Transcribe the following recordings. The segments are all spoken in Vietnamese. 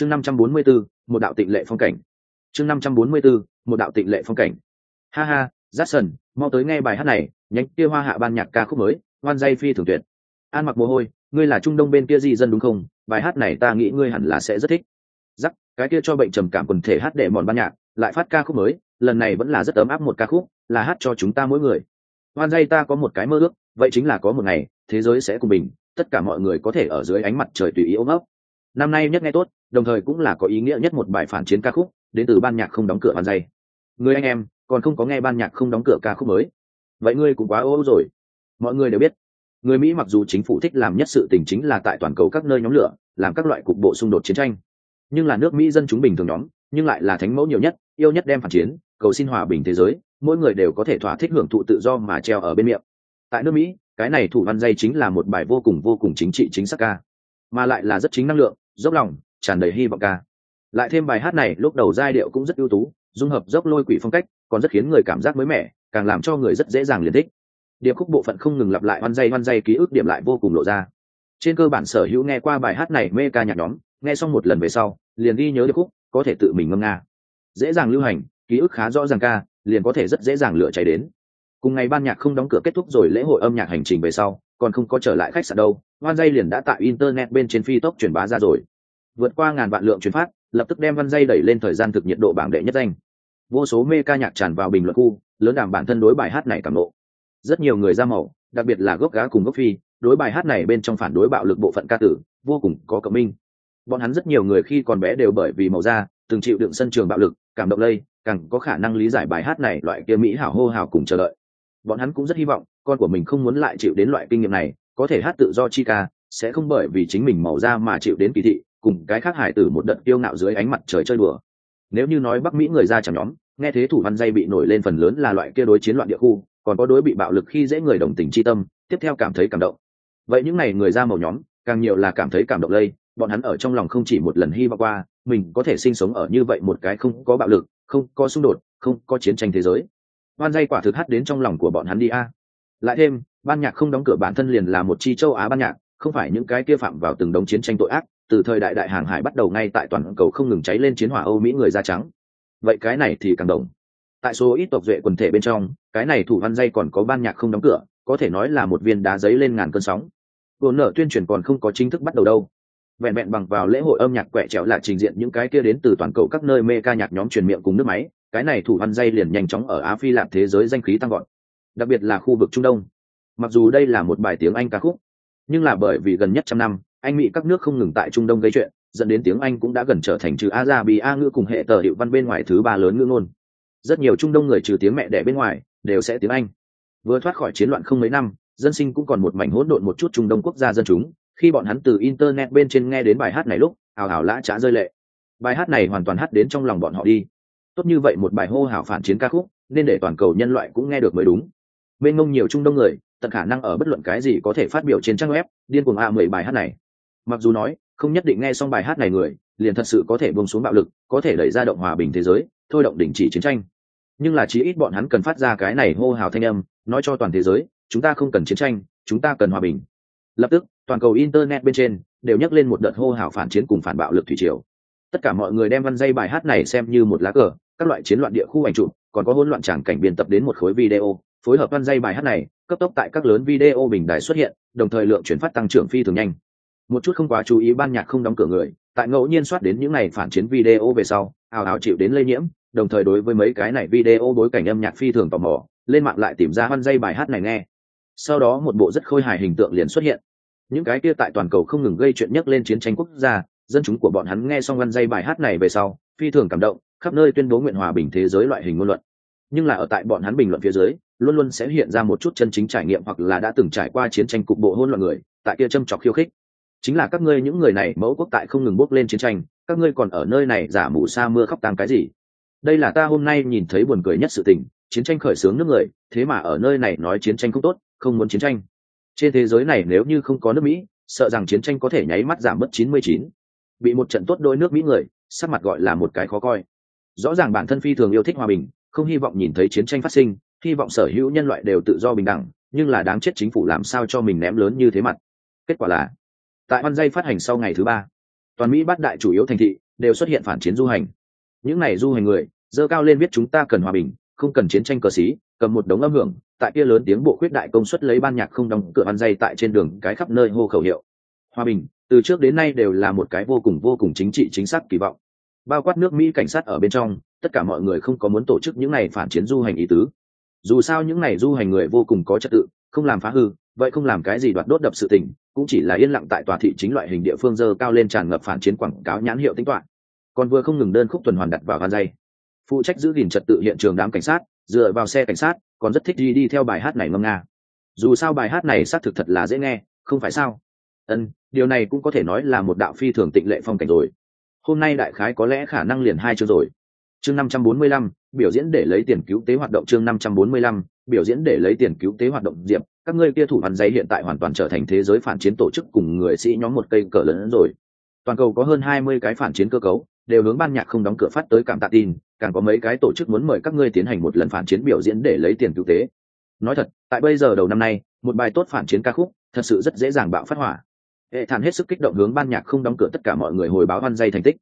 chương năm trăm bốn mươi 544, một đạo tịnh lệ phong cảnh. Chương năm trăm bốn mươi 544, một đạo tịnh lệ phong cảnh. Ha ha Jackson, mau tới nghe bài hát này nhánh kia hoa hạ ban nhạc ca khúc mới hoan dây phi thường tuyệt. An mặc mồ hôi ngươi là trung đông bên kia gì dân đúng không? Bài hát này ta nghĩ ngươi hẳn là sẽ rất thích. Giắc cái kia cho bệnh trầm cảm quần thể hát để mòn ban nhạc lại phát ca khúc mới lần này vẫn là rất ấm áp một ca khúc là hát cho chúng ta mỗi người. Hoan dây ta có một cái mơ ước vậy chính là có một ngày thế giới sẽ cùng mình, tất cả mọi người có thể ở dưới ánh mặt trời tùy ý ôm ấp năm nay nhất nghe tốt, đồng thời cũng là có ý nghĩa nhất một bài phản chiến ca khúc, đến từ ban nhạc không đóng cửa bàn dây người anh em, còn không có nghe ban nhạc không đóng cửa ca khúc mới. Vậy ngươi cũng quá ô rồi. Mọi người đều biết, người mỹ mặc dù chính phủ thích làm nhất sự tình chính là tại toàn cầu các nơi nhóm lửa, làm các loại cục bộ xung đột chiến tranh. Nhưng là nước mỹ dân chúng bình thường nhóm, nhưng lại là thánh mẫu nhiều nhất, yêu nhất đem phản chiến, cầu xin hòa bình thế giới, mỗi người đều có thể thỏa thích hưởng thụ tự do mà treo ở bên miệng. Tại nước mỹ, cái này thủ văn dây chính là một bài vô cùng vô cùng chính trị chính xác ca, mà lại là rất chính năng lượng dốc lòng, tràn đầy hy vọng ca. Lại thêm bài hát này, lúc đầu giai điệu cũng rất ưu tú, dung hợp dốc lôi quỷ phong cách, còn rất khiến người cảm giác mới mẻ, càng làm cho người rất dễ dàng liền thích. Điệp khúc bộ phận không ngừng lặp lại hoan dây hoan dây, ký ức điểm lại vô cùng lộ ra. Trên cơ bản sở hữu nghe qua bài hát này mê ca nhạc nhóm, nghe xong một lần về sau, liền ghi nhớ điệp khúc, có thể tự mình ngâm nga. Dễ dàng lưu hành, ký ức khá rõ ràng ca, liền có thể rất dễ dàng lựa cháy đến cùng ngày ban nhạc không đóng cửa kết thúc rồi lễ hội âm nhạc hành trình về sau, còn không có trở lại khách sạn đâu, hoan dây liền đã tại internet bên trên phi tốc truyền bá ra rồi. Vượt qua ngàn vạn lượng truyền phát, lập tức đem văn dây đẩy lên thời gian thực nhiệt độ bảng đệ nhất danh. Vô số mê ca nhạc tràn vào bình luận khu, lớn đảm bản thân đối bài hát này cảm lộ rất nhiều người ra màu, đặc biệt là gốc gá cùng gốc phi, đối bài hát này bên trong phản đối bạo lực bộ phận ca tử, vô cùng có cộng minh. Bọn hắn rất nhiều người khi còn bé đều bởi vì màu da, từng chịu đựng sân trường bạo lực, cảm động lây, càng có khả năng lý giải bài hát này loại kia mỹ hảo hô hào cùng chờ đợi bọn hắn cũng rất hy vọng con của mình không muốn lại chịu đến loại kinh nghiệm này, có thể hát tự do chi ca, sẽ không bởi vì chính mình màu da mà chịu đến kỳ thị, cùng cái khác hải tử một đợt tiêu ngạo dưới ánh mặt trời chơi đùa. Nếu như nói bắc mỹ người da chẳng nhóm, nghe thế thủ văn dây bị nổi lên phần lớn là loại kia đối chiến loạn địa khu, còn có đối bị bạo lực khi dễ người đồng tình chi tâm, tiếp theo cảm thấy cảm động. Vậy những n à y người da màu nhóm, càng nhiều là cảm thấy cảm động lây, bọn hắn ở trong lòng không chỉ một lần hy vọng qua, mình có thể sinh sống ở như vậy một cái không có bạo lực, không có xung đột, không có chiến tranh thế giới ban dây quả thực hát đến trong lòng của bọn hắn đi a. Lại thêm, ban nhạc không đóng cửa bản thân liền là một chi châu á ban nhạc, không phải những cái kia phạm vào từng đống chiến tranh tội ác, từ thời đại đại hàng hải bắt đầu ngay tại toàn cầu không ngừng cháy lên chiến hỏa âu mỹ người da trắng. Vậy cái này thì càng đồng tại số ít tộc duệ quần thể bên trong, cái này thủ văn dây còn có ban nhạc không đóng cửa, có thể nói là một viên đá giấy lên ngàn cơn sóng. Vồn nở tuyên truyền còn không có chính thức bắt đầu đâu. Vẹn vẹn bằng vào lễ hội âm nhạc quẹ trẹo là trình diện những cái kia đến từ toàn cầu các nơi mê ca nhạc nhóm truyền miệng cùng nước máy cái này thủ văn dây liền nhanh chóng ở á phi lạp thế giới danh khí tăng gọn đặc biệt là khu vực trung đông. Mặc dù đây là một bài tiếng anh ca khúc, nhưng là bởi vì gần nhất trăm năm, anh mỹ các nước không ngừng tại trung đông gây chuyện, dẫn đến tiếng anh cũng đã gần trở thành trừ a ra bị a ngữ cùng hệ tờ hiệu văn bên ngoài thứ ba lớn ngữ ngôn. Rất nhiều trung đông người trừ tiếng mẹ đẻ bên ngoài, đều sẽ tiếng anh. Vừa thoát khỏi chiến loạn không mấy năm, dân sinh cũng còn một mảnh hỗn độn một chút trung đông quốc gia dân chúng, khi bọn hắn từ internet bên trên nghe đến bài hát này lúc ảo ảo lã trá rơi lệ. Bài hát này hoàn toàn hát đến trong lòng bọn họ đi tốt như vậy một bài hô hào phản chiến ca khúc, nên để toàn cầu nhân loại cũng nghe được mới đúng. Bên ngông nhiều trung đông người, tận khả năng ở bất luận cái gì có thể phát biểu trên trang web, điên cuồng a mười bài hát này. Mặc dù nói, không nhất định nghe xong bài hát này người, liền thật sự có thể buông xuống bạo lực, có thể đẩy ra động hòa bình thế giới, thôi động đình chỉ chiến tranh. Nhưng là chí ít bọn hắn cần phát ra cái này hô hào thanh âm, nói cho toàn thế giới, chúng ta không cần chiến tranh, chúng ta cần hòa bình. Lập tức, toàn cầu internet bên trên, đều nhắc lên một đợt hô hào phản chiến cùng phản bạo lực thủy triều. Tất cả mọi người đem văn dây bài hát này xem như một lá cờ các loại chiến loạn địa khu ảnh chụp, còn có hỗn loạn tràng cảnh biên tập đến một khối video, phối hợp văn dây bài hát này, cấp tốc tại các lớn video bình đài xuất hiện, đồng thời lượng chuyển phát tăng trưởng phi thường nhanh. Một chút không quá chú ý ban nhạc không đóng cửa người, tại ngẫu nhiên soát đến những này phản chiến video về sau, ào ào chịu đến lây nhiễm, đồng thời đối với mấy cái này video bối cảnh âm nhạc phi thường tò mò, lên mạng lại tìm ra văn dây bài hát này nghe. Sau đó một bộ rất khôi hài hình tượng liền xuất hiện. Những cái kia tại toàn cầu không ngừng gây chuyện nhất lên chiến tranh quốc gia, dân chúng của bọn hắn nghe xong văn dây bài hát này về sau, phi thường cảm động khắp nơi tuyên bố nguyện hòa bình thế giới loại hình ngôn luận. Nhưng là ở tại bọn hắn bình luận phía dưới, luôn luôn sẽ hiện ra một chút chân chính trải nghiệm hoặc là đã từng trải qua chiến tranh cục bộ hôn loạn người, tại kia châm chọc khiêu khích. Chính là các ngươi những người này mẫu quốc tại không ngừng bốc lên chiến tranh, các ngươi còn ở nơi này giả mù sa mưa khóc tang cái gì? Đây là ta hôm nay nhìn thấy buồn cười nhất sự tình, chiến tranh khởi xướng nước người, thế mà ở nơi này nói chiến tranh không tốt, không muốn chiến tranh. Trên thế giới này nếu như không có nước mỹ, sợ rằng chiến tranh có thể nháy mắt giảm mất chín mươi chín. Bị một trận tốt đôi nước mỹ người, sắc mặt gọi là một cái khó coi rõ ràng bản thân phi thường yêu thích hòa bình, không hy vọng nhìn thấy chiến tranh phát sinh, hy vọng sở hữu nhân loại đều tự do bình đẳng, nhưng là đáng chết chính phủ làm sao cho mình ném lớn như thế mặt. Kết quả là, tại văn dây phát hành sau ngày thứ ba, toàn mỹ bát đại chủ yếu thành thị đều xuất hiện phản chiến du hành. Những này du hành người, dơ cao lên biết chúng ta cần hòa bình, không cần chiến tranh cờ xí, cầm một đống âm hưởng, tại kia lớn tiếng bộ quyết đại công suất lấy ban nhạc không đóng cửa văn dây tại trên đường cái khắp nơi hô khẩu hiệu. Hòa bình, từ trước đến nay đều là một cái vô cùng vô cùng chính trị chính xác kỳ vọng bao quát nước mỹ cảnh sát ở bên trong, tất cả mọi người không có muốn tổ chức những này phản chiến du hành ý tứ. Dù sao những này du hành người vô cùng có trật tự, không làm phá hư, vậy không làm cái gì đoạt đốt đập sự tình, cũng chỉ là yên lặng tại tòa thị chính loại hình địa phương dơ cao lên tràn ngập phản chiến quảng cáo nhãn hiệu tính toán. Còn vừa không ngừng đơn khúc tuần hoàn đặt vào van dây. Phụ trách giữ gìn trật tự hiện trường đám cảnh sát, dựa vào xe cảnh sát, còn rất thích đi đi theo bài hát này ngâm nga. Dù sao bài hát này xác thực thật là dễ nghe, không phải sao? Ân, điều này cũng có thể nói là một đạo phi thường tịnh lệ phong cảnh rồi hôm nay đại khái có lẽ khả năng liền hai chương rồi. Chương năm trăm bốn mươi lăm, biểu diễn để lấy tiền cứu tế hoạt động chương năm trăm bốn mươi lăm, biểu diễn để lấy tiền cứu tế hoạt động, diệp, các ngươi kia thủ hoàn giấy hiện tại hoàn toàn trở thành thế giới phản chiến tổ chức cùng người sĩ nhóm một cây cờ lớn hơn rồi. Toàn cầu có hơn hai mươi cái phản chiến cơ cấu, đều hướng ban nhạc không đóng cửa phát tới cảm tạ tin, càng có mấy cái tổ chức muốn mời các ngươi tiến hành một lần phản chiến biểu diễn để lấy tiền cứu tế. Nói thật, tại bây giờ đầu năm nay, một bài tốt phản chiến ca khúc, thật sự rất dễ dàng bạo phát hỏa hệ thản hết sức kích động hướng ban nhạc không đóng cửa tất cả mọi người hồi báo văn dây thành tích.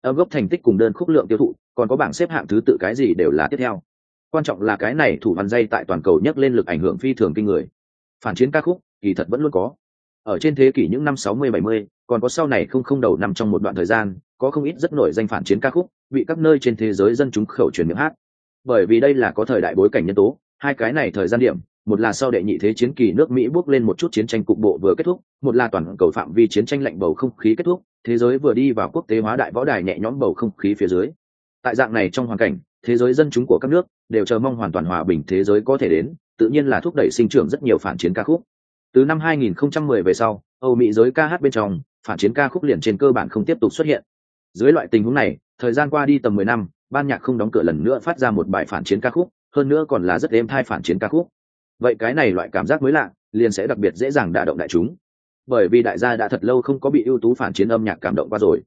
Âm gốc thành tích cùng đơn khúc lượng tiêu thụ còn có bảng xếp hạng thứ tự cái gì đều là tiếp theo. Quan trọng là cái này thủ văn dây tại toàn cầu nhắc lên lực ảnh hưởng phi thường kinh người. Phản chiến ca khúc kỳ thật vẫn luôn có. Ở trên thế kỷ những năm 60-70, còn có sau này không không đầu nằm trong một đoạn thời gian có không ít rất nổi danh phản chiến ca khúc bị các nơi trên thế giới dân chúng khẩu truyền miệng hát. Bởi vì đây là có thời đại bối cảnh nhân tố hai cái này thời gian điểm một là sau đệ nhị thế chiến kỳ nước mỹ bước lên một chút chiến tranh cục bộ vừa kết thúc, một là toàn cầu phạm vi chiến tranh lạnh bầu không khí kết thúc, thế giới vừa đi vào quốc tế hóa đại võ đài nhẹ nhõm bầu không khí phía dưới. Tại dạng này trong hoàn cảnh, thế giới dân chúng của các nước đều chờ mong hoàn toàn hòa bình thế giới có thể đến, tự nhiên là thúc đẩy sinh trưởng rất nhiều phản chiến ca khúc. Từ năm 2010 về sau, âu mỹ giới ca hát bên trong, phản chiến ca khúc liền trên cơ bản không tiếp tục xuất hiện. Dưới loại tình huống này, thời gian qua đi tầm mười năm, ban nhạc không đóng cửa lần nữa phát ra một bài phản chiến ca khúc, hơn nữa còn là rất êm thai phản chiến ca khúc vậy cái này loại cảm giác mới lạ, liền sẽ đặc biệt dễ dàng đả động đại chúng. Bởi vì đại gia đã thật lâu không có bị ưu tú phản chiến âm nhạc cảm động qua rồi.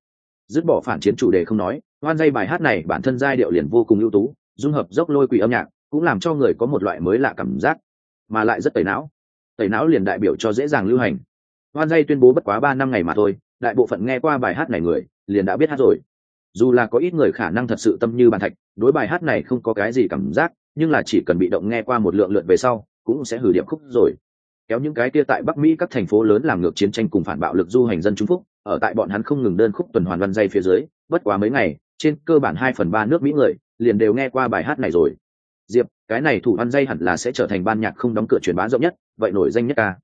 Dứt bỏ phản chiến chủ đề không nói, hoan dây bài hát này bản thân giai điệu liền vô cùng ưu tú, dung hợp dốc lôi quỷ âm nhạc, cũng làm cho người có một loại mới lạ cảm giác, mà lại rất tẩy não. Tẩy não liền đại biểu cho dễ dàng lưu hành. Hoan dây tuyên bố bất quá ba năm ngày mà thôi, đại bộ phận nghe qua bài hát này người liền đã biết hát rồi. Dù là có ít người khả năng thật sự tâm như bàn thạch, đối bài hát này không có cái gì cảm giác, nhưng là chỉ cần bị động nghe qua một lượng lượt về sau cũng sẽ hử điểm khúc rồi. Kéo những cái kia tại bắc mỹ các thành phố lớn làm ngược chiến tranh cùng phản bạo lực du hành dân trung phúc, ở tại bọn hắn không ngừng đơn khúc tuần hoàn văn dây phía dưới, bất quá mấy ngày, trên cơ bản hai phần ba nước mỹ người liền đều nghe qua bài hát này rồi. Diệp, cái này thủ văn dây hẳn là sẽ trở thành ban nhạc không đóng cửa truyền bá rộng nhất, vậy nổi danh nhất ca.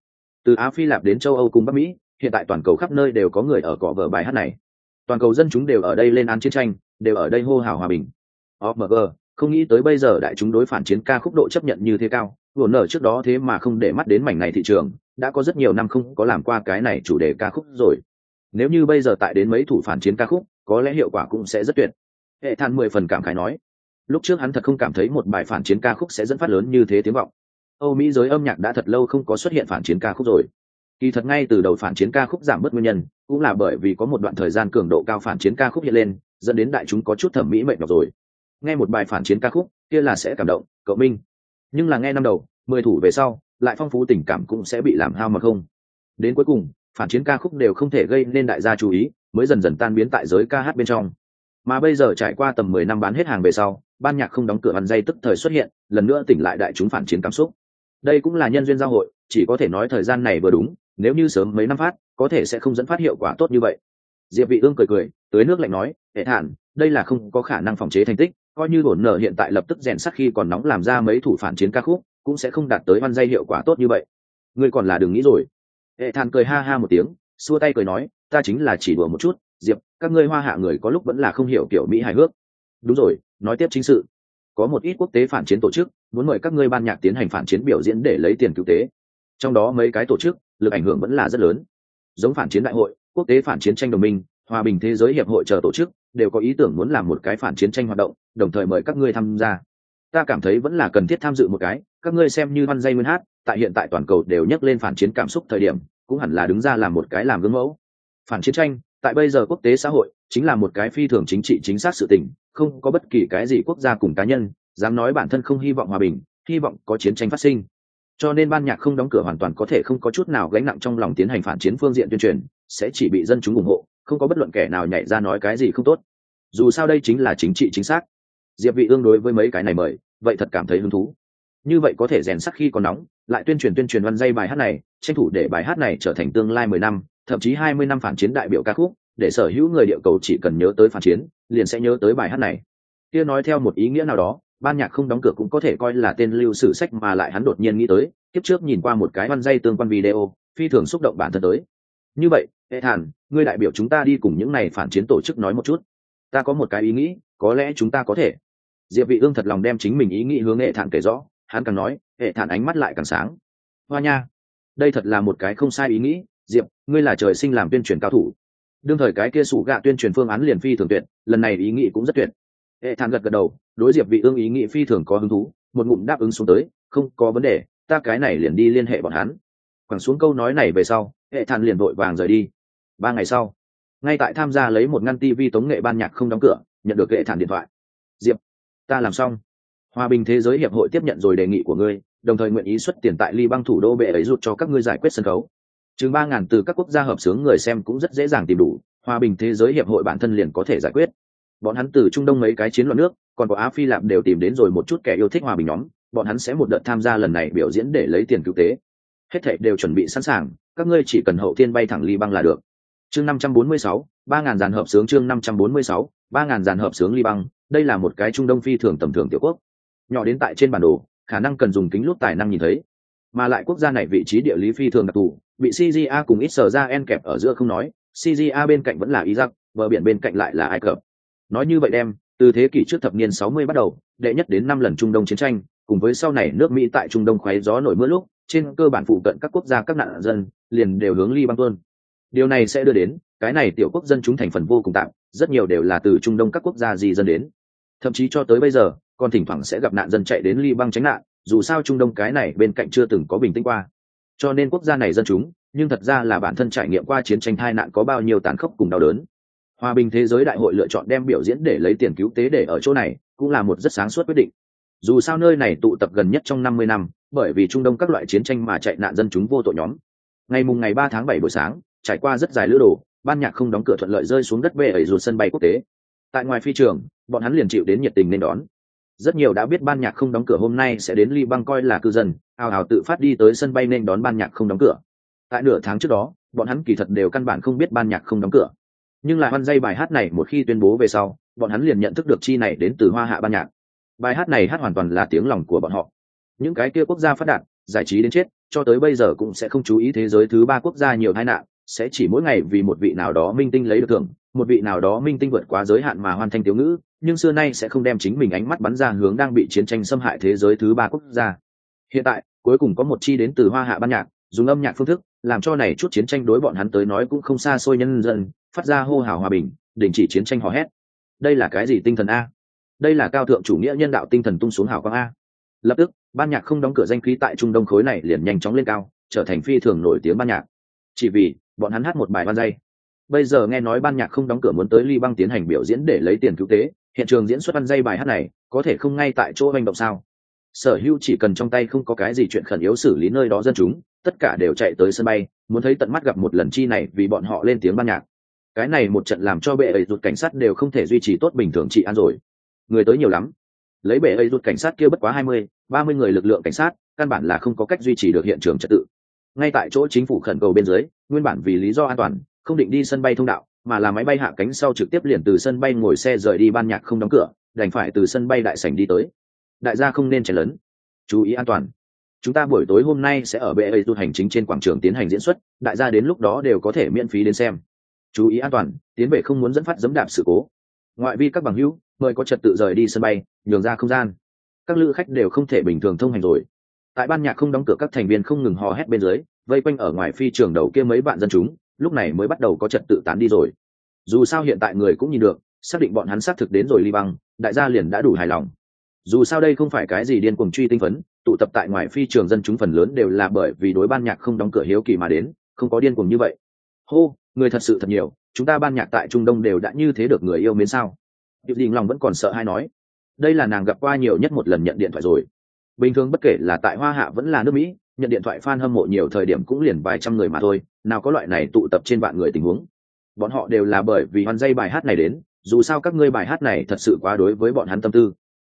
Từ á phi lạp đến châu âu cùng bắc mỹ, hiện tại toàn cầu khắp nơi đều có người ở cọ vở bài hát này. Toàn cầu dân chúng đều ở đây lên án chiến tranh, đều ở đây hô hào hòa bình. Omg không nghĩ tới bây giờ đại chúng đối phản chiến ca khúc độ chấp nhận như thế cao buồn nở trước đó thế mà không để mắt đến mảnh này thị trường, đã có rất nhiều năm không có làm qua cái này chủ đề ca khúc rồi. Nếu như bây giờ tại đến mấy thủ phản chiến ca khúc, có lẽ hiệu quả cũng sẽ rất tuyệt. Hệ than mười phần cảm khái nói, lúc trước hắn thật không cảm thấy một bài phản chiến ca khúc sẽ dẫn phát lớn như thế tiếng vọng. Âu mỹ giới âm nhạc đã thật lâu không có xuất hiện phản chiến ca khúc rồi. Kỳ thật ngay từ đầu phản chiến ca khúc giảm bớt nguyên nhân, cũng là bởi vì có một đoạn thời gian cường độ cao phản chiến ca khúc hiện lên, dẫn đến đại chúng có chút thẩm mỹ mệnh mọc rồi. Nghe một bài phản chiến ca khúc, kia là sẽ cảm động, cậu minh nhưng là nghe năm đầu, mười thủ về sau, lại phong phú tình cảm cũng sẽ bị làm hao mà không. Đến cuối cùng, phản chiến ca khúc đều không thể gây nên đại gia chú ý, mới dần dần tan biến tại giới ca hát bên trong. Mà bây giờ trải qua tầm mười năm bán hết hàng về sau, ban nhạc không đóng cửa ăn dây tức thời xuất hiện, lần nữa tỉnh lại đại chúng phản chiến cảm xúc. Đây cũng là nhân duyên giao hội, chỉ có thể nói thời gian này vừa đúng, nếu như sớm mấy năm phát, có thể sẽ không dẫn phát hiệu quả tốt như vậy. Diệp vị ương cười cười tới nước lạnh nói, hệ thản, đây là không có khả năng phòng chế thành tích coi như bổn nợ hiện tại lập tức rèn sắc khi còn nóng làm ra mấy thủ phản chiến ca khúc, cũng sẽ không đạt tới văn dây hiệu quả tốt như vậy. Ngươi còn là đừng nghĩ rồi. Hệ thản cười ha ha một tiếng, xua tay cười nói, ta chính là chỉ đùa một chút, diệp, các ngươi hoa hạ người có lúc vẫn là không hiểu kiểu mỹ hài hước. Đúng rồi, nói tiếp chính sự. Có một ít quốc tế phản chiến tổ chức, muốn mời các ngươi ban nhạc tiến hành phản chiến biểu diễn để lấy tiền cứu tế. Trong đó mấy cái tổ chức, lực ảnh hưởng vẫn là rất lớn. Giống phản chiến đại hội, quốc tế phản chiến tranh đồng minh hòa bình thế giới hiệp hội chờ tổ chức đều có ý tưởng muốn làm một cái phản chiến tranh hoạt động, đồng thời mời các ngươi tham gia. Ta cảm thấy vẫn là cần thiết tham dự một cái, các ngươi xem như văn dây nguyên hát, tại hiện tại toàn cầu đều nhắc lên phản chiến cảm xúc thời điểm, cũng hẳn là đứng ra làm một cái làm gương mẫu. Phản chiến tranh, tại bây giờ quốc tế xã hội, chính là một cái phi thường chính trị chính xác sự tình, không có bất kỳ cái gì quốc gia cùng cá nhân dám nói bản thân không hy vọng hòa bình, hy vọng có chiến tranh phát sinh. Cho nên ban nhạc không đóng cửa hoàn toàn có thể không có chút nào gánh nặng trong lòng tiến hành phản chiến phương diện tuyên truyền, sẽ chỉ bị dân chúng ủng hộ không có bất luận kẻ nào nhảy ra nói cái gì không tốt. Dù sao đây chính là chính trị chính xác. Diệp vị ương đối với mấy cái này mời, vậy thật cảm thấy hứng thú. Như vậy có thể rèn sắc khi còn nóng, lại tuyên truyền tuyên truyền văn dây bài hát này, tranh thủ để bài hát này trở thành tương lai 10 năm, thậm chí 20 năm phản chiến đại biểu ca khúc, để sở hữu người địa cầu chỉ cần nhớ tới phản chiến, liền sẽ nhớ tới bài hát này. Kia nói theo một ý nghĩa nào đó, ban nhạc không đóng cửa cũng có thể coi là tên lưu sử sách mà lại hắn đột nhiên nghĩ tới tiếp trước nhìn qua một cái văn dây tương quan video, phi thường xúc động bản thân tới như vậy hệ thản, ngươi đại biểu chúng ta đi cùng những này phản chiến tổ chức nói một chút. Ta có một cái ý nghĩ, có lẽ chúng ta có thể. Diệp vị ương thật lòng đem chính mình ý nghĩ hướng hệ thản kể rõ. Hắn càng nói hệ thản ánh mắt lại càng sáng. Hoa nha, đây thật là một cái không sai ý nghĩ. Diệp, ngươi là trời sinh làm tuyên truyền cao thủ. Đương thời cái kia sủ gạ tuyên truyền phương án liền phi thường tuyệt, lần này ý nghĩ cũng rất tuyệt. Hệ thản gật gật đầu, đối diệp vị ương ý nghĩ phi thường có hứng thú, một ngụm đáp ứng xuống tới, không có vấn đề, ta cái này liền đi liên hệ bọn hắn. Quẳng xuống câu nói này về sau hệ thản liền vội vàng rời đi. Ba ngày sau, ngay tại tham gia lấy một ngăn tivi tống nghệ ban nhạc không đóng cửa, nhận được hệ thản điện thoại. Diệp, ta làm xong. Hòa bình thế giới hiệp hội tiếp nhận rồi đề nghị của ngươi, đồng thời nguyện ý xuất tiền tại ly băng thủ đô bệ ấy rút cho các ngươi giải quyết sân khấu. Chừng ba ngàn từ các quốc gia hợp sướng người xem cũng rất dễ dàng tìm đủ, hòa bình thế giới hiệp hội bản thân liền có thể giải quyết. Bọn hắn từ trung đông mấy cái chiến loạn nước, còn có á phi lạp đều tìm đến rồi một chút kẻ yêu thích hòa bình nhóm, bọn hắn sẽ một đợt tham gia lần này biểu diễn để lấy tiền cứu tế. Hết thệ đều chuẩn bị sẵn sàng các ngươi chỉ cần hậu thiên bay thẳng ly băng là được. Chương năm trăm bốn mươi sáu, ba ngàn dàn hợp sướng chương năm trăm bốn mươi sáu, ba ngàn dàn hợp sướng ly băng đây là một cái trung đông phi thường tầm thường tiểu quốc. Nhỏ đến tại trên bản đồ, khả năng cần dùng kính lút tài năng nhìn thấy. Mà lại quốc gia này vị trí địa lý phi thường đặc thù, bị cja cùng ít sở ra en kẹp ở giữa không nói cja bên cạnh vẫn là iraq, bờ biển bên cạnh lại là ai cập. Nói như vậy đem, từ thế kỷ trước thập niên 60 bắt đầu, đệ nhất đến năm lần trung đông chiến tranh, cùng với sau này nước mỹ tại trung đông khoái gió nổi mưa lúc trên cơ bản phụ cận các quốc gia các nạn dân liền đều hướng liban. Tuân điều này sẽ đưa đến, cái này tiểu quốc dân chúng thành phần vô cùng tạm, rất nhiều đều là từ trung đông các quốc gia di dân đến. Thậm chí cho tới bây giờ, còn thỉnh thoảng sẽ gặp nạn dân chạy đến liban tránh nạn, dù sao trung đông cái này bên cạnh chưa từng có bình tĩnh qua. Cho nên quốc gia này dân chúng, nhưng thật ra là bản thân trải nghiệm qua chiến tranh tai nạn có bao nhiêu tàn khốc cùng đau đớn. Hòa bình thế giới đại hội lựa chọn đem biểu diễn để lấy tiền cứu tế để ở chỗ này, cũng là một rất sáng suốt quyết định. Dù sao nơi này tụ tập gần nhất trong năm mươi năm bởi vì trung đông các loại chiến tranh mà chạy nạn dân chúng vô tội nhóm. Ngày mùng ngày ba tháng bảy buổi sáng, trải qua rất dài lữ đồ, ban nhạc không đóng cửa thuận lợi rơi xuống đất bê ẩy ruột sân bay quốc tế. Tại ngoài phi trường, bọn hắn liền chịu đến nhiệt tình nên đón. Rất nhiều đã biết ban nhạc không đóng cửa hôm nay sẽ đến Liban coi là cư dân, ào ào tự phát đi tới sân bay nên đón ban nhạc không đóng cửa. Tại nửa tháng trước đó, bọn hắn kỳ thật đều căn bản không biết ban nhạc không đóng cửa. Nhưng lại hoan dây bài hát này một khi tuyên bố về sau, bọn hắn liền nhận thức được chi này đến từ hoa hạ ban nhạc. Bài hát này hát hoàn toàn là tiếng lòng của bọn họ những cái kia quốc gia phát đạt, giải trí đến chết, cho tới bây giờ cũng sẽ không chú ý thế giới thứ ba quốc gia nhiều tai nạn, sẽ chỉ mỗi ngày vì một vị nào đó minh tinh lấy được thưởng, một vị nào đó minh tinh vượt quá giới hạn mà hoàn thành tiểu ngữ, nhưng xưa nay sẽ không đem chính mình ánh mắt bắn ra hướng đang bị chiến tranh xâm hại thế giới thứ ba quốc gia. Hiện tại, cuối cùng có một chi đến từ hoa hạ ban nhạc, dùng âm nhạc phương thức, làm cho này chút chiến tranh đối bọn hắn tới nói cũng không xa xôi nhân dân, phát ra hô hào hòa bình, đình chỉ chiến tranh hò hét. Đây là cái gì tinh thần a? Đây là cao thượng chủ nghĩa nhân đạo tinh thần tung xuống hào quang a lập tức, ban nhạc không đóng cửa danh khí tại trung đông khối này liền nhanh chóng lên cao, trở thành phi thường nổi tiếng ban nhạc. Chỉ vì, bọn hắn hát một bài ban dây bây giờ nghe nói ban nhạc không đóng cửa muốn tới ly băng tiến hành biểu diễn để lấy tiền cứu tế, hiện trường diễn xuất ban dây bài hát này, có thể không ngay tại chỗ manh động sao? Sở hữu chỉ cần trong tay không có cái gì chuyện khẩn yếu xử lý nơi đó dân chúng, tất cả đều chạy tới sân bay, muốn thấy tận mắt gặp một lần chi này vì bọn họ lên tiếng ban nhạc. Cái này một trận làm cho bệ ấy rụt cảnh sát đều không thể duy trì tốt bình thường trị an rồi. Người tới nhiều lắm lấy bể ấy rút cảnh sát kia bất quá hai mươi, ba mươi người lực lượng cảnh sát, căn bản là không có cách duy trì được hiện trường trật tự. Ngay tại chỗ chính phủ khẩn cầu bên dưới, nguyên bản vì lý do an toàn, không định đi sân bay thông đạo, mà là máy bay hạ cánh sau trực tiếp liền từ sân bay ngồi xe rời đi ban nhạc không đóng cửa, đành phải từ sân bay đại sảnh đi tới. Đại gia không nên trẻ lớn chú ý an toàn. Chúng ta buổi tối hôm nay sẽ ở bệ ấy rút hành chính trên quảng trường tiến hành diễn xuất, đại gia đến lúc đó đều có thể miễn phí đến xem. Chú ý an toàn, tiến về không muốn dẫn phát dẫm đạp sự cố. Ngoại vi các bằng hữu mời có trật tự rời đi sân bay, nhường ra không gian. Các lữ khách đều không thể bình thường thông hành rồi. Tại ban nhạc không đóng cửa các thành viên không ngừng hò hét bên dưới, vây quanh ở ngoài phi trường đầu kia mấy bạn dân chúng, lúc này mới bắt đầu có trật tự tán đi rồi. Dù sao hiện tại người cũng nhìn được, xác định bọn hắn xác thực đến rồi ly băng, đại gia liền đã đủ hài lòng. Dù sao đây không phải cái gì điên cuồng truy tinh phấn, tụ tập tại ngoài phi trường dân chúng phần lớn đều là bởi vì đối ban nhạc không đóng cửa hiếu kỳ mà đến, không có điên cuồng như vậy. Hô, người thật sự thật nhiều, chúng ta ban nhạc tại trung đông đều đã như thế được người yêu mến sao? Điệp đình lòng vẫn còn sợ hay nói, đây là nàng gặp qua nhiều nhất một lần nhận điện thoại rồi. Bình thường bất kể là tại hoa hạ vẫn là nước mỹ, nhận điện thoại fan hâm mộ nhiều thời điểm cũng liền vài trăm người mà thôi, nào có loại này tụ tập trên vạn người tình huống. Bọn họ đều là bởi vì hoàn dây bài hát này đến, dù sao các ngươi bài hát này thật sự quá đối với bọn hắn tâm tư.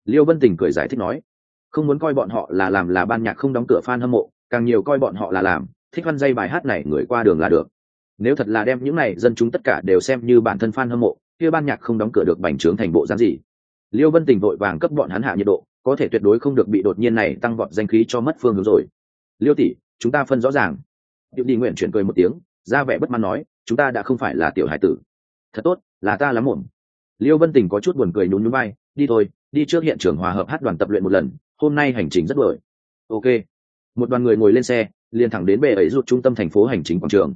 Liêu vân tình cười giải thích nói, không muốn coi bọn họ là làm là ban nhạc không đóng cửa fan hâm mộ, càng nhiều coi bọn họ là làm, thích văn dây bài hát này người qua đường là được. Nếu thật là đem những này dân chúng tất cả đều xem như bản thân fan hâm mộ kia ban nhạc không đóng cửa được bành trướng thành bộ dáng gì? Liêu vân tình vội vàng cấp bọn hắn hạ nhiệt độ, có thể tuyệt đối không được bị đột nhiên này tăng vọt danh khí cho mất phương hướng rồi. Liêu tỷ, chúng ta phân rõ ràng. Điệu đi nguyện chuyển cười một tiếng, ra vẻ bất mãn nói, chúng ta đã không phải là tiểu hải tử. Thật tốt, là ta lắm ổn liêu vân tình có chút buồn cười nhún nhún bay đi thôi, đi trước hiện trường hòa hợp hát đoàn tập luyện một lần, hôm nay hành trình rất bởi ok. Một đoàn người ngồi lên xe, liền thẳng đến bệ ấy rút trung tâm thành phố hành chính quảng trường.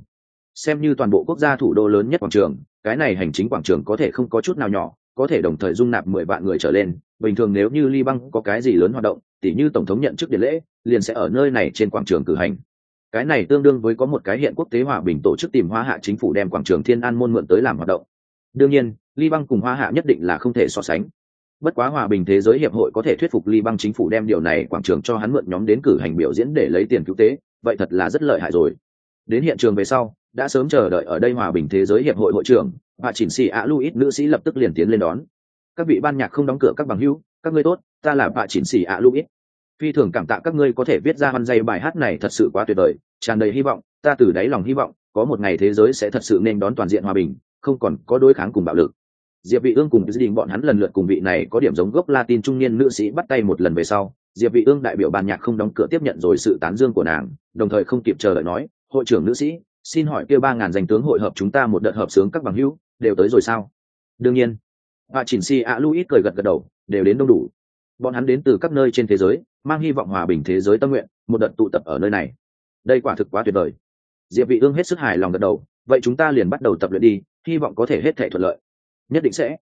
Xem như toàn bộ quốc gia thủ đô lớn nhất quảng trường cái này hành chính quảng trường có thể không có chút nào nhỏ, có thể đồng thời dung nạp mười vạn người trở lên. Bình thường nếu như Liban có cái gì lớn hoạt động, tỉ như tổng thống nhận chức điện lễ, liền sẽ ở nơi này trên quảng trường cử hành. Cái này tương đương với có một cái hiện quốc tế hòa bình tổ chức tìm hoa hạ chính phủ đem quảng trường thiên an môn mượn tới làm hoạt động. Đương nhiên Liban cùng hoa hạ nhất định là không thể so sánh. Bất quá hòa bình thế giới hiệp hội có thể thuyết phục Liban chính phủ đem điều này quảng trường cho hắn mượn nhóm đến cử hành biểu diễn để lấy tiền cứu tế, vậy thật là rất lợi hại rồi. Đến hiện trường về sau đã sớm chờ đợi ở đây hòa bình thế giới hiệp hội hội trưởng, và chỉnh sĩ ạ luis nữ sĩ lập tức liền tiến lên đón. Các vị ban nhạc không đóng cửa các bằng hữu, các ngươi tốt, ta là bà chỉnh sĩ ạ luis phi thường cảm tạ các ngươi có thể viết ra văn dây bài hát này thật sự quá tuyệt vời, tràn đầy hy vọng, ta từ đáy lòng hy vọng, có một ngày thế giới sẽ thật sự nên đón toàn diện hòa bình, không còn có đối kháng cùng bạo lực. Diệp vị ương cùng gia đình bọn hắn lần lượt cùng vị này có điểm giống gốc latin trung niên nữ sĩ bắt tay một lần về sau, diệp vị ương đại biểu ban nhạc không đóng cửa tiếp nhận rồi sự tán dương của nàng, đồng thời không kịp chờ đợi nói, hội trưởng nữ sĩ xin hỏi kêu ba ngàn danh tướng hội hợp chúng ta một đợt hợp sướng các bằng hữu đều tới rồi sao? Đương nhiên. Và chỉnh si a luis cười gật gật đầu đều đến đông đủ. Bọn hắn đến từ các nơi trên thế giới mang hy vọng hòa bình thế giới tâm nguyện một đợt tụ tập ở nơi này. Đây quả thực quá tuyệt vời. Diệp vị ương hết sức hài lòng gật đầu vậy chúng ta liền bắt đầu tập luyện đi hy vọng có thể hết thể thuận lợi. Nhất định sẽ.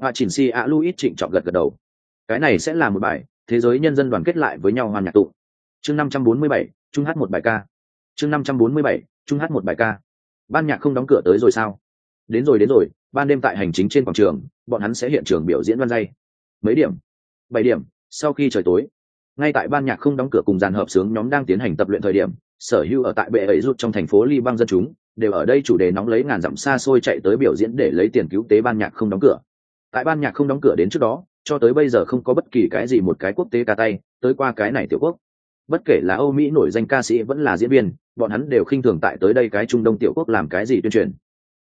Và chỉnh si a luis trịnh trọng gật gật đầu. Cái này sẽ là một bài thế giới nhân dân đoàn kết lại với nhau hoàn nhạc tụ. Chương 547, trung hát một bài ca chương 547, trung hát một bài ca. Ban nhạc không đóng cửa tới rồi sao? Đến rồi đến rồi ban đêm tại hành chính trên quảng trường bọn hắn sẽ hiện trường biểu diễn văn dây. Mấy điểm? Bảy điểm sau khi trời tối. Ngay tại ban nhạc không đóng cửa cùng dàn hợp sướng nhóm đang tiến hành tập luyện thời điểm sở hữu ở tại bệ ấy rút trong thành phố ly bang dân chúng đều ở đây chủ đề nóng lấy ngàn dặm xa xôi chạy tới biểu diễn để lấy tiền cứu tế ban nhạc không đóng cửa. Tại ban nhạc không đóng cửa đến trước đó cho tới bây giờ không có bất kỳ cái gì một cái quốc tế ca tay tới qua cái này tiểu quốc. Bất kể là âu mỹ nổi danh ca sĩ vẫn là diễn viên bọn hắn đều khinh thường tại tới đây cái trung đông tiểu quốc làm cái gì tuyên truyền.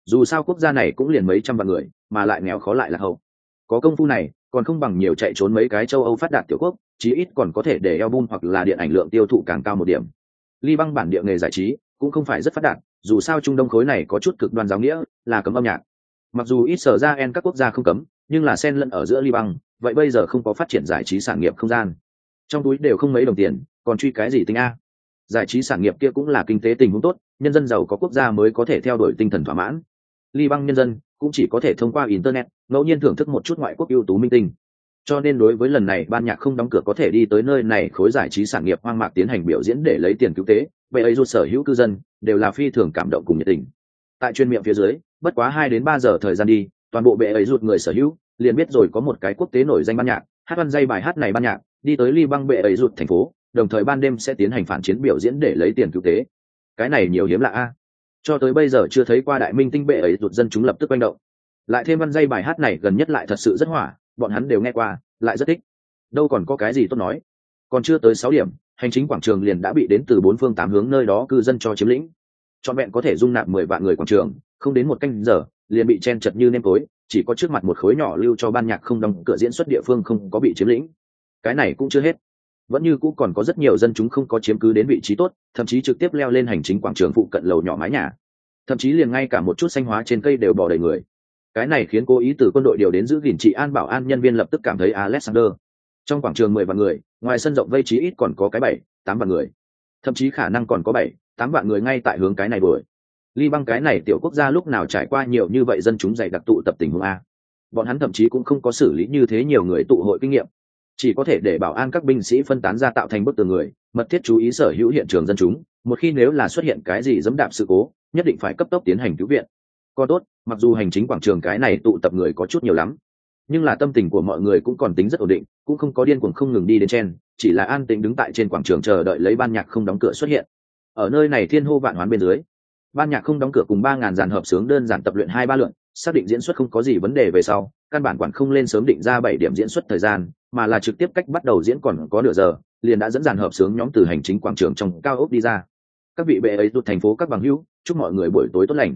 Dù sao quốc gia này cũng liền mấy trăm vạn người, mà lại nghèo khó lại là hậu. Có công phu này, còn không bằng nhiều chạy trốn mấy cái châu âu phát đạt tiểu quốc, chí ít còn có thể để album hoặc là điện ảnh lượng tiêu thụ càng cao một điểm. Ly băng bản địa nghề giải trí cũng không phải rất phát đạt, dù sao trung đông khối này có chút cực đoan giáo nghĩa, là cấm âm nhạc. Mặc dù ít sở ra en các quốc gia không cấm, nhưng là sen lẫn ở giữa ly băng, vậy bây giờ không có phát triển giải trí sản nghiệp không gian. Trong túi đều không mấy đồng tiền, còn truy cái gì tính a? Giải trí sản nghiệp kia cũng là kinh tế tình huống tốt, nhân dân giàu có quốc gia mới có thể theo đuổi tinh thần thỏa mãn. Li băng nhân dân cũng chỉ có thể thông qua internet, ngẫu nhiên thưởng thức một chút ngoại quốc ưu tú minh tinh. Cho nên đối với lần này ban nhạc không đóng cửa có thể đi tới nơi này khối giải trí sản nghiệp hoang mạc tiến hành biểu diễn để lấy tiền cứu tế, vậy ấy rút sở hữu cư dân đều là phi thường cảm động cùng nhiệt tình. Tại chuyên miệng phía dưới, bất quá hai đến ba giờ thời gian đi, toàn bộ bệ ấy rút người sở hữu liền biết rồi có một cái quốc tế nổi danh ban nhạc, hát văn dây bài hát này ban nhạc, đi tới ly băng bệ ấy rút thành phố đồng thời ban đêm sẽ tiến hành phản chiến biểu diễn để lấy tiền cứu tế. Cái này nhiều hiếm lạ a. Cho tới bây giờ chưa thấy qua đại minh tinh bệ ấy rụt dân chúng lập tức quanh động. Lại thêm văn dây bài hát này gần nhất lại thật sự rất hỏa, bọn hắn đều nghe qua, lại rất thích. Đâu còn có cái gì tốt nói. Còn chưa tới sáu điểm, hành chính quảng trường liền đã bị đến từ bốn phương tám hướng nơi đó cư dân cho chiếm lĩnh. Trọn vẹn có thể dung nạp mười vạn người quảng trường, không đến một canh giờ, liền bị chen chật như nêm tối, chỉ có trước mặt một khối nhỏ lưu cho ban nhạc không đóng, cửa diễn xuất địa phương không có bị chiếm lĩnh. Cái này cũng chưa hết vẫn như cũ còn có rất nhiều dân chúng không có chiếm cứ đến vị trí tốt, thậm chí trực tiếp leo lên hành chính quảng trường phụ cận lầu nhỏ mái nhà. Thậm chí liền ngay cả một chút xanh hóa trên cây đều bỏ đầy người. Cái này khiến cố ý từ quân đội điều đến giữ gìn trị an bảo an nhân viên lập tức cảm thấy alexander. Trong quảng trường mười vạn người, ngoài sân rộng vây trí ít còn có cái bảy, tám vạn người. Thậm chí khả năng còn có bảy, tám vạn người ngay tại hướng cái này đuổi. Ly băng cái này tiểu quốc gia lúc nào trải qua nhiều như vậy dân chúng dày đặc tụ tập tình huống a. Bọn hắn thậm chí cũng không có xử lý như thế nhiều người tụ hội kinh nghiệm chỉ có thể để bảo an các binh sĩ phân tán ra tạo thành bức tường người, mật thiết chú ý sở hữu hiện trường dân chúng, một khi nếu là xuất hiện cái gì dẫm đạp sự cố, nhất định phải cấp tốc tiến hành cứu viện. Còn tốt, mặc dù hành chính quảng trường cái này tụ tập người có chút nhiều lắm, nhưng là tâm tình của mọi người cũng còn tính rất ổn định, cũng không có điên cuồng không ngừng đi đến trên, chỉ là an tĩnh đứng tại trên quảng trường chờ đợi lấy ban nhạc không đóng cửa xuất hiện. Ở nơi này thiên hô vạn hoán bên dưới, ban nhạc không đóng cửa cùng ba ngàn dàn hợp sướng đơn giản tập luyện hai ba lượn xác định diễn xuất không có gì vấn đề về sau căn bản quản không lên sớm định ra bảy điểm diễn xuất thời gian, mà là trực tiếp cách bắt đầu diễn còn có nửa giờ, liền đã dẫn dàn hợp sướng nhóm từ hành chính quảng trường trong cao ốc đi ra. Các vị bệ ấy tụt thành phố các bằng hữu, chúc mọi người buổi tối tốt lành.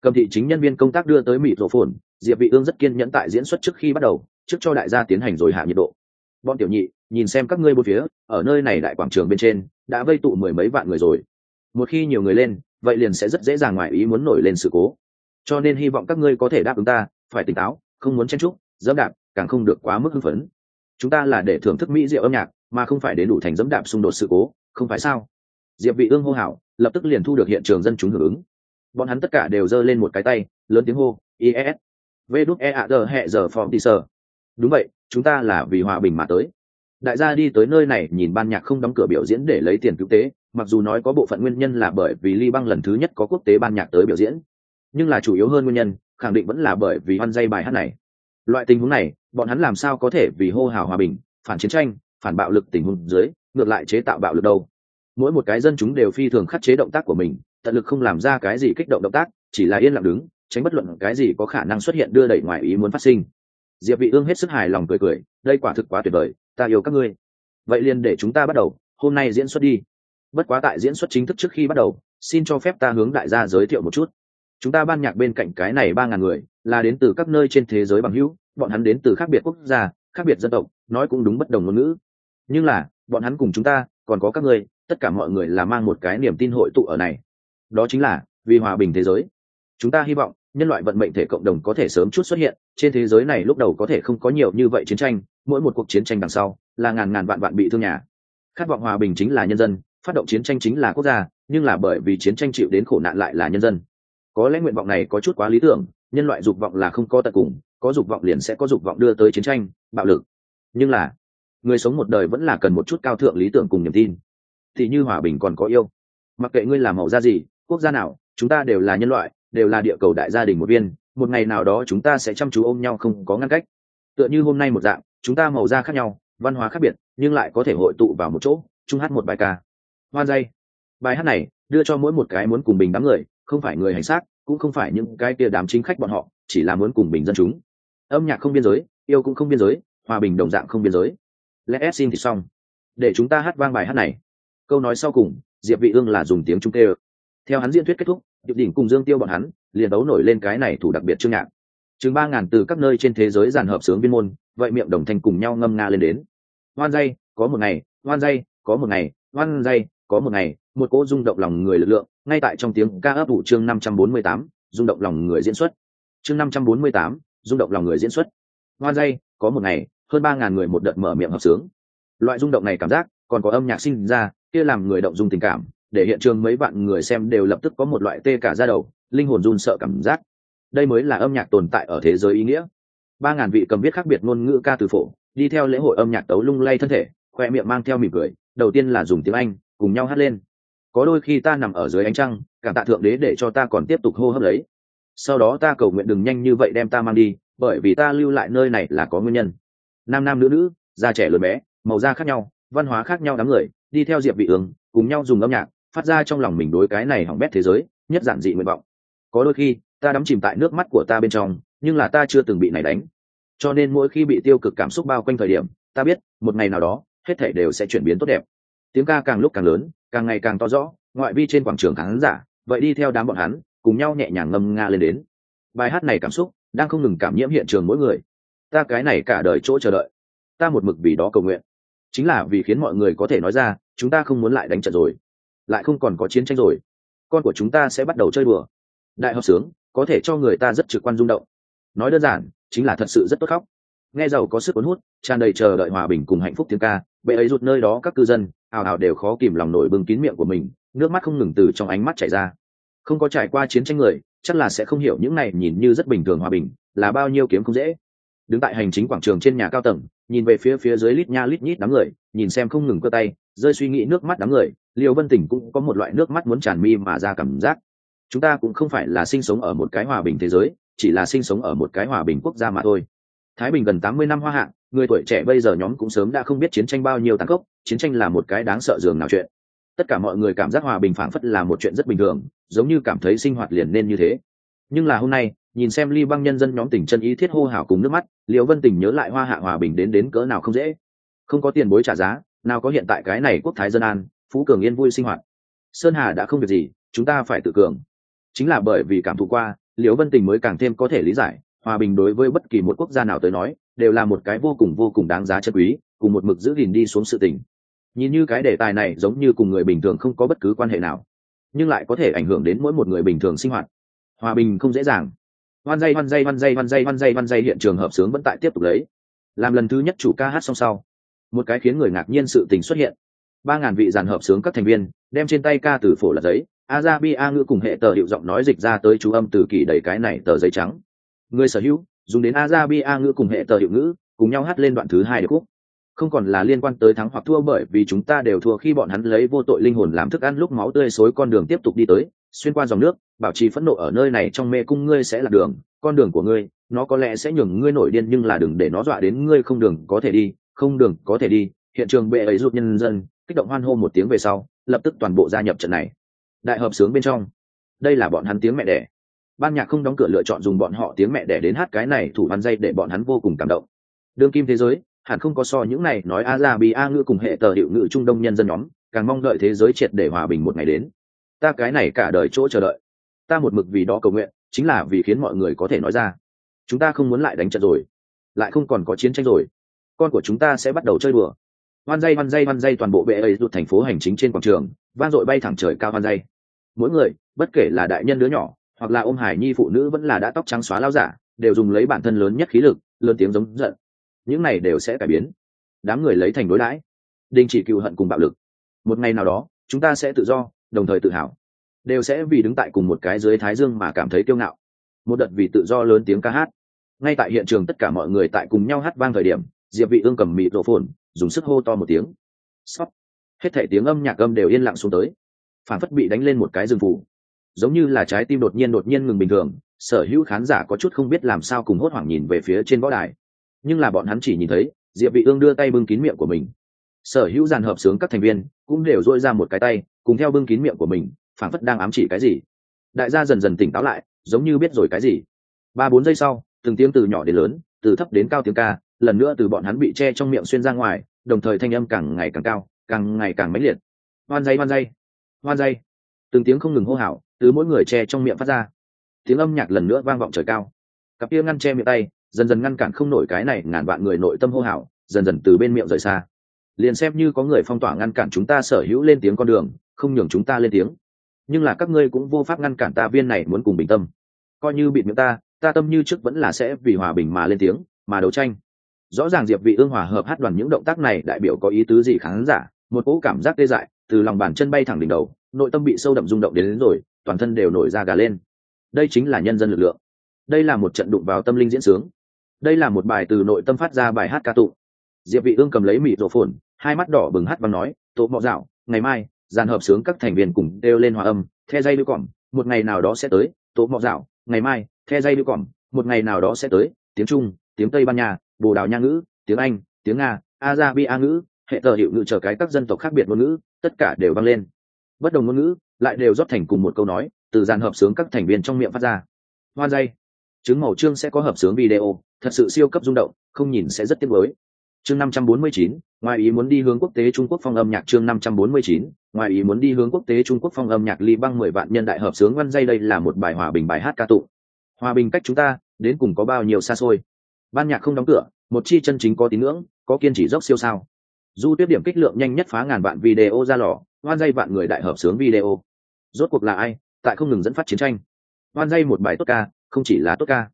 Cầm thị chính nhân viên công tác đưa tới mịt rổ phồn, diệp vị ương rất kiên nhẫn tại diễn xuất trước khi bắt đầu, trước cho đại gia tiến hành rồi hạ nhiệt độ. Bọn tiểu nhị, nhìn xem các ngươi bốn phía, ở nơi này đại quảng trường bên trên, đã vây tụ mười mấy vạn người rồi. Một khi nhiều người lên, vậy liền sẽ rất dễ dàng ngoài ý muốn nổi lên sự cố. Cho nên hy vọng các ngươi có thể đáp ứng ta, phải tỉnh táo không muốn chen trúc dẫm đạp càng không được quá mức hưng phấn. Chúng ta là để thưởng thức mỹ diệu âm nhạc mà không phải để đủ thành dẫm đạp xung đột sự cố không phải sao? Diệp vị ương hô hào lập tức liền thu được hiện trường dân chúng hưởng ứng. Bọn hắn tất cả đều giơ lên một cái tay lớn tiếng hô Yes, v đúc e a giờ hẹ giờ sờ đúng vậy chúng ta là vì hòa bình mà tới. Đại gia đi tới nơi này nhìn ban nhạc không đóng cửa biểu diễn để lấy tiền cứu tế mặc dù nói có bộ phận nguyên nhân là bởi vì ly băng lần thứ nhất có quốc tế ban nhạc tới biểu diễn. Nhưng là chủ yếu hơn nguyên nhân khẳng định vẫn là bởi vì hoan dây bài hát này. Loại tình huống này, bọn hắn làm sao có thể vì hô hào hòa bình, phản chiến tranh, phản bạo lực tình huống dưới, ngược lại chế tạo bạo lực đâu? Mỗi một cái dân chúng đều phi thường khắc chế động tác của mình, tận lực không làm ra cái gì kích động động tác, chỉ là yên lặng đứng, tránh bất luận cái gì có khả năng xuất hiện đưa đẩy ngoài ý muốn phát sinh. Diệp vị ương hết sức hài lòng cười cười, đây quả thực quá tuyệt vời, ta yêu các ngươi. Vậy liền để chúng ta bắt đầu, hôm nay diễn xuất đi. Bất quá tại diễn xuất chính thức trước khi bắt đầu, xin cho phép ta hướng đại gia giới thiệu một chút chúng ta ban nhạc bên cạnh cái này ba ngàn người, là đến từ các nơi trên thế giới bằng hữu, bọn hắn đến từ khác biệt quốc gia, khác biệt dân tộc, nói cũng đúng bất đồng ngôn ngữ. Nhưng là, bọn hắn cùng chúng ta, còn có các ngươi, tất cả mọi người là mang một cái niềm tin hội tụ ở này. Đó chính là, vì hòa bình thế giới. Chúng ta hy vọng, nhân loại vận mệnh thể cộng đồng có thể sớm chút xuất hiện, trên thế giới này lúc đầu có thể không có nhiều như vậy chiến tranh, mỗi một cuộc chiến tranh đằng sau, là ngàn ngàn vạn vạn bị thương nhà. Khát vọng hòa bình chính là nhân dân, phát động chiến tranh chính là quốc gia, nhưng là bởi vì chiến tranh chịu đến khổ nạn lại là nhân dân có lẽ nguyện vọng này có chút quá lý tưởng, nhân loại dục vọng là không có tận cùng, có dục vọng liền sẽ có dục vọng đưa tới chiến tranh, bạo lực. Nhưng là, người sống một đời vẫn là cần một chút cao thượng lý tưởng cùng niềm tin. Thì như hòa bình còn có yêu. Mặc kệ ngươi làm màu da gì, quốc gia nào, chúng ta đều là nhân loại, đều là địa cầu đại gia đình một viên, một ngày nào đó chúng ta sẽ chăm chú ôm nhau không có ngăn cách. Tựa như hôm nay một dạng, chúng ta màu da khác nhau, văn hóa khác biệt, nhưng lại có thể hội tụ vào một chỗ, chung hát một bài ca. Hoan dây. Bài hát này, đưa cho mỗi một cái muốn cùng bình đám người không phải người hành xác, cũng không phải những cái kia đám chính khách bọn họ, chỉ là muốn cùng bình dân chúng. Âm nhạc không biên giới, yêu cũng không biên giới, hòa bình đồng dạng không biên giới. Lẽ xin thì xong. Để chúng ta hát vang bài hát này. Câu nói sau cùng, diệp vị ương là dùng tiếng trung tê theo hắn diễn thuyết kết thúc điệp đỉnh cùng dương tiêu bọn hắn, liền đấu nổi lên cái này thủ đặc biệt chương nhạc. Chừng ba ngàn từ các nơi trên thế giới giàn hợp sướng viên môn, vậy miệng đồng thanh cùng nhau ngâm nga lên đến. Hoan dây, có một ngày, hoan dây, có một ngày, hoan dây có một ngày, một cỗ rung động lòng người lực lượng, ngay tại trong tiếng ca ấp ủ chương năm trăm bốn mươi tám, rung động lòng người diễn xuất. Chương năm trăm bốn mươi tám, rung động lòng người diễn xuất. Hoan dây, có một ngày, hơn ba ngàn người một đợt mở miệng hợp sướng. Loại rung động này cảm giác, còn có âm nhạc sinh ra, kia làm người động dung tình cảm, để hiện trường mấy bạn người xem đều lập tức có một loại tê cả ra đầu, linh hồn run sợ cảm giác. Đây mới là âm nhạc tồn tại ở thế giới ý nghĩa. ba ngàn vị cầm viết khác biệt ngôn ngữ ca từ phổ, đi theo lễ hội âm nhạc tấu lung lay thân thể, khoe miệng mang theo mỉm cười, đầu tiên là dùng tiếng anh cùng nhau hát lên. Có đôi khi ta nằm ở dưới ánh trăng, cảm tạ thượng đế để cho ta còn tiếp tục hô hấp lấy. Sau đó ta cầu nguyện đừng nhanh như vậy đem ta mang đi, bởi vì ta lưu lại nơi này là có nguyên nhân. Nam nam nữ nữ già trẻ lớn bé, màu da khác nhau, văn hóa khác nhau đám người, đi theo diệp vị ương, cùng nhau dùng âm nhạc, phát ra trong lòng mình đối cái này hỏng bét thế giới, nhất giản dị nguyện vọng. Có đôi khi, ta đắm chìm tại nước mắt của ta bên trong, nhưng là ta chưa từng bị này đánh. Cho nên mỗi khi bị tiêu cực cảm xúc bao quanh thời điểm, ta biết, một ngày nào đó, hết thảy đều sẽ chuyển biến tốt đẹp tiếng ca càng lúc càng lớn, càng ngày càng to rõ, ngoại vi trên quảng trường khán giả, vậy đi theo đám bọn hắn, cùng nhau nhẹ nhàng ngâm nga lên đến. Bài hát này cảm xúc đang không ngừng cảm nhiễm hiện trường mỗi người. Ta cái này cả đời chỗ chờ đợi. Ta một mực vì đó cầu nguyện. Chính là vì khiến mọi người có thể nói ra, chúng ta không muốn lại đánh trận rồi. Lại không còn có chiến tranh rồi. Con của chúng ta sẽ bắt đầu chơi đùa. Đại học sướng, có thể cho người ta rất trực quan rung động. Nói đơn giản, chính là thật sự rất tốt khóc. Nghe giàu có sức cuốn hút, tràn đầy chờ đợi hòa bình cùng hạnh phúc tiếng ca, bệ ấy rụt nơi đó các cư dân ào ào đều khó kìm lòng nổi bưng kín miệng của mình, nước mắt không ngừng từ trong ánh mắt chảy ra. Không có trải qua chiến tranh người, chắc là sẽ không hiểu những này nhìn như rất bình thường hòa bình, là bao nhiêu kiếm không dễ. Đứng tại hành chính quảng trường trên nhà cao tầng, nhìn về phía phía dưới lít nha lít nhít đám người, nhìn xem không ngừng cơ tay, rơi suy nghĩ nước mắt đám người liều vân tỉnh cũng có một loại nước mắt muốn tràn mi mà ra cảm giác. Chúng ta cũng không phải là sinh sống ở một cái hòa bình thế giới, chỉ là sinh sống ở một cái hòa bình quốc gia mà thôi. Thái bình gần tám mươi năm hoa hạng người tuổi trẻ bây giờ nhóm cũng sớm đã không biết chiến tranh bao nhiêu tàn khốc, chiến tranh là một cái đáng sợ dường nào chuyện. Tất cả mọi người cảm giác hòa bình phảng phất là một chuyện rất bình thường, giống như cảm thấy sinh hoạt liền nên như thế. Nhưng là hôm nay, nhìn xem ly băng nhân dân nhóm tỉnh chân ý thiết hô hào cùng nước mắt, liễu vân tình nhớ lại hoa hạ hòa bình đến đến cỡ nào không dễ. Không có tiền bối trả giá, nào có hiện tại cái này quốc thái dân an, phú cường yên vui sinh hoạt. Sơn hà đã không việc gì, chúng ta phải tự cường. Chính là bởi vì cảm thụ qua, liễu vân tình mới càng thêm có thể lý giải, hòa bình đối với bất kỳ một quốc gia nào tới nói đều là một cái vô cùng vô cùng đáng giá chân quý, cùng một mực giữ gìn đi xuống sự tình. Nhìn như cái đề tài này giống như cùng người bình thường không có bất cứ quan hệ nào, nhưng lại có thể ảnh hưởng đến mỗi một người bình thường sinh hoạt. Hòa bình không dễ dàng. Hoan dây hoan dây hoan dây hoan dây hoan dây hoan dây hiện trường hợp sướng vẫn tại tiếp tục lấy. Làm lần thứ nhất chủ ca hát xong sau, một cái khiến người ngạc nhiên sự tình xuất hiện. Ba ngàn vị dàn hợp sướng các thành viên, đem trên tay ca từ phổ là giấy Azabia ngữ cùng hệ tờ hiệu giọng nói dịch ra tới chú âm từ kỳ đầy cái này tờ giấy trắng. Người sở hữu dùng đến Arabia ngữ cùng hệ tờ hiệu ngữ, cùng nhau hát lên đoạn thứ hai được khúc. Không còn là liên quan tới thắng hoặc thua bởi vì chúng ta đều thua khi bọn hắn lấy vô tội linh hồn làm thức ăn lúc máu tươi xối con đường tiếp tục đi tới, xuyên qua dòng nước, bảo trì phẫn nộ ở nơi này trong mê cung ngươi sẽ là đường, con đường của ngươi, nó có lẽ sẽ nhường ngươi nổi điên nhưng là đừng để nó dọa đến ngươi không đường có thể đi, không đường có thể đi. Hiện trường bệ ấy giúp nhân dân, kích động hoan hô một tiếng về sau, lập tức toàn bộ gia nhập trận này đại hợp sướng bên trong đây là bọn hắn tiếng mẹ đẻ ban nhạc không đóng cửa lựa chọn dùng bọn họ tiếng mẹ đẻ đến hát cái này thủ văn dây để bọn hắn vô cùng cảm động. Đương kim thế giới, hẳn không có so những này nói a ra bi a ngữ cùng hệ tờ hiệu ngữ trung đông nhân dân nhóm, càng mong đợi thế giới triệt để hòa bình một ngày đến. Ta cái này cả đời chỗ chờ đợi. Ta một mực vì đó cầu nguyện, chính là vì khiến mọi người có thể nói ra. Chúng ta không muốn lại đánh trận rồi. Lại không còn có chiến tranh rồi. Con của chúng ta sẽ bắt đầu chơi đùa. Hoan dây hoan dây hoan dây toàn bộ bệ ấy rụt thành phố hành chính trên quảng trường, vang dội bay thẳng trời cao hoan dây. Mỗi người, bất kể là đại nhân đứa nhỏ hoặc là ôm hải nhi phụ nữ vẫn là đã tóc trắng xóa lao giả, đều dùng lấy bản thân lớn nhất khí lực, lớn tiếng giống giận. Những này đều sẽ cải biến. Đám người lấy thành đối đãi. Đình chỉ cựu hận cùng bạo lực. Một ngày nào đó, chúng ta sẽ tự do, đồng thời tự hào. Đều sẽ vì đứng tại cùng một cái dưới thái dương mà cảm thấy kiêu ngạo. Một đợt vì tự do lớn tiếng ca hát. Ngay tại hiện trường tất cả mọi người tại cùng nhau hát vang thời điểm, diệp vị ương cầm mịt rổ phồn, dùng sức hô to một tiếng. Sót hết thảy tiếng âm nhạc âm đều yên lặng xuống tới. Phản phất bị đánh lên một cái rừng phủ giống như là trái tim đột nhiên đột nhiên ngừng bình thường, sở hữu khán giả có chút không biết làm sao cùng hốt hoảng nhìn về phía trên võ đài. Nhưng là bọn hắn chỉ nhìn thấy, diệp vị ương đưa tay bưng kín miệng của mình. Sở hữu dàn hợp sướng các thành viên cũng đều dội ra một cái tay, cùng theo bưng kín miệng của mình phản phất đang ám chỉ cái gì. Đại gia dần dần tỉnh táo lại, giống như biết rồi cái gì. Ba bốn giây sau, từng tiếng từ nhỏ đến lớn, từ thấp đến cao tiếng ca, lần nữa từ bọn hắn bị che trong miệng xuyên ra ngoài, đồng thời thanh âm càng ngày càng cao, càng ngày càng mãnh liệt. Hoan dây hoan dây hoan dây. Từng tiếng không ngừng hô hào từ mỗi người che trong miệng phát ra. Tiếng âm nhạc lần nữa vang vọng trời cao. Cặp kia ngăn che miệng tay dần dần ngăn cản không nổi cái này ngàn vạn người nội tâm hô hào dần dần từ bên miệng rời xa. Liền xem như có người phong tỏa ngăn cản chúng ta sở hữu lên tiếng con đường không nhường chúng ta lên tiếng. Nhưng là các ngươi cũng vô pháp ngăn cản ta viên này muốn cùng bình tâm. Coi như bị miệng ta ta tâm như trước vẫn là sẽ vì hòa bình mà lên tiếng mà đấu tranh. Rõ ràng diệp vị ương hòa hợp hát đoàn những động tác này đại biểu có ý tứ gì khán giả một cỗ cảm giác tê dại từ lòng bàn chân bay thẳng đỉnh đầu nội tâm bị sâu đậm rung động đến, đến rồi toàn thân đều nổi ra gà lên. Đây chính là nhân dân lực lượng. Đây là một trận đụng vào tâm linh diễn sướng. Đây là một bài từ nội tâm phát ra bài hát ca tụng diệp vị ương cầm lấy mịt rổ phồn, hai mắt đỏ bừng hát và nói, tổ mọ dạo, ngày mai, dàn hợp sướng các thành viên cùng đều lên hòa âm, the dây đưa cỏm một ngày nào đó sẽ tới, tổ mọ dạo, ngày mai, the dây đưa cỏm một ngày nào đó sẽ tới, tiếng trung, tiếng tây ban nha, bồ đào nha ngữ, tiếng anh, tiếng nga azabia ngữ, hệ tờ hiệu ngữ chờ cái các dân tộc khác biệt ngôn ngữ, tất cả đều vang lên. Bất đồng ngôn ngữ lại đều rót thành cùng một câu nói, từ dàn hợp sướng các thành viên trong miệng phát ra. Hoan dây. Chứng màu trương sẽ có hợp sướng video, thật sự siêu cấp rung động, không nhìn sẽ rất tiếc mới chương năm trăm bốn mươi chín, ngoài ý muốn đi hướng quốc tế trung quốc phong âm nhạc chương năm trăm bốn mươi chín, ngoài ý muốn đi hướng quốc tế trung quốc phong âm nhạc ly băng mười vạn nhân đại hợp sướng văn dây đây là một bài hòa bình bài hát ca tụng. Hòa bình cách chúng ta, đến cùng có bao nhiêu xa xôi? Ban nhạc không đóng cửa, một chi chân chính có tín ngưỡng, có kiên trì dốc siêu sao? Du tiếp điểm kích lượng nhanh nhất phá ngàn vạn video ra lò, hoan dây vạn người đại hợp sướng video rốt cuộc là ai tại không ngừng dẫn phát chiến tranh. Hoan dây một bài tốt ca không chỉ là tốt ca.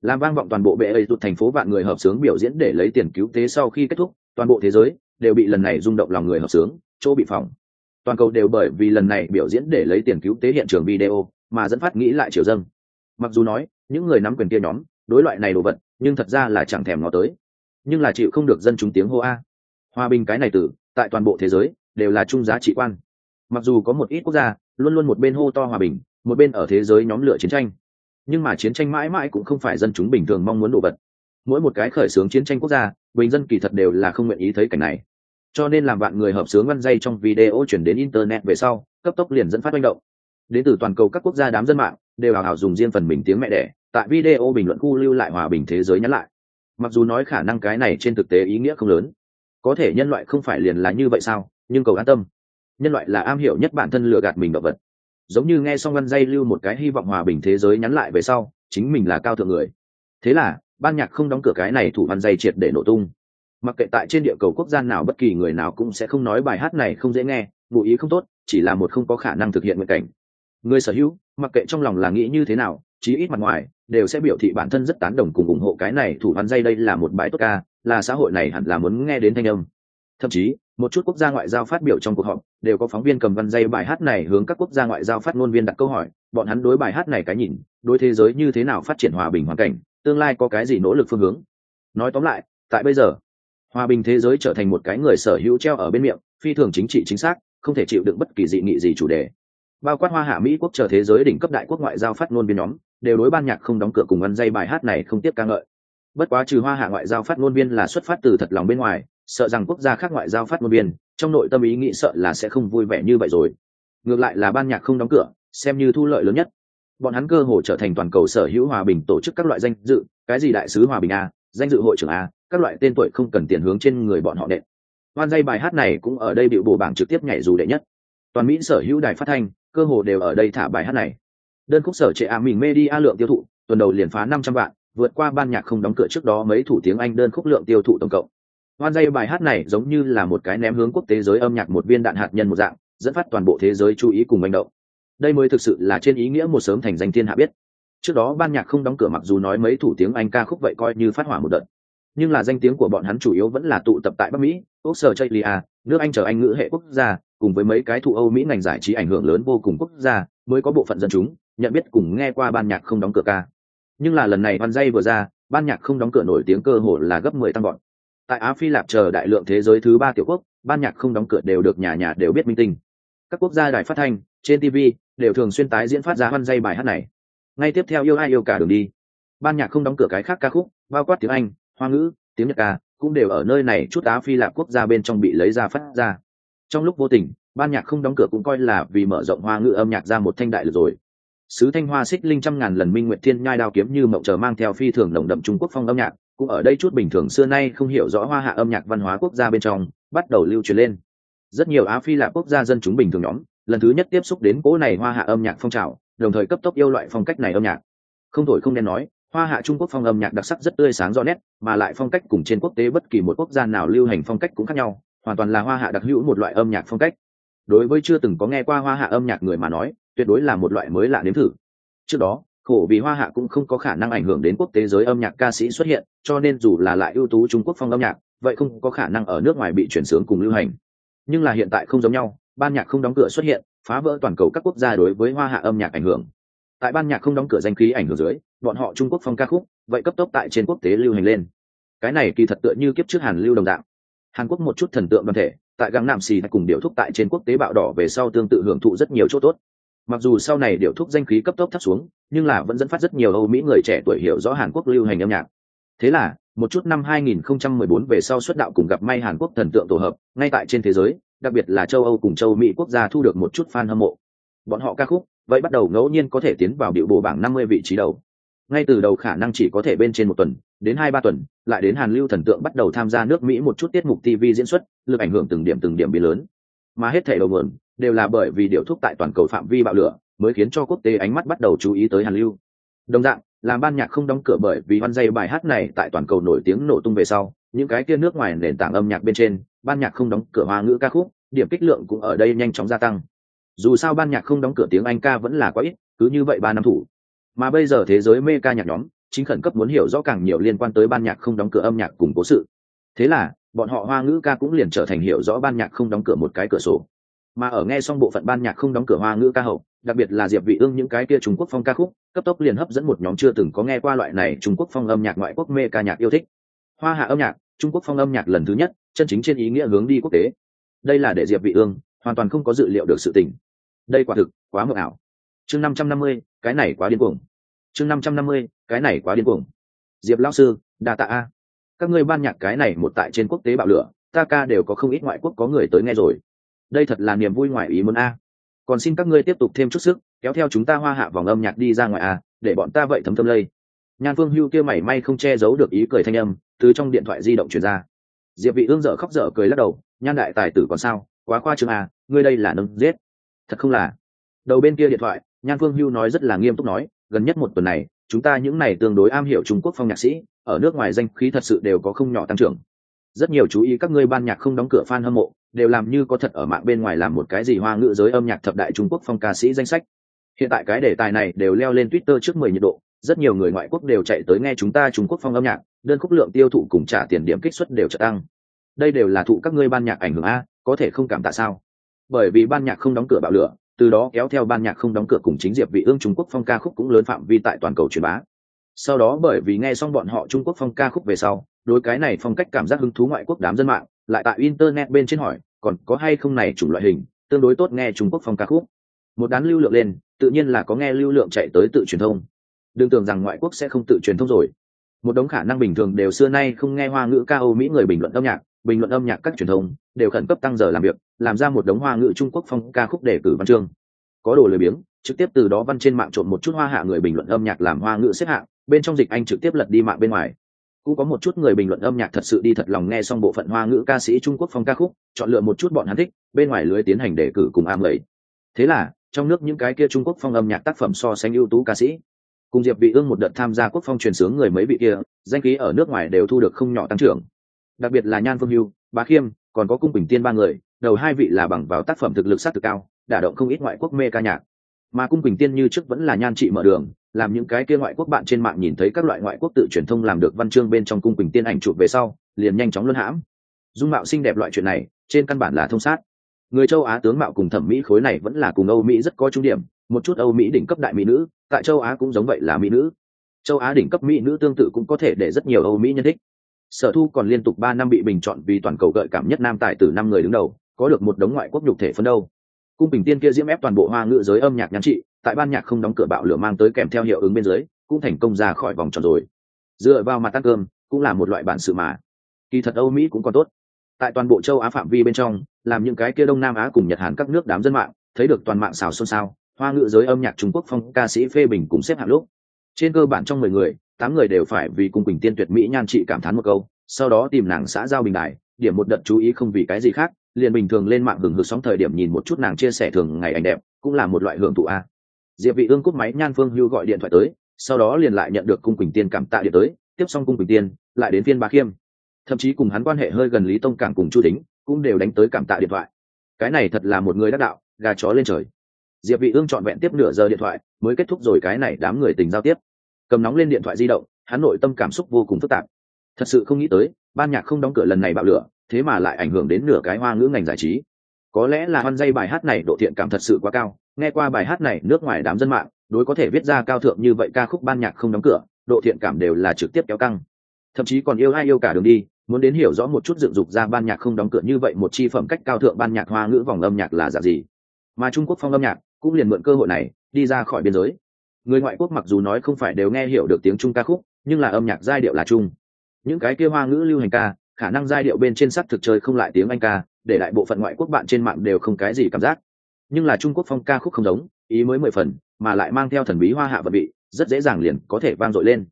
Làm vang vọng toàn bộ bệ ấy tụt thành phố vạn người hợp sướng biểu diễn để lấy tiền cứu tế sau khi kết thúc toàn bộ thế giới đều bị lần này rung động lòng người hợp sướng chỗ bị phòng toàn cầu đều bởi vì lần này biểu diễn để lấy tiền cứu tế hiện trường video mà dẫn phát nghĩ lại triều dâng. Mặc dù nói những người nắm quyền kia nhóm đối loại này đồ vật nhưng thật ra là chẳng thèm nó tới. Nhưng là chịu không được dân chúng tiếng hô a. Hòa bình cái này tử, tại toàn bộ thế giới đều là chung giá trị quan. Mặc dù có một ít quốc gia luôn luôn một bên hô to hòa bình, một bên ở thế giới nhóm lửa chiến tranh. Nhưng mà chiến tranh mãi mãi cũng không phải dân chúng bình thường mong muốn đồ vật. Mỗi một cái khởi xướng chiến tranh quốc gia, bình dân kỳ thật đều là không nguyện ý thấy cảnh này. Cho nên làm bạn người hợp sướng văn dây trong video chuyển đến internet về sau, cấp tốc liền dẫn phát manh động. Đến từ toàn cầu các quốc gia đám dân mạng, đều hào hào dùng riêng phần mình tiếng mẹ đẻ, tại video bình luận khu lưu lại hòa bình thế giới nhắn lại. Mặc dù nói khả năng cái này trên thực tế ý nghĩa không lớn. Có thể nhân loại không phải liền là như vậy sao? Nhưng cầu an tâm nhân loại là am hiểu nhất bản thân lừa gạt mình động vật. Giống như nghe xong văn dây lưu một cái hy vọng hòa bình thế giới nhắn lại về sau, chính mình là cao thượng người. Thế là, ban nhạc không đóng cửa cái này thủ văn dây triệt để nổ tung. Mặc kệ tại trên địa cầu quốc gia nào bất kỳ người nào cũng sẽ không nói bài hát này không dễ nghe, ngụ ý không tốt, chỉ là một không có khả năng thực hiện nguyện cảnh. Người sở hữu, mặc kệ trong lòng là nghĩ như thế nào, chí ít mặt ngoài, đều sẽ biểu thị bản thân rất tán đồng cùng ủng hộ cái này thủ văn dây đây là một bài tốt ca, là xã hội này hẳn là muốn nghe đến thanh âm. Thậm chí một chút quốc gia ngoại giao phát biểu trong cuộc họp, đều có phóng viên cầm văn dây bài hát này hướng các quốc gia ngoại giao phát ngôn viên đặt câu hỏi, bọn hắn đối bài hát này cái nhìn, đối thế giới như thế nào phát triển hòa bình hoàn cảnh, tương lai có cái gì nỗ lực phương hướng. Nói tóm lại, tại bây giờ, hòa bình thế giới trở thành một cái người sở hữu treo ở bên miệng, phi thường chính trị chính xác, không thể chịu đựng bất kỳ dị nghị gì chủ đề. Bao quát hoa hạ, mỹ quốc chờ thế giới đỉnh cấp đại quốc ngoại giao phát ngôn viên nhóm, đều đối ban nhạc không đóng cửa cùng văn dây bài hát này không tiếp ca ngợi. Bất quá trừ hoa hạ ngoại giao phát ngôn viên là xuất phát từ thật lòng bên ngoài sợ rằng quốc gia khác ngoại giao phát ngôn viên, trong nội tâm ý nghĩ sợ là sẽ không vui vẻ như vậy rồi. Ngược lại là ban nhạc không đóng cửa, xem như thu lợi lớn nhất. Bọn hắn cơ hồ trở thành toàn cầu sở hữu hòa bình tổ chức các loại danh dự, cái gì đại sứ hòa bình a, danh dự hội trưởng a, các loại tên tuổi không cần tiền hướng trên người bọn họ nện. Hoan dây bài hát này cũng ở đây bị bổ bảng trực tiếp nhảy dù đệ nhất. Toàn mỹ sở hữu đài phát thanh, cơ hồ đều ở đây thả bài hát này. Đơn khúc sở trệ a mình media lượng tiêu thụ, tuần đầu liền phá năm trăm vạn, vượt qua ban nhạc không đóng cửa trước đó mấy thủ tiếng anh đơn khúc lượng tiêu thụ tổng cộng hoan dây bài hát này giống như là một cái ném hướng quốc tế giới âm nhạc một viên đạn hạt nhân một dạng, dẫn phát toàn bộ thế giới chú ý cùng manh động. Đây mới thực sự là trên ý nghĩa một sớm thành danh thiên hạ biết. Trước đó ban nhạc không đóng cửa mặc dù nói mấy thủ tiếng anh ca khúc vậy coi như phát hỏa một đợt. Nhưng là danh tiếng của bọn hắn chủ yếu vẫn là tụ tập tại bắc mỹ, úc sở chây lia à, nước anh chờ anh ngữ hệ quốc gia, cùng với mấy cái thụ âu mỹ ngành giải trí ảnh hưởng lớn vô cùng quốc gia, mới có bộ phận dân chúng nhận biết cùng nghe qua ban nhạc không đóng cửa ca. Nhưng là lần này văn dây vừa ra, ban nhạc không đóng cửa nổi tiếng cơ hội là gấp mười tăng gọn tại á phi lạp chờ đại lượng thế giới thứ ba tiểu quốc, ban nhạc không đóng cửa đều được nhà nhà đều biết minh tinh. Các quốc gia đài phát thanh, trên tv đều thường xuyên tái diễn phát ra hoan dây bài hát này. Ngay tiếp theo yêu ai yêu cả đường đi. Ban nhạc không đóng cửa cái khác ca khúc, bao quát tiếng anh, hoa ngữ, tiếng nhật ca, cũng đều ở nơi này chút á phi lạp quốc gia bên trong bị lấy ra phát ra. Trong lúc vô tình, ban nhạc không đóng cửa cũng coi là vì mở rộng hoa ngữ âm nhạc ra một thanh đại lực rồi. Sứ thanh hoa xích linh trăm ngàn lần minh nguyệt thiên nhai đao kiếm như mộng chờ mang theo phi thường nồng đậm trung quốc phong âm nhạc cũng ở đây chút bình thường xưa nay không hiểu rõ hoa hạ âm nhạc văn hóa quốc gia bên trong, bắt đầu lưu truyền lên. Rất nhiều á phi là quốc gia dân chúng bình thường nhóm, lần thứ nhất tiếp xúc đến cỗ này hoa hạ âm nhạc phong trào, đồng thời cấp tốc yêu loại phong cách này âm nhạc. Không thổi không đen nói, hoa hạ trung quốc phong âm nhạc đặc sắc rất tươi sáng rõ nét, mà lại phong cách cùng trên quốc tế bất kỳ một quốc gia nào lưu hành phong cách cũng khác nhau, hoàn toàn là hoa hạ đặc hữu một loại âm nhạc phong cách. Đối với chưa từng có nghe qua hoa hạ âm nhạc người mà nói, tuyệt đối là một loại mới lạ nếm thử. Trước đó khổ vì hoa hạ cũng không có khả năng ảnh hưởng đến quốc tế giới âm nhạc ca sĩ xuất hiện, cho nên dù là lại ưu tú trung quốc phong âm nhạc, vậy không có khả năng ở nước ngoài bị chuyển sướng cùng lưu hành. Nhưng là hiện tại không giống nhau, ban nhạc không đóng cửa xuất hiện, phá vỡ toàn cầu các quốc gia đối với hoa hạ âm nhạc ảnh hưởng. Tại ban nhạc không đóng cửa danh khí ảnh hưởng dưới, bọn họ trung quốc phong ca khúc, vậy cấp tốc tại trên quốc tế lưu hành lên. Cái này kỳ thật tựa như kiếp trước hàn lưu đồng dạng. Hàn quốc một chút thần tượng đoàn thể, tại găng nam xì cùng điệu thúc tại trên quốc tế bạo đỏ về sau tương tự hưởng thụ rất nhiều chỗ tốt mặc dù sau này điệu thúc danh khí cấp tốc thấp xuống, nhưng là vẫn dẫn phát rất nhiều âu mỹ người trẻ tuổi hiểu rõ hàn quốc lưu hành âm nhạc. Thế là, một chút năm 2014 về sau xuất đạo cùng gặp may hàn quốc thần tượng tổ hợp, ngay tại trên thế giới, đặc biệt là châu âu cùng châu mỹ quốc gia thu được một chút fan hâm mộ. Bọn họ ca khúc, vậy bắt đầu ngẫu nhiên có thể tiến vào điệu bộ bảng 50 vị trí đầu. Ngay từ đầu khả năng chỉ có thể bên trên một tuần, đến hai ba tuần, lại đến hàn lưu thần tượng bắt đầu tham gia nước mỹ một chút tiết mục tv diễn xuất, lực ảnh hưởng từng điểm từng điểm bị lớn. Mà hết thể đầu nguồn đều là bởi vì điều thúc tại toàn cầu phạm vi bạo lửa mới khiến cho quốc tế ánh mắt bắt đầu chú ý tới hàn lưu. Đồng dạng, làm ban nhạc không đóng cửa bởi vì hoan dây bài hát này tại toàn cầu nổi tiếng nổ tung về sau, những cái kia nước ngoài nền tảng âm nhạc bên trên, ban nhạc không đóng cửa hoa ngữ ca khúc, điểm kích lượng cũng ở đây nhanh chóng gia tăng. Dù sao ban nhạc không đóng cửa tiếng anh ca vẫn là quá ít, cứ như vậy ba năm thủ. Mà bây giờ thế giới mê ca nhạc nhóm, chính khẩn cấp muốn hiểu rõ càng nhiều liên quan tới ban nhạc không đóng cửa âm nhạc cùng cố sự. Thế là, bọn họ hoa ngữ ca cũng liền trở thành hiểu rõ ban nhạc không đóng cửa một cái cửa sổ mà ở nghe xong bộ phận ban nhạc không đóng cửa hoa ngữ ca hậu đặc biệt là diệp vị ương những cái kia trung quốc phong ca khúc cấp tốc liền hấp dẫn một nhóm chưa từng có nghe qua loại này trung quốc phong âm nhạc ngoại quốc mê ca nhạc yêu thích. Hoa hạ âm nhạc trung quốc phong âm nhạc lần thứ nhất chân chính trên ý nghĩa hướng đi quốc tế. Đây là để diệp vị ương hoàn toàn không có dự liệu được sự tình. Đây quả thực quá mộng ảo. Chương 550, cái này quá điên cuồng. Chương 550, cái này quá điên cuồng. Diệp lão sư đa tạ a. Các ngươi ban nhạc cái này một tại trên quốc tế bạo lửa ta ca đều có không ít ngoại quốc có người tới nghe rồi đây thật là niềm vui ngoài ý muốn a. Còn xin các ngươi tiếp tục thêm chút sức, kéo theo chúng ta hoa hạ vòng âm nhạc đi ra ngoài à để bọn ta vậy thấm thâm lây. Nhan phương hưu kia mảy may không che giấu được ý cười thanh âm, từ trong điện thoại di động truyền ra. Diệp vị ương dở khóc dở cười lắc đầu, nhan đại tài tử còn sao? Quá khoa trương à ngươi đây là nâng giết. Thật không là. Đầu bên kia điện thoại, nhan phương hưu nói rất là nghiêm túc nói, gần nhất một tuần này, chúng ta những này tương đối am hiểu trung quốc phong nhạc sĩ, ở nước ngoài danh khí thật sự đều có không nhỏ tăng trưởng. Rất nhiều chú ý các ngươi ban nhạc không đóng cửa fan hâm mộ đều làm như có thật ở mạng bên ngoài làm một cái gì hoa ngữ giới âm nhạc thập đại trung quốc phong ca sĩ danh sách. Hiện tại cái đề tài này đều leo lên twitter trước mười nhiệt độ, rất nhiều người ngoại quốc đều chạy tới nghe chúng ta trung quốc phong âm nhạc, đơn khúc lượng tiêu thụ cùng trả tiền điểm kích suất đều trợ tăng. Đây đều là thụ các ngươi ban nhạc ảnh hưởng a, có thể không cảm tạ sao? Bởi vì ban nhạc không đóng cửa bạo lửa, từ đó kéo theo ban nhạc không đóng cửa cùng chính diệp vị ương trung quốc phong ca khúc cũng lớn phạm vi tại toàn cầu truyền bá. Sau đó bởi vì nghe xong bọn họ trung quốc phong ca khúc về sau, đối cái này phong cách cảm giác hứng thú ngoại quốc đám dân mạng lại tại internet bên trên hỏi, còn có hay không này chủng loại hình, tương đối tốt nghe trung quốc phong ca khúc. Một đán lưu lượng lên, tự nhiên là có nghe lưu lượng chạy tới tự truyền thông. Đừng tưởng rằng ngoại quốc sẽ không tự truyền thông rồi. Một đống khả năng bình thường đều xưa nay không nghe hoa ngữ ca âu mỹ người bình luận âm nhạc, bình luận âm nhạc các truyền thông, đều khẩn cấp tăng giờ làm việc, làm ra một đống hoa ngữ trung quốc phong ca khúc để cử văn chương. Có đồ lười biếng, trực tiếp từ đó văn trên mạng trộn một chút hoa hạ người bình luận âm nhạc làm hoa ngữ xếp hạng, bên trong dịch anh trực tiếp lật đi mạng bên ngoài cũng có một chút người bình luận âm nhạc thật sự đi thật lòng nghe xong bộ phận hoa ngữ ca sĩ trung quốc phong ca khúc, chọn lựa một chút bọn hắn thích, bên ngoài lưới tiến hành đề cử cùng am lầy. Thế là, trong nước những cái kia trung quốc phong âm nhạc tác phẩm so sánh ưu tú ca sĩ. Cùng diệp vị ương một đợt tham gia quốc phong truyền sướng người mấy vị kia, danh khí ở nước ngoài đều thu được không nhỏ tăng trưởng. Đặc biệt là nhan phương hưu, bá khiêm, còn có cung bình tiên ba người, đầu hai vị là bằng vào tác phẩm thực lực sát thực cao, đả động không ít ngoại quốc mê ca nhạc. Mà cung bình tiên như trước vẫn là nhan trị mở đường làm những cái kia ngoại quốc bạn trên mạng nhìn thấy các loại ngoại quốc tự truyền thông làm được văn chương bên trong cung bình tiên ảnh chụp về sau, liền nhanh chóng luân hãm. Dung mạo xinh đẹp loại chuyện này, trên căn bản là thông sát. Người châu á tướng mạo cùng thẩm mỹ khối này vẫn là cùng âu mỹ rất có trung điểm, một chút âu mỹ đỉnh cấp đại mỹ nữ, tại châu á cũng giống vậy là mỹ nữ. Châu á đỉnh cấp mỹ nữ tương tự cũng có thể để rất nhiều âu mỹ nhân thích. Sở thu còn liên tục ba năm bị bình chọn vì toàn cầu gợi cảm nhất nam tài tử năm người đứng đầu, có được một đống ngoại quốc nhục thể phấn đâu cung bình tiên kia diễm ép toàn bộ hoa ngữ giới âm nhạc nhắn trị tại ban nhạc không đóng cửa bạo lửa mang tới kèm theo hiệu ứng bên dưới, cũng thành công ra khỏi vòng tròn rồi. Dựa vào mặt ăn cơm, cũng là một loại bản sự mà. Kỳ thật âu mỹ cũng còn tốt. Tại toàn bộ châu á phạm vi bên trong, làm những cái kia đông nam á cùng nhật hàn các nước đám dân mạng, thấy được toàn mạng xào xôn xao, hoa ngữ giới âm nhạc trung quốc phong ca sĩ phê bình cùng xếp hạng lúc. Trên cơ bản trong mười người, tám người đều phải vì cung bình tiên tuyệt mỹ nhan trị cảm thán một câu, sau đó tìm nàng xã giao bình đại điểm một đợt chú ý không vì cái gì khác, liền bình thường lên mạng hừng hực sóng thời điểm nhìn một chút nàng chia sẻ thường ngày ảnh đẹp, cũng là một loại hưởng thụ a diệp vị ương cúp máy nhan phương hưu gọi điện thoại tới, sau đó liền lại nhận được cung quỳnh tiên cảm tạ điện tới, tiếp xong cung quỳnh tiên, lại đến phiên bá khiêm. Thậm chí cùng hắn quan hệ hơi gần lý tông cảng cùng chu tính cũng đều đánh tới cảm tạ điện thoại. Cái này thật là một người đắc đạo, gà chó lên trời. Diệp vị ương chọn vẹn tiếp nửa giờ điện thoại, mới kết thúc rồi cái này đám người tình giao tiếp. Cầm nóng lên điện thoại di động, hắn nội tâm cảm xúc vô cùng phức tạp. Thật sự không nghĩ tới, ban nhạc không đóng cửa lần này bạo lửa, thế mà lại ảnh hưởng đến nửa cái hoa ngữ ngành giải trí có lẽ là hoan dây bài hát này độ thiện cảm thật sự quá cao. Nghe qua bài hát này, nước ngoài đám dân mạng đối có thể viết ra cao thượng như vậy ca khúc ban nhạc không đóng cửa, độ thiện cảm đều là trực tiếp kéo căng. Thậm chí còn yêu ai yêu cả đường đi, muốn đến hiểu rõ một chút dựng dục ra ban nhạc không đóng cửa như vậy một chi phẩm cách cao thượng ban nhạc hoa ngữ vòng âm nhạc là dạng gì. Mà trung quốc phong âm nhạc cũng liền mượn cơ hội này đi ra khỏi biên giới. Người ngoại quốc mặc dù nói không phải đều nghe hiểu được tiếng trung ca khúc, nhưng là âm nhạc giai điệu là chung những cái kia hoa ngữ lưu hành ca khả năng giai điệu bên trên sắc thực chơi không lại tiếng anh ca, để lại bộ phận ngoại quốc bạn trên mạng đều không cái gì cảm giác. Nhưng là trung quốc phong ca khúc không giống, ý mới mười phần, mà lại mang theo thần bí hoa hạ vật vị, rất dễ dàng liền có thể vang dội lên.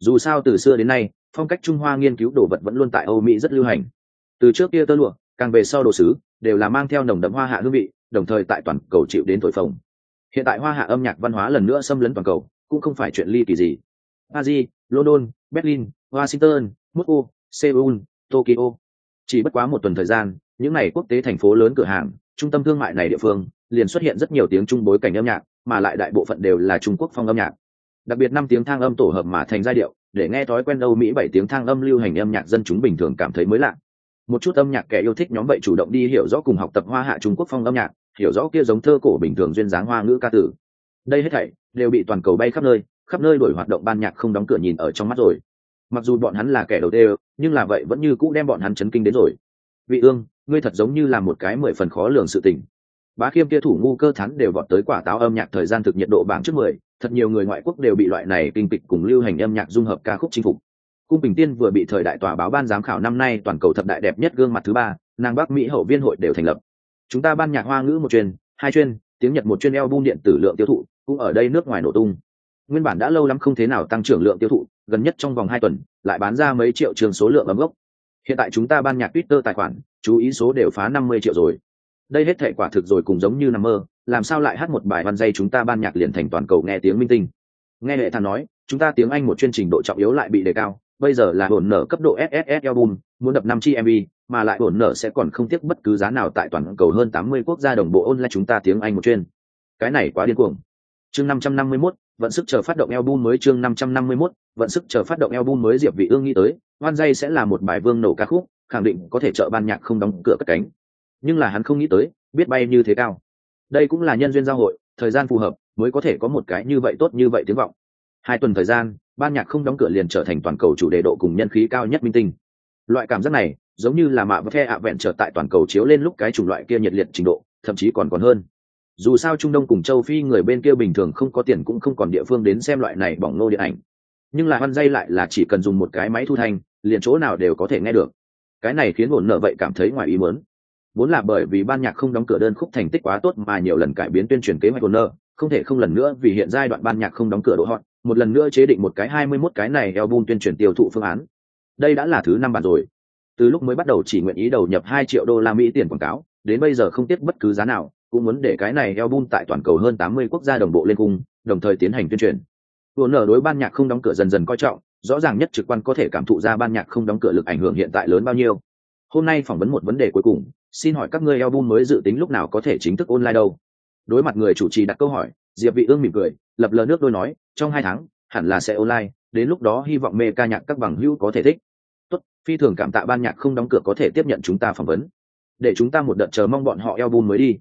Dù sao từ xưa đến nay, phong cách trung hoa nghiên cứu đồ vật vẫn luôn tại âu mỹ rất lưu hành. Từ trước kia tơ lụa, càng về sau đồ sứ, đều là mang theo nồng đậm hoa hạ hương vị, đồng thời tại toàn cầu chịu đến thổi phồng. Hiện tại hoa hạ âm nhạc văn hóa lần nữa xâm lấn toàn cầu, cũng không phải chuyện ly kỳ gì. Paris, london, berlin, washington, moscow, seoul tokyo. Chỉ bất quá một tuần thời gian, những này quốc tế thành phố lớn cửa hàng, trung tâm thương mại này địa phương, liền xuất hiện rất nhiều tiếng trung bối cảnh âm nhạc, mà lại đại bộ phận đều là trung quốc phong âm nhạc. Đặc biệt năm tiếng thang âm tổ hợp mà thành giai điệu, để nghe thói quen âu mỹ bảy tiếng thang âm lưu hành âm nhạc dân chúng bình thường cảm thấy mới lạ. Một chút âm nhạc kẻ yêu thích nhóm vậy chủ động đi hiểu rõ cùng học tập hoa hạ trung quốc phong âm nhạc, hiểu rõ kia giống thơ cổ bình thường duyên dáng hoa ngữ ca tử đây hết thảy đều bị toàn cầu bay khắp nơi khắp nơi đổi hoạt động ban nhạc không đóng cửa nhìn ở trong mắt rồi mặc dù bọn hắn là kẻ đầu tiên, nhưng là vậy vẫn như cũ đem bọn hắn chấn kinh đến rồi. Vị ương, ngươi thật giống như là một cái mười phần khó lường sự tình. Bá khiêm kia thủ ngu cơ thắn đều vọt tới quả táo âm nhạc thời gian thực nhiệt độ bảng trước mười, thật nhiều người ngoại quốc đều bị loại này kinh kịch cùng lưu hành âm nhạc dung hợp ca khúc chinh phục. Cung bình tiên vừa bị thời đại tòa báo ban giám khảo năm nay toàn cầu thập đại đẹp nhất gương mặt thứ ba, nàng bắc mỹ hậu viên hội đều thành lập. Chúng ta ban nhạc hoa ngữ một chuyên, hai chuyên, tiếng nhật một chuyên album điện tử lượng tiêu thụ, cũng ở đây nước ngoài nổ tung. Nguyên bản đã lâu lắm không thế nào tăng trưởng lượng tiêu thụ gần nhất trong vòng hai tuần, lại bán ra mấy triệu trường số lượng ấm gốc. Hiện tại chúng ta ban nhạc twitter tài khoản, chú ý số đều phá năm mươi triệu rồi. Đây hết thể quả thực rồi cùng giống như nằm mơ, làm sao lại hát một bài văn dây chúng ta ban nhạc liền thành toàn cầu nghe tiếng minh tinh? Nghe hệ thằng nói, chúng ta tiếng anh một chương trình độ trọng yếu lại bị đề cao, bây giờ là hồn nở cấp độ sss album, muốn đập năm chi mv mà lại hồn nở sẽ còn không tiếc bất cứ giá nào tại toàn cầu hơn tám mươi quốc gia đồng bộ online chúng ta tiếng anh một chuyên. Cái này quá điên cuồng chương năm trăm năm mươi 551, vận sức chờ phát động album mới chương năm trăm năm mươi 551, vận sức chờ phát động album mới diệp vị ương nghĩ tới hoan dây sẽ là một bài vương nổ ca khúc khẳng định có thể trợ ban nhạc không đóng cửa cất cánh. Nhưng là hắn không nghĩ tới biết bay như thế cao. Đây cũng là nhân duyên giao hội thời gian phù hợp mới có thể có một cái như vậy tốt như vậy tiếng vọng. Hai tuần thời gian ban nhạc không đóng cửa liền trở thành toàn cầu chủ đề độ cùng nhân khí cao nhất minh tinh. Loại cảm giác này giống như là mạ và phe ạ vẹn trở tại toàn cầu chiếu lên lúc cái chủng loại kia nhiệt liệt trình độ thậm chí còn còn hơn dù sao trung đông cùng châu phi người bên kia bình thường không có tiền cũng không còn địa phương đến xem loại này bỏng nô điện ảnh. Nhưng là hoan dây lại là chỉ cần dùng một cái máy thu thanh, liền chỗ nào đều có thể nghe được. Cái này khiến ổn nợ vậy cảm thấy ngoài ý muốn. Vốn là bởi vì ban nhạc không đóng cửa đơn khúc thành tích quá tốt mà nhiều lần cải biến tuyên truyền kế hoạch ổn nợ, không thể không lần nữa vì hiện giai đoạn ban nhạc không đóng cửa độ hot, một lần nữa chế định một cái hai mươi 21 cái này album tuyên truyền tiêu thụ phương án. Đây đã là thứ năm bản rồi. Từ lúc mới bắt đầu chỉ nguyện ý đầu nhập hai triệu đô la mỹ tiền quảng cáo, đến bây giờ không tiếc bất cứ giá nào cũng muốn để cái này album tại toàn cầu hơn tám mươi quốc gia đồng bộ lên cung đồng thời tiến hành tuyên truyền Buồn nở đối ban nhạc không đóng cửa dần dần coi trọng, rõ ràng nhất trực quan có thể cảm thụ ra ban nhạc không đóng cửa lực ảnh hưởng hiện tại lớn bao nhiêu. Hôm nay phỏng vấn một vấn đề cuối cùng, xin hỏi các ngươi album mới dự tính lúc nào có thể chính thức online đâu? Đối mặt người chủ trì đặt câu hỏi, Diệp Vị Ương mỉm cười, lập lờ nước đôi nói, trong hai tháng, hẳn là sẽ online, đến lúc đó hy vọng mê ca nhạc các bằng hữu có thể thích. Tốt, phi thường cảm tạ ban nhạc không đóng cửa có thể tiếp nhận chúng ta phỏng vấn. Để chúng ta một đợt chờ mong bọn họ album mới đi.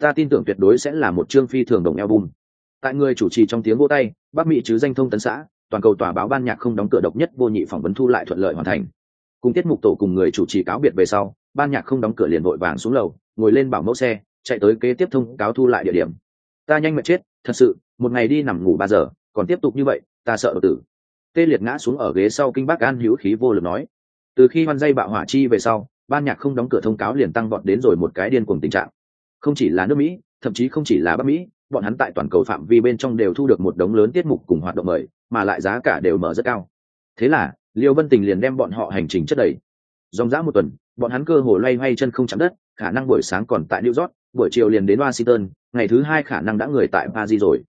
Ta tin tưởng tuyệt đối sẽ là một chương phi thường đồng album. Tại người chủ trì trong tiếng vỗ tay bắc mỹ chứ danh thông tấn xã, toàn cầu tòa báo ban nhạc không đóng cửa độc nhất vô nhị phỏng vấn thu lại thuận lợi hoàn thành. Cùng tiết mục tổ cùng người chủ trì cáo biệt về sau, ban nhạc không đóng cửa liền vội vàng xuống lầu, ngồi lên bảo mẫu xe, chạy tới kế tiếp thông cáo thu lại địa điểm. Ta nhanh mệt chết, thật sự, một ngày đi nằm ngủ ba giờ, còn tiếp tục như vậy, ta sợ tử. Tê liệt ngã xuống ở ghế sau kinh bác an hữu khí vô lực nói. Từ khi hoan dây bạo hỏa chi về sau, ban nhạc không đóng cửa thông cáo liền tăng vọt đến rồi một cái điên cuồng tình trạng không chỉ là nước mỹ, thậm chí không chỉ là bắc mỹ, bọn hắn tại toàn cầu phạm vi bên trong đều thu được một đống lớn tiết mục cùng hoạt động mời, mà lại giá cả đều mở rất cao. Thế là, liêu vân tình liền đem bọn họ hành trình chất đầy. Dòng dã một tuần, bọn hắn cơ hồ loay hoay chân không chạm đất, khả năng buổi sáng còn tại new york, buổi chiều liền đến washington, ngày thứ hai khả năng đã người tại paris rồi.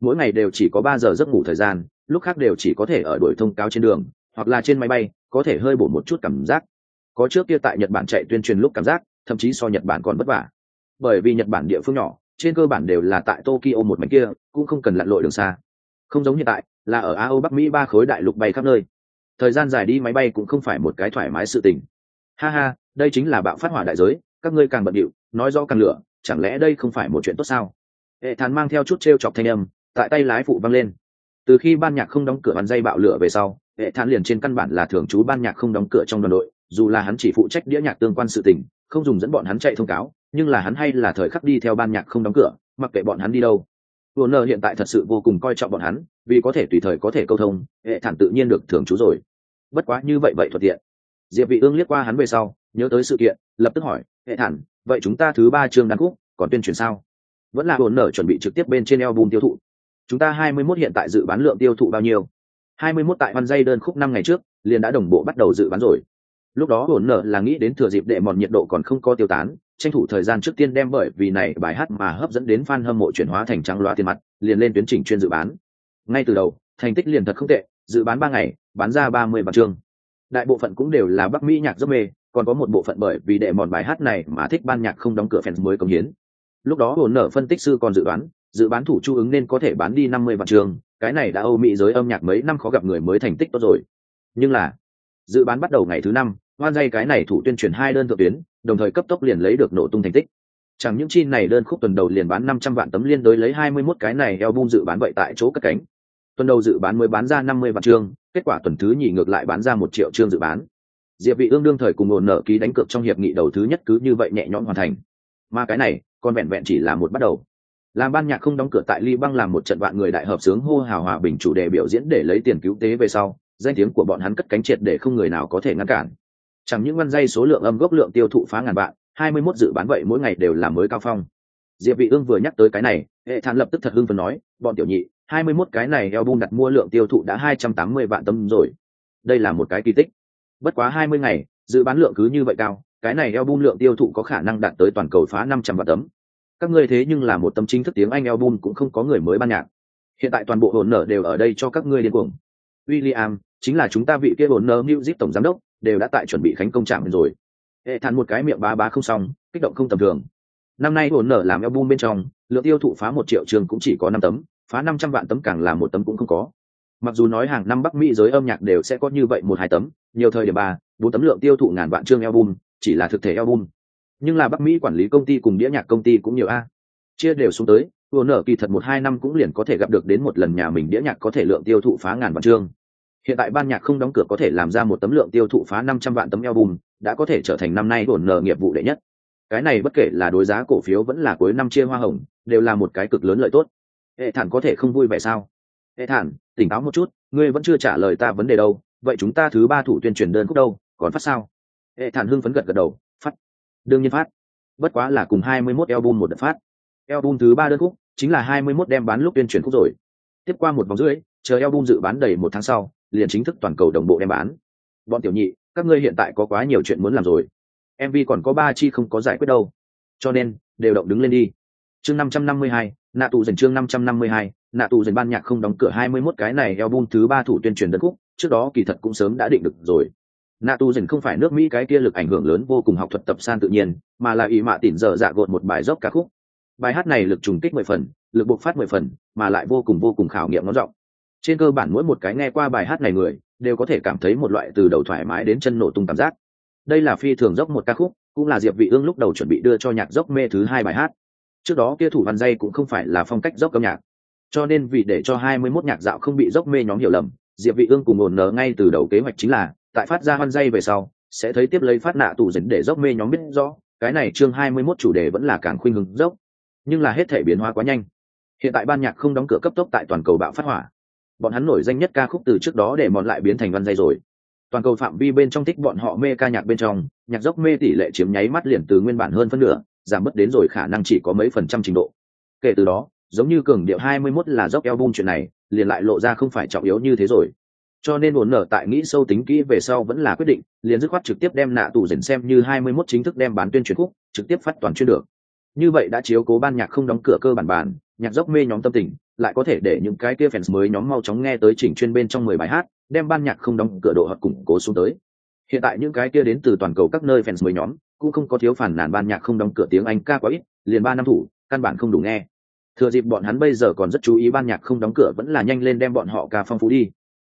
Mỗi ngày đều chỉ có ba giờ giấc ngủ thời gian, lúc khác đều chỉ có thể ở đuổi thông cáo trên đường, hoặc là trên máy bay, có thể hơi bổ một chút cảm giác. Có trước kia tại nhật bản chạy tuyên truyền lúc cảm giác, thậm chí so nhật bản còn vất vả bởi vì nhật bản địa phương nhỏ, trên cơ bản đều là tại tokyo một mảnh kia, cũng không cần lặn lội đường xa. Không giống hiện tại, là ở Á âu bắc mỹ ba khối đại lục bay khắp nơi. Thời gian dài đi máy bay cũng không phải một cái thoải mái sự tình. Ha ha, đây chính là bạo phát hỏa đại giới, các ngươi càng bận điệu, nói rõ càng lửa, chẳng lẽ đây không phải một chuyện tốt sao? Hệ thán mang theo chút t r e o chọc thanh âm, tại tay lái phụ văng lên. Từ khi ban nhạc không đóng cửa bắn dây bạo lửa về sau, hệ thán liền trên căn bản là thường trú ban nhạc không đóng cửa trong đoàn đội, dù là hắn chỉ phụ trách đĩa nhạc tương quan sự tình, không dùng dẫn bọn hắn chạy thông cáo nhưng là hắn hay là thời khắc đi theo ban nhạc không đóng cửa, mặc kệ bọn hắn đi đâu. Warner hiện tại thật sự vô cùng coi trọng bọn hắn, vì có thể tùy thời có thể câu thông, hệ thản tự nhiên được thưởng chú rồi. Bất quá như vậy vậy thuận tiện. Diệp vị ương liếc qua hắn về sau, nhớ tới sự kiện, lập tức hỏi, hệ thản, vậy chúng ta thứ ba chương đan khúc, còn tuyên truyền sao? Vẫn là Warner chuẩn bị trực tiếp bên trên album tiêu thụ. Chúng ta 21 hiện tại dự bán lượng tiêu thụ bao nhiêu? 21 tại văn dây đơn khúc năm ngày trước, liền đã đồng bộ bắt đầu dự bán rồi lúc đó hồn nở là nghĩ đến thừa dịp đệ mòn nhiệt độ còn không có tiêu tán, tranh thủ thời gian trước tiên đem bởi vì này bài hát mà hấp dẫn đến fan hâm mộ chuyển hóa thành trắng loa tiền mặt, liền lên tuyến trình chuyên dự bán. Ngay từ đầu, thành tích liền thật không tệ, dự bán ba ngày, bán ra ba mươi bản chương. Đại bộ phận cũng đều là bắc mỹ nhạc giấc mê, còn có một bộ phận bởi vì đệ mòn bài hát này mà thích ban nhạc không đóng cửa fans mới công hiến. Lúc đó hồn nở phân tích sư còn dự đoán, dự bán thủ chu ứng nên có thể bán đi năm mươi vạn trường cái này đã âu mỹ giới âm nhạc mấy năm khó gặp người mới thành tích tốt rồi. Nhưng là dự bán bắt đầu ngày thứ năm, hoan dây cái này thủ tuyên truyền hai đơn thượng tuyến, đồng thời cấp tốc liền lấy được nổ tung thành tích. Chẳng những chi này đơn khúc tuần đầu liền bán năm trăm vạn tấm liên đối lấy hai mươi 21 cái này album dự bán vậy tại chỗ cất cánh. Tuần đầu dự bán mới bán ra năm mươi vạn chương, kết quả tuần thứ nhì ngược lại bán ra một triệu chương dự bán. Diệp vị ương đương thời cùng ổn nợ ký đánh cược trong hiệp nghị đầu thứ nhất cứ như vậy nhẹ nhõm hoàn thành. Mà cái này, còn vẹn vẹn chỉ là một bắt đầu. Làm ban nhạc không đóng cửa tại ly băng làm một trận vạn người đại hợp sướng hô hào hòa bình chủ đề biểu diễn để lấy tiền cứu tế về sau danh tiếng của bọn hắn cất cánh triệt để không người nào có thể ngăn cản. Chẳng những văn dây số lượng âm gốc lượng tiêu thụ phá ngàn vạn, hai mươi 21 dự bán vậy mỗi ngày đều là mới cao phong. Diệp vị ương vừa nhắc tới cái này, hệ thản lập tức thật hưng phấn nói, bọn tiểu nhị 21 cái này album đặt mua lượng tiêu thụ đã 280 vạn tấm rồi. Đây là một cái kỳ tích. Bất quá 20 ngày, dự bán lượng cứ như vậy cao, cái này album lượng tiêu thụ có khả năng đạt tới toàn cầu phá 500 vạn tấm. Các ngươi thế nhưng là một tấm chính thức tiếng anh album cũng không có người mới ban nhạc. Hiện tại toàn bộ hồn nở đều ở đây cho các ngươi điên cuồng. William chính là chúng ta vị kia hồn nở Zip tổng giám đốc, đều đã tại chuẩn bị khánh công trạng rồi. Hệ thản một cái miệng bá bá không xong, kích động không tầm thường. Năm nay bốn nở làm album bên trong, lượng tiêu thụ phá một triệu trường cũng chỉ có năm tấm, phá năm trăm vạn tấm càng là một tấm cũng không có. Mặc dù nói hàng năm bắc mỹ giới âm nhạc đều sẽ có như vậy một hai tấm, nhiều thời điểm ba, bốn tấm lượng tiêu thụ ngàn vạn chương album, chỉ là thực thể album. Nhưng là bắc mỹ quản lý công ty cùng đĩa nhạc công ty cũng nhiều a. Chia đều xuống tới, Warner nở kỳ thật một hai năm cũng liền có thể gặp được đến một lần nhà mình đĩa nhạc có thể lượng tiêu thụ phá ngàn vạn chương hiện tại ban nhạc không đóng cửa có thể làm ra một tấm lượng tiêu thụ phá năm trăm vạn tấm album, đã có thể trở thành năm nay ổn nở nghiệp vụ đệ nhất. Cái này bất kể là đối giá cổ phiếu vẫn là cuối năm chia hoa hồng, đều là một cái cực lớn lợi tốt. Hệ thản có thể không vui vẻ sao? Hệ thản, tỉnh táo một chút, ngươi vẫn chưa trả lời ta vấn đề đâu, vậy chúng ta thứ ba thủ tuyên truyền đơn khúc đâu, còn phát sao? Hệ thản hưng phấn gật gật đầu, phát. Đương nhiên phát. Bất quá là cùng hai mươi 21 album một đợt phát. Album thứ ba đơn khúc, chính là hai mươi 21 đem bán lúc tuyên truyền khúc rồi. Tiếp qua một vòng rưỡi, chờ album dự bán đầy một tháng sau liền chính thức toàn cầu đồng bộ đem bán. Bọn tiểu nhị, các ngươi hiện tại có quá nhiều chuyện muốn làm rồi. Mv còn có ba chi không có giải quyết đâu. Cho nên, đều động đứng lên đi. Chương năm trăm năm mươi hai, nạ tù dần chương năm trăm năm mươi hai, nạ tù dần ban nhạc không đóng cửa hai mươi 21 cái này album thứ ba thủ tuyên truyền đất khúc, trước đó kỳ thật cũng sớm đã định được rồi. Nạ tu dần không phải nước mỹ cái kia lực ảnh hưởng lớn vô cùng học thuật tập san tự nhiên, mà là ý mạ tỉn dở dạ gột một bài dốc ca khúc. Bài hát này lực trùng kích mười phần, lực bộc phát mười phần, mà lại vô cùng vô cùng khảo nghiệm nó rộng trên cơ bản mỗi một cái nghe qua bài hát này người, đều có thể cảm thấy một loại từ đầu thoải mái đến chân nổ tung cảm giác. Đây là phi thường dốc một ca khúc, cũng là diệp vị ương lúc đầu chuẩn bị đưa cho nhạc dốc mê thứ hai bài hát. Trước đó kia thủ văn dây cũng không phải là phong cách dốc âm nhạc. Cho nên vì để cho 21 nhạc dạo không bị dốc mê nhóm hiểu lầm, diệp vị ương cùng ổn nở ngay từ đầu kế hoạch chính là, tại phát ra văn dây về sau, sẽ thấy tiếp lấy phát nạ tủ dính để dốc mê nhóm biết rõ, cái này chương 21 chủ đề vẫn là càng khuynh hướng dốc. Nhưng là hết thể biến hóa quá nhanh. Hiện tại ban nhạc không đóng cửa cấp tốc tại toàn cầu bạo phát hỏa bọn hắn nổi danh nhất ca khúc từ trước đó để mòn lại biến thành văn dây rồi. Toàn cầu phạm vi bên trong thích bọn họ mê ca nhạc bên trong, nhạc dốc mê tỷ lệ chiếm nháy mắt liền từ nguyên bản hơn phân nửa, giảm mất đến rồi khả năng chỉ có mấy phần trăm trình độ. Kể từ đó, giống như cường điệu 21 là dốc album chuyện này, liền lại lộ ra không phải trọng yếu như thế rồi. Cho nên ổn nở tại nghĩ sâu tính kỹ về sau vẫn là quyết định, liền dứt khoát trực tiếp đem nạ tù dần xem như 21 chính thức đem bán tuyên truyền khúc, trực tiếp phát toàn chuyên được. Như vậy đã chiếu cố ban nhạc không đóng cửa cơ bản bản nhạc dốc mê nhóm tâm tình lại có thể để những cái kia fans mới nhóm mau chóng nghe tới chỉnh chuyên bên trong mười bài hát đem ban nhạc không đóng cửa độ hợp củng cố xuống tới. Hiện tại những cái kia đến từ toàn cầu các nơi fans mới nhóm cũng không có thiếu phản nàn ban nhạc không đóng cửa tiếng anh ca quá ít liền ba năm thủ căn bản không đủ nghe. Thừa dịp bọn hắn bây giờ còn rất chú ý ban nhạc không đóng cửa vẫn là nhanh lên đem bọn họ ca phong phú đi.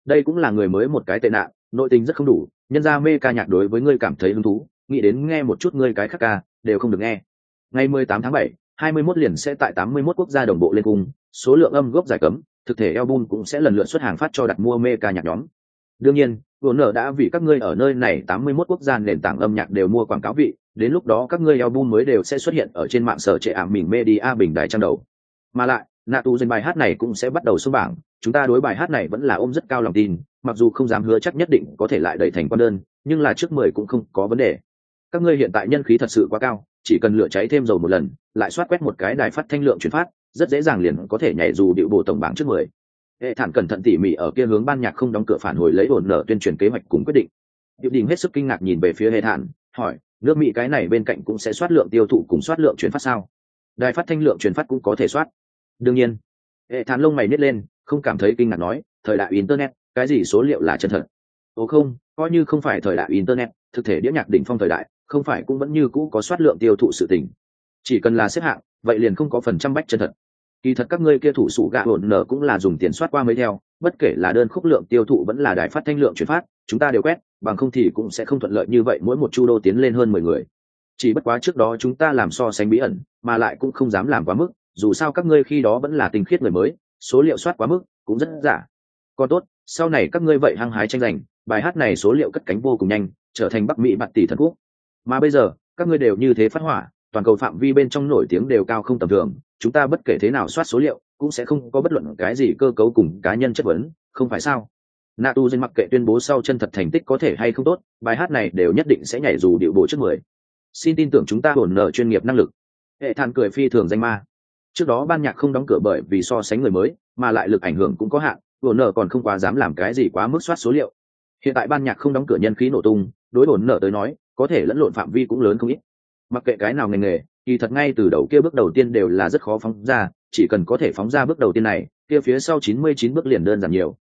Đây cũng là người mới một cái tệ nạn nội tình rất không đủ nhân ra mê ca nhạc đối với ngươi cảm thấy hứng thú nghĩ đến nghe một chút ngươi cái khác ca đều không được nghe. Ngày 18 tháng 7, 21 liền sẽ tại 81 quốc gia đồng bộ lên cùng số lượng âm gốc giải cấm, thực thể album cũng sẽ lần lượt xuất hàng phát cho đặt mua mê ca nhạc nhóm. Đương nhiên nở đã vì các ngươi ở nơi này 81 quốc gia nền tảng âm nhạc đều mua quảng cáo vị, đến lúc đó các ngươi album mới đều sẽ xuất hiện ở trên mạng sở trệ ảm mình media bình đài trang đầu. Mà lại, nạ tù dành bài hát này cũng sẽ bắt đầu xuống bảng, chúng ta đối bài hát này vẫn là ôm rất cao lòng tin, mặc dù không dám hứa chắc nhất định có thể lại đẩy thành con đơn, nhưng là trước mười cũng không có vấn đề. Các ngươi hiện tại nhân khí thật sự quá cao, chỉ cần lửa cháy thêm dầu một lần, lại soát quét một cái đài phát thanh lượng chuyển phát rất dễ dàng liền có thể nhảy dù điệu bộ tổng bảng trước mười. Hệ thản cẩn thận tỉ mỉ ở kia hướng ban nhạc không đóng cửa phản hồi lấy ổn nở tuyên truyền kế hoạch cùng quyết định. Điệu đình hết sức kinh ngạc nhìn về phía hệ thản, hỏi, nước mỹ cái này bên cạnh cũng sẽ soát lượng tiêu thụ cùng soát lượng chuyển phát sao? Đài phát thanh lượng chuyển phát cũng có thể soát. Đương nhiên. Hệ thản lông mày nít lên, không cảm thấy kinh ngạc nói, thời đại internet, cái gì số liệu là chân thật? Ồ không, coi như không phải thời đại internet, thực thể đĩa nhạc đỉnh phong thời đại, không phải cũng vẫn như cũ có soát lượng tiêu thụ sự tình. Chỉ cần là xếp hạng, vậy liền không có phần trăm bách chân thật kỳ thật các ngươi kia thủ sụ gạ hồn nở cũng là dùng tiền soát qua mới theo, bất kể là đơn khúc lượng tiêu thụ vẫn là đài phát thanh lượng chuyển phát, chúng ta đều quét, bằng không thì cũng sẽ không thuận lợi như vậy mỗi một chu đô tiến lên hơn mười người. Chỉ bất quá trước đó chúng ta làm so sánh bí ẩn, mà lại cũng không dám làm quá mức, dù sao các ngươi khi đó vẫn là tình khiết người mới, số liệu soát quá mức cũng rất giả. Còn tốt, sau này các ngươi vậy hăng hái tranh giành, bài hát này số liệu cất cánh vô cùng nhanh, trở thành bắc mỹ bạt tỷ thần quốc. Mà bây giờ, các ngươi đều như thế phát hỏa, toàn cầu phạm vi bên trong nổi tiếng đều cao không tầm thường chúng ta bất kể thế nào soát số liệu, cũng sẽ không có bất luận cái gì cơ cấu cùng cá nhân chất vấn, không phải sao? Nạ tu dân mặc kệ tuyên bố sau chân thật thành tích có thể hay không tốt, bài hát này đều nhất định sẽ nhảy dù điệu bộ trước mười. Xin tin tưởng chúng ta hồn nợ chuyên nghiệp năng lực. Hệ thản cười phi thường danh ma. Trước đó ban nhạc không đóng cửa bởi vì so sánh người mới, mà lại lực ảnh hưởng cũng có hạn bổn nợ còn không quá dám làm cái gì quá mức soát số liệu. Hiện tại ban nhạc không đóng cửa nhân khí nổ tung, đối bổn nợ tới nói, có thể lẫn lộn phạm vi cũng lớn không ít. Mặc kệ cái nào ngành nghề kỳ thật ngay từ đầu kia bước đầu tiên đều là rất khó phóng ra, chỉ cần có thể phóng ra bước đầu tiên này, kia phía sau chín mươi chín bước liền đơn giản nhiều.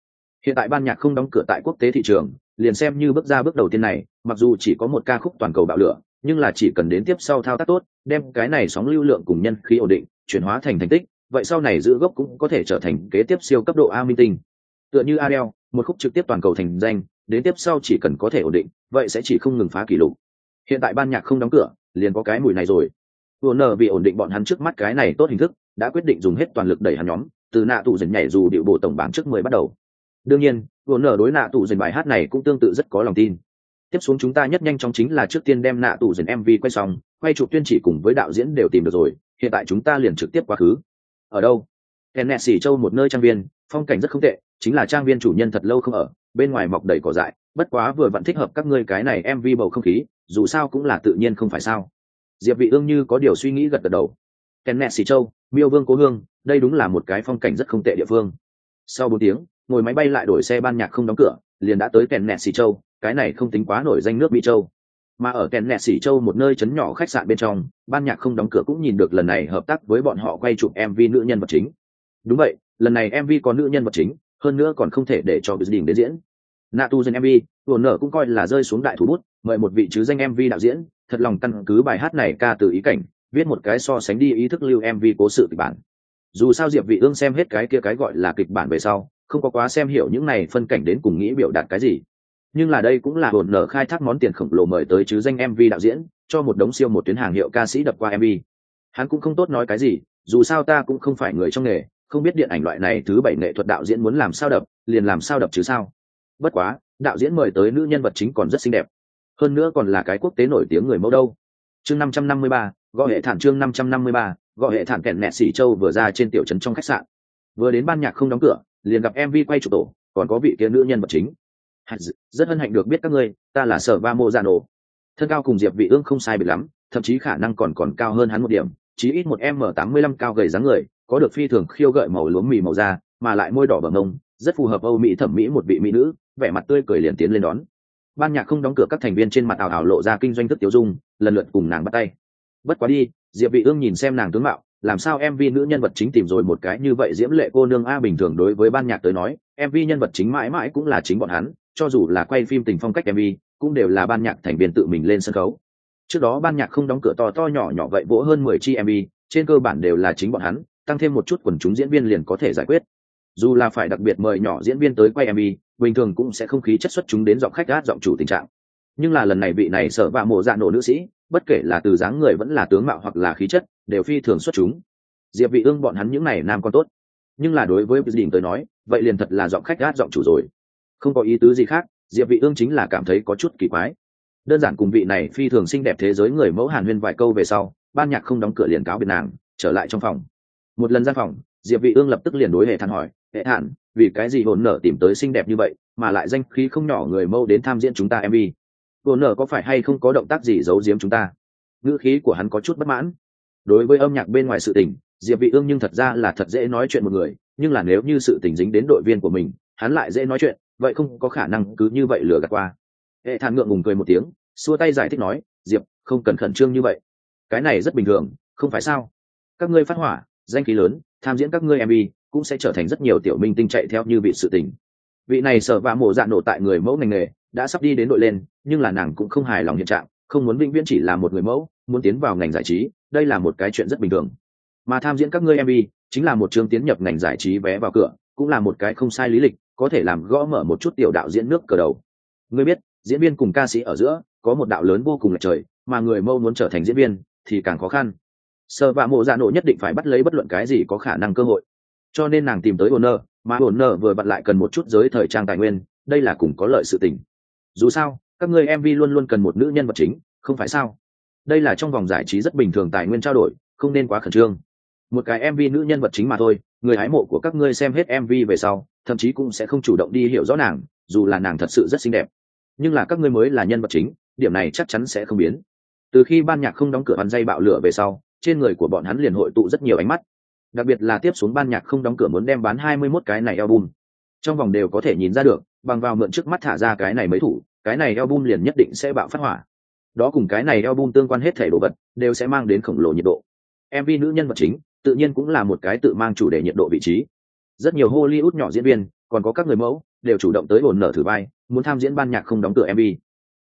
Hiện tại ban nhạc không đóng cửa tại quốc tế thị trường, liền xem như bước ra bước đầu tiên này, mặc dù chỉ có một ca khúc toàn cầu bạo lửa, nhưng là chỉ cần đến tiếp sau thao tác tốt, đem cái này sóng lưu lượng cùng nhân khí ổn định, chuyển hóa thành thành tích, vậy sau này giữ gốc cũng có thể trở thành kế tiếp siêu cấp độ a minh tinh. Tựa như adele, một khúc trực tiếp toàn cầu thành danh, đến tiếp sau chỉ cần có thể ổn định, vậy sẽ chỉ không ngừng phá kỷ lục. Hiện tại ban nhạc không đóng cửa, liền có cái mùi này rồi vừa nở vì ổn định bọn hắn trước mắt cái này tốt hình thức, đã quyết định dùng hết toàn lực đẩy hắn nhóm, từ nạ tụ dần nhảy dù điệu bộ tổng bảng trước mười bắt đầu. Đương nhiên, vừa nở đối nạ tụ dần bài hát này cũng tương tự rất có lòng tin. Tiếp xuống chúng ta nhất nhanh chóng chính là trước tiên đem nạ tụ dần mv quay xong, quay chụp tuyên chỉ cùng với đạo diễn đều tìm được rồi, hiện tại chúng ta liền trực tiếp quá khứ. Ở đâu? Tennessee châu một nơi trang viên, phong cảnh rất không tệ, chính là trang viên chủ nhân thật lâu không ở, bên ngoài mọc đầy cỏ dại, bất quá vừa vẫn thích hợp các ngươi cái này mv bầu không khí, dù sao cũng là tự nhiên không phải sao diệp vị ương như có điều suy nghĩ gật gật đầu. Tennessee châu, miêu vương cố hương, đây đúng là một cái phong cảnh rất không tệ địa phương. Sau bốn tiếng, ngồi máy bay lại đổi xe ban nhạc không đóng cửa, liền đã tới Tennessee châu, cái này không tính quá nổi danh nước mỹ châu. Mà ở kèn nẹt xỉ châu một nơi trấn nhỏ khách sạn bên trong, ban nhạc không đóng cửa cũng nhìn được lần này hợp tác với bọn họ quay chụp mv nữ nhân vật chính. Đúng vậy, lần này mv có nữ nhân vật chính, hơn nữa còn không thể để cho bị đình đến diễn nạ tu dân mv buồn nở cũng coi là rơi xuống đại thủ bút, mời một vị chứ danh mv đạo diễn, thật lòng căn cứ bài hát này ca từ ý cảnh, viết một cái so sánh đi ý thức lưu mv cố sự kịch bản. Dù sao diệp vị ương xem hết cái kia cái gọi là kịch bản về sau, không có quá xem hiểu những này phân cảnh đến cùng nghĩ biểu đạt cái gì. Nhưng là đây cũng là hồn nở khai thác món tiền khổng lồ mời tới chứ danh mv đạo diễn, cho một đống siêu một tuyến hàng hiệu ca sĩ đập qua mv hắn cũng không tốt nói cái gì, dù sao ta cũng không phải người trong nghề, không biết điện ảnh loại này thứ bảy nghệ thuật đạo diễn muốn làm sao đập, liền làm sao đập chứ sao bất quá, đạo diễn mời tới nữ nhân vật chính còn rất xinh đẹp. Hơn nữa còn là cái quốc tế nổi tiếng người mẫu đâu. Chương năm trăm năm mươi ba gọi hệ thản chương năm trăm năm mươi ba gọi hệ thản kẹn nẹt xỉ châu vừa ra trên tiểu trấn trong khách sạn. Vừa đến ban nhạc không đóng cửa, liền gặp mv quay chụp tổ, còn có vị kia nữ nhân vật chính. Rất hân hạnh được biết các ngươi, ta là sở ba mô gia nổ. Thân cao cùng diệp vị ương không sai biệt lắm, thậm chí khả năng còn còn cao hơn hắn một điểm, chí ít một m tám mươi lăm cao gầy dáng người, có được phi thường khiêu gợi màu lúa mì màu da, mà lại môi đỏ bờ ngông, rất phù hợp âu mỹ thẩm mỹ một vị mỹ nữ vẻ mặt tươi cười liền tiến lên đón. Ban nhạc không đóng cửa các thành viên trên mặt ảo ảo lộ ra kinh doanh thức tiêu dung, lần lượt cùng nàng bắt tay. Bất quá đi, diệp vị ương nhìn xem nàng tướng mạo, làm sao mv nữ nhân vật chính tìm rồi một cái như vậy diễm lệ cô nương a bình thường đối với ban nhạc tới nói mv nhân vật chính mãi mãi cũng là chính bọn hắn, cho dù là quay phim tình phong cách mv cũng đều là ban nhạc thành viên tự mình lên sân khấu. Trước đó ban nhạc không đóng cửa to to nhỏ nhỏ vậy vỗ hơn mười chi mv trên cơ bản đều là chính bọn hắn, tăng thêm một chút quần chúng diễn viên liền có thể giải quyết. Dù là phải đặc biệt mời nhỏ diễn viên tới quay mv bình thường cũng sẽ không khí chất xuất chúng đến giọng khách gát giọng chủ tình trạng. Nhưng là lần này vị này sợ vạ mộ dạ nổ nữ sĩ, bất kể là từ dáng người vẫn là tướng mạo hoặc là khí chất, đều phi thường xuất chúng. Diệp vị ương bọn hắn những này nam con tốt. Nhưng là đối với đình tới nói, vậy liền thật là giọng khách gát giọng chủ rồi. Không có ý tứ gì khác, diệp vị ương chính là cảm thấy có chút kỳ quái. Đơn giản cùng vị này phi thường xinh đẹp thế giới người mẫu hàn huyên vài câu về sau, ban nhạc không đóng cửa liền cáo biệt nàng, trở lại trong phòng. Một lần ra phòng, diệp vị ương lập tức liền đối hệ thản hỏi hệ thản, vì cái gì hồn nở tìm tới xinh đẹp như vậy, mà lại danh khí không nhỏ người mâu đến tham diễn chúng ta mv hồn nở có phải hay không có động tác gì giấu giếm chúng ta? Ngữ khí của hắn có chút bất mãn. Đối với âm nhạc bên ngoài sự tình, diệp vị ương nhưng thật ra là thật dễ nói chuyện một người, nhưng là nếu như sự tình dính đến đội viên của mình, hắn lại dễ nói chuyện, vậy không có khả năng cứ như vậy lừa gạt qua. Hệ thản ngượng ngùng cười một tiếng, xua tay giải thích nói, diệp, không cần khẩn trương như vậy. Cái này rất bình thường, không phải sao? Các ngươi phát hỏa, danh khí lớn, tham diễn các ngươi mv cũng sẽ trở thành rất nhiều tiểu minh tinh chạy theo như vị sự tình. Vị này sở và mổ dạ nổ tại người mẫu ngành nghề, đã sắp đi đến đội lên, nhưng là nàng cũng không hài lòng hiện trạng, không muốn vĩnh viễn chỉ là một người mẫu, muốn tiến vào ngành giải trí, đây là một cái chuyện rất bình thường. Mà tham diễn các ngươi mv chính là một chương tiến nhập ngành giải trí vé vào cửa, cũng là một cái không sai lý lịch, có thể làm gõ mở một chút tiểu đạo diễn nước cờ đầu. Ngươi biết, diễn viên cùng ca sĩ ở giữa, có một đạo lớn vô cùng là trời, mà người mâu muốn trở thành diễn viên, thì càng khó khăn. Sợ vạ mộ dạ nổ nhất định phải bắt lấy bất luận cái gì có khả năng cơ hội cho nên nàng tìm tới ổn nợ, mà ổn nợ vừa bật lại cần một chút giới thời trang tài nguyên đây là cùng có lợi sự tình. Dù sao các người mv luôn luôn cần một nữ nhân vật chính không phải sao? Đây là trong vòng giải trí rất bình thường tài nguyên trao đổi không nên quá khẩn trương. Một cái mv nữ nhân vật chính mà thôi người hái mộ của các ngươi xem hết mv về sau thậm chí cũng sẽ không chủ động đi hiểu rõ nàng dù là nàng thật sự rất xinh đẹp. Nhưng là các ngươi mới là nhân vật chính điểm này chắc chắn sẽ không biến. Từ khi ban nhạc không đóng cửa bắn dây bạo lửa về sau trên người của bọn hắn liền hội tụ rất nhiều ánh mắt đặc biệt là tiếp xuống ban nhạc không đóng cửa muốn đem bán hai mươi 21 cái này album. Trong vòng đều có thể nhìn ra được, bằng vào mượn trước mắt thả ra cái này mấy thủ, cái này album liền nhất định sẽ bạo phát hỏa. Đó cùng cái này album tương quan hết thể đồ vật, đều sẽ mang đến khổng lồ nhiệt độ. Mv nữ nhân vật chính, tự nhiên cũng là một cái tự mang chủ đề nhiệt độ vị trí. Rất nhiều hollywood nhỏ diễn viên, còn có các người mẫu, đều chủ động tới ổn nở thử vai, muốn tham diễn ban nhạc không đóng cửa mv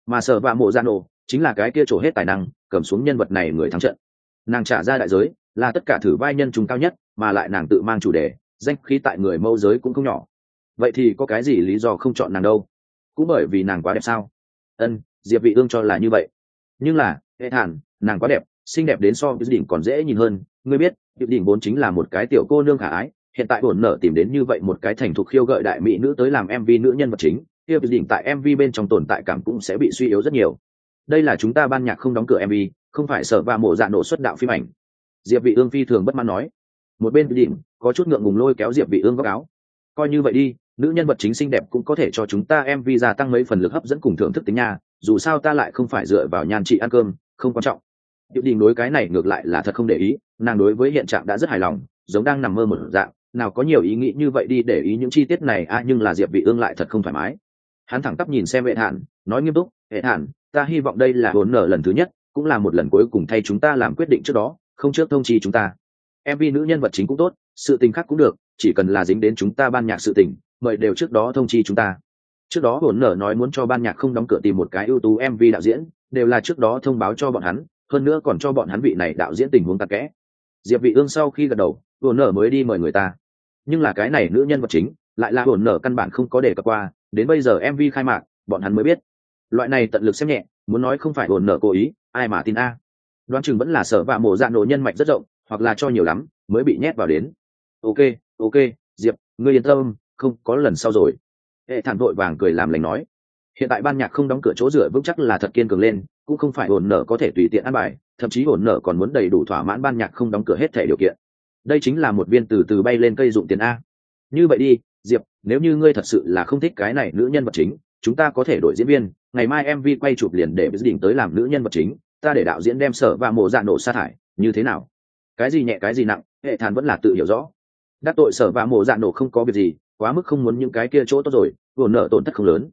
mà sở và mộ dạ gian đồ chính là cái kia trổ hết tài năng, cầm xuống nhân vật này người thắng trận. Nàng trả ra đại giới là tất cả thử vai nhân chúng cao nhất, mà lại nàng tự mang chủ đề, danh khí tại người mẫu giới cũng không nhỏ. Vậy thì có cái gì lý do không chọn nàng đâu? Cũng bởi vì nàng quá đẹp sao? Ân, diệp vị ương cho là như vậy. Nhưng là, hệ thản, nàng quá đẹp, xinh đẹp đến so với đỉnh còn dễ nhìn hơn. Ngươi biết điệp đỉnh vốn chính là một cái tiểu cô nương khả ái, hiện tại buồn nở tìm đến như vậy một cái thành thục khiêu gợi đại mỹ nữ tới làm mv nữ nhân vật chính, kia điệp đỉnh tại mv bên trong tồn tại cảm cũng sẽ bị suy yếu rất nhiều. Đây là chúng ta ban nhạc không đóng cửa mv không phải sợ và mổ dạ nổ xuất đạo phim ảnh diệp vị ương phi thường bất mãn nói. Một bên đỉnh có chút ngượng ngùng lôi kéo diệp vị ương góc áo. Coi như vậy đi nữ nhân vật chính xinh đẹp cũng có thể cho chúng ta em Vi gia tăng mấy phần lực hấp dẫn cùng thưởng thức tính nha dù sao ta lại không phải dựa vào nhan trị ăn cơm không quan trọng. Diệp Đình đối cái này ngược lại là thật không để ý, nàng đối với hiện trạng đã rất hài lòng, giống đang nằm mơ một dạng, nào có nhiều ý nghĩ như vậy đi để ý những chi tiết này a nhưng là Diệp Vị Ương lại thật không thoải mái. Hắn thẳng tắp nhìn xem Vệ Hàn, nói nghiêm túc, "Vệ Hàn, ta hy vọng đây là hỗn nở lần thứ nhất, cũng là một lần cuối cùng thay chúng ta làm quyết định trước đó, không trước thông chi chúng ta. MV nữ nhân vật chính cũng tốt, sự tình khác cũng được, chỉ cần là dính đến chúng ta ban nhạc sự tình, mời đều trước đó thông chi chúng ta." Trước đó hồn nở nói muốn cho ban nhạc không đóng cửa tìm một cái ưu tú MV đạo diễn, đều là trước đó thông báo cho bọn hắn, hơn nữa còn cho bọn hắn vị này đạo diễn tình huống tạc kẽ diệp vị ương sau khi gật đầu hồn nở mới đi mời người ta nhưng là cái này nữ nhân vật chính lại là hồn nở căn bản không có để cập qua đến bây giờ mv khai mạc bọn hắn mới biết loại này tận lực xem nhẹ muốn nói không phải hồn nở cố ý ai mà tin a đoán chừng vẫn là sợ vạ mổ dạng nổ nhân mạch rất rộng, hoặc là cho nhiều lắm, mới bị nhét vào đến. Ok ok, diệp, ngươi yên tâm, không có lần sau rồi. Hệ thản vội vàng cười làm lành nói. Hiện tại ban nhạc không đóng cửa chỗ rửa vững chắc là thật kiên cường lên, cũng không phải ổn nở có thể tùy tiện ăn bài, thậm chí ổn nở còn muốn đầy đủ thỏa mãn ban nhạc không đóng cửa hết thể điều kiện. Đây chính là một viên từ từ bay lên cây dụng tiền a. Như vậy đi, diệp, nếu như ngươi thật sự là không thích cái này nữ nhân vật chính, chúng ta có thể đổi diễn viên, ngày mai mv quay chụp liền để quyết định tới làm nữ nhân vật chính ta để đạo diễn đem sở và mổ dạ nổ sa thải, như thế nào? Cái gì nhẹ, cái gì nặng, hệ thản vẫn là tự hiểu rõ. Đắc tội sở và mổ dạ nổ không có việc gì, quá mức không muốn những cái kia chỗ tốt rồi, vừa nở tổn thất không lớn.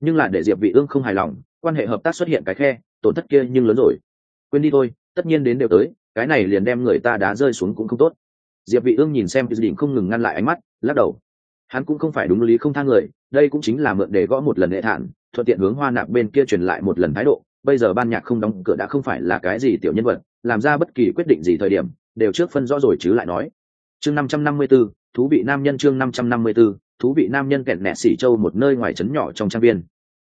Nhưng là để diệp vị ương không hài lòng, quan hệ hợp tác xuất hiện cái khe, tổn thất kia nhưng lớn rồi. Quên đi thôi, tất nhiên đến đều tới, cái này liền đem người ta đá rơi xuống cũng không tốt. Diệp vị ương nhìn xem đỉnh không ngừng ngăn lại ánh mắt, lắc đầu. Hắn cũng không phải đúng lý không tha người, đây cũng chính là mượn để gõ một lần hệ thản, thuận tiện hướng hoa nạp bên kia truyền lại một lần thái độ bây giờ ban nhạc không đóng cửa đã không phải là cái gì tiểu nhân vật làm ra bất kỳ quyết định gì thời điểm đều trước phân rõ rồi chứ lại nói. Chương 554, thú vị nam nhân chương 554, thú vị nam nhân kẹt nẹt xỉ châu một nơi ngoài trấn nhỏ trong trang viên.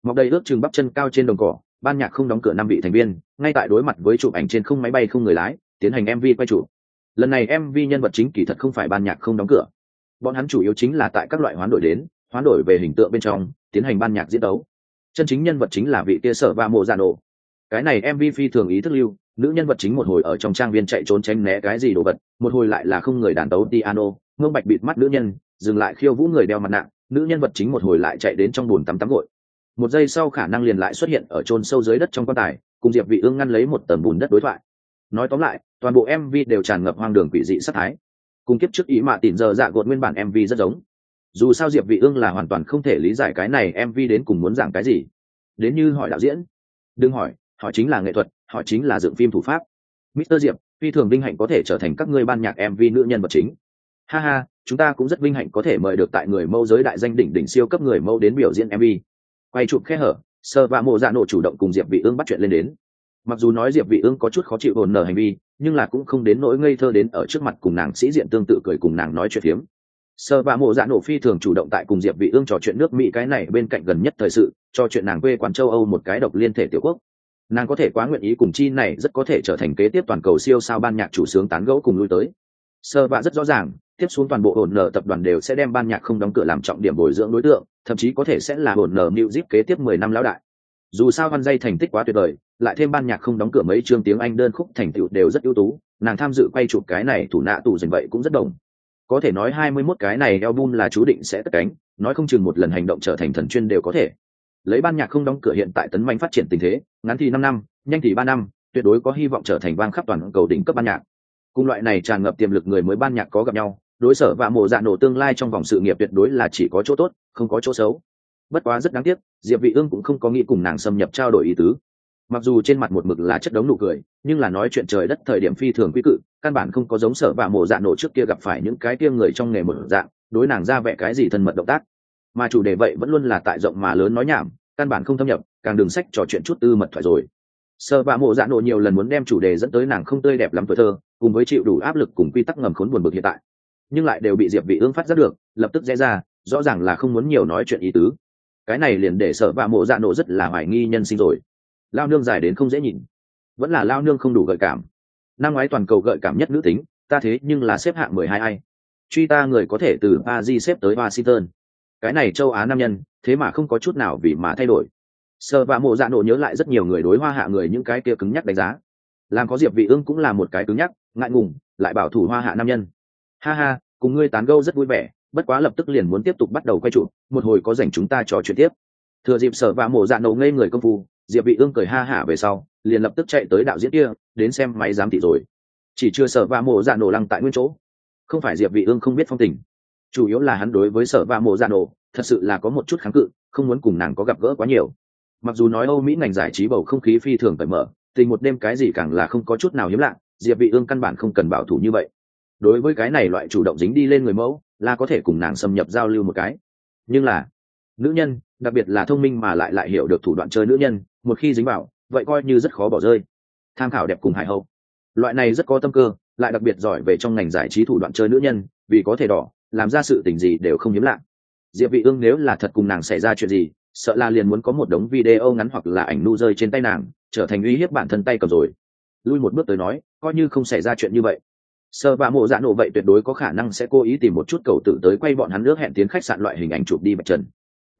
Mọc đầy ước chừng bắp chân cao trên đồng cỏ ban nhạc không đóng cửa năm vị thành viên ngay tại đối mặt với chụp ảnh trên không máy bay không người lái tiến hành mv quay chụp. Lần này mv nhân vật chính kỳ thật không phải ban nhạc không đóng cửa. Bọn hắn chủ yếu chính là tại các loại hoán đổi đến hoán đổi về hình tượng bên trong tiến hành ban nhạc diễn đấu chân chính nhân vật chính là vị kia sở và mộ già nổ. Cái này mv phi thường ý thức lưu, nữ nhân vật chính một hồi ở trong trang viên chạy trốn tránh né cái gì đồ vật, một hồi lại là không người đàn tấu piano, ngông bạch bịt mắt nữ nhân, dừng lại khiêu vũ người đeo mặt nạ, nữ nhân vật chính một hồi lại chạy đến trong bồn tắm tắm gội. Một giây sau khả năng liền lại xuất hiện ở chôn sâu dưới đất trong quan tài, cùng diệp vị ương ngăn lấy một tầng bùn đất đối thoại. Nói tóm lại, toàn bộ mv đều tràn ngập hoang đường quỷ dị sát thái. Cùng kiếp trước ý mà tỉn giờ dạ gột nguyên bản mv rất giống dù sao diệp vị ương là hoàn toàn không thể lý giải cái này mv đến cùng muốn giảng cái gì đến như hỏi đạo diễn đừng hỏi hỏi chính là nghệ thuật hỏi chính là dựng phim thủ pháp Mr. Diệp, phi thường vinh hạnh có thể trở thành các ngươi ban nhạc MV nữ nhân vật chính. Ha ha, chúng ta cũng rất vinh hạnh có thể mời được tại người mâu giới đại danh đỉnh đỉnh siêu cấp người mâu đến biểu diễn MV quay chụp khe hở sơ và mộ dạ nổ chủ động cùng diệp vị ương bắt chuyện lên đến mặc dù nói diệp vị ương có chút khó chịu hồn nở hành vi nhưng là cũng không đến nỗi ngây thơ đến ở trước mặt cùng nàng sĩ diện tương tự cười cùng nàng nói chuyện hiếm sơ và mộ dạ nổ phi thường chủ động tại cùng diệp vị ương trò chuyện nước mỹ cái này bên cạnh gần nhất thời sự, cho chuyện nàng quê quán châu âu một cái độc liên thể tiểu quốc. Nàng có thể quá nguyện ý cùng chi này rất có thể trở thành kế tiếp toàn cầu siêu sao ban nhạc chủ sướng tán gẫu cùng lui tới. Sơ và rất rõ ràng, tiếp xuống toàn bộ ổn nở tập đoàn đều sẽ đem ban nhạc không đóng cửa làm trọng điểm bồi dưỡng đối tượng, thậm chí có thể sẽ là ổn nở zip kế tiếp mười năm lão đại. Dù sao văn dây thành tích quá tuyệt vời, lại thêm ban nhạc không đóng cửa mấy chương tiếng anh đơn khúc thành tựu đều rất ưu tú, nàng tham dự quay chụp cái này thủ nạ tủ dành vậy cũng rất đồng có thể nói hai mươi 21 cái này album là chú định sẽ tất cánh, nói không chừng một lần hành động trở thành thần chuyên đều có thể. Lấy ban nhạc không đóng cửa hiện tại tấn manh phát triển tình thế, ngắn thì năm năm, nhanh thì ba năm, tuyệt đối có hy vọng trở thành vang khắp toàn cầu đỉnh cấp ban nhạc. Cùng loại này tràn ngập tiềm lực người mới ban nhạc có gặp nhau, đối sở và mộ dạ nổ tương lai trong vòng sự nghiệp tuyệt đối là chỉ có chỗ tốt, không có chỗ xấu. Bất quá rất đáng tiếc, diệp vị ương cũng không có nghĩ cùng nàng xâm nhập trao đổi ý tứ mặc dù trên mặt một mực là chất đống nụ cười, nhưng là nói chuyện trời đất thời điểm phi thường quý cự căn bản không có giống sở và mộ dạ nổ trước kia gặp phải những cái kia người trong nghề mở dạng, đối nàng ra vẻ cái gì thân mật động tác. Mà chủ đề vậy vẫn luôn là tại rộng mà lớn nói nhảm, căn bản không thâm nhập, càng đường sách trò chuyện chút tư mật thoại rồi. Sở và mộ dạ nổ nhiều lần muốn đem chủ đề dẫn tới nàng không tươi đẹp lắm tuổi thơ, cùng với chịu đủ áp lực cùng quy tắc ngầm khốn buồn bực hiện tại. Nhưng lại đều bị diệp vị ương phát giác được, lập tức rẽ ra, rõ ràng là không muốn nhiều nói chuyện ý tứ. Cái này liền để sở và mộ dạ nổ rất là hoài nghi nhân sinh rồi lao nương dài đến không dễ nhìn. Vẫn là lao nương không đủ gợi cảm. Năm ngoái toàn cầu gợi cảm nhất nữ tính, ta thế nhưng là xếp hạng mười hai ai. Truy ta người có thể từ Ba Di xếp tới washington. Cái này châu á nam nhân, thế mà không có chút nào vì mà thay đổi. Sơ và mộ dạ nộ nhớ lại rất nhiều người đối hoa hạ người những cái kia cứng nhắc đánh giá. Làm có diệp vị ương cũng là một cái cứng nhắc, ngại ngùng, lại bảo thủ hoa hạ nam nhân. Ha ha, cùng ngươi tán gẫu rất vui vẻ, bất quá lập tức liền muốn tiếp tục bắt đầu quay trụ một hồi có rảnh chúng ta trò chuyện tiếp. Thừa dịp sở và mộ dạ nổ ngây người công phu diệp vị ương cười ha hả về sau, liền lập tức chạy tới đạo diễn kia, đến xem máy giám thị rồi. Chỉ chưa sở và mộ dạ nổ lăng tại nguyên chỗ. Không phải diệp vị ương không biết phong tình. Chủ yếu là hắn đối với sở và mộ dạ nổ, thật sự là có một chút kháng cự, không muốn cùng nàng có gặp gỡ quá nhiều. Mặc dù nói âu mỹ ngành giải trí bầu không khí phi thường cởi mở, tình một đêm cái gì càng là không có chút nào hiếm lạ, diệp vị ương căn bản không cần bảo thủ như vậy. Đối với cái này loại chủ động dính đi lên người mẫu, là có thể cùng nàng xâm nhập giao lưu một cái. Nhưng là, nữ nhân, đặc biệt là thông minh mà lại lại hiểu được thủ đoạn chơi nữ nhân một khi dính vào, vậy coi như rất khó bỏ rơi. Tham khảo đẹp cùng hải hậu. Loại này rất có tâm cơ, lại đặc biệt giỏi về trong ngành giải trí thủ đoạn chơi nữ nhân, vì có thể đỏ, làm ra sự tình gì đều không hiếm lạ. Diệp vị ương nếu là thật cùng nàng xảy ra chuyện gì, sợ là liền muốn có một đống video ngắn hoặc là ảnh nu rơi trên tay nàng, trở thành uy hiếp bản thân tay cầm rồi. Lui một bước tới nói, coi như không xảy ra chuyện như vậy. Sơ và mộ dạ nổ vậy tuyệt đối có khả năng sẽ cố ý tìm một chút cầu tử tới quay bọn hắn nước hẹn tiến khách sạn loại hình ảnh chụp đi mặt trần.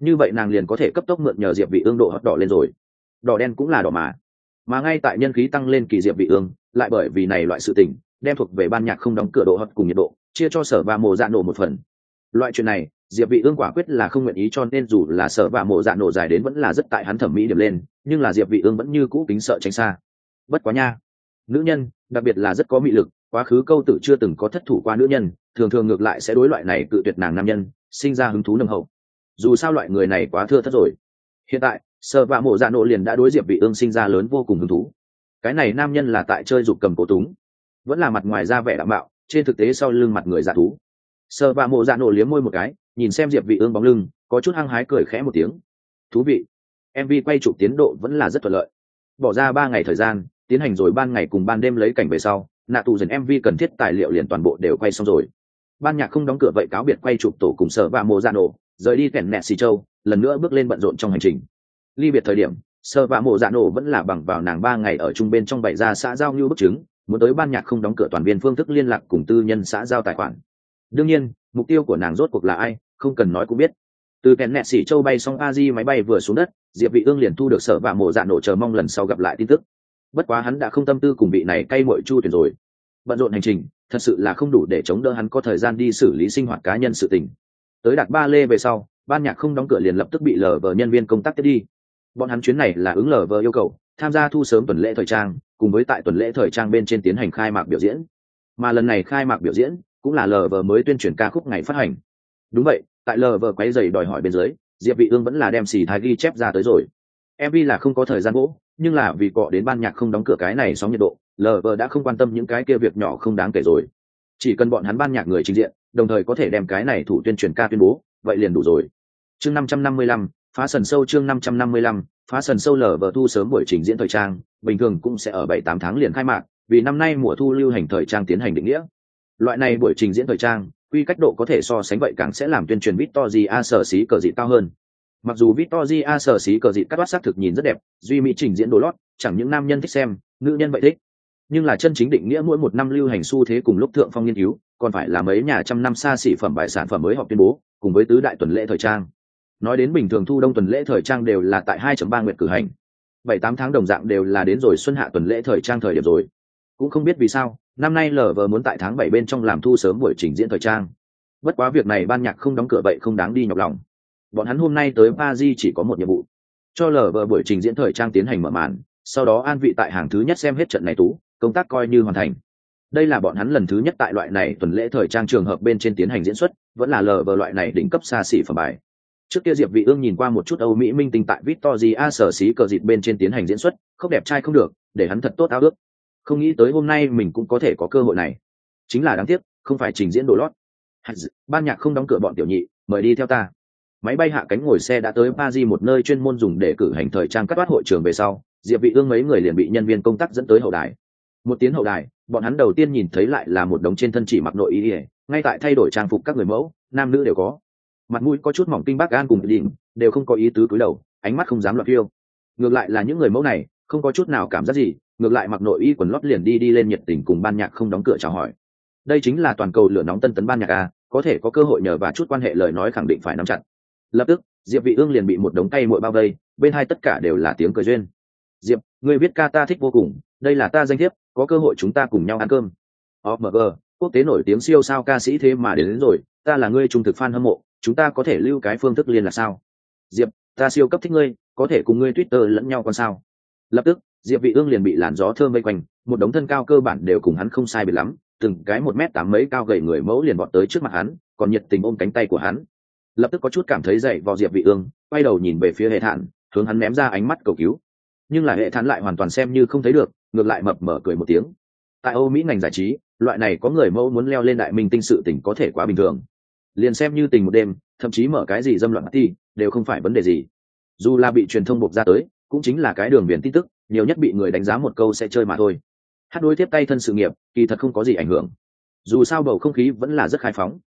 Như vậy nàng liền có thể cấp tốc mượn nhờ diệp vị ương độ hot đỏ lên rồi đỏ đen cũng là đỏ mà. Mà ngay tại nhân khí tăng lên kỳ diệp vị ương, lại bởi vì này loại sự tình, đem thuộc về ban nhạc không đóng cửa độ hợp cùng nhiệt độ, chia cho sở và mộ dạ nổ một phần. Loại chuyện này, diệp vị ương quả quyết là không nguyện ý cho nên dù là sở và mộ dạ nổ dài đến vẫn là rất tại hắn thẩm mỹ điểm lên, nhưng là diệp vị ương vẫn như cũ kính sợ tránh xa. Bất quá nha. Nữ nhân, đặc biệt là rất có mị lực, quá khứ câu tử chưa từng có thất thủ qua nữ nhân, thường thường ngược lại sẽ đối loại này cự tuyệt nàng nam nhân, sinh ra hứng thú nồng hậu. Dù sao loại người này quá thưa thất rồi hiện tại, sở vạ mộ dạ nổ liền đã đối diệp vị ương sinh ra lớn vô cùng hứng thú. Cái này nam nhân là tại chơi dục cầm cổ túng. Vẫn là mặt ngoài ra vẻ đạm bạo, trên thực tế sau lưng mặt người dạ thú. Sở vạ mộ dạ nổ liếm môi một cái, nhìn xem diệp vị ương bóng lưng, có chút hăng hái cười khẽ một tiếng. Thú vị. Mv quay chụp tiến độ vẫn là rất thuận lợi. Bỏ ra ba ngày thời gian, tiến hành rồi ban ngày cùng ban đêm lấy cảnh về sau, nạ tù dần mv cần thiết tài liệu liền toàn bộ đều quay xong rồi. Ban nhạc không đóng cửa vậy cáo biệt quay chụp tổ cùng sở và mô dạ nổ rời đi kẻn nẹt xì châu, lần nữa bước lên bận rộn trong hành trình. Ly biệt thời điểm sở và mộ dạ nổ vẫn là bằng vào nàng ba ngày ở chung bên trong bảy ra xã giao như bức chứng, muốn tới ban nhạc không đóng cửa toàn viên phương thức liên lạc cùng tư nhân xã giao tài khoản. Đương nhiên, mục tiêu của nàng rốt cuộc là ai, không cần nói cũng biết. Từ kèn nẹt xỉ châu bay xong a di máy bay vừa xuống đất, diệp vị ương liền thu được sở và mộ dạ nổ chờ mong lần sau gặp lại tin tức. Bất quá hắn đã không tâm tư cùng vị này cay muội chu tuyển rồi. Bận rộn hành trình, thật sự là không đủ để chống đỡ hắn có thời gian đi xử lý sinh hoạt cá nhân sự tình tới đạt ba lê về sau, ban nhạc không đóng cửa liền lập tức bị lờ vờ nhân viên công tác tiếp đi. Bọn hắn chuyến này là ứng lờ vờ yêu cầu, tham gia thu sớm tuần lễ thời trang, cùng với tại tuần lễ thời trang bên trên tiến hành khai mạc biểu diễn. Mà lần này khai mạc biểu diễn cũng là lờ vờ mới tuyên truyền ca khúc ngày phát hành. Đúng vậy, tại lờ vờ quấy dày đòi hỏi bên dưới, diệp vị ương vẫn là đem xì thái ghi chép ra tới rồi. Mv là không có thời gian gỗ, nhưng là vì cọ đến ban nhạc không đóng cửa cái này sóng nhiệt độ lờ vờ đã không quan tâm những cái kia việc nhỏ không đáng kể rồi. Chỉ cần bọn hắn ban nhạc người trình diện đồng thời có thể đem cái này thủ tuyên truyền ca tuyên bố vậy liền đủ rồi chương 555, phá sần sâu chương 555, phá sần sâu lở vờ thu sớm buổi trình diễn thời trang bình thường cũng sẽ ở bảy tám tháng liền khai mạc vì năm nay mùa thu lưu hành thời trang tiến hành định nghĩa loại này buổi trình diễn thời trang quy cách độ có thể so sánh vậy càng sẽ làm tuyên truyền Victory A sở xí cờ dị cao hơn. Mặc dù Victory A sở xí cờ dị cắt toát sắc thực nhìn rất đẹp, duy mỹ trình diễn đồ lót, chẳng những nam nhân thích xem, nữ nhân vậy thích. Nhưng là chân chính định nghĩa mỗi một năm lưu hành xu thế cùng lúc thượng phong nghiên cứu, còn phải là mấy nhà trăm năm xa xỉ phẩm bài sản phẩm mới họp tuyên bố, cùng với tứ đại tuần lễ thời trang. Nói đến bình thường thu đông tuần lễ thời trang đều là tại 2.3 nguyệt cử hành. bảy tám tháng đồng dạng đều là đến rồi xuân hạ tuần lễ thời trang thời điểm rồi. Cũng không biết vì sao, năm nay lờ vờ muốn tại tháng bảy bên trong làm thu sớm buổi trình diễn thời trang bất quá việc này ban nhạc không đóng cửa vậy không đáng đi nhọc lòng bọn hắn hôm nay tới ba di chỉ có một nhiệm vụ cho lờ vờ buổi trình diễn thời trang tiến hành mở màn sau đó an vị tại hàng thứ nhất xem hết trận này tú công tác coi như hoàn thành đây là bọn hắn lần thứ nhất tại loại này tuần lễ thời trang trường hợp bên trên tiến hành diễn xuất, vẫn là lờ vờ loại này đỉnh cấp xa xỉ phẩm bài. Trước kia diệp vị ương nhìn qua một chút âu mỹ minh tinh tại victoria sở xí cờ dịp bên trên tiến hành diễn xuất, không đẹp trai không được, để hắn thật tốt áo ước. Không nghĩ tới hôm nay mình cũng có thể có cơ hội này. Chính là đáng tiếc, không phải trình diễn đồ lót. Ban nhạc không đóng cửa bọn tiểu nhị, mời đi theo ta. Máy bay hạ cánh ngồi xe đã tới paris một nơi chuyên môn dùng để cử hành thời trang cắt toát hội trường về sau, diệp vị ương mấy người liền bị nhân viên công tác dẫn tới hậu đài một tiếng hậu đài bọn hắn đầu tiên nhìn thấy lại là một đống trên thân chỉ mặc nội y ngay tại thay đổi trang phục các người mẫu nam nữ đều có. Mặt mũi có chút mỏng tinh bác gan cùng đỉnh, đều không có ý tứ cúi đầu ánh mắt không dám loạt phiêu. Ngược lại là những người mẫu này không có chút nào cảm giác gì ngược lại mặc nội y quần lót liền đi đi lên nhiệt tình cùng ban nhạc không đóng cửa chào hỏi. Đây chính là toàn cầu lửa nóng tân tấn ban nhạc a có thể có cơ hội nhờ và chút quan hệ lời nói khẳng định phải nắm chặt. Lập tức diệp vị ương liền bị một đống tay muội bao vây bên hai tất cả đều là tiếng cười duyên. Diệp người biết ca ta thích vô cùng đây là ta danh thiếp có cơ hội chúng ta cùng nhau ăn cơm. Omg quốc tế nổi tiếng siêu sao ca sĩ thế mà đến, đến rồi ta là ngươi trung thực fan hâm mộ chúng ta có thể lưu cái phương thức liên là sao? Diệp ta siêu cấp thích ngươi có thể cùng ngươi twitter lẫn nhau còn sao? Lập tức diệp vị ương liền bị làn gió thơm vây quanh một đống thân cao cơ bản đều cùng hắn không sai biệt lắm từng cái một mét tám mấy cao gầy người mẫu liền vọt tới trước mặt hắn còn nhiệt tình ôm cánh tay của hắn. Lập tức có chút cảm thấy dậy vào diệp vị ương quay đầu nhìn về phía hệ thản hướng hắn ném ra ánh mắt cầu cứu. Nhưng là hệ thản lại hoàn toàn xem như không thấy được ngược lại mập mở cười một tiếng. Tại âu mỹ ngành giải trí, loại này có người mẫu muốn leo lên đại minh tinh sự tình có thể quá bình thường. Liền xem như tình một đêm, thậm chí mở cái gì dâm loạn ti đều không phải vấn đề gì. Dù là bị truyền thông buộc ra tới, cũng chính là cái đường biển tin tức, nhiều nhất bị người đánh giá một câu sẽ chơi mà thôi. Hát đối tiếp tay thân sự nghiệp, kỳ thật không có gì ảnh hưởng. Dù sao bầu không khí vẫn là rất khai phóng.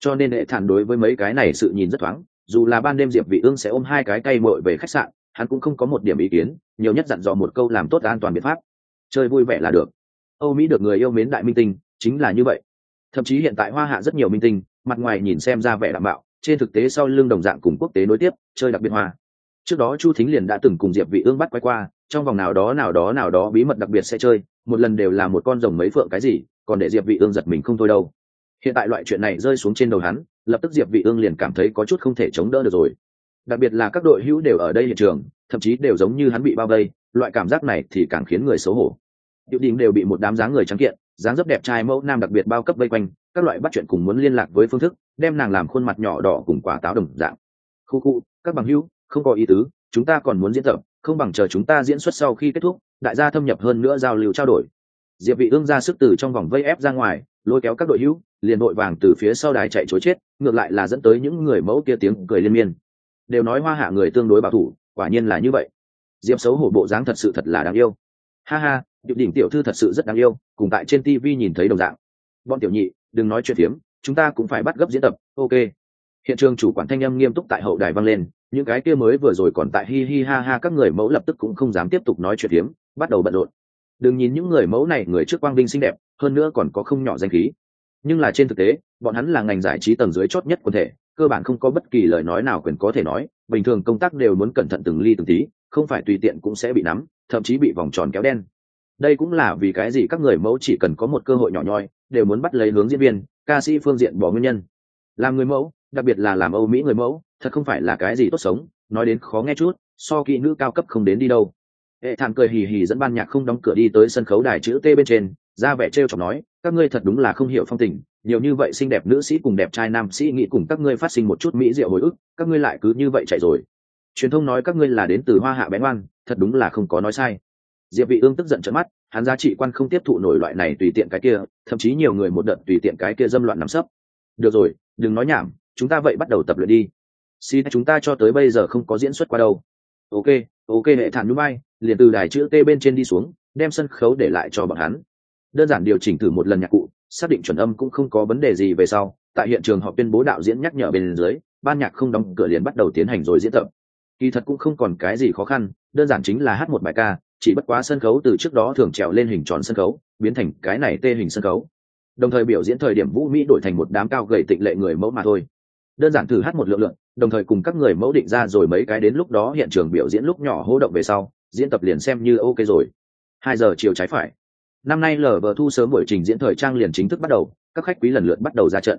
Cho nên hệ thản đối với mấy cái này sự nhìn rất thoáng, dù là ban đêm diệp vị ương sẽ ôm hai cái cây mội về khách sạn, hắn cũng không có một điểm ý kiến, nhiều nhất dặn dò một câu làm tốt an toàn biện pháp chơi vui vẻ là được. Âu mỹ được người yêu mến đại minh tinh, chính là như vậy. Thậm chí hiện tại hoa hạ rất nhiều minh tinh, mặt ngoài nhìn xem ra vẻ đảm bảo, trên thực tế sau lưng đồng dạng cùng quốc tế nối tiếp, chơi đặc biệt hoa. Trước đó chu thính liền đã từng cùng diệp vị ương bắt quay qua, trong vòng nào đó nào đó nào đó bí mật đặc biệt sẽ chơi, một lần đều là một con rồng mấy phượng cái gì, còn để diệp vị ương giật mình không thôi đâu. Hiện tại loại chuyện này rơi xuống trên đầu hắn, lập tức diệp vị ương liền cảm thấy có chút không thể chống đỡ được rồi. Đặc biệt là các đội hữu đều ở đây hiện trường, thậm chí đều giống như hắn bị bao vây loại cảm giác này thì càng khiến người xấu hổ Diệu Đình đều bị một đám dáng người trắng kiện, dáng dấp đẹp trai mẫu nam đặc biệt bao cấp vây quanh, các loại bắt chuyện cùng muốn liên lạc với phương thức, đem nàng làm khuôn mặt nhỏ đỏ cùng quả táo đồng dạng. Khu khu, các bằng hữu, không có ý tứ, chúng ta còn muốn diễn tập, không bằng chờ chúng ta diễn xuất sau khi kết thúc, đại gia thâm nhập hơn nữa giao lưu trao đổi. Diệp Vị Ương ra sức từ trong vòng vây ép ra ngoài, lôi kéo các đội hữu, liền đội vàng từ phía sau đài chạy trối chết, ngược lại là dẫn tới những người mẫu kia tiếng cười liên miên. Đều nói hoa hạ người tương đối bảo thủ, quả nhiên là như vậy. Diệp xấu hổ bộ dáng thật sự thật là đáng yêu. Ha ha, điệu đỉnh tiểu thư thật sự rất đáng yêu cùng tại trên tv nhìn thấy đồng dạng. Bọn tiểu nhị đừng nói chuyện phiếm chúng ta cũng phải bắt gấp diễn tập ok. Hiện trường chủ quản thanh âm nghiêm túc tại hậu đài vang lên những cái kia mới vừa rồi còn tại hi hi ha ha các người mẫu lập tức cũng không dám tiếp tục nói chuyện phiếm bắt đầu bận rộn. Đừng nhìn những người mẫu này người trước quang vinh xinh đẹp hơn nữa còn có không nhỏ danh khí. Nhưng là trên thực tế bọn hắn là ngành giải trí tầng dưới chót nhất quần thể cơ bản không có bất kỳ lời nói nào quyền có thể nói bình thường công tác đều muốn cẩn thận từng ly từng tí không phải tùy tiện cũng sẽ bị nắm, thậm chí bị vòng tròn kéo đen. Đây cũng là vì cái gì các người mẫu chỉ cần có một cơ hội nhỏ nhoi, đều muốn bắt lấy hướng diễn viên, ca sĩ phương diện bỏ nguyên nhân. Làm người mẫu, đặc biệt là làm âu mỹ người mẫu, thật không phải là cái gì tốt sống, nói đến khó nghe chút, so kỹ nữ cao cấp không đến đi đâu. Hệ thản cười hì hì dẫn ban nhạc không đóng cửa đi tới sân khấu đài chữ t bên trên, ra vẻ t r e o chọc nói, các ngươi thật đúng là không hiểu phong tình, nhiều như vậy xinh đẹp nữ sĩ cùng đẹp trai nam sĩ nghĩ cùng các ngươi phát sinh một chút mỹ diệu hồi ức, các ngươi lại cứ như vậy chạy rồi truyền thông nói các ngươi là đến từ hoa hạ bén oan, thật đúng là không có nói sai. Diệp vị ương tức giận trợn mắt, hắn giá trị quan không tiếp thụ nổi loại này tùy tiện cái kia, thậm chí nhiều người một đợt tùy tiện cái kia dâm loạn nắm sấp. Được rồi, đừng nói nhảm, chúng ta vậy bắt đầu tập luyện đi. Xin chúng ta cho tới bây giờ không có diễn xuất qua đâu. Ok ok, hệ thản núi bay liền từ đài chữ t bên trên đi xuống, đem sân khấu để lại cho bọn hắn. Đơn giản điều chỉnh thử một lần nhạc cụ, xác định chuẩn âm cũng không có vấn đề gì về sau, tại hiện trường họ tuyên bố đạo diễn nhắc nhở bên dưới, ban nhạc không đóng cửa liền bắt đầu tiến hành rồi diễn tập kỳ thật cũng không còn cái gì khó khăn, đơn giản chính là hát một bài ca, chỉ bất quá sân khấu từ trước đó thường trèo lên hình tròn sân khấu, biến thành cái này tê hình sân khấu. Đồng thời biểu diễn thời điểm vũ mỹ đổi thành một đám cao gầy tịnh lệ người mẫu mà thôi. Đơn giản thử hát một lượng lượng, đồng thời cùng các người mẫu định ra rồi mấy cái đến lúc đó hiện trường biểu diễn lúc nhỏ hô động về sau, diễn tập liền xem như ok rồi. Hai giờ chiều trái phải. Năm nay lờ vờ thu sớm buổi trình diễn thời trang liền chính thức bắt đầu, các khách quý lần lượt bắt đầu ra trận.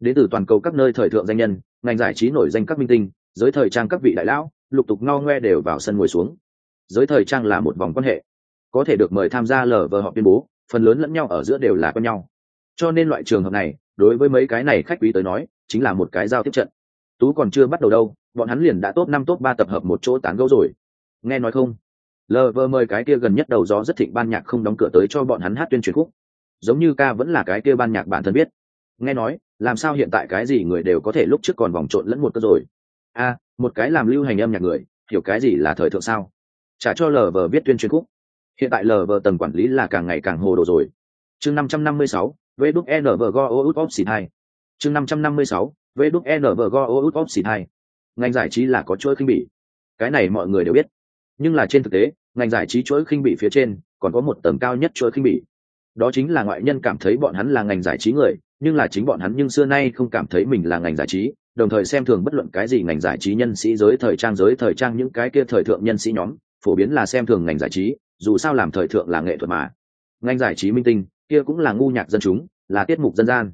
Đến từ toàn cầu các nơi thời thượng danh nhân, ngành giải trí nổi danh các minh tinh, giới thời trang các vị đại lão lục tục ngao ngoe đều vào sân ngồi xuống. Giới thời trang là một vòng quan hệ. Có thể được mời tham gia lờ vờ họ tuyên bố, phần lớn lẫn nhau ở giữa đều là quen nhau. Cho nên loại trường hợp này, đối với mấy cái này khách quý tới nói, chính là một cái giao tiếp trận. Tú còn chưa bắt đầu đâu, bọn hắn liền đã top năm, top ba tập hợp một chỗ tán gẫu rồi. Nghe nói không? Lờ vờ mời cái kia gần nhất đầu gió rất thịnh ban nhạc không đóng cửa tới cho bọn hắn hát tuyên truyền khúc. Giống như ca vẫn là cái kia ban nhạc bản thân biết. Nghe nói, làm sao hiện tại cái gì người đều có thể lúc trước còn vòng trộn lẫn một cơ rồi a một cái làm lưu hành âm nhạc người, hiểu cái gì là thời thượng sao? Trả cho lờ vờ biết tuyên truyền khúc. Hiện tại lờ vờ tầng quản lý là càng ngày càng hồ đồ rồi. Chương năm trăm năm mươi sáu vê đúc nv go o út óp xịt hai. Chương năm trăm năm mươi sáu vê đúc nv go o út óp xịt hai. Ngành giải trí là có chuỗi khinh bỉ. Cái này mọi người đều biết. Nhưng là trên thực tế, ngành giải trí chuỗi khinh bỉ phía trên còn có một tầng cao nhất chuỗi khinh bỉ. Đó chính là ngoại nhân cảm thấy bọn hắn là ngành giải trí người nhưng là chính bọn hắn nhưng xưa nay không cảm thấy mình là ngành giải trí, đồng thời xem thường bất luận cái gì ngành giải trí nhân sĩ giới thời trang giới thời trang những cái kia thời thượng nhân sĩ nhóm, phổ biến là xem thường ngành giải trí, dù sao làm thời thượng là nghệ thuật mà. Ngành giải trí minh tinh, kia cũng là ngu nhạc dân chúng, là tiết mục dân gian.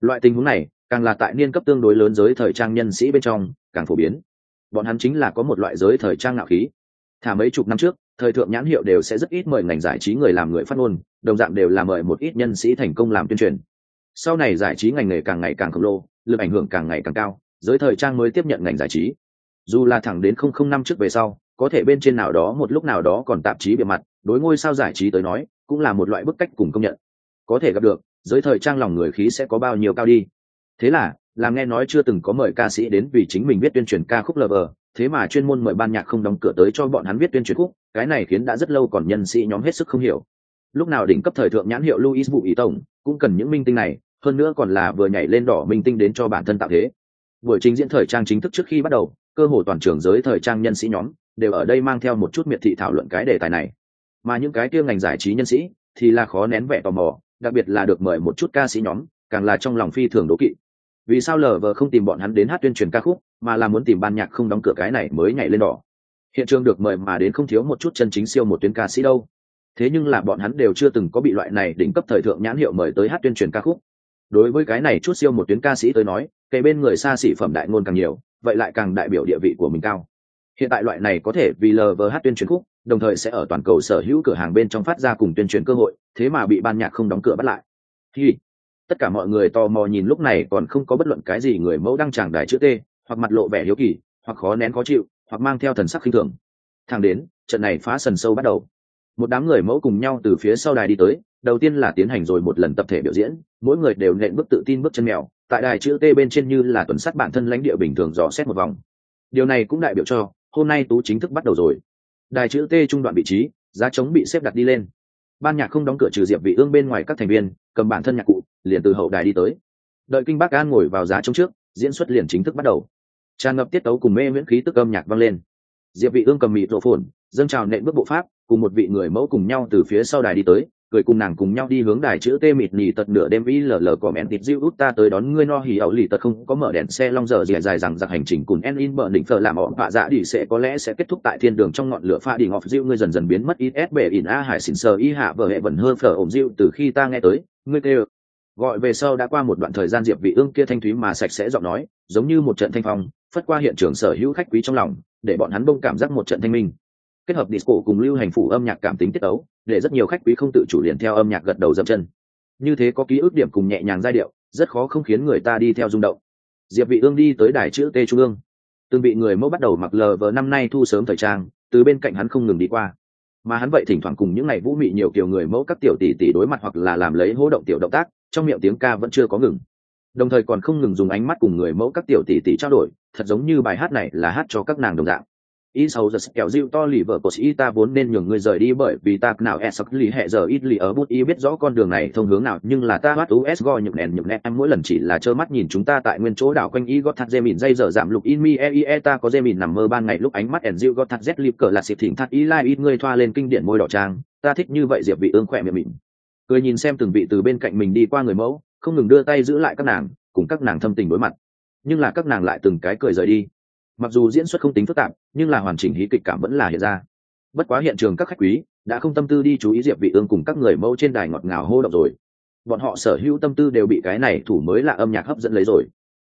Loại tình huống này, càng là tại niên cấp tương đối lớn giới thời trang nhân sĩ bên trong, càng phổ biến. Bọn hắn chính là có một loại giới thời trang ngạo khí. Thả mấy chục năm trước, thời thượng nhãn hiệu đều sẽ rất ít mời ngành giải trí người làm người phát ngôn, đồng dạng đều là mời một ít nhân sĩ thành công làm tuyên truyền sau này giải trí ngành nghề càng ngày càng khổng lồ, lực ảnh hưởng càng ngày càng cao, giới thời trang mới tiếp nhận ngành giải trí. Dù là thẳng đến không không năm trước về sau, có thể bên trên nào đó một lúc nào đó còn tạp chí bề mặt, đối ngôi sao giải trí tới nói, cũng là một loại bức cách cùng công nhận. Có thể gặp được, giới thời trang lòng người khí sẽ có bao nhiêu cao đi. Thế là làm nghe nói chưa từng có mời ca sĩ đến vì chính mình biết tuyên truyền ca khúc lờ vờ thế mà chuyên môn mời ban nhạc không đóng cửa tới cho bọn hắn viết tuyên truyền khúc, cái này khiến đã rất lâu còn nhân sĩ nhóm hết sức không hiểu. Lúc nào đỉnh cấp thời thượng nhãn hiệu luis vụ ý tổng cũng cần những minh tinh này hơn nữa còn là vừa nhảy lên đỏ minh tinh đến cho bản thân tạo thế. Buổi trình diễn thời trang chính thức trước khi bắt đầu, cơ hồ toàn trường giới thời trang nhân sĩ nhóm đều ở đây mang theo một chút miệt thị thảo luận cái đề tài này. Mà những cái kia ngành giải trí nhân sĩ thì là khó nén vẻ tò mò, đặc biệt là được mời một chút ca sĩ nhóm, càng là trong lòng phi thường đố kỵ. Vì sao lờ vờ không tìm bọn hắn đến hát tuyên truyền ca khúc, mà là muốn tìm ban nhạc không đóng cửa cái này mới nhảy lên đỏ? Hiện trường được mời mà đến không thiếu một chút chân chính siêu một tuyến ca sĩ đâu. Thế nhưng là bọn hắn đều chưa từng có bị loại này đỉnh cấp thời thượng nhãn hiệu mời tới hát tuyên truyền ca khúc đối với cái này chút siêu một tuyến ca sĩ tới nói, kể bên người xa xỉ phẩm đại ngôn càng nhiều, vậy lại càng đại biểu địa vị của mình cao. Hiện tại loại này có thể vì lvh tuyên truyền khúc, đồng thời sẽ ở toàn cầu sở hữu cửa hàng bên trong phát ra cùng tuyên truyền cơ hội, thế mà bị ban nhạc không đóng cửa bắt lại. Thì tất cả mọi người tò mò nhìn lúc này còn không có bất luận cái gì người mẫu đăng tràng đài chữ t, hoặc mặt lộ vẻ hiếu kỳ, hoặc khó nén khó chịu, hoặc mang theo thần sắc khinh thường. Thang đến, trận này phá sần sâu bắt đầu một đám người mẫu cùng nhau từ phía sau đài đi tới, đầu tiên là tiến hành rồi một lần tập thể biểu diễn, mỗi người đều nện bước tự tin bước chân mèo, tại đài chữ t bên trên như là tuần sát bản thân lãnh địa bình thường dò xét một vòng. Điều này cũng đại biểu cho, hôm nay tú chính thức bắt đầu rồi. Đài chữ t trung đoạn vị trí, giá trống bị xếp đặt đi lên. Ban nhạc không đóng cửa trừ diệp vị ương bên ngoài các thành viên, cầm bản thân nhạc cụ, liền từ hậu đài đi tới. Đợi kinh bác an ngồi vào giá trống trước, diễn xuất liền chính thức bắt đầu. Tràn ngập tiết tấu cùng mê miễn khí tức âm nhạc vang lên. Diệp vị ương cầm mịt rộ phồn, dâng chào nện bước bộ pháp cùng một vị người mẫu cùng nhau từ phía sau đài đi tới, cười cùng nàng cùng nhau đi hướng đài chữ tê mịt nhì tật nửa đêm y lờ lờ cỏ mẹn tịt diêu út ta tới đón ngươi no hỉ ẩu lì tật không có mở đèn xe long giờ dài dài rằng giặc hành trình cùng en in bờ đỉnh phở làm ỏm phạ dạ đi sẽ có lẽ sẽ kết thúc tại thiên đường trong ngọn lửa pha đỉnh ngọc diêu ngươi dần dần biến mất ít s bể in a hải xỉn sờ y hạ vợ hệ vẩn hơ phở ổn diêu từ khi ta nghe tới, ngươi kêu. Gọi về sau đã qua một đoạn thời gian diệp vị ương kia thanh thúy mà sạch sẽ giọng nói, giống như một trận thanh phong, phất qua hiện trường sở hữu khách quý trong lòng, để bọn hắn bông cảm giác một trận thanh minh kết hợp disco cùng lưu hành phủ âm nhạc cảm tính tiết ấu để rất nhiều khách quý không tự chủ liền theo âm nhạc gật đầu dậm chân. Như thế có ký ức điểm cùng nhẹ nhàng giai điệu, rất khó không khiến người ta đi theo rung động. Diệp vị ương đi tới đài chữ t trung ương. Từng bị người mẫu bắt đầu mặc lờ vờ năm nay thu sớm thời trang, từ bên cạnh hắn không ngừng đi qua. Mà hắn vậy thỉnh thoảng cùng những ngày vũ mị nhiều kiểu người mẫu các tiểu tỷ tỷ đối mặt hoặc là làm lấy hô động tiểu động tác, trong miệng tiếng ca vẫn chưa có ngừng. Đồng thời còn không ngừng dùng ánh mắt cùng người mẫu các tiểu tỷ tỷ trao đổi, thật giống như bài hát này là hát cho các nàng đồng dạng ý sau giờ kẹo dịu to lì vợ của sĩ, ta vốn nên nhường người rời đi bởi vì ta nào e sắc lì hẹ giờ ít lì ở bút. Y biết rõ con đường này thông hướng nào, nhưng là ta bắt us go nhục nèn nhục nẹt em mỗi lần chỉ là trơ mắt nhìn chúng ta tại nguyên chỗ đảo quanh y gót thắt dê mìn dây giờ giảm lục in mi e e ta có dê mìn nằm mơ ban ngày lúc ánh mắt ẻn dịu gót thắt z lip cờ là xịt thỉnh thắt y lai ít người thoa lên kinh điển môi đỏ trang. Ta thích như vậy diệp vị ương khỏe miệng mịn. Cười nhìn xem từng vị từ bên cạnh mình đi qua người mẫu, không ngừng đưa tay giữ lại các nàng, cùng các nàng thâm tình đối mặt. Nhưng là các nàng lại từng cái cười rời đi mặc dù diễn xuất không tính phức tạp, nhưng là hoàn chỉnh hí kịch cảm vẫn là hiện ra. Bất quá hiện trường các khách quý đã không tâm tư đi chú ý diệp vị ương cùng các người mẫu trên đài ngọt ngào hô động rồi. Bọn họ sở hữu tâm tư đều bị cái này thủ mới là âm nhạc hấp dẫn lấy rồi.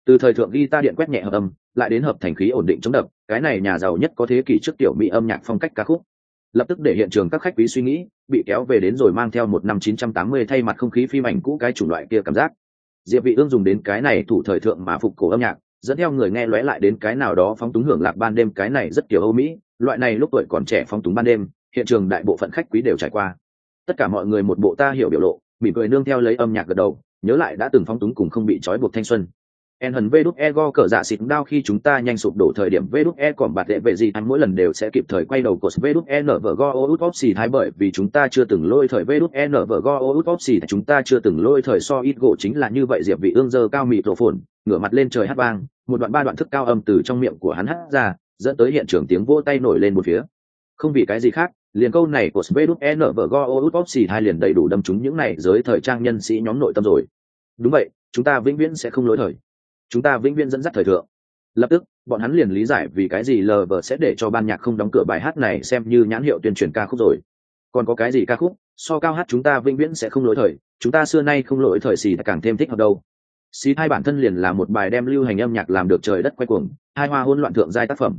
Từ thời thượng ghi ta điện quét nhẹ hợp âm, lại đến hợp thành khí ổn định chống đập, cái này nhà giàu nhất có thế kỷ trước tiểu mỹ âm nhạc phong cách ca khúc. Lập tức để hiện trường các khách quý suy nghĩ, bị kéo về đến rồi mang theo một năm 980 thay mặt không khí phim ảnh cũ cái chủng loại kia cảm giác. Diệp vị ương dùng đến cái này thủ thời thượng mà phục cổ âm nhạc dẫn theo người nghe lóe lại đến cái nào đó phóng túng hưởng lạc ban đêm cái này rất kiểu âu mỹ, loại này lúc tuổi còn trẻ phóng túng ban đêm, hiện trường đại bộ phận khách quý đều trải qua. Tất cả mọi người một bộ ta hiểu biểu lộ, mỉm cười nương theo lấy âm nhạc gật đầu, nhớ lại đã từng phóng túng cùng không bị trói buộc thanh xuân en hần vê đút e go cờ dạ xịt đau khi chúng ta nhanh sụp đổ thời điểm vê đút e còn bạt tệ vệ gì anh mỗi lần đều sẽ kịp thời quay đầu cột vê đút e nở vở go ô út óp xì thái bởi vì chúng ta chưa từng lôi thời vê đút e nở vở go ô út óp xì chúng ta chưa từng lôi thời so ít gỗ chính là như vậy diệp vị ương dơ cao mịt rổ phồn ngửa mặt lên trời hát vang một đoạn ba đoạn thức cao âm từ trong miệng của hắn hát ra dẫn tới hiện trường tiếng vỗ tay nổi lên một phía không vì cái gì khác liền câu này của Sveduk N vợ o hai liền đầy đủ đâm chúng những này giới thời trang nhân sĩ nhóm nội tâm rồi. Đúng vậy, chúng ta vĩnh viễn sẽ không lỗi thời. Chúng ta vĩnh viễn dẫn dắt thời thượng. Lập tức, bọn hắn liền lý giải vì cái gì lờ vờ sẽ để cho ban nhạc không đóng cửa bài hát này xem như nhãn hiệu tuyên truyền ca khúc rồi. Còn có cái gì ca khúc, so cao hát chúng ta vĩnh viễn sẽ không lỗi thời, chúng ta xưa nay không lỗi thời gì càng thêm thích hợp đâu. Xí hai bản thân liền là một bài đem lưu hành âm nhạc làm được trời đất quay cuồng, hai hoa hôn loạn thượng giai tác phẩm.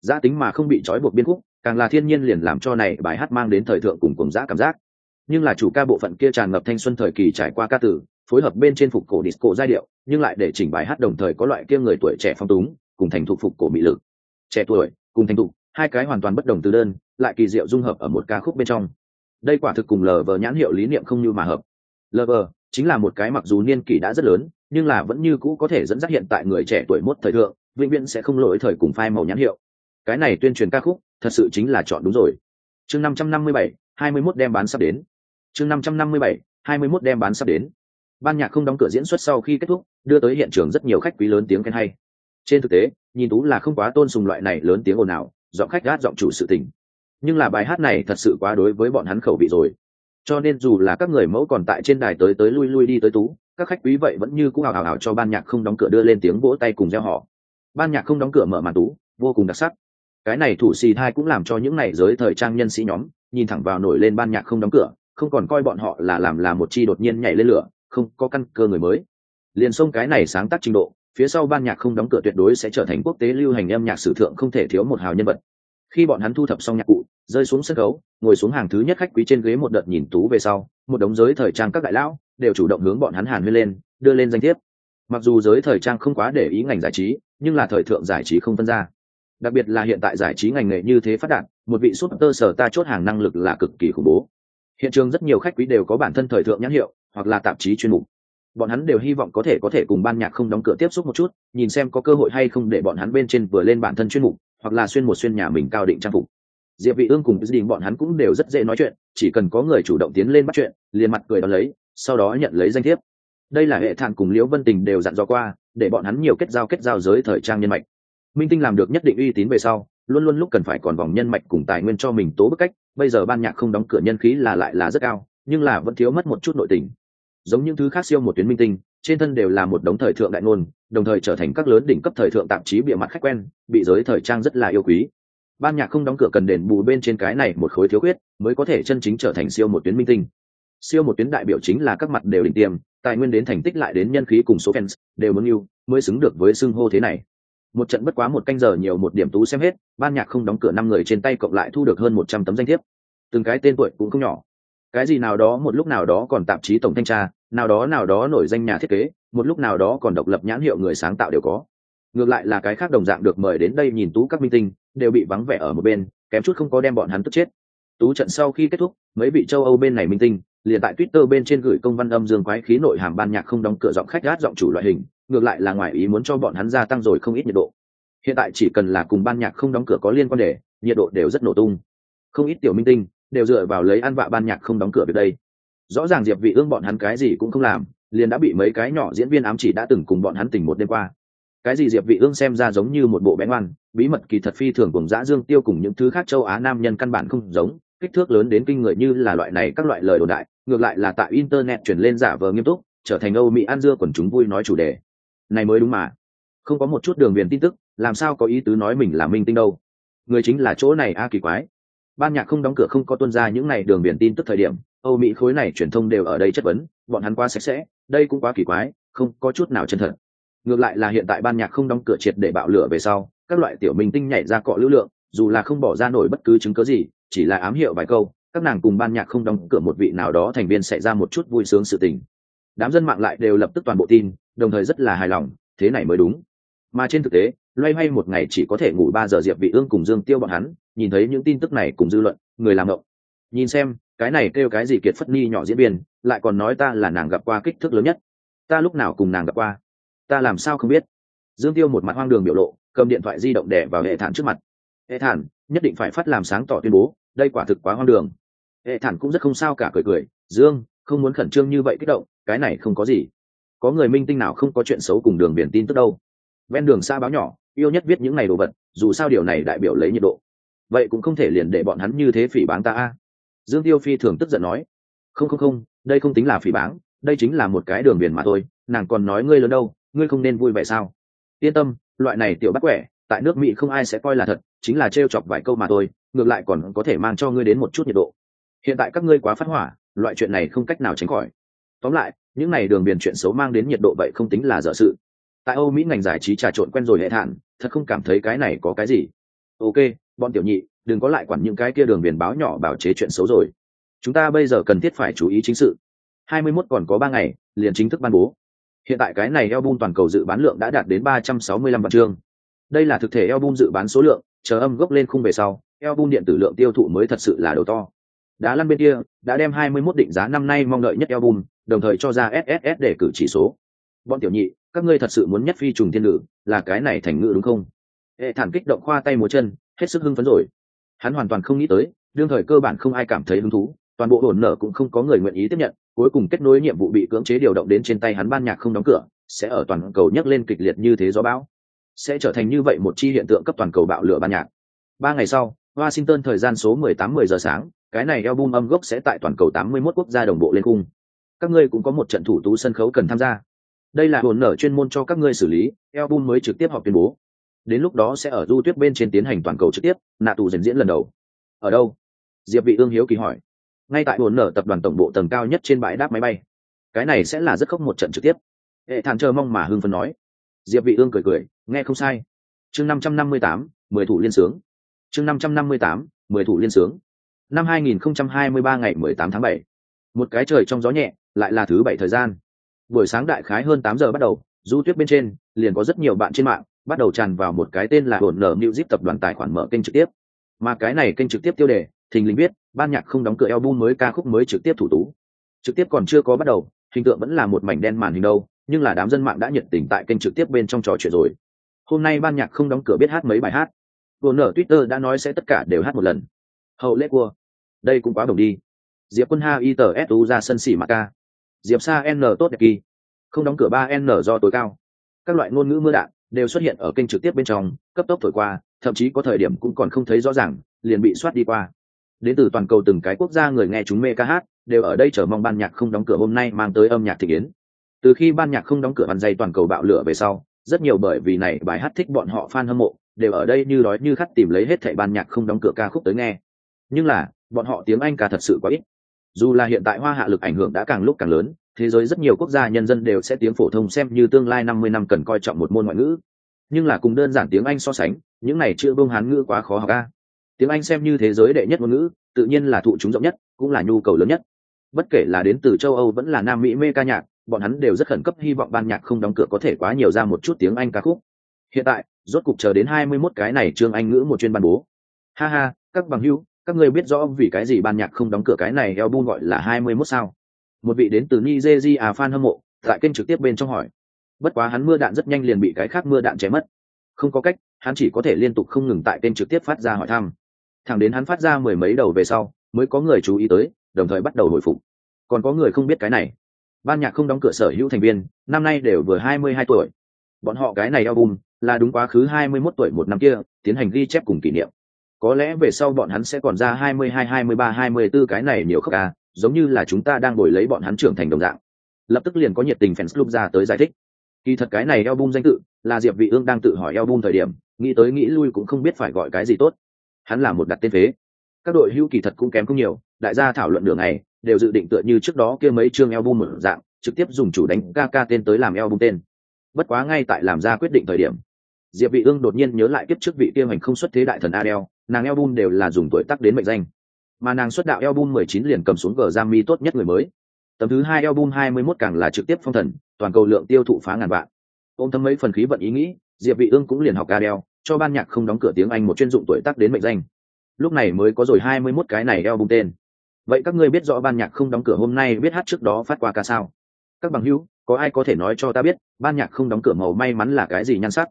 Giá tính mà không bị trói buộc biên khúc, càng là thiên nhiên liền làm cho này bài hát mang đến thời thượng cùng cùng dã cảm giác nhưng là chủ ca bộ phận kia tràn ngập thanh xuân thời kỳ trải qua ca tử phối hợp bên trên phục cổ disco giai điệu, nhưng lại để chỉnh bài hát đồng thời có loại kia người tuổi trẻ phong túng, cùng thành thục phục cổ mỹ lực. Trẻ tuổi, cùng thành thục, hai cái hoàn toàn bất đồng từ đơn, lại kỳ diệu dung hợp ở một ca khúc bên trong. Đây quả thực cùng lờ vờ nhãn hiệu lý niệm không như mà hợp. Lờ vờ chính là một cái mặc dù niên kỷ đã rất lớn, nhưng là vẫn như cũ có thể dẫn dắt hiện tại người trẻ tuổi mốt thời thượng, vĩnh viễn sẽ không lỗi thời cùng phai màu nhãn hiệu. Cái này tuyên truyền ca khúc, thật sự chính là chọn đúng rồi. Chương năm trăm năm mươi bảy, hai mươi mốt đem bán sắp đến. Chương năm trăm năm mươi bảy, hai mươi mốt đem bán sắp đến ban nhạc không đóng cửa diễn xuất sau khi kết thúc, đưa tới hiện trường rất nhiều khách quý lớn tiếng khen hay. Trên thực tế, nhìn tú là không quá tôn sùng loại này lớn tiếng ồn ào, giọng khách gát giọng chủ sự tình. Nhưng là bài hát này thật sự quá đối với bọn hắn khẩu vị rồi. Cho nên dù là các người mẫu còn tại trên đài tới tới lui lui đi tới tú, các khách quý vậy vẫn như cũng hào hào ảo cho ban nhạc không đóng cửa đưa lên tiếng vỗ tay cùng gieo họ ban nhạc không đóng cửa mở màn tú, vô cùng đặc sắc. Cái này thủ xì thai cũng làm cho những này giới thời trang nhân sĩ nhóm, nhìn thẳng vào nổi lên ban nhạc không đóng cửa, không còn coi bọn họ là làm là một chi đột nhiên nhảy lên lửa không có căn cơ người mới. Liền xông cái này sáng tác trình độ, phía sau ban nhạc không đóng cửa tuyệt đối sẽ trở thành quốc tế lưu hành âm nhạc sử thượng không thể thiếu một hào nhân vật. Khi bọn hắn thu thập xong nhạc cụ, rơi xuống sân khấu, ngồi xuống hàng thứ nhất khách quý trên ghế một đợt nhìn tú về sau, một đống giới thời trang các đại lão đều chủ động hướng bọn hắn hàn huyên lên, đưa lên danh thiếp. Mặc dù giới thời trang không quá để ý ngành giải trí, nhưng là thời thượng giải trí không phân ra. Đặc biệt là hiện tại giải trí ngành nghề như thế phát đạt, một vị súp tơ sở ta chốt hàng năng lực là cực kỳ khủng bố. Hiện trường rất nhiều khách quý đều có bản thân thời thượng nhãn hiệu hoặc là tạp chí chuyên mục. Bọn hắn đều hy vọng có thể có thể cùng ban nhạc không đóng cửa tiếp xúc một chút, nhìn xem có cơ hội hay không để bọn hắn bên trên vừa lên bản thân chuyên mục, hoặc là xuyên một xuyên nhà mình cao định trang phục. Diệp vị ương cùng gia đình bọn hắn cũng đều rất dễ nói chuyện, chỉ cần có người chủ động tiến lên bắt chuyện, liền mặt cười đón lấy, sau đó nhận lấy danh thiếp. Đây là hệ thản cùng liễu vân tình đều dặn dò qua, để bọn hắn nhiều kết giao kết giao giới thời trang nhân mạch. Minh tinh làm được nhất định uy tín về sau, luôn luôn lúc cần phải còn vòng nhân mạch cùng tài nguyên cho mình tố bức cách, bây giờ ban nhạc không đóng cửa nhân khí là lại là rất cao, nhưng là vẫn thiếu mất một chút nội tình giống những thứ khác siêu một tuyến minh tinh, trên thân đều là một đống thời thượng đại ngôn, đồng thời trở thành các lớn đỉnh cấp thời thượng tạp chí bịa mặt khách quen, bị giới thời trang rất là yêu quý. Ban nhạc không đóng cửa cần đền bù bên trên cái này một khối thiếu khuyết, mới có thể chân chính trở thành siêu một tuyến minh tinh. Siêu một tuyến đại biểu chính là các mặt đều đỉnh tiêm tài nguyên đến thành tích lại đến nhân khí cùng số fans, đều muốn yêu, mới xứng được với xưng hô thế này. Một trận bất quá một canh giờ nhiều một điểm tú xem hết, ban nhạc không đóng cửa năm người trên tay cộng lại thu được hơn một trăm tấm danh thiếp. Từng cái tên tuổi cũng không nhỏ cái gì nào đó, một lúc nào đó còn tạp chí tổng thanh tra, nào đó nào đó nổi danh nhà thiết kế, một lúc nào đó còn độc lập nhãn hiệu người sáng tạo đều có. Ngược lại là cái khác đồng dạng được mời đến đây nhìn tú các minh tinh, đều bị vắng vẻ ở một bên, kém chút không có đem bọn hắn tức chết. Tú trận sau khi kết thúc, mấy vị châu âu bên này minh tinh, liền tại twitter bên trên gửi công văn âm dương quái khí nội hàm ban nhạc không đóng cửa giọng khách gát giọng chủ loại hình, ngược lại là ngoài ý muốn cho bọn hắn gia tăng rồi không ít nhiệt độ. Hiện tại chỉ cần là cùng ban nhạc không đóng cửa có liên quan để nhiệt độ đều rất nổ tung. Không ít tiểu minh tinh đều dựa vào lấy ăn vạ ban nhạc không đóng cửa việc đây. Rõ ràng diệp vị ương bọn hắn cái gì cũng không làm, liền đã bị mấy cái nhỏ diễn viên ám chỉ đã từng cùng bọn hắn tình một đêm qua. Cái gì diệp vị ương xem ra giống như một bộ bé ngoan, bí mật kỳ thật phi thường cùng dã dương tiêu cùng những thứ khác châu á nam nhân căn bản không giống, kích thước lớn đến kinh người như là loại này các loại lời đồn đại, ngược lại là tại internet truyền lên giả vờ nghiêm túc, trở thành âu mỹ ăn dưa quần chúng vui nói chủ đề. Này mới đúng mà. Không có một chút đường viền tin tức, làm sao có ý tứ nói mình là minh tinh đâu? Người chính là chỗ này a, kỳ quái ban nhạc không đóng cửa không có tuân ra những này đường biển tin tức thời điểm, âu mỹ khối này truyền thông đều ở đây chất vấn, bọn hắn quá sạch sẽ, đây cũng quá kỳ quái, không có chút nào chân thật. Ngược lại là hiện tại ban nhạc không đóng cửa triệt để bạo lửa về sau, các loại tiểu minh tinh nhảy ra cọ lưu lượng, dù là không bỏ ra nổi bất cứ chứng cớ gì, chỉ là ám hiệu vài câu, các nàng cùng ban nhạc không đóng cửa một vị nào đó thành viên xảy ra một chút vui sướng sự tình. Đám dân mạng lại đều lập tức toàn bộ tin, đồng thời rất là hài lòng, thế này mới đúng. Mà trên thực tế, loay hoay một ngày chỉ có thể ngủ ba giờ diệp vị ương cùng dương tiêu bọn hắn nhìn thấy những tin tức này cùng dư luận, người làm động nhìn xem, cái này kêu cái gì kiệt phất ni nhỏ diễn viên, lại còn nói ta là nàng gặp qua kích thước lớn nhất. Ta lúc nào cùng nàng gặp qua? Ta làm sao không biết? Dương tiêu một mặt hoang đường biểu lộ, cầm điện thoại di động đẻ vào hệ thản trước mặt. Hệ thản, nhất định phải phát làm sáng tỏ tuyên bố, đây quả thực quá hoang đường. Hệ thản cũng rất không sao cả cười cười, dương, không muốn khẩn trương như vậy kích động, cái này không có gì. Có người minh tinh nào không có chuyện xấu cùng đường biển tin tức đâu. Ven đường xa báo nhỏ, yêu nhất viết những ngày đồ vật, dù sao điều này đại biểu lấy nhiệt độ vậy cũng không thể liền để bọn hắn như thế phỉ báng ta a. Dương tiêu phi thường tức giận nói, không không không, đây không tính là phỉ báng, đây chính là một cái đường biển mà thôi, nàng còn nói ngươi lớn đâu, ngươi không nên vui vậy sao? Yên tâm, loại này tiểu bắt quẻ, tại nước mỹ không ai sẽ coi là thật, chính là t chọc vài câu mà thôi, ngược lại còn có thể mang cho ngươi đến một chút nhiệt độ. Hiện tại các ngươi quá phát hỏa, loại chuyện này không cách nào tránh khỏi. Tóm lại, những n à y đường biển chuyện xấu mang đến nhiệt độ vậy không tính là dở sự. Tại âu mỹ ngành giải trí trà trộn quen rồi hệ thản, thật không cảm thấy cái này có cái gì ok, bọn tiểu nhị, đừng có lại quản những cái kia đường biển báo nhỏ bảo chế chuyện xấu rồi. Chúng ta bây giờ cần thiết phải chú ý chính sự. 21 còn có ba ngày, liền chính thức ban bố. Hiện tại cái này album toàn cầu dự bán lượng đã đạt đến 365 vạn chương. Đây là thực thể album dự bán số lượng, chờ âm gốc lên khung về sau, album điện tử lượng tiêu thụ mới thật sự là đầu to. Đá lăn bên kia, đã đem 21 định giá năm nay mong đợi nhất album, đồng thời cho ra sss để cử chỉ số. Bọn tiểu nhị, các ngươi thật sự muốn nhất phi trùng thiên nữ, là cái này thành ngữ đúng không? Hệ thản kích động khoa tay múa chân, hết sức hưng phấn rồi. Hắn hoàn toàn không nghĩ tới, đương thời cơ bản không ai cảm thấy hứng thú, toàn bộ hồn nở cũng không có người nguyện ý tiếp nhận, cuối cùng kết nối nhiệm vụ bị cưỡng chế điều động đến trên tay hắn ban nhạc không đóng cửa, sẽ ở toàn cầu nhấc lên kịch liệt như thế gió bão. Sẽ trở thành như vậy một chi hiện tượng cấp toàn cầu bạo lửa ban nhạc. Ba ngày sau, washington thời gian số 18-10 giờ sáng, cái này album âm gốc sẽ tại toàn cầu 81 quốc gia đồng bộ lên cung các ngươi cũng có một trận thủ tú sân khấu cần tham gia. Đây là hồn nở chuyên môn cho các ngươi xử lý, album mới trực tiếp họp tuyên bố đến lúc đó sẽ ở du tuyết bên trên tiến hành toàn cầu trực tiếp nạ tù diễn diễn lần đầu. Ở đâu? Diệp vị ương hiếu kỳ hỏi. Ngay tại hồn nở tập đoàn tổng bộ tầng cao nhất trên bãi đáp máy bay. Cái này sẽ là rất khốc một trận trực tiếp. Hệ thản chờ mong mà hưng phấn nói. Diệp vị ương cười cười nghe không sai. Chương 558, mười thủ liên sướng. Chương 558, mười thủ liên sướng. Năm 2023 ngày 18 tháng 7. một cái trời trong gió nhẹ lại là thứ bảy thời gian. Buổi sáng đại khái hơn 8 giờ bắt đầu du tuyết bên trên liền có rất nhiều bạn trên mạng bắt đầu tràn vào một cái tên là hồn nở New Zip tập đoàn tài khoản mở kênh trực tiếp. Mà cái này kênh trực tiếp tiêu đề, thình lình biết ban nhạc không đóng cửa album mới, ca khúc mới trực tiếp thủ tú. Trực tiếp còn chưa có bắt đầu, hình tượng vẫn là một mảnh đen màn hình đâu, nhưng là đám dân mạng đã nhiệt tình tại kênh trực tiếp bên trong trò chuyện rồi. Hôm nay ban nhạc không đóng cửa biết hát mấy bài hát. Hồn nở twitter đã nói sẽ tất cả đều hát một lần. Hậu lễ cua. Đây cũng quá đồng đi. Diệp quân ha y tờ su ra sân xỉ mà ca. Diệp sa n tốt đẹp kỳ. Không đóng cửa ba n do tối cao. Các loại ngôn ngữ mưa đạn đều xuất hiện ở kênh trực tiếp bên trong, cấp tốc thổi qua, thậm chí có thời điểm cũng còn không thấy rõ ràng, liền bị soát đi qua. Đến từ toàn cầu từng cái quốc gia người nghe chúng mê ca hát, đều ở đây chờ mong ban nhạc không đóng cửa hôm nay mang tới âm nhạc thị kiến. Từ khi ban nhạc không đóng cửa bàn dây toàn cầu bạo lửa về sau, rất nhiều bởi vì này bài hát thích bọn họ fan hâm mộ, đều ở đây như đói như khát tìm lấy hết thảy ban nhạc không đóng cửa ca khúc tới nghe. Nhưng là, bọn họ tiếng anh ca thật sự quá ít. Dù là hiện tại hoa hạ lực ảnh hưởng đã càng lúc càng lớn thế giới rất nhiều quốc gia nhân dân đều sẽ tiếng phổ thông xem như tương lai năm mươi năm cần coi trọng một môn ngoại ngữ. Nhưng là cùng đơn giản tiếng anh so sánh, những này chưa bông hán ngữ quá khó học ca tiếng anh xem như thế giới đệ nhất ngôn ngữ, tự nhiên là thụ chúng rộng nhất, cũng là nhu cầu lớn nhất. Bất kể là đến từ châu âu vẫn là nam mỹ mê ca nhạc, bọn hắn đều rất khẩn cấp hy vọng ban nhạc không đóng cửa có thể quá nhiều ra một chút tiếng anh ca khúc. Hiện tại, rốt cục chờ đến hai mươi 21 cái này trương anh ngữ một chuyên ban bố. Ha ha, các bằng hữu, các người biết rõ vì cái gì ban nhạc không đóng cửa cái này album gọi là hai mươi 21 sao? Một vị đến từ nigeria fan hâm mộ, tại kênh trực tiếp bên trong hỏi. Bất quá hắn mưa đạn rất nhanh liền bị cái khác mưa đạn chém mất. Không có cách, hắn chỉ có thể liên tục không ngừng tại kênh trực tiếp phát ra hỏi thăm. Thẳng đến hắn phát ra mười mấy đầu về sau, mới có người chú ý tới, đồng thời bắt đầu hồi phục. Còn có người không biết cái này. Ban nhạc không đóng cửa sở hữu thành viên, năm nay đều vừa hai mươi hai tuổi. Bọn họ cái này album, là đúng quá khứ hai mươi 21 tuổi một năm kia, tiến hành ghi chép cùng kỷ niệm. Có lẽ về sau bọn hắn sẽ còn ra hai mươi hai hai mươi ba, hai mươi 24 cái này nhiều khóc ca giống như là chúng ta đang ngồi lấy bọn hắn trưởng thành đồng dạng. Lập tức liền có nhiệt tình fans club ra tới giải thích. Kỳ thật cái này album danh tự là diệp vị ương đang tự hỏi album thời điểm nghĩ tới nghĩ lui cũng không biết phải gọi cái gì tốt. Hắn là một đặt tên phế. Các đội hưu kỳ thật cũng kém không nhiều đại gia thảo luận đường này đều dự định tựa như trước đó kia mấy chương album mở dạng trực tiếp dùng chủ đánh ca tên tới làm album tên. Bất quá ngay tại làm ra quyết định thời điểm diệp vị ương đột nhiên nhớ lại kiếp trước vị kia hành không xuất thế đại thần Adele, nàng album đều là dùng tuổi tác đến mệnh danh mà nàng xuất đạo album 19 liền cầm xuống Grammy tốt nhất người mới. Tấm thứ hai album 21 càng là trực tiếp phong thần, toàn cầu lượng tiêu thụ phá ngàn vạn. Ôm thấm mấy phần khí vận ý nghĩ, diệp vị ương cũng liền học Adele, cho ban nhạc không đóng cửa tiếng anh một chuyên dụng tuổi tác đến mệnh danh. Lúc này mới có rồi 21 cái này album tên. Vậy các ngươi biết rõ ban nhạc không đóng cửa hôm nay biết hát trước đó phát qua ca sao? Các bằng hữu, có ai có thể nói cho ta biết, ban nhạc không đóng cửa màu may mắn là cái gì nhan sắc?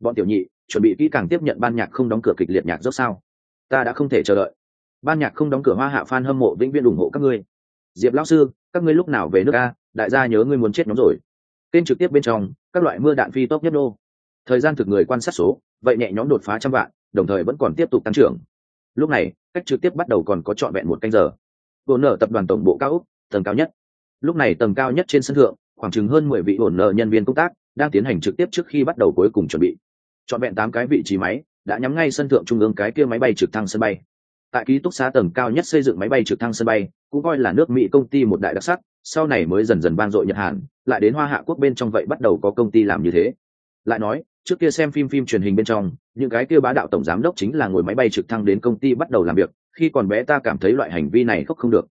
Bọn tiểu nhị, chuẩn bị kỹ càng tiếp nhận ban nhạc không đóng cửa kịch liệt nhạc dốc sao? Ta đã không thể chờ đợi ban nhạc không đóng cửa hoa hạ fan hâm mộ vĩnh viễn ủng hộ các ngươi. Diệp lão sư, các ngươi lúc nào về nước a? Đại gia nhớ ngươi muốn chết nhóm rồi. Kênh trực tiếp bên trong, các loại mưa đạn phi tốc nhất đô. Thời gian thực người quan sát số, vậy nhẹ nhóm đột phá trăm vạn, đồng thời vẫn còn tiếp tục tăng trưởng. Lúc này, cách trực tiếp bắt đầu còn có trọn vẹn một canh giờ. Ổn nợ tập đoàn tổng bộ cao úc, tầng cao nhất. Lúc này tầng cao nhất trên sân thượng, khoảng chừng hơn mười vị ổn nợ nhân viên công tác đang tiến hành trực tiếp trước khi bắt đầu cuối cùng chuẩn bị. Trọn vẹn tám cái vị trí máy, đã nhắm ngay sân thượng trung ương cái kia máy bay trực thăng sân bay tại ký túc xá tầng cao nhất xây dựng máy bay trực thăng sân bay, cũng coi là nước mỹ công ty một đại đặc sắc, sau này mới dần dần vang dội nhật hàn, lại đến hoa hạ quốc bên trong vậy bắt đầu có công ty làm như thế. Lại nói, trước kia xem phim phim truyền hình bên trong, những cái kia bá đạo tổng giám đốc chính là ngồi máy bay trực thăng đến công ty bắt đầu làm việc, khi còn bé ta cảm thấy loại hành vi này khóc không được.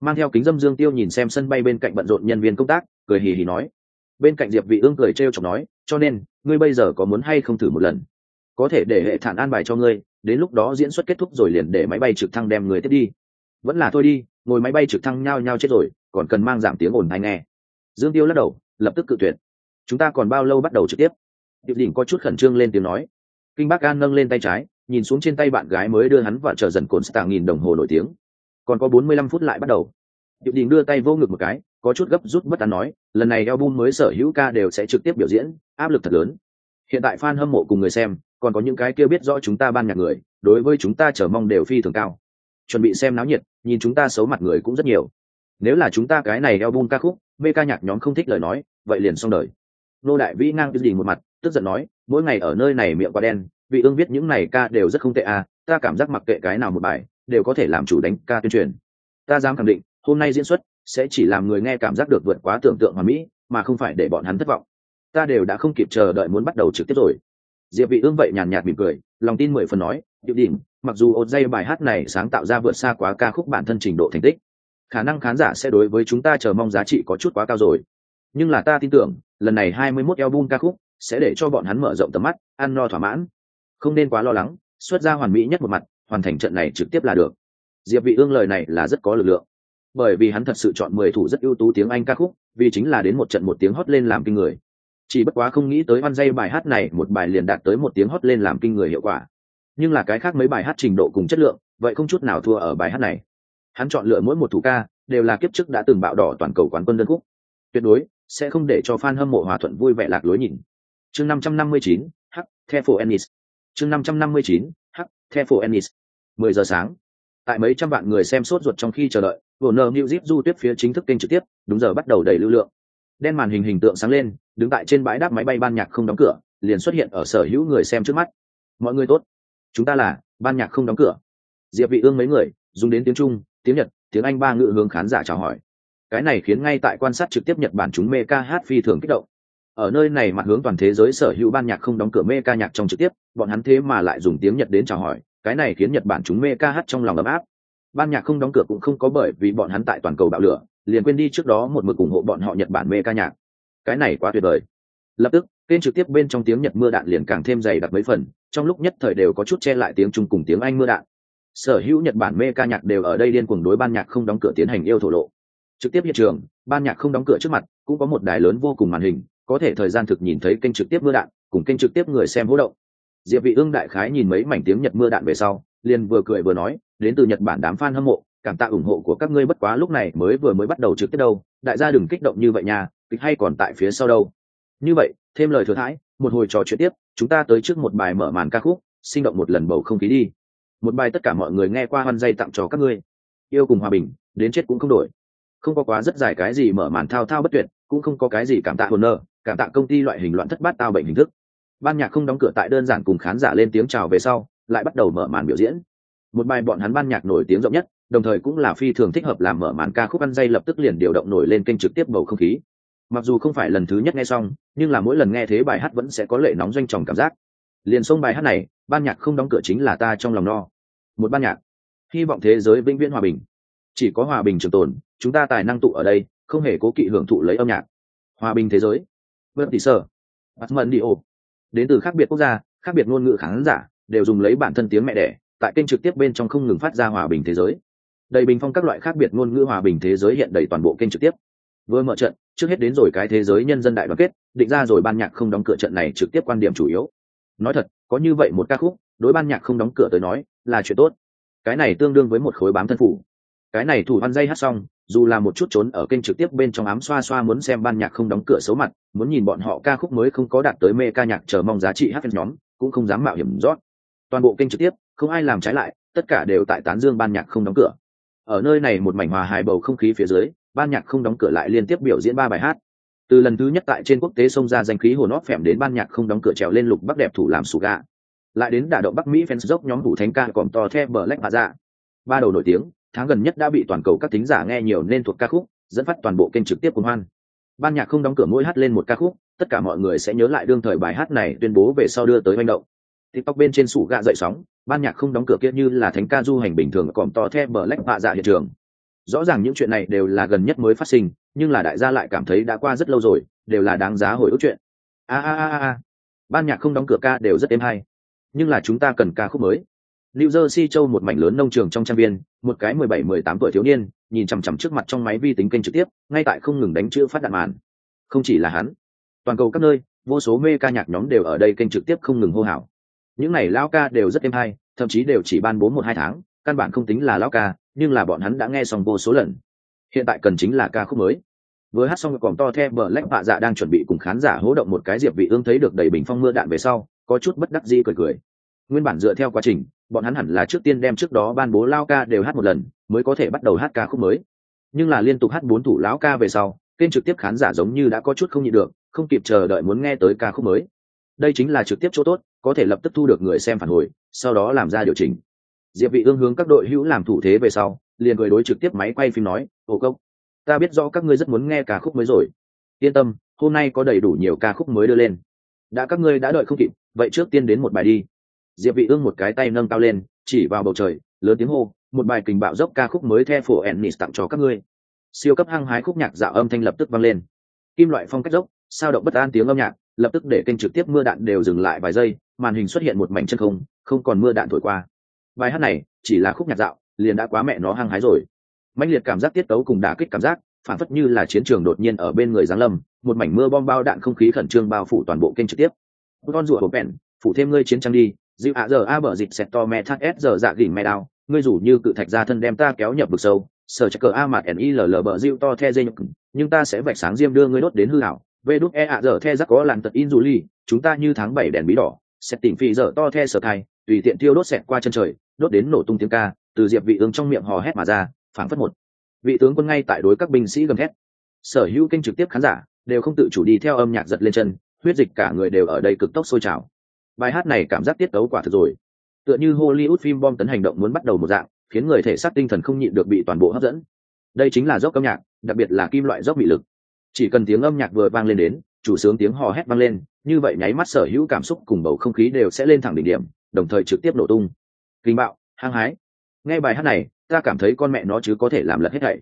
Mang theo kính dâm dương tiêu nhìn xem sân bay bên cạnh bận rộn nhân viên công tác, cười hì hì nói. Bên cạnh diệp vị ương cười trêu chọc nói, cho nên, ngươi bây giờ có muốn hay không thử một lần? Có thể để hệ thản an bài cho ngươi đến lúc đó diễn xuất kết thúc rồi liền để máy bay trực thăng đem người tiếp đi. Vẫn là thôi đi, ngồi máy bay trực thăng nhao nhao chết rồi, còn cần mang giảm tiếng ồn hay nghe. Dương tiêu lắc đầu, lập tức cự tuyệt. Chúng ta còn bao lâu bắt đầu trực tiếp? Điệp đỉnh có chút khẩn trương lên tiếng nói. Kinh bác an nâng lên tay trái, nhìn xuống trên tay bạn gái mới đưa hắn và chờ dần cồn stạng nghìn đồng hồ nổi tiếng. Còn có bốn mươi lăm phút lại bắt đầu. Điệp đỉnh đưa tay vô ngực một cái, có chút gấp rút bất an nói, lần này album mới sở hữu ca đều sẽ trực tiếp biểu diễn, áp lực thật lớn. Hiện tại fan hâm mộ cùng người xem còn có những cái kia biết rõ chúng ta ban nhạc người, đối với chúng ta chờ mong đều phi thường cao. Chuẩn bị xem náo nhiệt, nhìn chúng ta xấu mặt người cũng rất nhiều. Nếu là chúng ta cái này album ca khúc, mê ca nhạc nhóm không thích lời nói, vậy liền xong đời. Nô đại vĩ ngang tư đình một mặt, tức giận nói, mỗi ngày ở nơi này miệng quá đen, vị ương viết những này ca đều rất không tệ à ta cảm giác mặc kệ cái nào một bài, đều có thể làm chủ đánh ca tuyên truyền. Ta dám khẳng định, hôm nay diễn xuất, sẽ chỉ làm người nghe cảm giác được vượt quá tưởng tượng hoàn mỹ, mà không phải để bọn hắn thất vọng. Ta đều đã không kịp chờ đợi muốn bắt đầu trực tiếp rồi diệp vị ương vậy nhàn nhạt mỉm cười, lòng tin mười phần nói điệu đỉnh, mặc dù ột dây bài hát này sáng tạo ra vượt xa quá ca khúc bản thân trình độ thành tích, khả năng khán giả sẽ đối với chúng ta chờ mong giá trị có chút quá cao rồi. Nhưng là ta tin tưởng, lần này 21 album ca khúc sẽ để cho bọn hắn mở rộng tầm mắt, ăn no thỏa mãn. Không nên quá lo lắng, xuất ra hoàn mỹ nhất một mặt, hoàn thành trận này trực tiếp là được. Diệp vị ương lời này là rất có lực lượng. Bởi vì hắn thật sự chọn mười thủ rất ưu tú tiếng anh ca khúc, vì chính là đến một trận một tiếng hót lên làm kinh người chỉ bất quá không nghĩ tới văn dây bài hát này một bài liền đạt tới một tiếng hót lên làm kinh người hiệu quả. Nhưng là cái khác mấy bài hát trình độ cùng chất lượng vậy không chút nào thua ở bài hát này. Hắn chọn lựa mỗi một thủ ca đều là kiếp trước đã từng bạo đỏ toàn cầu quán quân đơn khúc. Tuyệt đối sẽ không để cho fan hâm mộ hòa thuận vui vẻ lạc lối nhìn. Chương 559, h careful ennis. Chương 559, h careful ennis. 10 giờ sáng. Tại mấy trăm vạn người xem sốt ruột trong khi chờ đợi Warner Music du tuyết phía chính thức kênh trực tiếp đúng giờ bắt đầu đầy lưu lượng. Đen màn hình hình tượng sáng lên đứng tại trên bãi đáp máy bay ban nhạc không đóng cửa, liền xuất hiện ở sở hữu người xem trước mắt. Mọi người tốt, chúng ta là ban nhạc không đóng cửa. Diệp vị ương mấy người, dùng đến tiếng trung, tiếng nhật, tiếng anh ba ngữ hướng khán giả chào hỏi. Cái này khiến ngay tại quan sát trực tiếp nhật bản chúng mê ca hát phi thường kích động. Ở nơi này mặt hướng toàn thế giới sở hữu ban nhạc không đóng cửa mê ca nhạc trong trực tiếp, bọn hắn thế mà lại dùng tiếng nhật đến chào hỏi, cái này khiến nhật bản chúng mê ca hát trong lòng ấm áp. Ban nhạc không đóng cửa cũng không có bởi vì bọn hắn tại toàn cầu bạo lửa, liền quên đi trước đó một mực ủng hộ bọn họ nhật bản mê ca nhạc cái này quá tuyệt vời. Lập tức, kênh trực tiếp bên trong tiếng nhật mưa đạn liền càng thêm dày đặc mấy phần, trong lúc nhất thời đều có chút che lại tiếng trung cùng tiếng anh mưa đạn. Sở hữu nhật bản mê ca nhạc đều ở đây điên cuồng đối ban nhạc không đóng cửa tiến hành yêu thổ lộ. Trực tiếp hiện trường, ban nhạc không đóng cửa trước mặt, cũng có một đài lớn vô cùng màn hình, có thể thời gian thực nhìn thấy kênh trực tiếp mưa đạn, cùng kênh trực tiếp người xem hỗ động. Diệp vị ương đại khái nhìn mấy mảnh tiếng nhật mưa đạn về sau, liền vừa cười vừa nói, đến từ nhật bản đám fan hâm mộ, cảm tạ ủng hộ của các ngươi bất quá lúc này mới vừa mới bắt đầu trực tiếp đâu, đại gia đừng kích động như vậy nha kịch hay còn tại phía sau đâu. Như vậy, thêm lời thừa thãi, một hồi trò chuyện tiếp, chúng ta tới trước một bài mở màn ca khúc, sinh động một lần bầu không khí đi. Một bài tất cả mọi người nghe qua hoan dây tặng cho các ngươi. Yêu cùng hòa bình, đến chết cũng không đổi. Không có quá rất dài cái gì mở màn thao thao bất tuyệt, cũng không có cái gì cảm tạ hồn nơ, cảm tạ công ty loại hình loạn thất bát tao bệnh hình thức. Ban nhạc không đóng cửa tại đơn giản cùng khán giả lên tiếng chào về sau, lại bắt đầu mở màn biểu diễn. Một bài bọn hắn ban nhạc nổi tiếng rộng nhất, đồng thời cũng là phi thường thích hợp làm mở màn ca khúc ăn dây lập tức liền điều động nổi lên kênh trực tiếp bầu không khí mặc dù không phải lần thứ nhất nghe xong, nhưng là mỗi lần nghe thế bài hát vẫn sẽ có lệ nóng doanh tròng cảm giác. Liền xông bài hát này, ban nhạc không đóng cửa chính là ta trong lòng no. Một ban nhạc. Hy vọng thế giới vĩnh viễn hòa bình. Chỉ có hòa bình trường tồn, chúng ta tài năng tụ ở đây, không hề cố kỵ hưởng thụ lấy âm nhạc. Hòa bình thế giới. Vâng tỷ sơ bắt mận đi ô đến từ khác biệt quốc gia, khác biệt ngôn ngữ khán giả, đều dùng lấy bản thân tiếng mẹ đẻ, tại kênh trực tiếp bên trong không ngừng phát ra hòa bình thế giới. Đầy bình phong các loại khác biệt ngôn ngữ hòa bình thế giới hiện đầy toàn bộ kênh trực tiếp vừa mở trận, trước hết đến rồi cái thế giới nhân dân đại đoàn kết, định ra rồi ban nhạc không đóng cửa trận này trực tiếp quan điểm chủ yếu. Nói thật, có như vậy một ca khúc, đối ban nhạc không đóng cửa tới nói, là chuyện tốt. Cái này tương đương với một khối bám thân phủ. Cái này thủ văn dây hát xong, dù là một chút trốn ở kênh trực tiếp bên trong ám xoa xoa muốn xem ban nhạc không đóng cửa xấu mặt, muốn nhìn bọn họ ca khúc mới không có đạt tới mê ca nhạc chờ mong giá trị hát nhóm, cũng không dám mạo hiểm rót. Toàn bộ kênh trực tiếp, không ai làm trái lại, tất cả đều tại tán dương ban nhạc không đóng cửa. Ở nơi này một mảnh hòa hài bầu không khí phía dưới ban nhạc không đóng cửa lại liên tiếp biểu diễn ba bài hát. Từ lần thứ nhất tại trên quốc tế xông ra danh khí hồn óp phèm đến ban nhạc không đóng cửa trèo lên lục bắc đẹp thủ làm sủ gà. Lại đến đả động bắc mỹ fans dốc nhóm thủ thánh ca còn to the bờ lách hạ dạ. ba đầu nổi tiếng, tháng gần nhất đã bị toàn cầu các thính giả nghe nhiều nên thuộc ca khúc, dẫn phát toàn bộ kênh trực tiếp cùng hoan. Ban nhạc không đóng cửa mỗi hát lên một ca khúc, tất cả mọi người sẽ nhớ lại đương thời bài hát này tuyên bố về sau đưa tới manh động. Tiktok bên trên sủ gạ dậy sóng, ban nhạc không đóng cửa kia như là thánh ca du hành bình thường còn to the bờ lách hạ dạ hiện trường rõ ràng những chuyện này đều là gần nhất mới phát sinh nhưng là đại gia lại cảm thấy đã qua rất lâu rồi đều là đáng giá hồi ức chuyện a a a a ban nhạc không đóng cửa ca đều rất êm hay nhưng là chúng ta cần ca khúc mới New Jersey châu một mảnh lớn nông trường trong trang viên, một cái 17-18 tuổi thiếu niên, nhìn chằm chằm trước mặt trong máy vi tính kênh trực tiếp, ngay tại không ngừng đánh chữ phát đạn màn. Không chỉ là hắn, toàn cầu các nơi, vô số mê ca nhạc nhóm đều ở đây kênh trực tiếp không ngừng hô hào. Những này lão ca đều rất êm hay, thậm chí đều chỉ ban bố một hai tháng, căn bản không tính là lão ca, nhưng là bọn hắn đã nghe xong vô số lần. Hiện tại cần chính là ca khúc mới. Vừa hát xong còn to the bờ lách vạ dạ đang chuẩn bị cùng khán giả hỗ động một cái diệp vị ương thấy được đầy bình phong mưa đạn về sau, có chút bất đắc dĩ cười cười. Nguyên bản dựa theo quá trình, bọn hắn hẳn là trước tiên đem trước đó ban bố lao ca đều hát một lần mới có thể bắt đầu hát ca khúc mới nhưng là liên tục hát bốn thủ lão ca về sau kênh trực tiếp khán giả giống như đã có chút không nhịn được không kịp chờ đợi muốn nghe tới ca khúc mới đây chính là trực tiếp chỗ tốt có thể lập tức thu được người xem phản hồi sau đó làm ra điều chỉnh diệp vị ương hướng các đội hữu làm thủ thế về sau, liền cười đối trực tiếp máy quay phim nói ồ cốc, ta biết rõ các ngươi rất muốn nghe ca khúc mới rồi. Yên tâm, hôm nay có đầy đủ nhiều ca khúc mới đưa lên. Đã các ngươi đã đợi không kịp, vậy trước tiên đến một bài đi. Diệp vị ương một cái tay nâng cao lên, chỉ vào bầu trời, lớn tiếng hô, một bài kình bạo dốc ca khúc mới theo phổ ennis tặng cho các ngươi. Siêu cấp hăng hái khúc nhạc dạo âm thanh lập tức vang lên. Kim loại phong cách dốc, sao động bất an tiếng âm nhạc, lập tức để kênh trực tiếp mưa đạn đều dừng lại vài giây, màn hình xuất hiện một mảnh chân không không còn mưa đạn thổi qua bài hát này chỉ là khúc nhạc dạo, liền đã quá mẹ nó hăng hái rồi. Mạnh liệt cảm giác tiết tấu cùng đả kích cảm giác, phản phất như là chiến trường đột nhiên ở bên người giáng lâm, một mảnh mưa bom bao đạn không khí khẩn trương bao phủ toàn bộ kênh trực tiếp. Con rủa của bèn phủ thêm ngươi chiến trang đi dịu ạ giờ a bờ dịch xẹt to me thắt s giờ dạ gỉnh me đao, ngươi rủ như cự thạch ra thân đem ta kéo nhập vực sâu sở chắc cờ a mặt n i l l bờ dịu to the dây nhục, nhưng ta sẽ vạch sáng diêm đưa ngươi đốt đến hư hảo. Vê đúc e ạ giờ the rắc có làn tật in dù ly, chúng ta như tháng bảy đèn bí đỏ, sẽ tỉnh phi giờ to the sở thai, tùy tiện tiêu đốt xẹt qua chân trời đốt đến nổ tung tiếng ca, từ diệp vị ương trong miệng hò hét mà ra, phảng phất một vị tướng quân ngay tại đối các binh sĩ gầm thét. Sở hữu kênh trực tiếp khán giả đều không tự chủ đi theo âm nhạc giật lên chân, huyết dịch cả người đều ở đây cực tốc sôi trào. Bài hát này cảm giác tiết tấu quả thực rồi. Tựa như hollywood phim bom tấn hành động muốn bắt đầu một dạng, khiến người thể xác tinh thần không nhịn được bị toàn bộ hấp dẫn. Đây chính là dốc âm nhạc, đặc biệt là kim loại dốc bị lực. Chỉ cần tiếng âm nhạc vừa vang lên đến, chủ sướng tiếng hò hét vang lên, như vậy nháy mắt sở hữu cảm xúc cùng bầu không khí đều sẽ lên thẳng đỉnh điểm, đồng thời trực tiếp nổ tung kinh bạo hăng hái. Nghe bài hát này ta cảm thấy con mẹ nó chứ có thể làm lật hết thảy.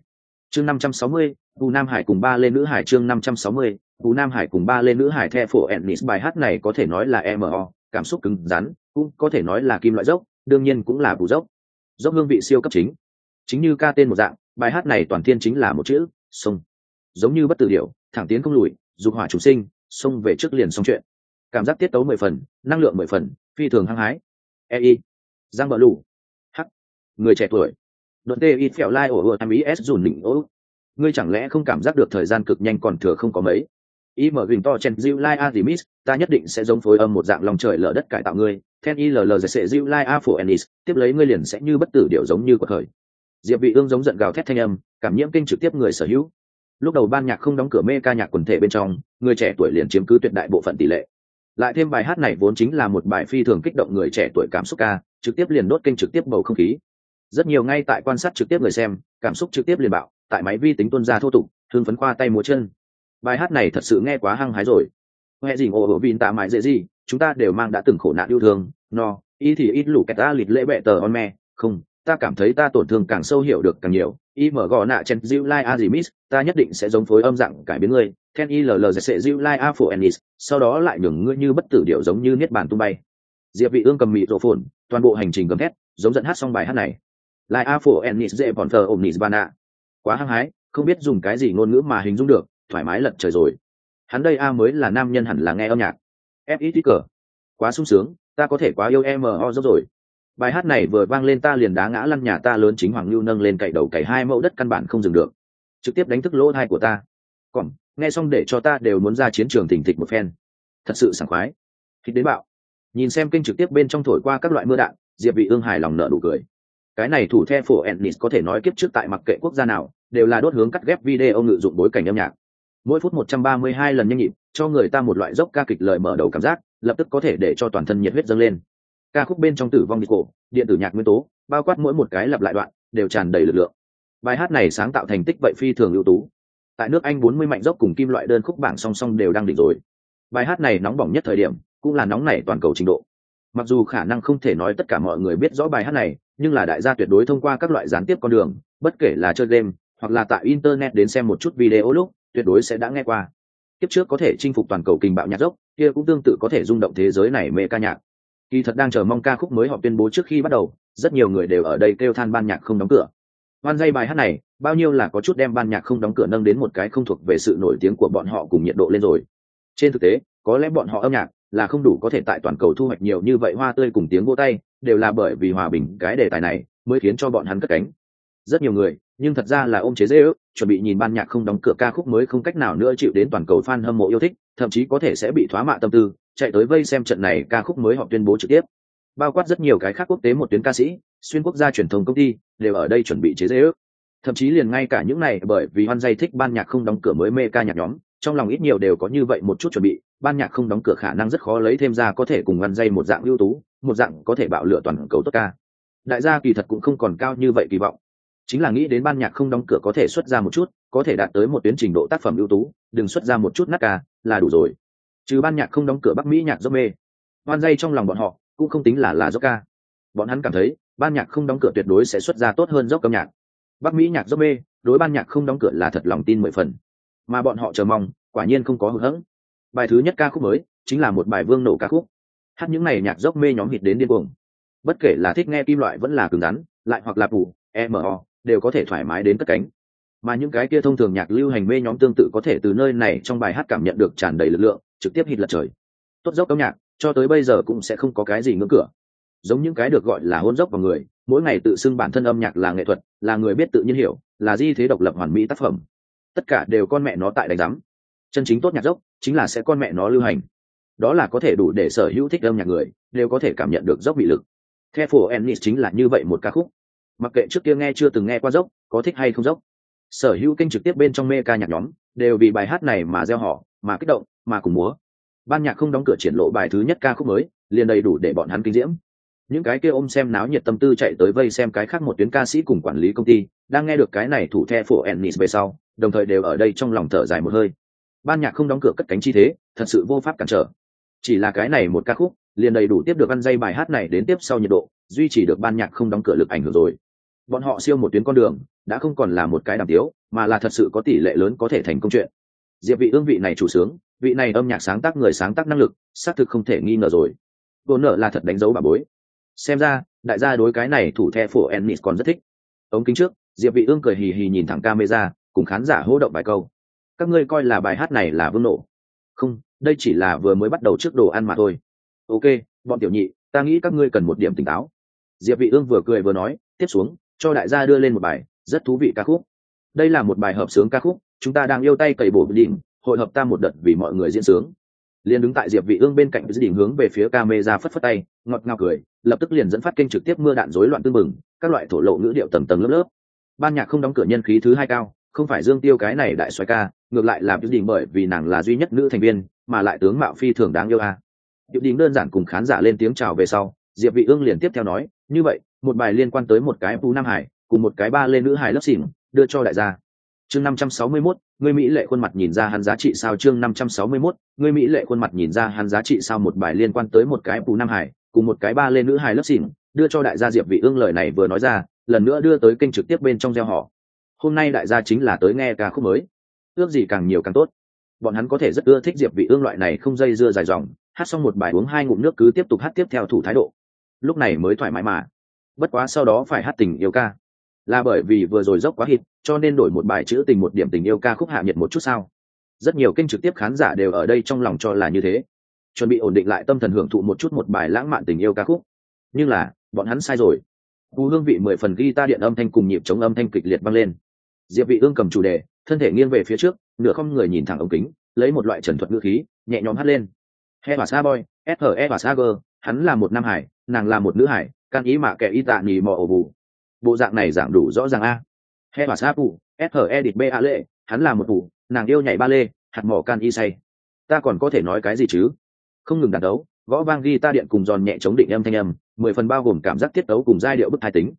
Chương năm trăm sáu mươi vũ Nam Hải cùng ba lên nữ hải chương năm trăm sáu mươi vũ Nam Hải cùng ba lên nữ hải the phổ Ennis. Bài hát này có thể nói là MO, cảm xúc cứng rắn cũng có thể nói là kim loại dốc đương nhiên cũng là vũ dốc. Dốc hương vị siêu cấp chính. Chính như ca tên một dạng bài hát này toàn thiên chính là một chữ sông. Giống như bất tử điệu thẳng tiến không lùi dục hỏa chủ sinh sông về trước liền xong chuyện. Cảm giác tiết tấu mười phần năng lượng mười phần phi thường hăng hái. Ei giang bờ lù. Hắc. Người trẻ tuổi. Đột tê ít phèo lai ổ ựa tham ý s dùn đỉnh ố. Ngươi chẳng lẽ không cảm giác được thời gian cực nhanh còn thừa không có mấy? Y mở gừng to chen diu lai adimis ta nhất định sẽ giống phối âm một dạng lòng trời lở đất cải tạo ngươi. Then y lờ lờ sẽ diu lai a phổ ennis, tiếp lấy ngươi liền sẽ như bất tử điệu giống như của thời diệp vị ương giống giận gào thét thanh âm, cảm nhiễm kinh trực tiếp người sở hữu. Lúc đầu ban nhạc không đóng cửa mê ca nhạc quần thể bên trong, người trẻ tuổi liền chiếm cứ tuyệt đại bộ phận tỷ lệ. Lại thêm bài hát này vốn chính là một bài phi thường kích động người trẻ tuổi cảm xúc ca trực tiếp liền đốt kinh trực tiếp bầu không khí. Rất nhiều ngay tại quan sát trực tiếp người xem, cảm xúc trực tiếp liền bạo, tại máy vi tính tuân ra thô tục thương phấn qua tay múa chân. Bài hát này thật sự nghe quá hăng hái rồi. Nghe gì ngộ ở vin tạ mãi dễ gì, chúng ta đều mang đã từng khổ nạn yêu thương, no y thì ít lũ kẹt ta lịt lễ bẹ tờ on me, không, ta cảm thấy ta tổn thương càng sâu hiểu được càng nhiều im gò nạ chen diu lai a dì miss, ta nhất định sẽ giống phối âm dạng cải biến ngươi then ill sẽ diu lai a phổ ennis, sau đó lại nhường ngươi như bất tử điệu giống như niết bàn tung bay diệp vị ương cầm mịt rổ phồn toàn bộ hành trình gầm thét, giống giận hát xong bài hát này. Lai a phổ ennis dễ bọn thờ omnis bana quá hăng hái, không biết dùng cái gì ngôn ngữ mà hình dung được, thoải mái lật trời rồi. Hắn đây a mới là nam nhân hẳn là nghe âm nhạc. F ít cờ quá sung sướng, ta có thể quá yêu em mo rồi. Bài hát này vừa vang lên ta liền đá ngã lăn nhà ta lớn chính hoàng lưu nâng lên cậy đầu cậy hai mẫu đất căn bản không dừng được. Trực tiếp đánh thức lỗ thai của ta. Còn, nghe xong để cho ta đều muốn ra chiến trường thỉnh thịch một phen. Thật sự sảng khoái. Khi đến bạo nhìn xem kênh trực tiếp bên trong thổi qua các loại mưa đạn, diệp vị ương hài lòng nở nụ cười. Cái này thủ the phổ ennis có thể nói kiếp trước tại mặc kệ quốc gia nào, đều là đốt hướng cắt ghép video ngự dụng bối cảnh âm nhạc. Mỗi phút 132 lần nhanh nhịp, cho người ta một loại dốc ca kịch lời mở đầu cảm giác, lập tức có thể để cho toàn thân nhiệt huyết dâng lên. Ca khúc bên trong tử vong đi cổ điện tử nhạc nguyên tố, bao quát mỗi một cái lặp lại đoạn, đều tràn đầy lực lượng. Bài hát này sáng tạo thành tích vậy phi thường ưu tú. Tại nước anh 40 mạnh dốc cùng kim loại đơn khúc bảng song song đều đang đỉnh rồi. Bài hát này nóng bỏng nhất thời điểm cũng là nóng nảy toàn cầu trình độ. Mặc dù khả năng không thể nói tất cả mọi người biết rõ bài hát này, nhưng là đại gia tuyệt đối thông qua các loại gián tiếp con đường, bất kể là chơi game, hoặc là tại internet đến xem một chút video lúc, tuyệt đối sẽ đã nghe qua. Kiếp trước có thể chinh phục toàn cầu kinh bạo nhạc dốc, kia cũng tương tự có thể rung động thế giới này mê ca nhạc. Kỳ thật đang chờ mong ca khúc mới họ tuyên bố trước khi bắt đầu, rất nhiều người đều ở đây kêu than ban nhạc không đóng cửa. Hoan dây bài hát này, bao nhiêu là có chút đem ban nhạc không đóng cửa nâng đến một cái không thuộc về sự nổi tiếng của bọn họ cùng nhiệt độ lên rồi. Trên thực tế, có lẽ bọn họ âm nhạc là không đủ có thể tại toàn cầu thu hoạch nhiều như vậy hoa tươi cùng tiếng vô tay, đều là bởi vì hòa bình cái đề tài này mới khiến cho bọn hắn cất cánh. Rất nhiều người, nhưng thật ra là ôm chế dễ ước, chuẩn bị nhìn ban nhạc không đóng cửa ca khúc mới không cách nào nữa chịu đến toàn cầu fan hâm mộ yêu thích, thậm chí có thể sẽ bị thoá mạ tâm tư, chạy tới vây xem trận này ca khúc mới họ tuyên bố trực tiếp. Bao quát rất nhiều cái khác quốc tế một tuyến ca sĩ, xuyên quốc gia truyền thông công ty, đều ở đây chuẩn bị chế dễ ước. Thậm chí liền ngay cả những này, bởi vì hoan dây thích ban nhạc không đóng cửa mới mê ca nhạc nhóm, trong lòng ít nhiều đều có như vậy một chút chuẩn bị ban nhạc không đóng cửa khả năng rất khó lấy thêm ra có thể cùng ngăn dây một dạng ưu tú, một dạng có thể bạo lửa toàn cầu tốt ca. Đại gia kỳ thật cũng không còn cao như vậy kỳ vọng. Chính là nghĩ đến ban nhạc không đóng cửa có thể xuất ra một chút, có thể đạt tới một tuyến trình độ tác phẩm ưu tú, đừng xuất ra một chút nát ca, là đủ rồi. Trừ ban nhạc không đóng cửa bắc mỹ nhạc dốc mê hoan dây trong lòng bọn họ cũng không tính là là dốc ca. Bọn hắn cảm thấy, ban nhạc không đóng cửa tuyệt đối sẽ xuất ra tốt hơn dốc âm nhạc. Bắc mỹ nhạc dốc mê, đối ban nhạc không đóng cửa là thật lòng tin mười phần. Mà bọn họ chờ mong, quả nhiên không có hữu hẫng bài thứ nhất ca khúc mới chính là một bài vương nổ ca khúc. Hát những này nhạc dốc mê nhóm hít đến điên cuồng. Bất kể là thích nghe kim loại vẫn là cứng rắn, lại hoặc là phủ e mo đều có thể thoải mái đến cất cánh. Mà những cái kia thông thường nhạc lưu hành mê nhóm tương tự có thể từ nơi này trong bài hát cảm nhận được tràn đầy lực lượng, trực tiếp hít lật trời. Tốt dốc âm nhạc, cho tới bây giờ cũng sẽ không có cái gì ngưỡng cửa. Giống những cái được gọi là hôn dốc vào người, mỗi ngày tự xưng bản thân âm nhạc là nghệ thuật, là người biết tự nhiên hiểu, là di thế độc lập hoàn mỹ tác phẩm. Tất cả đều con mẹ nó tại đánh giám chân chính tốt nhạc dốc chính là sẽ con mẹ nó lưu hành. Đó là có thể đủ để sở hữu thích âm nhạc người đều có thể cảm nhận được dốc bị lực. Theo phổ Ennis chính là như vậy một ca khúc. Mặc kệ trước kia nghe chưa từng nghe qua dốc, có thích hay không dốc, sở hữu kênh trực tiếp bên trong mê ca nhạc nhóm đều vì bài hát này mà gieo họ, mà kích động, mà cùng múa. Ban nhạc không đóng cửa triển lộ bài thứ nhất ca khúc mới, liền đầy đủ để bọn hắn kinh diễm. Những cái kia ôm xem náo nhiệt tâm tư chạy tới vây xem cái khác một tuyến ca sĩ cùng quản lý công ty, đang nghe được cái này thủ the phổ ennis về sau, đồng thời đều ở đây trong lòng thở dài một hơi ban nhạc không đóng cửa cất cánh chi thế, thật sự vô pháp cản trở. Chỉ là cái này một ca khúc, liền đầy đủ tiếp được ăn dây bài hát này đến tiếp sau nhiệt độ, duy trì được ban nhạc không đóng cửa lực ảnh hưởng rồi. Bọn họ siêu một tuyến con đường, đã không còn là một cái đàm tiếu, mà là thật sự có tỷ lệ lớn có thể thành công chuyện. Diệp vị ương vị này chủ sướng, vị này âm nhạc sáng tác người sáng tác năng lực, xác thực không thể nghi ngờ rồi. Vô nợ là thật đánh dấu bà bối. Xem ra, đại gia đối cái này thủ the phổ ennis còn rất thích. Ống kính trước, diệp vị ương cười hì hì nhìn thẳng camera, cùng khán giả hô động vài câu các ngươi coi là bài hát này là vương nổ không, đây chỉ là vừa mới bắt đầu trước đồ ăn mà thôi. Ok, bọn tiểu nhị, ta nghĩ các ngươi cần một điểm tỉnh táo. Diệp vị ương vừa cười vừa nói, tiếp xuống, cho đại gia đưa lên một bài, rất thú vị ca khúc. Đây là một bài hợp sướng ca khúc, chúng ta đang yêu tay cầy bổ đỉnh, hội hợp ta một đợt vì mọi người diễn sướng. Liền đứng tại diệp vị ương bên cạnh đỉnh hướng về phía camera phất phất tay, ngọt ngào cười, lập tức liền dẫn phát kênh trực tiếp mưa đạn rối loạn tương mừng các loại thổ lộ ngữ điệu tầng tầng lớp lớp. Ban nhạc không đóng cửa nhân khí thứ hai cao không phải dương tiêu cái này đại xoay ca ngược lại là đỉnh bởi vì nàng là duy nhất nữ thành viên mà lại tướng mạo phi thường đáng yêu a. À. đình đơn giản cùng khán giả lên tiếng chào về sau diệp vị ương liền tiếp theo nói như vậy một bài liên quan tới một cái phú nam hải cùng một cái ba lên nữ hải lớp xỉn đưa cho đại gia. Chương 561, người mỹ lệ khuôn mặt nhìn ra hắn giá trị sao? Chương 561, người mỹ lệ khuôn mặt nhìn ra hắn giá trị sao? Một bài liên quan tới một cái phú nam hải cùng một cái ba lên nữ hải lớp xỉn đưa cho đại gia diệp vị ương lời này vừa nói ra lần nữa đưa tới kênh trực tiếp bên trong gieo họ hôm nay đại gia chính là tới nghe ca khúc mới. Ước gì càng nhiều càng tốt. Bọn hắn có thể rất ưa thích diệp vị ương loại này không dây dưa dài dòng, hát xong một bài uống hai ngụm nước cứ tiếp tục hát tiếp theo thủ thái độ. Lúc này mới thoải mái mà. Bất quá sau đó phải hát tình yêu ca. Là bởi vì vừa rồi dốc quá hít cho nên đổi một bài chữ tình một điểm tình yêu ca khúc hạ nhiệt một chút sao. Rất nhiều kênh trực tiếp khán giả đều ở đây trong lòng cho là như thế. Chuẩn bị ổn định lại tâm thần hưởng thụ một chút một bài lãng mạn tình yêu ca khúc. Nhưng là, bọn hắn sai rồi. Cú hương vị mười phần guitar điện âm thanh cùng nhịp chống âm thanh kịch liệt vang lên diệp vị ương cầm chủ đề, thân thể nghiêng về phía trước, nửa không người nhìn thẳng ống kính, lấy một loại trần thuật ngữ khí, nhẹ nhõm hát lên. He và sa boy e và sa girl hắn là một nam hải, nàng là một nữ hải, can ý mà kẻ y tạ nhì mò ổ bù. Bộ dạng này giảng đủ rõ ràng a. He và sa phụ she địt b a lệ, hắn là một phụ, nàng yêu nhảy ba lê, hạt mỏ can y say. Ta còn có thể nói cái gì chứ? Không ngừng đàn đấu, gõ vang ghi ta điện cùng giòn nhẹ chống định âm thanh âm, mười phần bao gồm cảm giác tiết tấu cùng giai điệu bức thai tính.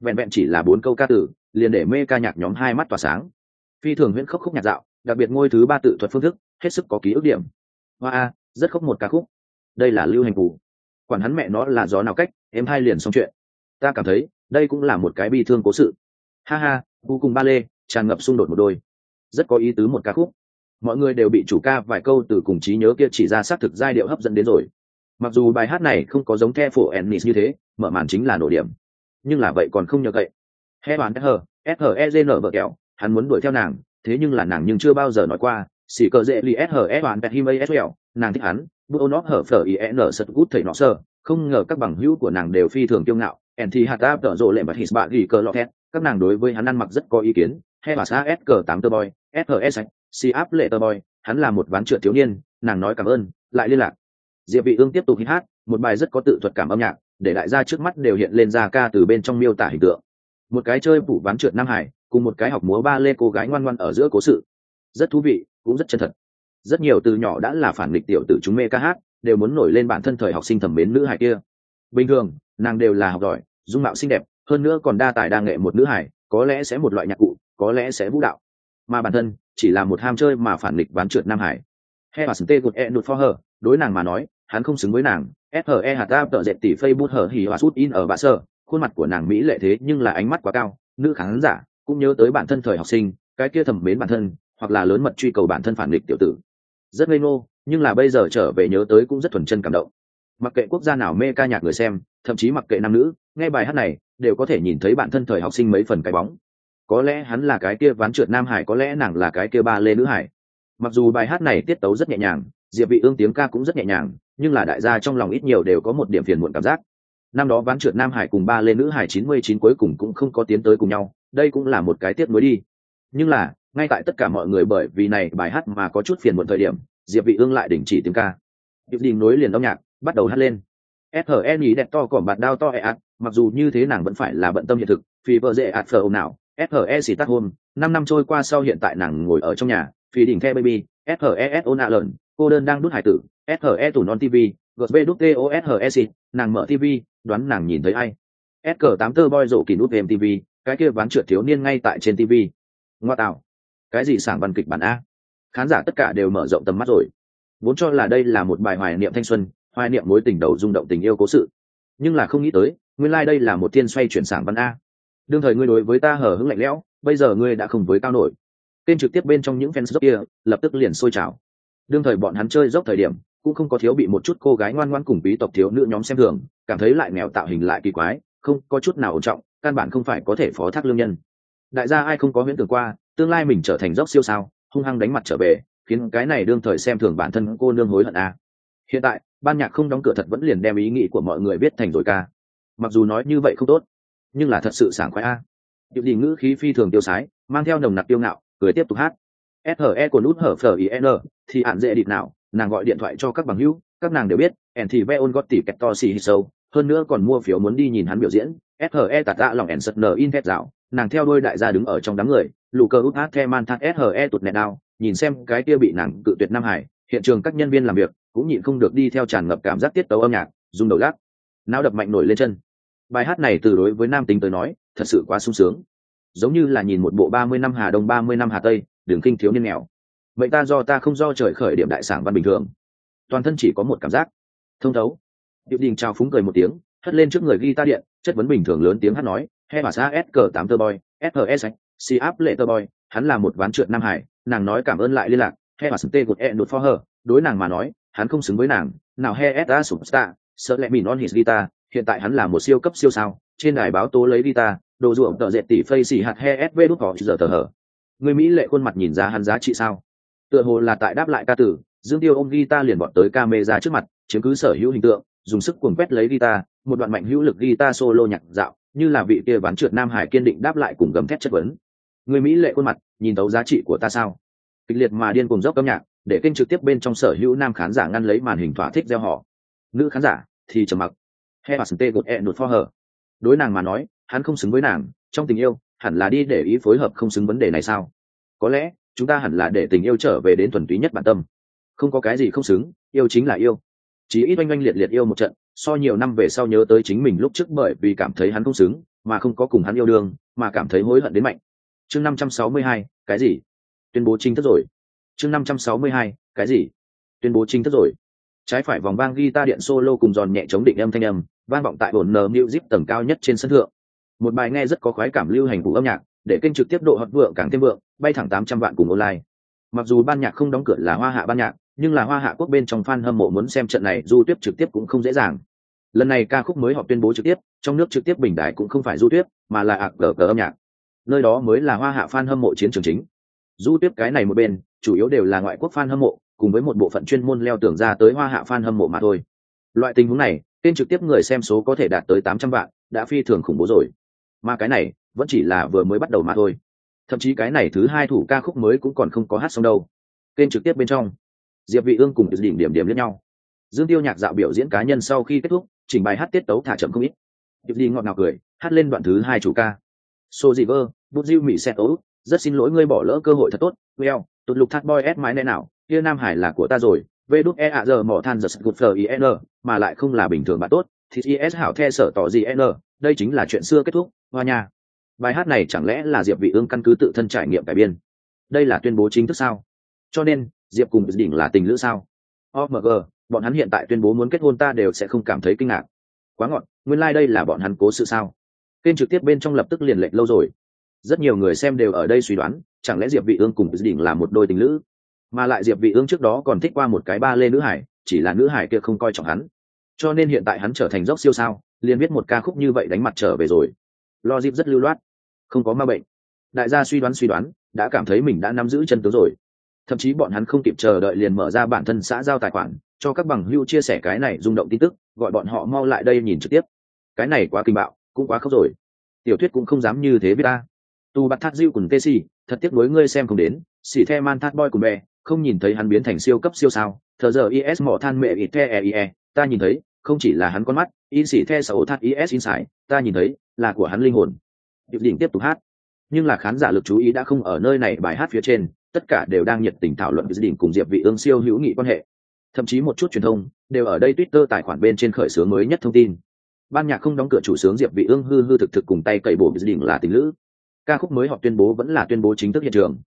Vẹn vẹn chỉ là bốn câu ca tử liền để mê ca nhạc nhóm hai mắt tỏa sáng. Phi thường huyễn khốc khúc nhạc dạo, đặc biệt ngôi thứ ba tự thuật phương thức, hết sức có ký ức điểm. Hoa a, rất khóc một ca khúc. Đây là lưu hành phủ quản hắn mẹ nó là gió nào cách, em hai liền xong chuyện. Ta cảm thấy, đây cũng là một cái bi thương cố sự. Ha ha cu cùng ba lê, tràn ngập xung đột một đôi. Rất có ý tứ một ca khúc. Mọi người đều bị chủ ca vài câu từ cùng trí nhớ kia chỉ ra xác thực giai điệu hấp dẫn đến rồi. Mặc dù bài hát này không có giống the phổ ennis như thế, mở màn chính là nổi điểm. Nhưng là vậy còn không nhờ cậy he hoàn hờ N vợ kéo hắn muốn đuổi theo nàng, thế nhưng là nàng nhưng chưa bao giờ nói qua xỉ cờ dễ li sher hoàn pet him aswell nàng thích hắn, bữa nó hở phở in sật gút thầy nọ sơ, không ngờ các bằng hữu của nàng đều phi thường kiêu ngạo en thì hạt áp tở rộ lệ mật hít bạ ghi cờ lọt thét, các nàng đối với hắn ăn mặc rất có ý kiến, he và xa s cờ tám tơ boy fs si áp lệ tơ boy hắn là một ván trượt thiếu niên, nàng nói cảm ơn, lại liên lạc. Diệp vị ương tiếp tục hít hát, một bài rất có tự thuật cảm âm nhạc, để đại gia trước mắt đều hiện lên ra ca từ bên trong miêu tả hình tượng một cái chơi vụ ván trượt nam hải, cùng một cái học múa ba lê cô gái ngoan ngoan ở giữa cố sự. Rất thú vị, cũng rất chân thật. Rất nhiều từ nhỏ đã là phản nghịch tiểu tử chúng mê ca hát, đều muốn nổi lên bản thân thời học sinh thẩm mến nữ hải kia. Bình thường, nàng đều là học giỏi, dung mạo xinh đẹp, hơn nữa còn đa tài đa nghệ một nữ hải, có lẽ sẽ một loại nhạc cụ, có lẽ sẽ vũ đạo. Mà bản thân, chỉ là một ham chơi mà phản nghịch ván trượt nam hải. He và tê gột e nụt for her đối nàng mà nói, hắn không xứng với nàng. Fe hạt ta tợ dệt tỷ facebook hở hỉ và sút in ở bạ sơ khuôn mặt của nàng mỹ lệ thế nhưng là ánh mắt quá cao, nữ khán giả cũng nhớ tới bản thân thời học sinh, cái kia thầm mến bản thân, hoặc là lớn mật truy cầu bản thân phản nghịch tiểu tử. Rất ngây ngô, nhưng là bây giờ trở về nhớ tới cũng rất thuần chân cảm động. Mặc kệ quốc gia nào mê ca nhạc người xem, thậm chí mặc kệ nam nữ, nghe bài hát này đều có thể nhìn thấy bản thân thời học sinh mấy phần cái bóng. Có lẽ hắn là cái kia ván trượt nam hải, có lẽ nàng là cái kia ba lê nữ hải. Mặc dù bài hát này tiết tấu rất nhẹ nhàng, diệp vị ương tiếng ca cũng rất nhẹ nhàng, nhưng là đại gia trong lòng ít nhiều đều có một điểm phiền muộn cảm giác năm đó ván trượt nam hải cùng ba lên nữ hải 99 cuối cùng cũng không có tiến tới cùng nhau đây cũng là một cái tiếp nối đi. Nhưng là ngay tại tất cả mọi người bởi vì này bài hát mà có chút phiền muộn thời điểm diệp vị ương lại đình chỉ tiếng ca. Diệp đình nối liền âm nhạc bắt đầu hát lên. SHN ý đẹp to còn bạt đao to ẹ ạt, mặc dù như thế nàng vẫn phải là bận tâm hiện thực, vì vợ dễ ạt phở ồn nào, SHE xì tắt hôm, năm năm trôi qua sau hiện tại nàng ngồi ở trong nhà, phi đỉnh the baby, SHE ôn ạ lợn, cô đơn đang đút hải tử, SHE tủ non TV, GV nàng mở TV, đoán nàng nhìn thấy ai. SK tám tơ boy rộ kỳ nút em TV, cái kia ván trượt thiếu niên ngay tại trên TV. Ngoa tạo. Cái gì sảng văn kịch bản A? Khán giả tất cả đều mở rộng tầm mắt rồi. Vốn cho là đây là một bài hoài niệm thanh xuân, hoài niệm mối tình đầu rung động tình yêu cố sự nhưng là không nghĩ tới nguyên lai、like、đây là một thiên xoay chuyển sảng văn a đương thời ngươi đối với ta hở hứng lạnh lẽo bây giờ ngươi đã không với cao nổi kênh trực tiếp bên trong những fans dốc kia lập tức liền sôi trào đương thời bọn hắn chơi dốc thời điểm cũng không có thiếu bị một chút cô gái ngoan ngoan cùng bí tộc thiếu nữ nhóm xem thường, cảm thấy lại nghèo tạo hình lại kỳ quái, không có chút nào ổn trọng, căn bản không phải có thể phó thác lương nhân. Đại gia ai không có huyễn tưởng qua, tương lai mình trở thành dốc siêu sao, hung hăng đánh mặt trở về, khiến cái này đương thời xem thường bản thân cô nương hối hận a. Hiện tại, ban nhạc không đóng cửa thật vẫn liền đem ý nghĩ của mọi người biết thành rồi ca. Mặc dù nói như vậy không tốt, nhưng là thật sự sảng khoái a. À. điệu đình ngữ khí phi thường tiêu sái, mang theo nồng nặc tiêu ngạo, cười tiếp tục hát. SHE của nút hở phở IN thì hạn dễ địt nào nàng gọi điện thoại cho các bằng hữu, các nàng đều biết ẻn thì veon gót tỉ kẹt to xì hít sâu, hơn nữa còn mua phiếu muốn đi nhìn hắn biểu diễn SHE tạt tạ lòng ẻn sật nở in thét dạo. Nàng theo đôi đại gia đứng ở trong đám người lù cơ út hát the man thắt SHE tụt nẹt đao, nhìn xem cái kia bị nàng cự tuyệt nam hải, hiện trường các nhân viên làm việc cũng nhịn không được đi theo tràn ngập cảm giác tiết tấu âm nhạc dùng đầu gác não đập mạnh nổi lên chân. Bài hát này từ đối với nam tính tới nói, thật sự quá sung sướng. Giống như là nhìn một bộ ba mươi năm hà đông, ba mươi năm hà tây, đường kinh thiếu niên nghèo vậy ta do ta không do trời khởi điểm đại sản văn bình thường. Toàn thân chỉ có một cảm giác. Thông thấu. Điệu đình trao phúng cười một tiếng hất lên trước người ghi ta điện chất vấn bình thường lớn tiếng hát nói he bà xa s cờ tám tơ boy s si áp lệ tơ boy hắn là một ván trượt nam hải nàng nói cảm ơn lại liên lạc he bà tê gột e đột for her đối nàng mà nói hắn không xứng với nàng nào he s a superstar sợ lẽ mình on his guitar hiện tại hắn là một siêu cấp siêu sao trên đài báo tố lấy guitar đồ ruộng tợ dệt tỷ phây xỉ hạt he sv đút họ giờ tờ hờ, người mỹ lệ khuôn mặt nhìn ra hắn giá trị sao? Tựa hồ là tại đáp lại ca tử, dương tiêu ôm guitar liền bọn tới camera trước mặt, chiếm cứ sở hữu hình tượng, dùng sức cuồng quét lấy guitar, một đoạn mạnh hữu lực guitar solo nhạc dạo, như là vị kia ván trượt nam hải kiên định đáp lại cùng gầm thét chất vấn. Người mỹ lệ khuôn mặt, nhìn tấu giá trị của ta sao? Kịch liệt mà điên cùng dốc âm nhạc, để kênh trực tiếp bên trong sở hữu nam khán giả ngăn lấy màn hình thỏa thích gieo họ. Nữ khán giả, thì trầm mặc. He và sừng tê gột e nụt pho hở đối nàng mà nói, hắn không xứng với nàng, trong tình yêu, hẳn là đi để ý phối hợp không xứng vấn đề này sao? Có lẽ chúng ta hẳn là để tình yêu trở về đến thuần túy nhất bản tâm. Không có cái gì không xứng, yêu chính là yêu. Chỉ ít oanh oanh liệt liệt yêu một trận, so nhiều năm về sau nhớ tới chính mình lúc trước bởi vì cảm thấy hắn không xứng, mà không có cùng hắn yêu đương, mà cảm thấy hối hận đến mạnh. Chương năm trăm sáu mươi hai, cái gì? Tuyên bố chính thức rồi. Chương năm trăm sáu mươi hai, cái gì? Tuyên bố chính thức rồi. Trái phải vòng vang guitar điện solo cùng giòn nhẹ chống định âm thanh âm, vang vọng tại bồn nờ music tầng cao nhất trên sân thượng. Một bài nghe rất có khoái cảm lưu hành của âm nhạc để kênh trực tiếp độ hot vượng càng thêm vượng, bay thẳng tám trăm vạn cùng online. Mặc dù ban nhạc không đóng cửa là hoa hạ ban nhạc, nhưng là hoa hạ quốc bên trong fan hâm mộ muốn xem trận này du tuyết trực tiếp cũng không dễ dàng. Lần này ca khúc mới họ tuyên bố trực tiếp, trong nước trực tiếp bình đại cũng không phải du tuyết mà là ạc cờ cờ âm nhạc. Nơi đó mới là hoa hạ fan hâm mộ chiến trường chính. Du tuyết cái này một bên, chủ yếu đều là ngoại quốc fan hâm mộ, cùng với một bộ phận chuyên môn leo tưởng ra tới hoa hạ fan hâm mộ mà thôi. Loại tình huống này, kênh trực tiếp người xem số có thể đạt tới tám trăm vạn, đã phi thường khủng bố rồi. Mà cái này vẫn chỉ là vừa mới bắt đầu mà thôi. Thậm chí cái này thứ hai thủ ca khúc mới cũng còn không có hát xong đâu. Kênh trực tiếp bên trong, diệp vị ương cùng đỉnh điểm điểm lẫn nhau. Dương tiêu nhạc dạo biểu diễn cá nhân sau khi kết thúc chỉnh bài hát tiết tấu thả chậm không ít. Điệp đi ngọt ngào cười, hát lên đoạn thứ hai chủ ca. So dị vơ, bút diêu mỹ xe tố rất xin lỗi ngươi bỏ lỡ cơ hội thật tốt well tụt lục thắt boy s mái nè nào, kia nam hải là của ta rồi vê đúc e ạ giờ mỏ than giật gục phờ in mà lại không là bình thường bạn tốt, thì is hảo the sở tỏ gì n, đây chính là chuyện xưa kết thúc, hoa nhà bài hát này chẳng lẽ là diệp vị ương căn cứ tự thân trải nghiệm cải biên? Đây là tuyên bố chính thức sao? Cho nên, diệp cùng đỉnh là tình lữ sao? Omg bọn hắn hiện tại tuyên bố muốn kết hôn ta đều sẽ không cảm thấy kinh ngạc. Quá ngọn nguyên lai like đây là bọn hắn cố sự sao? Kênh trực tiếp bên trong lập tức liền lệch lâu rồi. Rất nhiều người xem đều ở đây suy đoán, chẳng lẽ diệp vị ương cùng đỉnh là một đôi tình lữ? Mà lại diệp vị ương trước đó còn thích qua một cái ba lê nữ hải, chỉ là nữ hải kia không coi trọng hắn. Cho nên hiện tại hắn trở thành dốc siêu sao, liền viết một ca khúc như vậy đánh mặt trở về rồi. Lo dịp rất lưu loát không có ma bệnh. Đại gia suy đoán suy đoán đã cảm thấy mình đã nắm giữ chân tướng rồi. Thậm chí bọn hắn không kịp chờ đợi liền mở ra bản thân xã giao tài khoản cho các bằng hưu chia sẻ cái này rung động tin tức gọi bọn họ mau lại đây nhìn trực tiếp. Cái này quá kinh bạo cũng quá khóc rồi. Tiểu thuyết cũng không dám như thế với ta. Tu bắt thác diêu cùng tê si thật tiếc nối ngươi xem không đến xỉ the man thác boy cùng bè không nhìn thấy hắn biến thành siêu cấp siêu sao. Thờ giờ is mỏ than mẹ ít the e, e ta nhìn thấy không chỉ là hắn con mắt in xỉ the sầu thác is in sải ta nhìn thấy là của hắn linh hồn điệp đỉnh tiếp tục hát. Nhưng là khán giả lực chú ý đã không ở nơi này, bài hát phía trên, tất cả đều đang nhiệt tình thảo luận Diệp Đình cùng diệp vị ương siêu hữu nghị quan hệ. Thậm chí một chút truyền thông đều ở đây twitter tài khoản bên trên khởi sướng mới nhất thông tin. Ban nhạc không đóng cửa chủ sướng diệp vị ương hư hư thực thực cùng tay cậy bổ Diệp Đình là tình lữ. Ca khúc mới họ tuyên bố vẫn là tuyên bố chính thức hiện trường.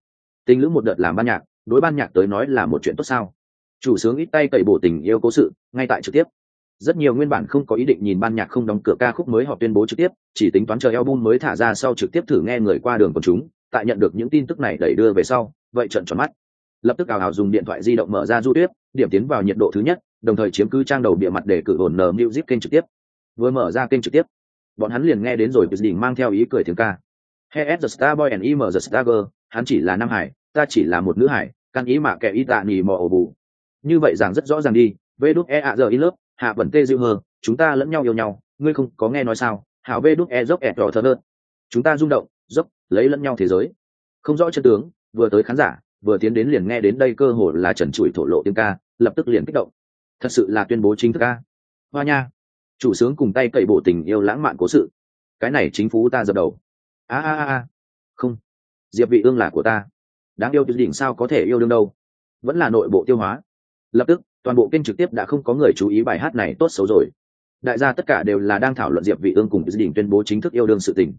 Tình lữ một đợt làm ban nhạc, đối ban nhạc tới nói là một chuyện tốt sao? Chủ sướng ít tay cậy bổ tình yêu cố sự, ngay tại trực tiếp rất nhiều nguyên bản không có ý định nhìn ban nhạc không đóng cửa ca khúc mới họ tuyên bố trực tiếp chỉ tính toán chờ album mới thả ra sau trực tiếp thử nghe người qua đường của chúng tại nhận được những tin tức này đẩy đưa về sau vậy trận tròn mắt. Lập tức ảo hào dùng điện thoại di động mở ra du tuyết điểm tiến vào nhiệt độ thứ nhất đồng thời chiếm cứ trang đầu bìa mặt để cử ổn nờ music kênh trực tiếp. Vừa mở ra kênh trực tiếp bọn hắn liền nghe đến rồi đỉnh mang theo ý cười tiếng ca. He the Star Boy and Im the Star Girl, hắn chỉ là nam hải, ta chỉ là một nữ hải, căn ý mà kẻ y tạ nhì mò ổ bù. Như vậy rằng rất rõ ràng đi, vê đúc e ạ giờ in lớp, hạ bẩn tê dịu hờ, chúng ta lẫn nhau yêu nhau, ngươi không có nghe nói sao, hảo vê đúc e dốc ẹt đỏ thơ đơn. Chúng ta rung động, dốc, lấy lẫn nhau thế giới. Không rõ chân tướng, vừa tới khán giả, vừa tiến đến liền nghe đến đây cơ hội là trần trụi thổ lộ tiếng ca, lập tức liền kích động. Thật sự là tuyên bố chính thức ca. Hoa nha, chủ sướng cùng tay cậy bộ tình yêu lãng mạn cố sự. Cái này chính phủ ta dập đầu a a a không diệp vị ương là của ta đáng yêu tuyệt đỉnh sao có thể yêu đương đâu vẫn là nội bộ tiêu hóa lập tức toàn bộ kênh trực tiếp đã không có người chú ý bài hát này tốt xấu rồi. Đại gia tất cả đều là đang thảo luận diệp vị ương cùng đỉnh tuyên bố chính thức yêu đương sự tình.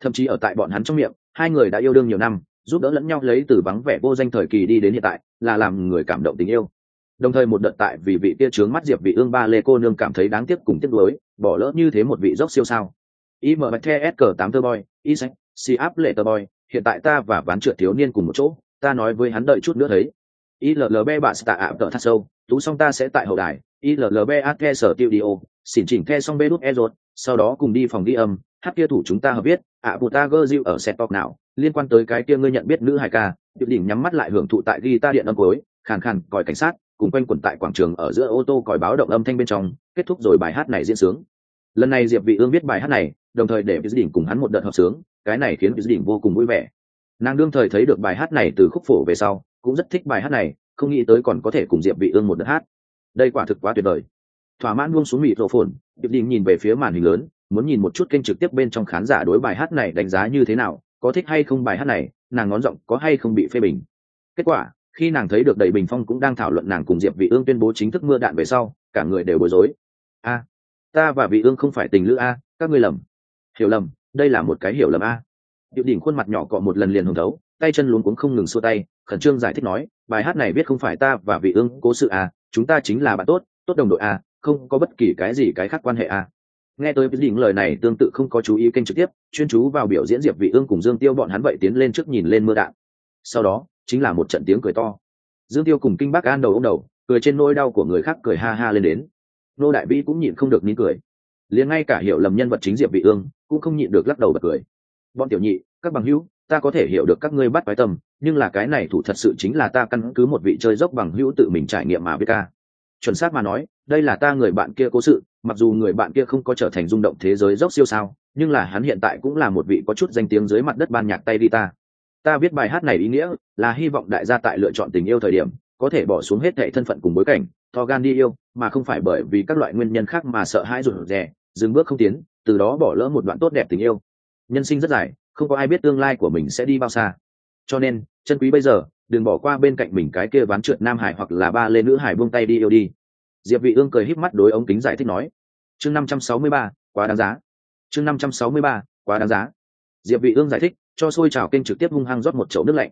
Thậm chí ở tại bọn hắn trong miệng, hai người đã yêu đương nhiều năm, giúp đỡ lẫn nhau lấy từ vắng vẻ vô danh thời kỳ đi đến hiện tại, là làm người cảm động tình yêu. Đồng thời một đợt tại vì vị tia trướng mắt diệp vị ương ba lê cô nương cảm thấy đáng tiếc cùng tiếc nuối, bỏ lỡ như thế một vị dốc siêu sao. Im bạch the s tám tơ boy isaac si áp lệ tơ boy, hiện tại ta và ván trượt thiếu niên cùng một chỗ, ta nói với hắn đợi chút nữa thấy. Ilb bạn tạ ạ tờ thắt sâu tú xong ta sẽ tại hậu đài illb at the sở tiêu dio xỉn chỉnh the xong bê đút e rột sau đó cùng đi phòng ghi âm, hát kia thủ chúng ta hợp biết ạ bù ta gơ dịu ở set top nào, liên quan tới cái kia ngươi nhận biết nữ hải ca, tiểu đỉnh nhắm mắt lại hưởng thụ tại ghi ta điện âm cối khàn khàn còi cảnh sát, cùng quanh quẩn tại quảng trường ở giữa ô tô còi báo động âm thanh bên trong, kết thúc rồi bài hát này diễn sướng. Lần này diệp vị ương biết bài hát này, đồng thời để đỉnh cùng hắn một đợt hợp sướng, cái này khiến đỉnh vô cùng vui vẻ. Nàng đương thời thấy được bài hát này từ khúc phổ về sau, cũng rất thích bài hát này không nghĩ tới còn có thể cùng diệp vị ương một đợt hát. Đây quả thực quá tuyệt vời. Thỏa mãn buông xuống mịt rộ phồn, diệp đình nhìn về phía màn hình lớn, muốn nhìn một chút kênh trực tiếp bên trong khán giả đối bài hát này đánh giá như thế nào, có thích hay không bài hát này, nàng ngón giọng có hay không bị phê bình. Kết quả, khi nàng thấy được đầy bình phong cũng đang thảo luận nàng cùng diệp vị ương tuyên bố chính thức mưa đạn về sau, cả người đều bối rối. A, ta và vị ương không phải tình lữ a, các ngươi lầm. Hiểu lầm, đây là một cái hiểu lầm a. Điệu đỉnh khuôn mặt nhỏ cọ một lần liền hồng thấu tay chân luống cuống không ngừng xua tay khẩn trương giải thích nói bài hát này viết không phải ta và vị ương cố sự à, chúng ta chính là bạn tốt tốt đồng đội à, không có bất kỳ cái gì cái khác quan hệ à. nghe tới biết đỉnh lời này tương tự không có chú ý kênh trực tiếp chuyên chú vào biểu diễn diệp vị ương cùng dương tiêu bọn hắn vậy tiến lên trước nhìn lên mưa đạn. Sau đó chính là một trận tiếng cười to. Dương tiêu cùng kinh bác an đầu ông đầu cười trên nỗi đau của người khác cười ha ha lên đến. Nô đại vĩ cũng nhịn không được nín cười. Liền ngay cả hiểu lầm nhân vật chính diệp vị ương cũng không nhịn được lắc đầu bật cười. Bọn tiểu nhị các bằng hữu ta có thể hiểu được các ngươi bắt quái tâm, nhưng là cái này thủ thật sự chính là ta căn cứ một vị chơi dốc bằng hữu tự mình trải nghiệm mà biết ca. Chuẩn xác mà nói, đây là ta người bạn kia cố sự, mặc dù người bạn kia không có trở thành rung động thế giới dốc siêu sao, nhưng là hắn hiện tại cũng là một vị có chút danh tiếng dưới mặt đất ban nhạc tay đi ta. Ta viết bài hát này ý nghĩa là hy vọng đại gia tại lựa chọn tình yêu thời điểm, có thể bỏ xuống hết thệ thân phận cùng bối cảnh, to gan đi yêu, mà không phải bởi vì các loại nguyên nhân khác mà sợ hãi rụt rè, dừng bước không tiến, từ đó bỏ lỡ một đoạn tốt đẹp tình yêu. Nhân sinh rất dài không có ai biết tương lai của mình sẽ đi bao xa. Cho nên chân quý bây giờ đừng bỏ qua bên cạnh mình cái kia ván trượt nam hải hoặc là ba lê nữ hải buông tay đi yêu đi. Diệp vị ương cười híp mắt đối ống kính giải thích nói chương 563, quá đáng giá. Chương 563, quá đáng giá. Diệp vị ương giải thích cho xôi trào kênh trực tiếp hung hăng rót một chậu nước lạnh.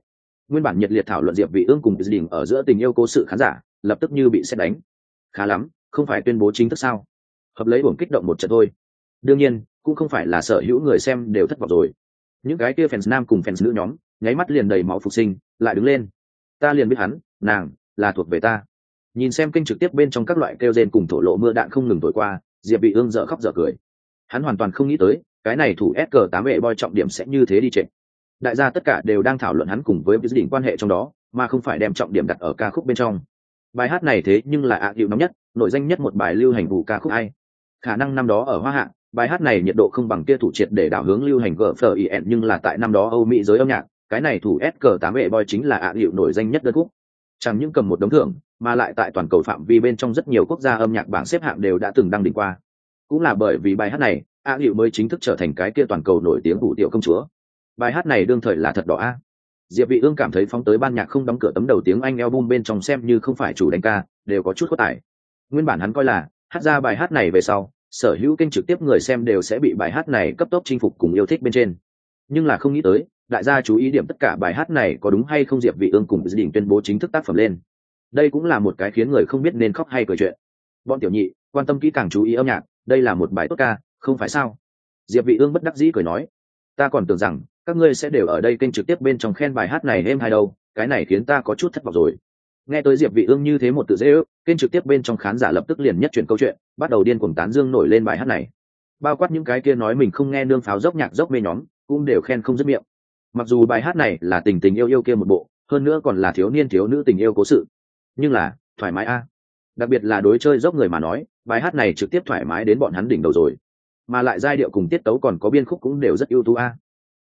Nguyên bản nhiệt liệt thảo luận diệp vị ương cùng đình ở giữa tình yêu cố sự khán giả lập tức như bị xét đánh. Khá lắm không phải tuyên bố chính thức sao? Hợp lấy buồn kích động một trận thôi. Đương nhiên cũng không phải là sở hữu người xem đều thất vọng rồi những cái kia fans nam cùng fans nữ nhóm, nháy mắt liền đầy máu phục sinh, lại đứng lên. Ta liền biết hắn, nàng, là thuộc về ta. Nhìn xem kênh trực tiếp bên trong các loại kêu rên cùng thổ lộ mưa đạn không ngừng thổi qua, diệp bị ương dở khóc dở cười. Hắn hoàn toàn không nghĩ tới, cái này thủ sg tám vệ boy trọng điểm sẽ như thế đi trệ. Đại gia tất cả đều đang thảo luận hắn cùng với dự định quan hệ trong đó, mà không phải đem trọng điểm đặt ở ca khúc bên trong. Bài hát này thế nhưng là ạ à hiệu nóng nhất nội danh nhất một bài lưu hành vụ ca khúc ai khả năng năm đó ở hoa hạ bài hát này nhiệt độ không bằng kia thủ triệt để đảo hướng lưu hành gfin nhưng là tại năm đó âu mỹ giới âm nhạc, cái này thủ s tám vệ boy chính là ạ hiệu nổi danh nhất đất khúc. Chẳng những cầm một đống thưởng, mà lại tại toàn cầu phạm vi bên trong rất nhiều quốc gia âm nhạc bảng xếp hạng đều đã từng đăng đỉnh qua. Cũng là bởi vì bài hát này, ạ hiệu mới chính thức trở thành cái kia toàn cầu nổi tiếng đủ tiểu công chúa. Bài hát này đương thời là thật đỏ a. Diệp vị ương cảm thấy phóng tới ban nhạc không đóng cửa tấm đầu tiếng anh album bên trong xem như không phải chủ đánh ca, đều có chút có tải nguyên bản hắn coi là, hát ra bài hát này về sau sở hữu kênh trực tiếp người xem đều sẽ bị bài hát này cấp tốc chinh phục cùng yêu thích bên trên. Nhưng là không nghĩ tới, đại gia chú ý điểm tất cả bài hát này có đúng hay không diệp vị ương cùng dự định tuyên bố chính thức tác phẩm lên. Đây cũng là một cái khiến người không biết nên khóc hay cười chuyện. Bọn tiểu nhị, quan tâm kỹ càng chú ý âm nhạc, đây là một bài tốt ca, không phải sao? Diệp vị ương bất đắc dĩ cười nói, ta còn tưởng rằng, các ngươi sẽ đều ở đây kênh trực tiếp bên trong khen bài hát này êm hay đâu, cái này khiến ta có chút thất vọng rồi nghe tới diệp vị ương như thế một tự dễ ước, kênh trực tiếp bên trong khán giả lập tức liền nhất chuyển câu chuyện, bắt đầu điên cuồng tán dương nổi lên bài hát này. Bao quát những cái kia nói mình không nghe nương pháo dốc nhạc dốc mê nhóm, cũng đều khen không dứt miệng. Mặc dù bài hát này là tình tình yêu yêu kia một bộ, hơn nữa còn là thiếu niên thiếu nữ tình yêu cố sự. Nhưng là, thoải mái a. Đặc biệt là đối chơi dốc người mà nói, bài hát này trực tiếp thoải mái đến bọn hắn đỉnh đầu rồi. Mà lại giai điệu cùng tiết tấu còn có biên khúc cũng đều rất ưu tú a.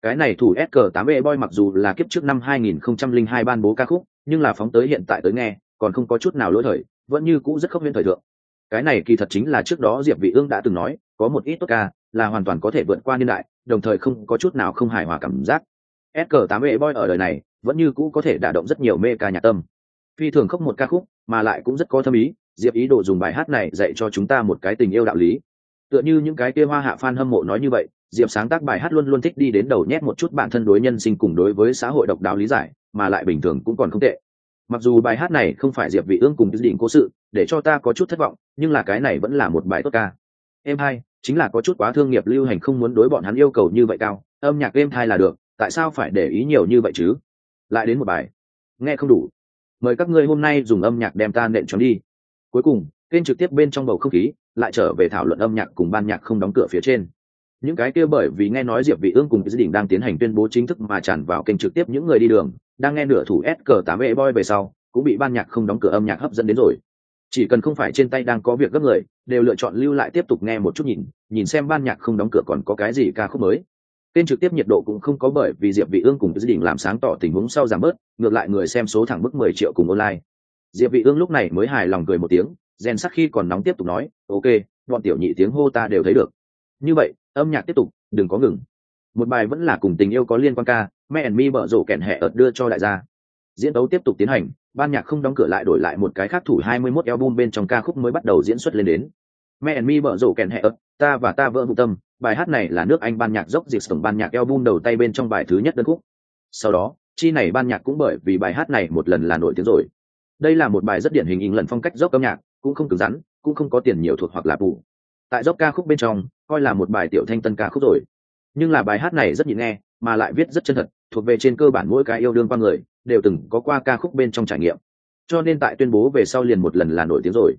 Cái này thủ sk 8 e boy mặc dù là kiếp trước năm 2002 ban bố ca khúc nhưng là phóng tới hiện tại tới nghe, còn không có chút nào lỗi thời, vẫn như cũ rất khốc nguyên thời thượng. Cái này kỳ thật chính là trước đó diệp vị ương đã từng nói, có một ít tốt ca, là hoàn toàn có thể vượt qua niên đại, đồng thời không có chút nào không hài hòa cảm giác. Sk 8 e boy ở đời này, vẫn như cũ có thể đả động rất nhiều mê ca nhạc tâm. Phi thường khóc một ca khúc, mà lại cũng rất có thâm ý, diệp ý đồ dùng bài hát này dạy cho chúng ta một cái tình yêu đạo lý. Tựa như những cái kia hoa hạ fan hâm mộ nói như vậy, diệp sáng tác bài hát luôn luôn thích đi đến đầu nhét một chút bản thân đối nhân sinh cùng đối với xã hội độc đáo lý giải mà lại bình thường cũng còn không tệ. Mặc dù bài hát này không phải diệp vị ương cùng đỉnh cố sự, để cho ta có chút thất vọng, nhưng là cái này vẫn là một bài tốt ca. Em hai, chính là có chút quá thương nghiệp lưu hành không muốn đối bọn hắn yêu cầu như vậy cao, âm nhạc em hai là được, tại sao phải để ý nhiều như vậy chứ? Lại đến một bài. Nghe không đủ. Mời các ngươi hôm nay dùng âm nhạc đem ta nện trốn đi. Cuối cùng, kênh trực tiếp bên trong bầu không khí, lại trở về thảo luận âm nhạc cùng ban nhạc không đóng cửa phía trên. Những cái kia bởi vì nghe nói diệp vị ương cùng gia đỉnh đang tiến hành tuyên bố chính thức mà tràn vào kênh trực tiếp những người đi đường đang nghe nửa thủ s cờ tám e boy về sau, cũng bị ban nhạc không đóng cửa âm nhạc hấp dẫn đến rồi. Chỉ cần không phải trên tay đang có việc gấp người, đều lựa chọn lưu lại tiếp tục nghe một chút nhìn nhìn xem ban nhạc không đóng cửa còn có cái gì ca khúc mới. Kênh trực tiếp nhiệt độ cũng không có bởi vì diệp vị ương cùng gia đình làm sáng tỏ tình huống sau giảm bớt, ngược lại người xem số thẳng mức 10 triệu cùng online. Diệp vị ương lúc này mới hài lòng cười một tiếng, rèn sắc khi còn nóng tiếp tục nói, ok, bọn tiểu nhị tiếng hô ta đều thấy được. Như vậy, âm nhạc tiếp tục, đừng có ngừng một bài vẫn là cùng tình yêu có liên quan ca, mẹ and me bở rổ kẹn hẹ ợt đưa cho đại gia. Diễn đấu tiếp tục tiến hành, ban nhạc không đóng cửa lại đổi lại một cái khác thủ 21 album bên trong ca khúc mới bắt đầu diễn xuất lên đến. Mẹ and me bở rổ kẹn hẹ ợt, ta và ta vỡ vụ tâm, bài hát này là nước anh ban nhạc dốc diệt tổng ban nhạc album đầu tay bên trong bài thứ nhất đơn khúc. Sau đó, chi này ban nhạc cũng bởi vì bài hát này một lần là nổi tiếng rồi. Đây là một bài rất điển hình hình lần phong cách dốc âm nhạc, cũng không cứng rắn, cũng không có tiền nhiều thuộc hoặc là bù. Tại dốc ca khúc bên trong, coi là một bài tiểu thanh tân ca khúc rồi nhưng là bài hát này rất nhịn nghe, mà lại viết rất chân thật, thuộc về trên cơ bản mỗi cái yêu đương qua người, đều từng có qua ca khúc bên trong trải nghiệm. Cho nên tại tuyên bố về sau liền một lần là nổi tiếng rồi.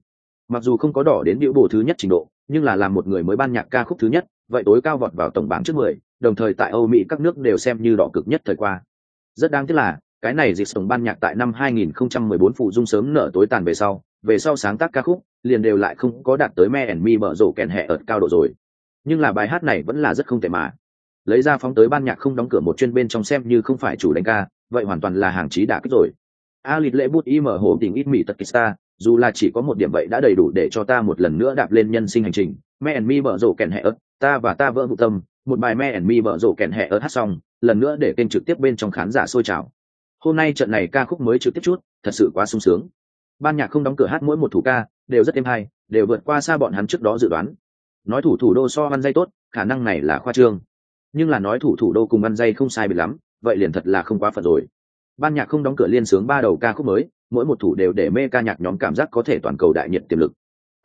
Mặc dù không có đỏ đến biểu bổ thứ nhất trình độ, nhưng là làm một người mới ban nhạc ca khúc thứ nhất, vậy tối cao vọt vào tổng bảng trước mười, đồng thời tại âu mỹ các nước đều xem như đỏ cực nhất thời qua. Rất đáng tiếc là, cái này dịch tổng ban nhạc tại năm 2014 phụ dung sớm nở tối tàn về sau về sau sáng tác ca khúc, liền đều lại không có đạt tới me and me mở rổ kèn hẹ ở cao độ rồi. Nhưng là bài hát này vẫn là rất không tệ mà lấy ra phóng tới ban nhạc không đóng cửa một chuyên bên trong xem như không phải chủ đánh ca, vậy hoàn toàn là hàng trí đã kích rồi. A lịt lệ bút y mở hồ tình ít mỹ tật kista dù là chỉ có một điểm vậy đã đầy đủ để cho ta một lần nữa đạp lên nhân sinh hành trình. Me and me bở rộ kèn hẹ ớt, ta và ta vỡ vụ tâm. Một bài me and me bở rộ kèn hẹ ớt hát xong, lần nữa để kênh trực tiếp bên trong khán giả sôi trào. Hôm nay trận này ca khúc mới trực tiếp chút, thật sự quá sung sướng. Ban nhạc không đóng cửa hát mỗi một thủ ca, đều rất êm hay, đều vượt qua xa bọn hắn trước đó dự đoán. Nói thủ thủ đô so văn dây tốt, khả năng này là khoa trương nhưng là nói thủ thủ đô cùng ăn dây không sai bị lắm, vậy liền thật là không quá phật rồi. Ban nhạc không đóng cửa liên sướng ba đầu ca khúc mới, mỗi một thủ đều để mê ca nhạc nhóm cảm giác có thể toàn cầu đại nhiệt tiềm lực.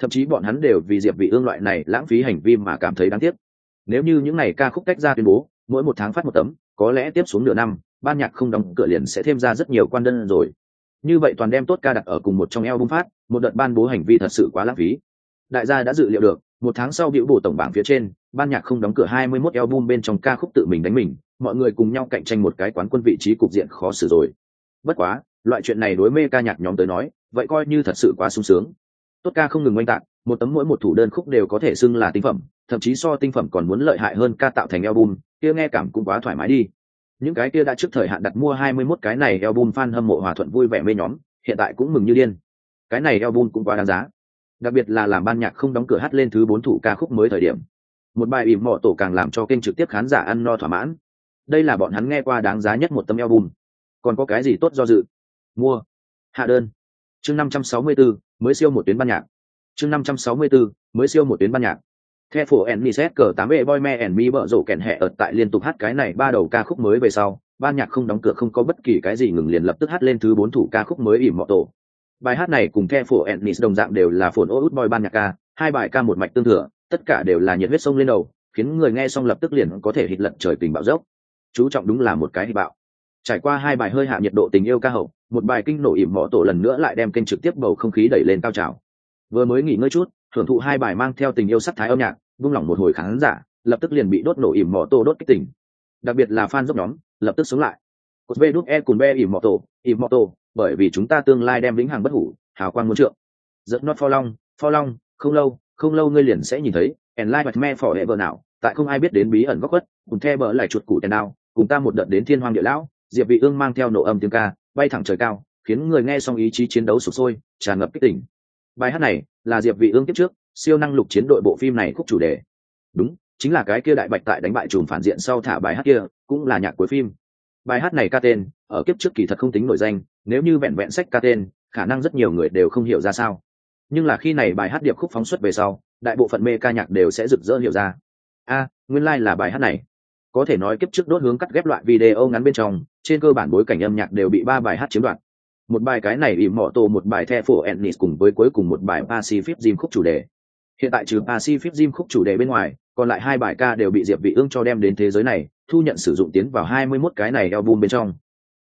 Thậm chí bọn hắn đều vì diệp vị ương loại này lãng phí hành vi mà cảm thấy đáng tiếc. Nếu như những ngày ca khúc tách ra tuyên bố, mỗi một tháng phát một tấm, có lẽ tiếp xuống nửa năm, ban nhạc không đóng cửa liền sẽ thêm ra rất nhiều quan đơn rồi. Như vậy toàn đem tốt ca đặt ở cùng một trong eo bung phát, một đợt ban bố hành vi thật sự quá lãng phí. Đại gia đã dự liệu được một tháng sau biểu bổ tổng bảng phía trên, ban nhạc không đóng cửa 21 album bên trong ca khúc tự mình đánh mình, mọi người cùng nhau cạnh tranh một cái quán quân vị trí cục diện khó xử rồi. Bất quá, loại chuyện này đối mê ca nhạc nhóm tới nói, vậy coi như thật sự quá sung sướng. Tốt ca không ngừng oanh tạc, một tấm mỗi một thủ đơn khúc đều có thể xưng là tinh phẩm, thậm chí so tinh phẩm còn muốn lợi hại hơn ca tạo thành album, kia nghe cảm cũng quá thoải mái đi. Những cái kia đã trước thời hạn đặt mua 21 cái này album fan hâm mộ hòa thuận vui vẻ mê nhóm, hiện tại cũng mừng như điên. Cái này album cũng quá đáng giá đặc biệt là làm ban nhạc không đóng cửa hát lên thứ bốn thủ ca khúc mới thời điểm. Một bài ỉm mọ tổ càng làm cho kênh trực tiếp khán giả ăn no thỏa mãn. Đây là bọn hắn nghe qua đáng giá nhất một tấm eo bùn. còn có cái gì tốt do dự? Mua. Hạ đơn. Chương 564, mới siêu một tuyến ban nhạc. Chương 564, mới siêu một tuyến ban nhạc. The phủ Enniset cờ 8 e boy me and me bở rổ kèn hẹ ở tại liên tục hát cái này ba đầu ca khúc mới về sau, ban nhạc không đóng cửa không có bất kỳ cái gì ngừng liền lập tức hát lên thứ bốn thủ ca khúc mới ỉm mọ tổ. Bài hát này cùng The phủ Ennis đồng dạng đều là phồn ô út boy ban nhạc ca, hai bài ca một mạch tương thừa, tất cả đều là nhiệt huyết sông lên đầu, khiến người nghe xong lập tức liền có thể hít lật trời tình bạo dốc. Chú trọng đúng là một cái hít bạo. Trải qua hai bài hơi hạ nhiệt độ tình yêu ca hậu, một bài kinh nổ ỉm mỏ tổ lần nữa lại đem kênh trực tiếp bầu không khí đẩy lên cao trào. Vừa mới nghỉ ngơi chút, thưởng thụ hai bài mang theo tình yêu sắc thái âm nhạc, vung lòng một hồi khán giả lập tức liền bị đốt nổ ỉm mỏ tổ đốt kích tỉnh đặc biệt là fan dốc nhóm lập tức sống lại cột v đút e cùng B ỉm mỏ tổ ỉm mỏ tổ bởi vì chúng ta tương lai đem vĩnh hằng bất hủ, hào quang muôn trượng. Giật not for long for long, không lâu không lâu ngươi liền sẽ nhìn thấy and lai bạch me phỏ hệ vợ nào tại không ai biết đến bí ẩn góc khuất, cùng the bờ lại chuột cụ tèn đao, cùng ta một đợt đến thiên hoàng địa lão, diệp vị ương mang theo nổ âm tiếng ca, bay thẳng trời cao, khiến người nghe xong ý chí chiến đấu sụp sôi, tràn ngập kích tỉnh bài hát này là diệp vị ương tiếp trước, siêu năng lục chiến đội bộ phim này khúc chủ đề. Đúng, chính là cái kia đại bạch tại đánh bại chùm phản diện sau thả bài hát kia, cũng là nhạc cuối phim bài hát này ca tên, ở kiếp trước kỳ thật không tính nổi danh, nếu như vẹn vẹn sách ca tên, khả năng rất nhiều người đều không hiểu ra sao. Nhưng là khi này bài hát điệp khúc phóng xuất về sau, đại bộ phận mê ca nhạc đều sẽ rực rỡ hiểu ra. A, nguyên lai、like、là bài hát này. Có thể nói kiếp trước đốt hướng cắt ghép loại video ngắn bên trong, trên cơ bản bối cảnh âm nhạc đều bị ba bài hát chiếm đoạt. Một bài cái này ỉ mỏ tổ một bài the phổ ennis cùng với cuối cùng một bài pacific gym khúc chủ đề. Hiện tại trừ pacific gym khúc chủ đề bên ngoài, còn lại hai bài ca đều bị diệp vị ương cho đem đến thế giới này thu nhận sử dụng tiến vào 21 cái này album bên trong.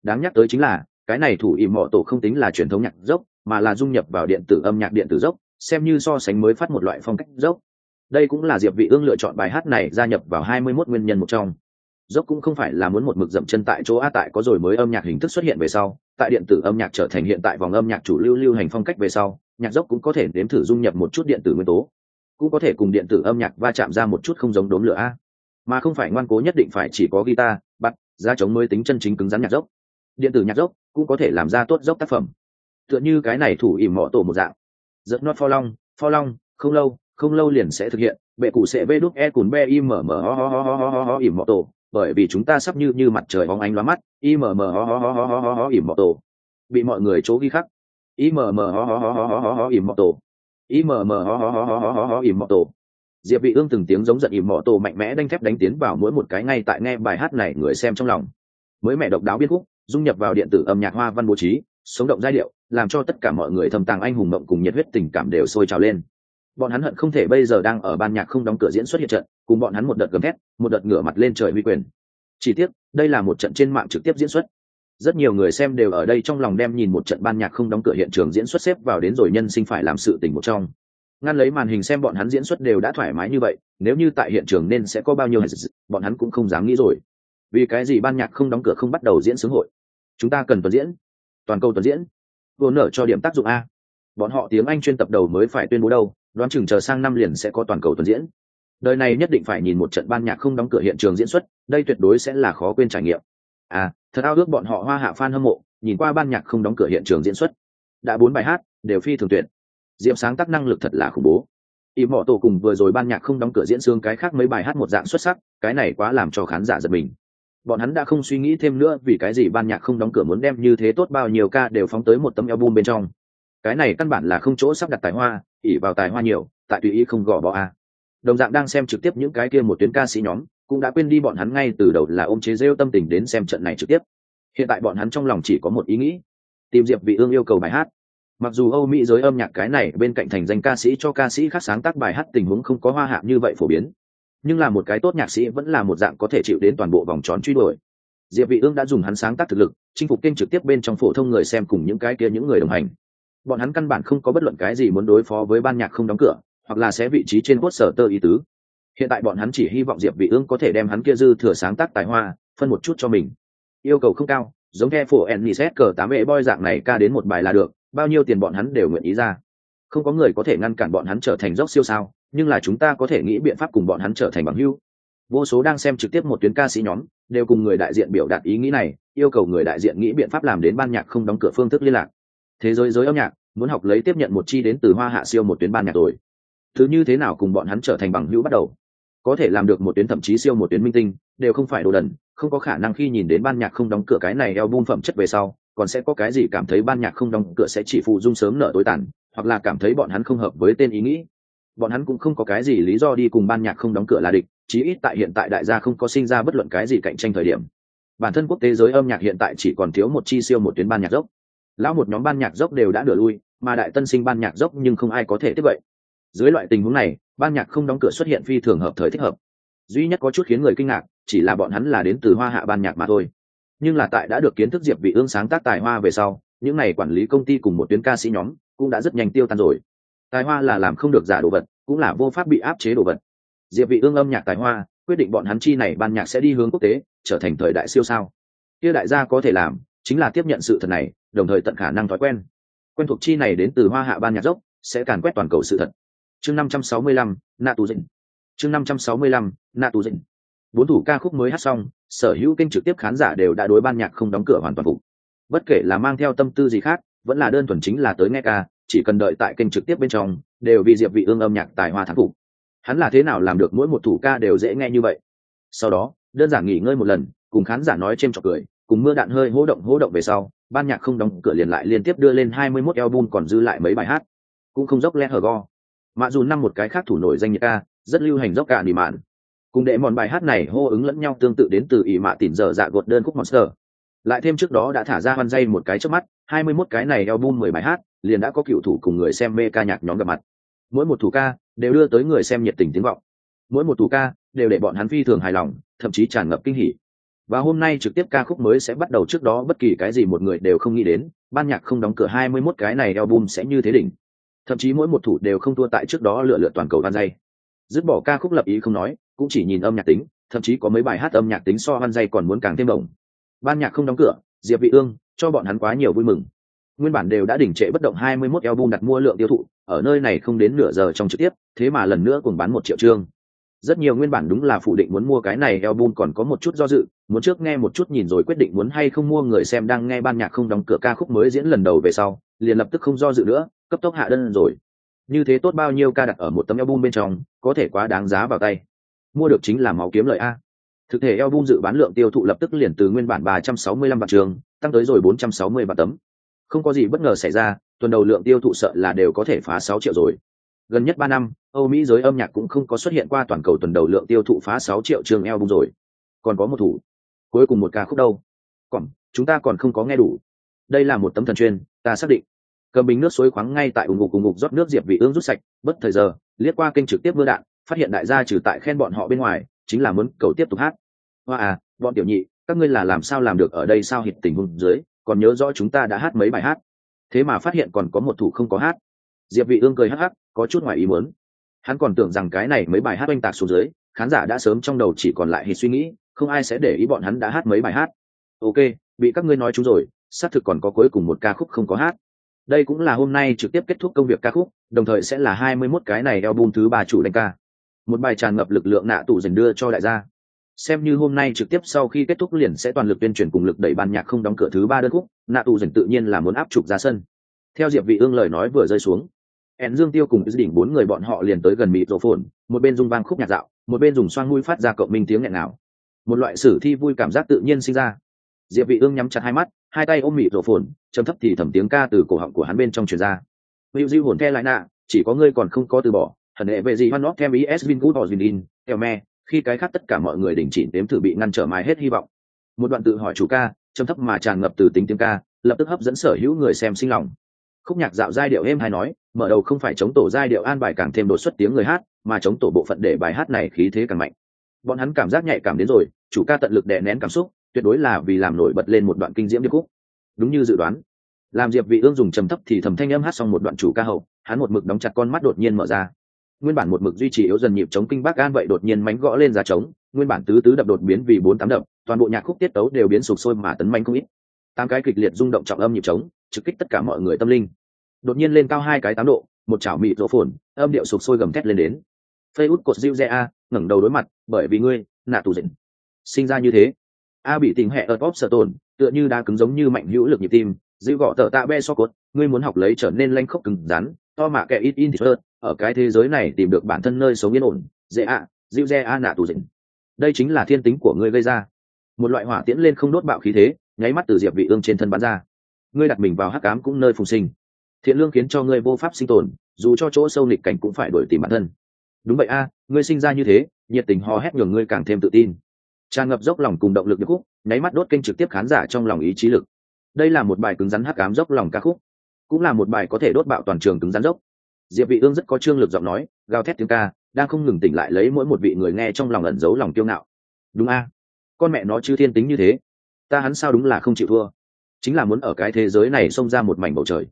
Đáng nhắc tới chính là, cái này thủ ỉm mọ tổ không tính là truyền thống nhạc dốc, mà là dung nhập vào điện tử âm nhạc điện tử dốc, xem như so sánh mới phát một loại phong cách dốc. Đây cũng là diệp vị ương lựa chọn bài hát này gia nhập vào 21 nguyên nhân một trong. Dốc cũng không phải là muốn một mực dậm chân tại chỗ a tại có rồi mới âm nhạc hình thức xuất hiện về sau, tại điện tử âm nhạc trở thành hiện tại vòng âm nhạc chủ lưu lưu hành phong cách về sau, nhạc dốc cũng có thể đếm thử dung nhập một chút điện tử nguyên tố. Cũng có thể cùng điện tử âm nhạc va chạm ra một chút không giống đốm lửa a mà không phải ngoan cố nhất định phải chỉ có guitar bắt ra chống mới tính chân chính cứng rắn nhạc dốc điện tử nhạc dốc cũng có thể làm ra tốt dốc tác phẩm tựa như cái này thủ ỉm mỏ tổ một dạng Giật nót pho long pho long không lâu không lâu liền sẽ thực hiện bệ cụ sẽ vê đúc e cùn be im mở mở ho ho ho ho ho ho ỉm mỏ tổ bởi vì chúng ta sắp như như mặt trời bóng ánh lóa mắt im mở mở ho ho ho ho ho ho ỉm mỏ tổ bị mọi người chỗ ghi khắc im mở mở ho ho ho ho ho ho ỉm mỏ tổ im mở mở ho ho ho ho ho ho ỉm mỏ tổ diệp vị ương từng tiếng giống giận ỉm mỏ tổ mạnh mẽ đanh thép đánh tiến vào mỗi một cái ngay tại nghe bài hát này người xem trong lòng. Mới mẹ độc đáo biên khúc, dung nhập vào điện tử âm nhạc hoa văn bố trí, sống động giai điệu, làm cho tất cả mọi người thầm tàng anh hùng mộng cùng nhiệt huyết tình cảm đều sôi trào lên. Bọn hắn hận không thể bây giờ đang ở ban nhạc không đóng cửa diễn xuất hiện trận, cùng bọn hắn một đợt gầm thét, một đợt ngửa mặt lên trời uy quyền. Chỉ tiếc, đây là một trận trên mạng trực tiếp diễn xuất. Rất nhiều người xem đều ở đây trong lòng đem nhìn một trận ban nhạc không đóng cửa hiện trường diễn xuất xếp vào đến rồi nhân sinh phải làm sự tình một trong ngăn lấy màn hình xem bọn hắn diễn xuất đều đã thoải mái như vậy, nếu như tại hiện trường nên sẽ có bao nhiêu bọn hắn cũng không dám nghĩ rồi. Vì cái gì ban nhạc không đóng cửa không bắt đầu diễn sướng hội? Chúng ta cần tuần diễn. Toàn cầu tuần diễn. Vô nở cho điểm tác dụng a. Bọn họ tiếng anh chuyên tập đầu mới phải tuyên bố đâu, đoán chừng chờ sang năm liền sẽ có toàn cầu tuần diễn. Đời này nhất định phải nhìn một trận ban nhạc không đóng cửa hiện trường diễn xuất, đây tuyệt đối sẽ là khó quên trải nghiệm. À thật ao ước bọn họ hoa hạ fan hâm mộ, nhìn qua ban nhạc không đóng cửa hiện trường diễn xuất. Đã bốn bài hát, đều phi thường tuyệt diệm sáng tác năng lực thật là khủng bố. Y mọ tổ cùng vừa rồi ban nhạc không đóng cửa diễn xương cái khác mấy bài hát một dạng xuất sắc, cái này quá làm cho khán giả giật mình. Bọn hắn đã không suy nghĩ thêm nữa vì cái gì ban nhạc không đóng cửa muốn đem như thế tốt bao nhiêu ca đều phóng tới một tấm album bên trong. Cái này căn bản là không chỗ sắp đặt tài hoa ỉ vào tài hoa nhiều, tại tùy ý không gò bỏ a. Đồng dạng đang xem trực tiếp những cái kia một tuyến ca sĩ nhóm, cũng đã quên đi bọn hắn ngay từ đầu là ôm chế rêu tâm tình đến xem trận này trực tiếp. Hiện tại bọn hắn trong lòng chỉ có một ý nghĩ, tìm diệp vị ương yêu cầu bài hát mặc dù âu mỹ giới âm nhạc cái này bên cạnh thành danh ca sĩ cho ca sĩ khác sáng tác bài hát tình huống không có hoa hạ như vậy phổ biến, nhưng là một cái tốt nhạc sĩ vẫn là một dạng có thể chịu đến toàn bộ vòng tròn truy đuổi. Diệp vị ương đã dùng hắn sáng tác thực lực, chinh phục kênh trực tiếp bên trong phổ thông người xem cùng những cái kia những người đồng hành. Bọn hắn căn bản không có bất luận cái gì muốn đối phó với ban nhạc không đóng cửa, hoặc là sẽ vị trí trên quốc sở tơ ý tứ. Hiện tại bọn hắn chỉ hy vọng diệp vị ương có thể đem hắn kia dư thừa sáng tác tài hoa, phân một chút cho mình. Yêu cầu không cao, giống theo phổ ennis cờ tám e boy dạng này ca đến một bài là được bao nhiêu tiền bọn hắn đều nguyện ý ra. Không có người có thể ngăn cản bọn hắn trở thành dốc siêu sao, nhưng là chúng ta có thể nghĩ biện pháp cùng bọn hắn trở thành bằng hữu. Vô số đang xem trực tiếp một tuyến ca sĩ nhóm, đều cùng người đại diện biểu đạt ý nghĩ này, yêu cầu người đại diện nghĩ biện pháp làm đến ban nhạc không đóng cửa phương thức liên lạc. Thế giới giới âm nhạc, muốn học lấy tiếp nhận một chi đến từ hoa hạ siêu một tuyến ban nhạc rồi. Thứ như thế nào cùng bọn hắn trở thành bằng hữu bắt đầu? Có thể làm được một tuyến thậm chí siêu một tuyến minh tinh, đều không phải đồ đần, không có khả năng khi nhìn đến ban nhạc không đóng cửa cái này eo bung phẩm chất về sau còn sẽ có cái gì cảm thấy ban nhạc không đóng cửa sẽ chỉ phụ dung sớm nợ tối tàn, hoặc là cảm thấy bọn hắn không hợp với tên ý nghĩ. Bọn hắn cũng không có cái gì lý do đi cùng ban nhạc không đóng cửa là địch, chí ít tại hiện tại đại gia không có sinh ra bất luận cái gì cạnh tranh thời điểm. Bản thân quốc tế giới âm nhạc hiện tại chỉ còn thiếu một chi siêu một tuyến ban nhạc dốc. Lão một nhóm ban nhạc dốc đều đã đửa lui, mà đại tân sinh ban nhạc dốc nhưng không ai có thể tiếp vậy dưới loại tình huống này, ban nhạc không đóng cửa xuất hiện phi thường hợp thời thích hợp. Duy nhất có chút khiến người kinh ngạc, chỉ là bọn hắn là đến từ hoa hạ ban nhạc mà thôi nhưng là tại đã được kiến thức diệp vị ương sáng tác tài hoa về sau những này quản lý công ty cùng một tuyến ca sĩ nhóm cũng đã rất nhanh tiêu tan rồi. Tài hoa là làm không được giả đồ vật cũng là vô pháp bị áp chế đồ vật. Diệp vị ương âm nhạc tài hoa quyết định bọn hắn chi này ban nhạc sẽ đi hướng quốc tế trở thành thời đại siêu sao. Kia đại gia có thể làm chính là tiếp nhận sự thật này đồng thời tận khả năng thói quen. Quen thuộc chi này đến từ hoa hạ ban nhạc dốc sẽ càn quét toàn cầu sự thật. Chương 565, nạ tù dịnh chương 565, nạ tù dịnh bốn thủ ca khúc mới hát xong sở hữu kênh trực tiếp khán giả đều đã đối ban nhạc không đóng cửa hoàn toàn phục. Bất kể là mang theo tâm tư gì khác, vẫn là đơn thuần chính là tới nghe ca, chỉ cần đợi tại kênh trực tiếp bên trong, đều vì diệp vị ương âm nhạc tài hoa thắng phục. Hắn là thế nào làm được mỗi một thủ ca đều dễ nghe như vậy? Sau đó, đơn giản nghỉ ngơi một lần, cùng khán giả nói chêm chọc cười, cùng mưa đạn hơi hô động hô động về sau, ban nhạc không đóng cửa liền lại liên tiếp đưa lên 21 album còn dư lại mấy bài hát. Cũng không dốc lẽ hờ go. Mà dù năm một cái khác thủ nổi danh nhạc ca, rất lưu hành dốc cả nỉ mạn cùng đệ mòn bài hát này hô ứng lẫn nhau tương tự đến từ ỷ mạ tỉn dở dạ gột đơn khúc monster. Lại thêm trước đó đã thả ra hoan dây một cái trước mắt 21 cái này album 10 bài hát, liền đã có cựu thủ cùng người xem mê ca nhạc nhóm gặp mặt. Mỗi một thủ ca đều đưa tới người xem nhiệt tình tiếng vọng. Mỗi một thủ ca đều để bọn hắn phi thường hài lòng, thậm chí tràn ngập kinh hỉ. Và hôm nay trực tiếp ca khúc mới sẽ bắt đầu trước đó bất kỳ cái gì một người đều không nghĩ đến, ban nhạc không đóng cửa 21 cái này album sẽ như thế đỉnh. Thậm chí mỗi một thủ đều không thua tại trước đó lựa lựa toàn cầu van dây. Dứt bỏ ca khúc lập ý không nói cũng chỉ nhìn âm nhạc tính, thậm chí có mấy bài hát âm nhạc tính so van dây còn muốn càng thêm động ban nhạc không đóng cửa, diệp vị ương, cho bọn hắn quá nhiều vui mừng. Nguyên bản đều đã đỉnh trệ bất động 21 album đặt mua lượng tiêu thụ, ở nơi này không đến nửa giờ trong trực tiếp, thế mà lần nữa cùng bán một triệu chương. Rất nhiều nguyên bản đúng là phủ định muốn mua cái này album còn có một chút do dự, muốn trước nghe một chút nhìn rồi quyết định muốn hay không mua người xem đang nghe ban nhạc không đóng cửa ca khúc mới diễn lần đầu về sau, liền lập tức không do dự nữa, cấp tốc hạ đơn rồi. Như thế tốt bao nhiêu ca đặt ở một tấm album bên trong, có thể quá đáng giá vào tay mua được chính là máu kiếm lợi a. Thực thể album dự bán lượng tiêu thụ lập tức liền từ nguyên bản 365 vạn trường, tăng tới rồi 460 vạn tấm. Không có gì bất ngờ xảy ra, tuần đầu lượng tiêu thụ sợ là đều có thể phá 6 triệu rồi. Gần nhất ba năm, âu mỹ giới âm nhạc cũng không có xuất hiện qua toàn cầu tuần đầu lượng tiêu thụ phá 6 triệu trường album rồi. Còn có một thủ. Cuối cùng một ca khúc đâu? Còn, chúng ta còn không có nghe đủ. Đây là một tấm thần chuyên, ta xác định. Cầm bình nước suối khoáng ngay tại ủng ngục cùng ngục rót nước diệp vị ương rút sạch, bất thời giờ, liếc qua kênh trực tiếp mưa đạn phát hiện đại gia trừ tại khen bọn họ bên ngoài, chính là muốn cầu tiếp tục hát. Hoa à bọn tiểu nhị, các ngươi là làm sao làm được ở đây sao hịt tình huống dưới, còn nhớ rõ chúng ta đã hát mấy bài hát. Thế mà phát hiện còn có một thủ không có hát. Diệp vị ương cười hắc hắc, có chút ngoài ý muốn. Hắn còn tưởng rằng cái này mấy bài hát oanh tạc xuống dưới, khán giả đã sớm trong đầu chỉ còn lại hít suy nghĩ, không ai sẽ để ý bọn hắn đã hát mấy bài hát. Ok, bị các ngươi nói chúng rồi, xác thực còn có cuối cùng một ca khúc không có hát. Đây cũng là hôm nay trực tiếp kết thúc công việc ca khúc, đồng thời sẽ là 21 cái này album thứ ba chủ đánh ca một bài tràn ngập lực lượng nạ tù dành đưa cho đại gia. Xem như hôm nay trực tiếp sau khi kết thúc liền sẽ toàn lực tuyên truyền cùng lực đẩy ban nhạc không đóng cửa thứ ba đơn khúc, nạ tù dành tự nhiên là muốn áp trục ra sân. Theo diệp vị ương lời nói vừa rơi xuống ẹn dương tiêu cùng đỉnh bốn người bọn họ liền tới gần mịt rổ phồn một bên dùng vang khúc nhạc dạo, một bên dùng xoang mũi phát ra cộng minh tiếng nghẹn nào một loại sử thi vui cảm giác tự nhiên sinh ra. Diệp vị ương nhắm chặt hai mắt, hai tay ôm mịt rổ phồn trầm thấp thì thầm tiếng ca từ cổ họng của hắn bên trong truyền ra. Hữu diêu hồn the lại nạ, chỉ có ngươi còn không có từ bỏ hẳn hệ về gì hoan nót thêm is vin good or vin theo me, khi cái khác tất cả mọi người đình chỉ đếm thử bị ngăn trở mãi hết hy vọng. Một đoạn tự hỏi chủ ca, trầm thấp mà tràn ngập từ tính tiếng ca, lập tức hấp dẫn sở hữu người xem sinh lòng. Khúc nhạc dạo giai điệu êm hay nói, mở đầu không phải chống tổ giai điệu an bài càng thêm đột xuất tiếng người hát, mà chống tổ bộ phận để bài hát này khí thế càng mạnh. Bọn hắn cảm giác nhạy cảm đến rồi, chủ ca tận lực đè nén cảm xúc, tuyệt đối là vì làm nổi bật lên một đoạn kinh diễm điệp khúc. Đúng như dự đoán. Làm diệp vị ương dùng trầm thấp thì thầm thanh âm hát xong một đoạn chủ ca hậu, hắn một mực đóng chặt con mắt đột nhiên mở ra nguyên bản một mực duy trì yếu dần nhịp chống kinh bác gan vậy đột nhiên mánh gõ lên giá trống, nguyên bản tứ tứ đập đột biến vì bốn tám đập, toàn bộ nhạc khúc tiết tấu đều biến sụp sôi mà tấn manh không ít. Tám cái kịch liệt rung động trọng âm nhịp trống, trực kích tất cả mọi người tâm linh. Đột nhiên lên cao hai cái tám độ, một chảo mị rỗ phồn, âm điệu sụp sôi gầm thét lên đến. Phây út cột diêu a, ngẩng đầu đối mặt, bởi vì ngươi, nạ tù dịnh. Sinh ra như thế. A bị tình hệ ở top sở tồn, tựa như đá cứng giống như mạnh hữu lực nhịp tim dịu gõ tờ tạ be so cốt ngươi muốn học lấy trở nên lanh khốc cứng rắn, to mạ kẻ ít in thịt hơn ở cái thế giới này tìm được bản thân nơi sống yên ổn, dễ ạ, dịu dè a nạ tù dịnh. Đây chính là thiên tính của ngươi gây ra. Một loại hỏa tiễn lên không đốt bạo khí thế, nháy mắt từ diệp vị ương trên thân bắn ra. Ngươi đặt mình vào hắc cám cũng nơi phùng sinh. Thiện lương khiến cho ngươi vô pháp sinh tồn, dù cho chỗ sâu nghịch cảnh cũng phải đổi tìm bản thân. Đúng vậy a, ngươi sinh ra như thế, nhiệt tình hò hét nhường ngươi càng thêm tự tin. Tràn ngập dốc lòng cùng động lực điệp khúc, nháy mắt đốt kênh trực tiếp khán giả trong lòng ý chí lực. Đây là một bài cứng rắn hắc ám dốc lòng ca khúc. Cũng là một bài có thể đốt bạo toàn trường cứng rắn dốc diệp vị ương rất có trương lực giọng nói, gào thét tiếng ca, đang không ngừng tỉnh lại lấy mỗi một vị người nghe trong lòng ẩn giấu lòng kiêu ngạo. Đúng a? Con mẹ nó chưa thiên tính như thế. Ta hắn sao đúng là không chịu thua? Chính là muốn ở cái thế giới này xông ra một mảnh bầu trời.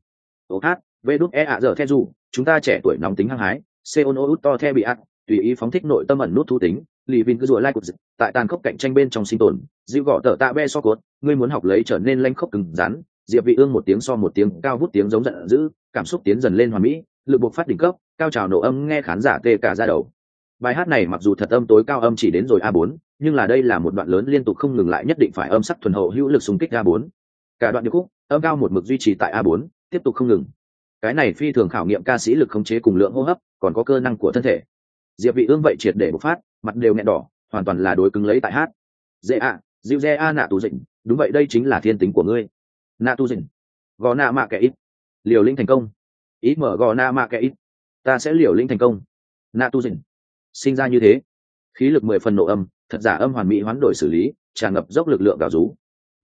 Ô hát, vê đúc e ạ giờ theo dù, chúng ta trẻ tuổi nóng tính hăng hái xe ôn út to theo bị ắt tùy ý phóng thích nội tâm ẩn nút thu tính, lì vin cứ rùa lai cục tại tàn khốc cạnh tranh bên trong sinh tồn, dịu gõ tờ tạ be so cốt ngươi muốn học lấy trở nên lanh khốc cứng rắn diệp vị ương một tiếng so một tiếng, cao vút tiếng giống giận dữ, cảm xúc tiến dần lên hoàn mỹ, lực buộc phát đỉnh cấp, cao trào nổ âm nghe khán giả tê cả ra đầu. Bài hát này mặc dù thật âm tối cao âm chỉ đến rồi a 4 nhưng là đây là một đoạn lớn liên tục không ngừng lại nhất định phải âm sắc thuần hậu hữu lực xung kích a 4 cả đoạn điệp khúc, âm cao một mực duy trì tại a 4 tiếp tục không ngừng. Cái này phi thường khảo nghiệm ca sĩ lực khống chế cùng lượng hô hấp, còn có cơ năng của thân thể. Diệp vị ương vậy triệt để bộc phát, mặt đều nẹn đỏ, hoàn toàn là đối cứng lấy tại hát. Dễ ạ, dịu dè a nạ tù dịnh, đúng vậy đây chính là thiên tính của ngươi na tu dịnh gò nạ mạ kẻ ít. Liều lĩnh thành công. Ít mở gò nạ mạ kẻ ít. Ta sẽ liều lĩnh thành công. Na tu dịnh sinh ra như thế khí lực mười phần nộ âm thật giả âm hoàn mỹ hoán đổi xử lý tràn ngập dốc lực lượng gào rú.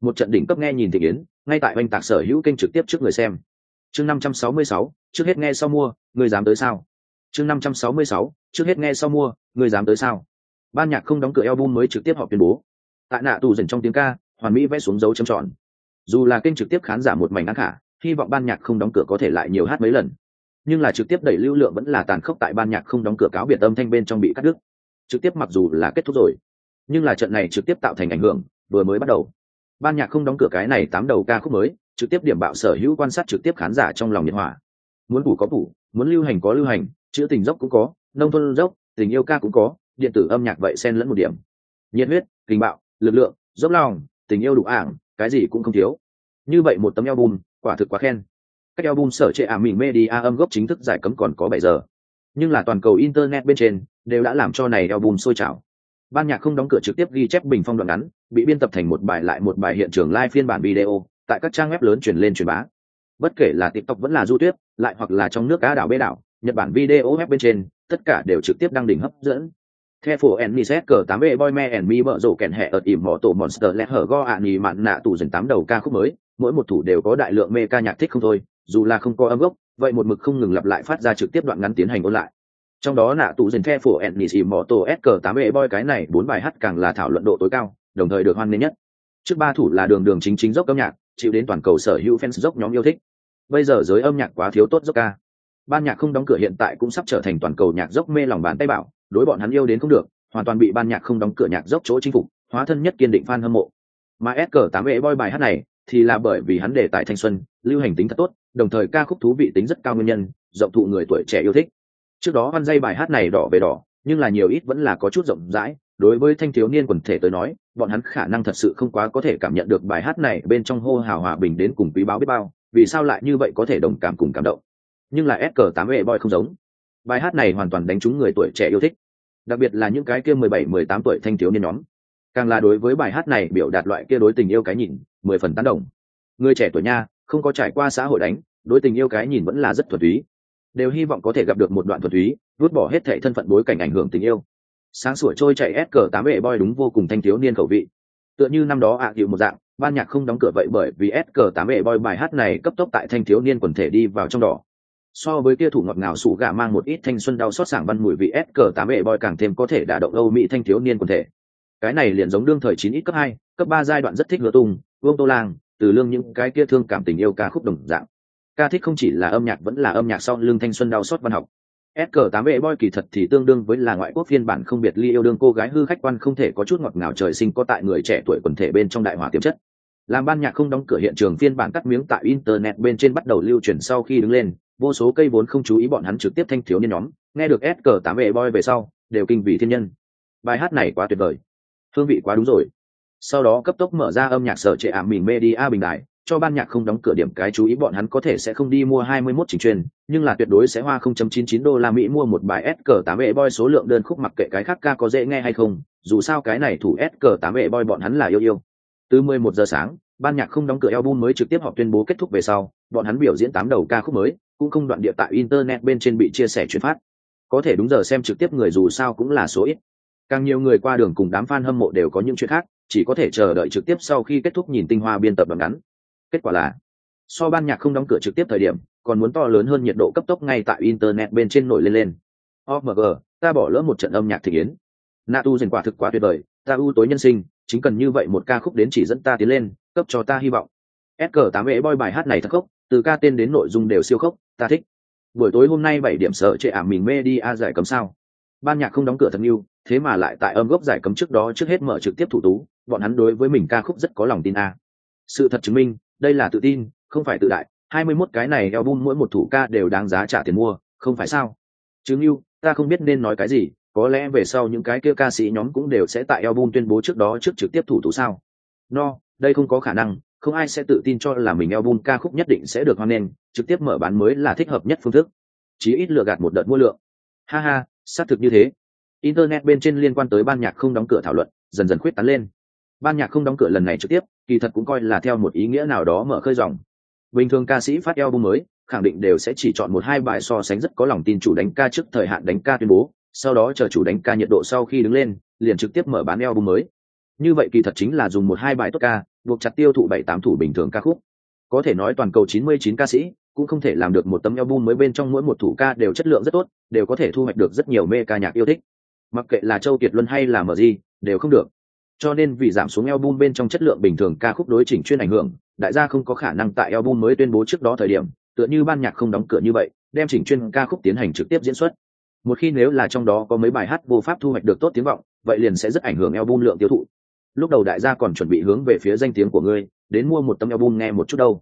Một trận đỉnh cấp nghe nhìn thị kiến ngay tại oanh tạc sở hữu kênh trực tiếp trước người xem. Chương 566, trước hết nghe sau mua người dám tới sao? Chương 566, trước hết nghe sau mua người dám tới sao? Ban nhạc không đóng cửa album mới trực tiếp họp tuyên bố. Tại nạ tù dần trong tiếng ca hoàn mỹ vẽ xuống dấu châm tròn dù là kênh trực tiếp khán giả một mảnh ác khả hy vọng ban nhạc không đóng cửa có thể lại nhiều hát mấy lần. Nhưng là trực tiếp đẩy lưu lượng vẫn là tàn khốc tại ban nhạc không đóng cửa cáo biệt âm thanh bên trong bị cắt đứt. Trực tiếp mặc dù là kết thúc rồi, nhưng là trận này trực tiếp tạo thành ảnh hưởng, vừa mới bắt đầu. Ban nhạc không đóng cửa cái này tám đầu ca khúc mới, trực tiếp điểm bạo sở hữu quan sát trực tiếp khán giả trong lòng nhiệt hỏa muốn phủ có phủ muốn lưu hành có lưu hành, chữ tình dốc cũng có, nông thôn dốc, tình yêu ca cũng có, điện tử âm nhạc vậy xen lẫn một điểm. Nhiệt huyết, tình bạo, lực lượng, dốc lòng, tình yêu đủ ảng cái gì cũng không thiếu. Như vậy một tấm album, quả thực quá khen. Các album sở trệ ả mình media âm gốc chính thức giải cấm còn có bảy giờ. Nhưng là toàn cầu internet bên trên, đều đã làm cho này album sôi trào. Ban nhạc không đóng cửa trực tiếp ghi chép bình phong đoạn ngắn, bị biên tập thành một bài lại một bài hiện trường live phiên bản video, tại các trang web lớn truyền lên truyền bá. Bất kể là tiktok vẫn là du tuyết lại hoặc là trong nước cá đảo bê đảo, nhật bản video web bên trên, tất cả đều trực tiếp đăng đỉnh hấp dẫn theo phổ en mi xét cờ 8 bệ boy me en mi bợ rổ kèn hẹ ở ỉm mỏ tổ monster lẹ hở go ạ nhì mạn nạ tủ dần tám đầu ca khúc mới. Mỗi một thủ đều có đại lượng mê ca nhạc thích không thôi, dù là không có âm gốc, vậy một mực không ngừng lặp lại phát ra trực tiếp đoạn ngắn tiến hành ôn lại. Trong đó nạ tủ dần the phổ en mi ỉm mỏ tổ s cờ 8 bệ boy cái này bốn bài hát càng là thảo luận độ tối cao, đồng thời được hoan nghênh nhất. Trước ba thủ là đường đường chính chính dốc âm nhạc, chịu đến toàn cầu sở hữu fans dốc nhóm yêu thích. Bây giờ giới âm nhạc quá thiếu tốt dốc ca. Ban nhạc không đóng cửa hiện tại cũng sắp trở thành toàn cầu nhạc dốc mê lòng bàn tay bảo đối bọn hắn yêu đến không được, hoàn toàn bị ban nhạc không đóng cửa nhạc dốc chỗ chinh phục, hóa thân nhất kiên định fan hâm mộ. Mà s cờ tám ế boy bài hát này thì là bởi vì hắn đề tài thanh xuân, lưu hành tính thật tốt, đồng thời ca khúc thú vị tính rất cao nguyên nhân, rộng thụ người tuổi trẻ yêu thích. Trước đó văn dây bài hát này đỏ về đỏ, nhưng là nhiều ít vẫn là có chút rộng rãi, đối với thanh thiếu niên quần thể tới nói, bọn hắn khả năng thật sự không quá có thể cảm nhận được bài hát này bên trong hô hào hòa bình đến cùng quý báo biết bao, vì sao lại như vậy có thể đồng cảm cùng cảm động. Nhưng là s cờ tám vệ boy không giống. Bài hát này hoàn toàn đánh trúng người tuổi trẻ yêu thích đặc biệt là những cái kia mười bảy, mười tám tuổi thanh thiếu niên nhóm. Càng là đối với bài hát này biểu đạt loại kia đối tình yêu cái nhìn, mười phần tán đồng. Người trẻ tuổi nha, không có trải qua xã hội đánh, đối tình yêu cái nhìn vẫn là rất thuần túy. Đều hy vọng có thể gặp được một đoạn thuần túy, vứt bỏ hết thệ thân phận bối cảnh ảnh hưởng tình yêu. Sáng sủa trôi chạy S cờ tám bệ boy đúng vô cùng thanh thiếu niên khẩu vị. Tựa như năm đó ạ à hiệu một dạng, ban nhạc không đóng cửa vậy bởi vì s cờ tám bệ boy bài hát này cấp tốc tại thanh thiếu niên quần thể đi vào trong đỏ so với kia thủ ngọt ngào sủ gà mang một ít thanh xuân đau xót sảng văn mùi vị s cờ tám vệ boy càng thêm có thể đả động âu mỹ thanh thiếu niên quần thể. Cái này liền giống đương thời chín ít cấp hai, cấp ba giai đoạn rất thích hứa tung, vương tô lang, từ lương những cái kia thương cảm tình yêu ca khúc đồng dạng. Ca thích không chỉ là âm nhạc vẫn là âm nhạc sau lương thanh xuân đau xót văn học. S cờ tám vệ boy kỳ thật thì tương đương với là ngoại quốc phiên bản không biệt ly yêu đương cô gái hư khách quan không thể có chút ngọt ngào trời sinh có tại người trẻ tuổi quần thể bên trong đại hòa tiềm chất. Làm ban nhạc không đóng cửa hiện trường phiên bản cắt miếng tại internet bên trên bắt đầu lưu truyền sau khi đứng lên vô số cây vốn không chú ý bọn hắn trực tiếp thanh thiếu niên nhóm nghe được s cờ tám vệ boy về sau đều kinh vì thiên nhân. Bài hát này quá tuyệt vời. Hương vị quá đúng rồi. Sau đó cấp tốc mở ra âm nhạc sở trệ ảm mình media bình đại cho ban nhạc không đóng cửa điểm cái chú ý bọn hắn có thể sẽ không đi mua 21 trình truyền, nhưng là tuyệt đối sẽ hoa 0.99 đô la Mỹ mua một bài S cờ 8 vệ boy số lượng đơn khúc mặc kệ cái khác ca có dễ nghe hay không, dù sao cái này thủ S cờ 8 vệ boy bọn hắn là yêu yêu. Từ 11 giờ sáng, ban nhạc không đóng cửa album mới trực tiếp họp tuyên bố kết thúc về sau, bọn hắn biểu diễn tám đầu ca khúc mới, cũng không đoạn địa tại internet bên trên bị chia sẻ truyền phát. Có thể đúng giờ xem trực tiếp người dù sao cũng là số ít. Càng nhiều người qua đường cùng đám fan hâm mộ đều có những chuyện khác, chỉ có thể chờ đợi trực tiếp sau khi kết thúc nhìn tinh hoa biên tập bằng ngắn kết quả là so ban nhạc không đóng cửa trực tiếp thời điểm còn muốn to lớn hơn nhiệt độ cấp tốc ngay tại internet bên trên nổi lên lên omg ta bỏ lỡ một trận âm nhạc thị yến na tu quả thực quá tuyệt vời ta ưu tối nhân sinh chính cần như vậy một ca khúc đến chỉ dẫn ta tiến lên cấp cho ta hy vọng s cờ tám ế boy bài hát này thật khốc từ ca tên đến nội dung đều siêu khốc, ta thích. Buổi tối hôm nay bảy điểm sợ trệ ảm mình media giải cấm sao. Ban nhạc không đóng cửa thật yêu thế mà lại tại âm gốc giải cấm trước đó trước hết mở trực tiếp thủ tú, bọn hắn đối với mình ca khúc rất có lòng tin a. Sự thật chứng minh, đây là tự tin, không phải tự đại. Hai mươi 21 cái này album mỗi một thủ ca đều đáng giá trả tiền mua, không phải sao? Chứ yêu ta không biết nên nói cái gì, có lẽ về sau những cái kia ca sĩ nhóm cũng đều sẽ tại album tuyên bố trước đó trước trực tiếp thủ tú sao? No, đây không có khả năng không ai sẽ tự tin cho là mình album ca khúc nhất định sẽ được hoan nghênh, trực tiếp mở bán mới là thích hợp nhất phương thức. Chí ít lựa gạt một đợt mua lượng. Ha ha, xác thực như thế. Internet bên trên liên quan tới ban nhạc không đóng cửa thảo luận, dần dần khuyết tán lên. Ban nhạc không đóng cửa lần này trực tiếp, kỳ thật cũng coi là theo một ý nghĩa nào đó mở khơi dòng. Bình thường ca sĩ phát album mới, khẳng định đều sẽ chỉ chọn một hai bài so sánh rất có lòng tin chủ đánh ca trước thời hạn đánh ca tuyên bố, sau đó chờ chủ đánh ca nhiệt độ sau khi đứng lên, liền trực tiếp mở bán album mới như vậy kỳ thật chính là dùng một hai bài tốt ca, buộc chặt tiêu thụ bảy tám thủ bình thường ca khúc. Có thể nói toàn cầu 99 ca sĩ cũng không thể làm được một tấm album mới bên trong mỗi một thủ ca đều chất lượng rất tốt, đều có thể thu hoạch được rất nhiều mê ca nhạc yêu thích. Mặc kệ là châu kiệt luân hay là mở gì đều không được. Cho nên vì giảm xuống album bên trong chất lượng bình thường ca khúc đối chỉnh chuyên ảnh hưởng, đại gia không có khả năng tại album mới tuyên bố trước đó thời điểm, tựa như ban nhạc không đóng cửa như vậy, đem chỉnh chuyên ca khúc tiến hành trực tiếp diễn xuất. Một khi nếu là trong đó có mấy bài hát vô pháp thu hoạch được tốt tiếng vọng, vậy liền sẽ rất ảnh hưởng album lượng tiêu thụ lúc đầu đại gia còn chuẩn bị hướng về phía danh tiếng của ngươi, đến mua một tấm album nghe một chút đâu.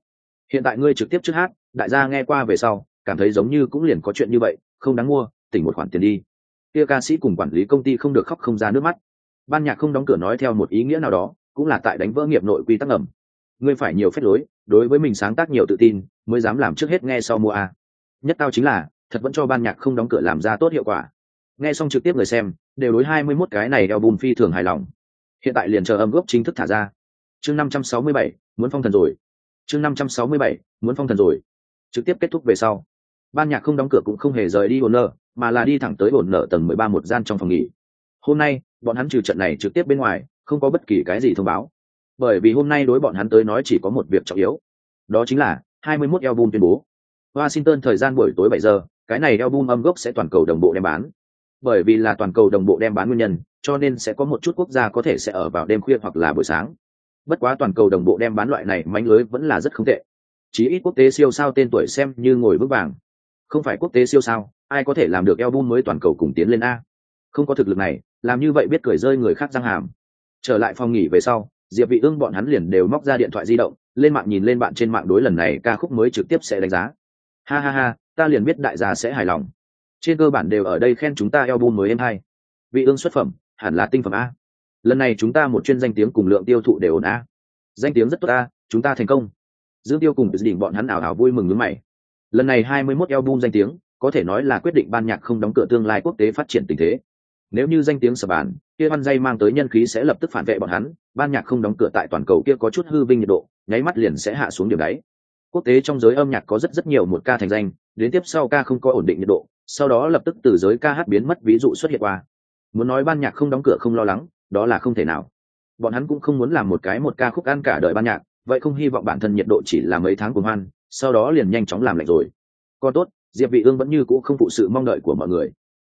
Hiện tại ngươi trực tiếp trước hát, đại gia nghe qua về sau, cảm thấy giống như cũng liền có chuyện như vậy, không đáng mua, tỉnh một khoản tiền đi. Kia ca sĩ cùng quản lý công ty không được khóc không ra nước mắt. Ban nhạc không đóng cửa nói theo một ý nghĩa nào đó, cũng là tại đánh vỡ nghiệp nội quy tắc ẩm ngươi phải nhiều phép lối, đối với mình sáng tác nhiều tự tin, mới dám làm trước hết nghe sau mua a nhất tao chính là, thật vẫn cho ban nhạc không đóng cửa làm ra tốt hiệu quả. Nghe xong trực tiếp người xem, đều đối hai mươi 21 cái này đeo bùn phi thường hài lòng hiện tại liền chờ âm gốc chính thức thả ra. Chương năm trăm sáu mươi bảy, muốn phong thần rồi. Chương năm trăm sáu mươi bảy, muốn phong thần rồi. Trực tiếp kết thúc về sau. Ban nhạc không đóng cửa cũng không hề rời đi ổn nợ mà là đi thẳng tới ổn nợ tầng mười ba một gian trong phòng nghỉ. Hôm nay, bọn hắn trừ trận này trực tiếp bên ngoài, không có bất kỳ cái gì thông báo. Bởi vì hôm nay đối bọn hắn tới nói chỉ có một việc trọng yếu. Đó chính là 21 album tuyên bố. Washington thời gian buổi tối 7 giờ, cái này album âm gốc sẽ toàn cầu đồng bộ đem bán. Bởi vì là toàn cầu đồng bộ đem bán nguyên nhân cho nên sẽ có một chút quốc gia có thể sẽ ở vào đêm khuya hoặc là buổi sáng. Bất quá toàn cầu đồng bộ đem bán loại này mánh lưới vẫn là rất không tệ. Chí ít quốc tế siêu sao tên tuổi xem như ngồi vững vàng. Không phải quốc tế siêu sao, ai có thể làm được album mới toàn cầu cùng tiến lên a? Không có thực lực này, làm như vậy biết cười rơi người khác răng hàm. Trở lại phòng nghỉ về sau, diệp vị ương bọn hắn liền đều móc ra điện thoại di động, lên mạng nhìn lên bạn trên mạng đối lần này ca khúc mới trực tiếp sẽ đánh giá. Ha ha ha, ta liền biết đại gia sẽ hài lòng. Trên cơ bản đều ở đây khen chúng ta album mới em hay. Vị ương xuất phẩm hẳn là tinh phẩm a. Lần này chúng ta một chuyên danh tiếng cùng lượng tiêu thụ đều ổn a. Danh tiếng rất tốt a, chúng ta thành công. Dương tiêu cùng đỉnh bọn hắn ảo ảo vui mừng nước mày. Lần này 21 album danh tiếng, có thể nói là quyết định ban nhạc không đóng cửa tương lai quốc tế phát triển tình thế. Nếu như danh tiếng sở bản kia văn dây mang tới nhân khí sẽ lập tức phản vệ bọn hắn, ban nhạc không đóng cửa tại toàn cầu kia có chút hư vinh nhiệt độ, nháy mắt liền sẽ hạ xuống điểm đáy. Quốc tế trong giới âm nhạc có rất rất nhiều một ca thành danh, đến tiếp sau ca không có ổn định nhiệt độ, sau đó lập tức từ giới ca hát biến mất, ví dụ xuất hiện qua muốn nói ban nhạc không đóng cửa không lo lắng, đó là không thể nào. Bọn hắn cũng không muốn làm một cái một ca khúc ăn cả đời ban nhạc, vậy không hy vọng bản thân nhiệt độ chỉ là mấy tháng của hoan, sau đó liền nhanh chóng làm lạnh rồi. Còn tốt, diệp vị ương vẫn như cũ không phụ sự mong đợi của mọi người.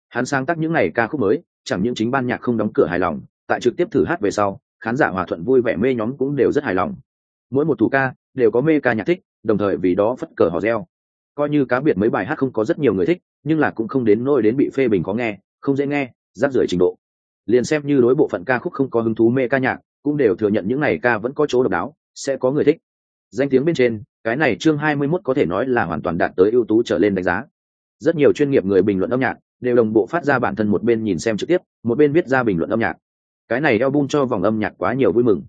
Hắn sáng tác những ngày ca khúc mới, chẳng những chính ban nhạc không đóng cửa hài lòng, tại trực tiếp thử hát về sau, khán giả hòa thuận vui vẻ mê nhóm cũng đều rất hài lòng. Mỗi một thủ ca đều có mê ca nhạc thích, đồng thời vì đó phất cờ hò reo. Coi như cá biệt mấy bài hát không có rất nhiều người thích, nhưng là cũng không đến nỗi đến bị phê bình có nghe, không dễ nghe rác rưởi trình độ. Liền xem như đối bộ phận ca khúc không có hứng thú mê ca nhạc, cũng đều thừa nhận những này ca vẫn có chỗ độc đáo, sẽ có người thích. Danh tiếng bên trên, cái này chương 21 có thể nói là hoàn toàn đạt tới ưu tú trở lên đánh giá. Rất nhiều chuyên nghiệp người bình luận âm nhạc đều đồng bộ phát ra bản thân một bên nhìn xem trực tiếp, một bên viết ra bình luận âm nhạc. Cái này album cho vòng âm nhạc quá nhiều vui mừng.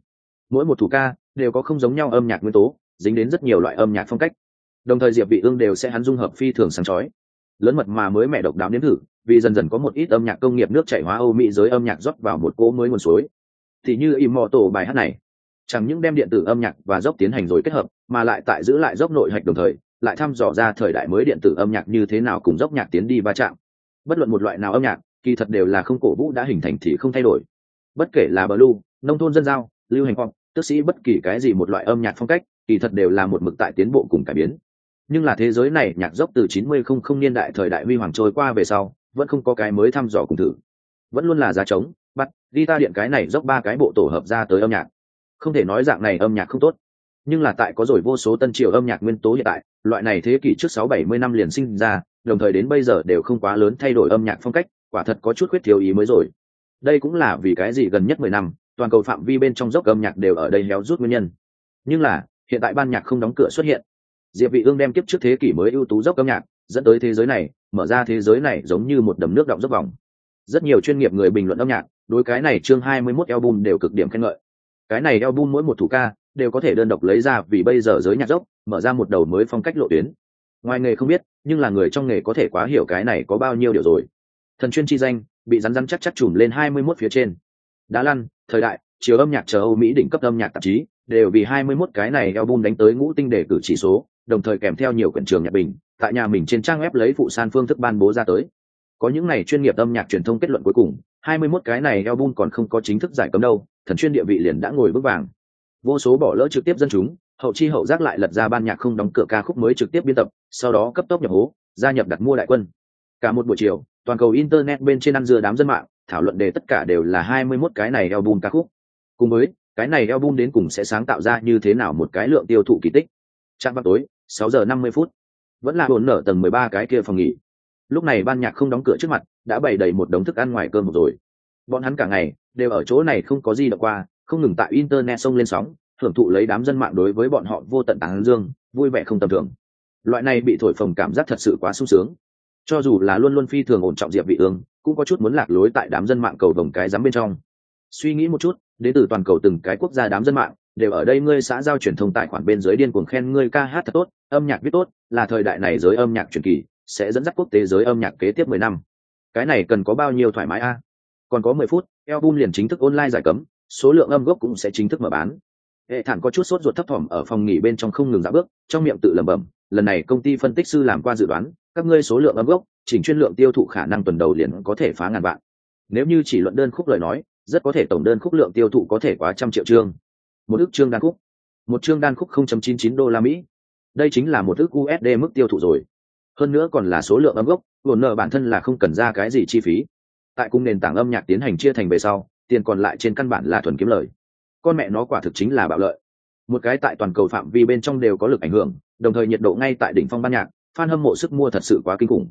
Mỗi một thủ ca đều có không giống nhau âm nhạc nguyên tố, dính đến rất nhiều loại âm nhạc phong cách. Đồng thời diệp vị ương đều sẽ hắn dung hợp phi thường sáng chói lớn mật mà mới mẹ độc đáo nếm thử, vì dần dần có một ít âm nhạc công nghiệp nước chảy hóa âu mỹ giới âm nhạc rót vào một cỗ mới nguồn suối. Thì như im mò tổ bài hát này, chẳng những đem điện tử âm nhạc và dốc tiến hành rồi kết hợp, mà lại tại giữ lại dốc nội hạch đồng thời, lại thăm dò ra thời đại mới điện tử âm nhạc như thế nào cùng dốc nhạc tiến đi va chạm. Bất luận một loại nào âm nhạc, kỳ thật đều là không cổ vũ đã hình thành thì không thay đổi. Bất kể là blue, nông thôn dân giao, lưu hành pop, tức sĩ bất kỳ cái gì một loại âm nhạc phong cách, kỳ thật đều là một mực tại tiến bộ cùng cải biến nhưng là thế giới này, nhạc dốc từ 90 không không niên đại thời đại huy hoàng trôi qua về sau, vẫn không có cái mới thăm dò cùng thử. Vẫn luôn là giá trống, bắt đi ta điện cái này dốc ba cái bộ tổ hợp ra tới âm nhạc. Không thể nói dạng này âm nhạc không tốt. Nhưng là tại có rồi vô số tân triều âm nhạc nguyên tố hiện tại, loại này thế kỷ trước sáu bảy mươi năm liền sinh ra, đồng thời đến bây giờ đều không quá lớn thay đổi âm nhạc phong cách, quả thật có chút khuyết thiếu ý mới rồi. Đây cũng là vì cái gì gần nhất mười năm, toàn cầu phạm vi bên trong dốc âm nhạc đều ở đây héo rút nguyên nhân. Nhưng là, hiện tại ban nhạc không đóng cửa xuất hiện diệp vị ương đem kiếp trước thế kỷ mới ưu tú dốc âm nhạc dẫn tới thế giới này, mở ra thế giới này giống như một đầm nước động dốc vòng. Rất nhiều chuyên nghiệp người bình luận âm nhạc đối cái này chương 21 album đều cực điểm khen ngợi. Cái này album mỗi một thủ ca đều có thể đơn độc lấy ra vì bây giờ giới nhạc dốc, mở ra một đầu mới phong cách lộ tuyến. Ngoài nghề không biết, nhưng là người trong nghề có thể quá hiểu cái này có bao nhiêu điều rồi. Thần chuyên chi danh bị rắn rắn chắc chắc chùm lên 21 phía trên. Đá lăn, thời đại, chiều âm nhạc chờ âu mỹ đỉnh cấp âm nhạc tạp chí đều vì 21 cái này album đánh tới ngũ tinh để cử chỉ số đồng thời kèm theo nhiều quyển trường nhạc bình, tại nhà mình trên trang web lấy phụ san phương thức ban bố ra tới. Có những này chuyên nghiệp âm nhạc truyền thông kết luận cuối cùng 21 cái này album còn không có chính thức giải cấm đâu, thần chuyên địa vị liền đã ngồi vững vàng. Vô số bỏ lỡ trực tiếp dân chúng, hậu chi hậu giác lại lật ra ban nhạc không đóng cửa ca khúc mới trực tiếp biên tập, sau đó cấp tốc nhập hố, gia nhập đặt mua đại quân. Cả một buổi chiều, toàn cầu internet bên trên ăn dưa đám dân mạng, thảo luận đề tất cả đều là hai mươi 21 cái này album ca khúc. Cùng với, cái này album đến cùng sẽ sáng tạo ra như thế nào một cái lượng tiêu thụ kỳ tích. Trạm vào tối, sáu giờ năm mươi phút. Vẫn là hồn nở tầng mười ba cái kia phòng nghỉ. Lúc này ban nhạc không đóng cửa trước mặt, đã bày đầy một đống thức ăn ngoài cơm một rồi. Bọn hắn cả ngày đều ở chỗ này không có gì đọc qua, không ngừng tại internet xông lên sóng, hưởng thụ lấy đám dân mạng đối với bọn họ vô tận tán dương, vui vẻ không tầm thường. Loại này bị thổi phồng cảm giác thật sự quá sung sướng. Cho dù là luôn luôn phi thường ổn trọng diệp vị ương, cũng có chút muốn lạc lối tại đám dân mạng cầu đồng cái dám bên trong. Suy nghĩ một chút, đến từ toàn cầu từng cái quốc gia đám dân mạng đều ở đây ngươi xã giao truyền thông tài khoản bên dưới điên cuồng khen ngươi ca hát thật tốt, âm nhạc viết tốt, là thời đại này giới âm nhạc truyền kỳ, sẽ dẫn dắt quốc tế giới âm nhạc kế tiếp mười năm. Cái này cần có bao nhiêu thoải mái a? À? Còn có mười phút, album liền chính thức online giải cấm, số lượng âm gốc cũng sẽ chính thức mở bán. Hệ thản có chút sốt ruột thấp thỏm ở phòng nghỉ bên trong không ngừng dạo bước, trong miệng tự lẩm bẩm, lần này công ty phân tích sư làm qua dự đoán, các ngươi số lượng âm gốc, chỉnh chuyên lượng tiêu thụ khả năng tuần đầu liền có thể phá ngàn vạn. Nếu như chỉ luận đơn khúc lời nói, rất có thể tổng đơn khúc lượng tiêu thụ có thể quá trăm triệu chương một ước chương đan khúc. Một chương đan khúc 0.99 đô la mỹ. Đây chính là một ước usd mức tiêu thụ rồi. Hơn nữa còn là số lượng âm gốc nguồn nợ bản thân là không cần ra cái gì chi phí. Tại cung nền tảng âm nhạc tiến hành chia thành về sau, tiền còn lại trên căn bản là thuần kiếm lời. Con mẹ nó quả thực chính là bạo lợi. Một cái tại toàn cầu phạm vi bên trong đều có lực ảnh hưởng, đồng thời nhiệt độ ngay tại đỉnh phong ban nhạc, fan hâm mộ sức mua thật sự quá kinh khủng.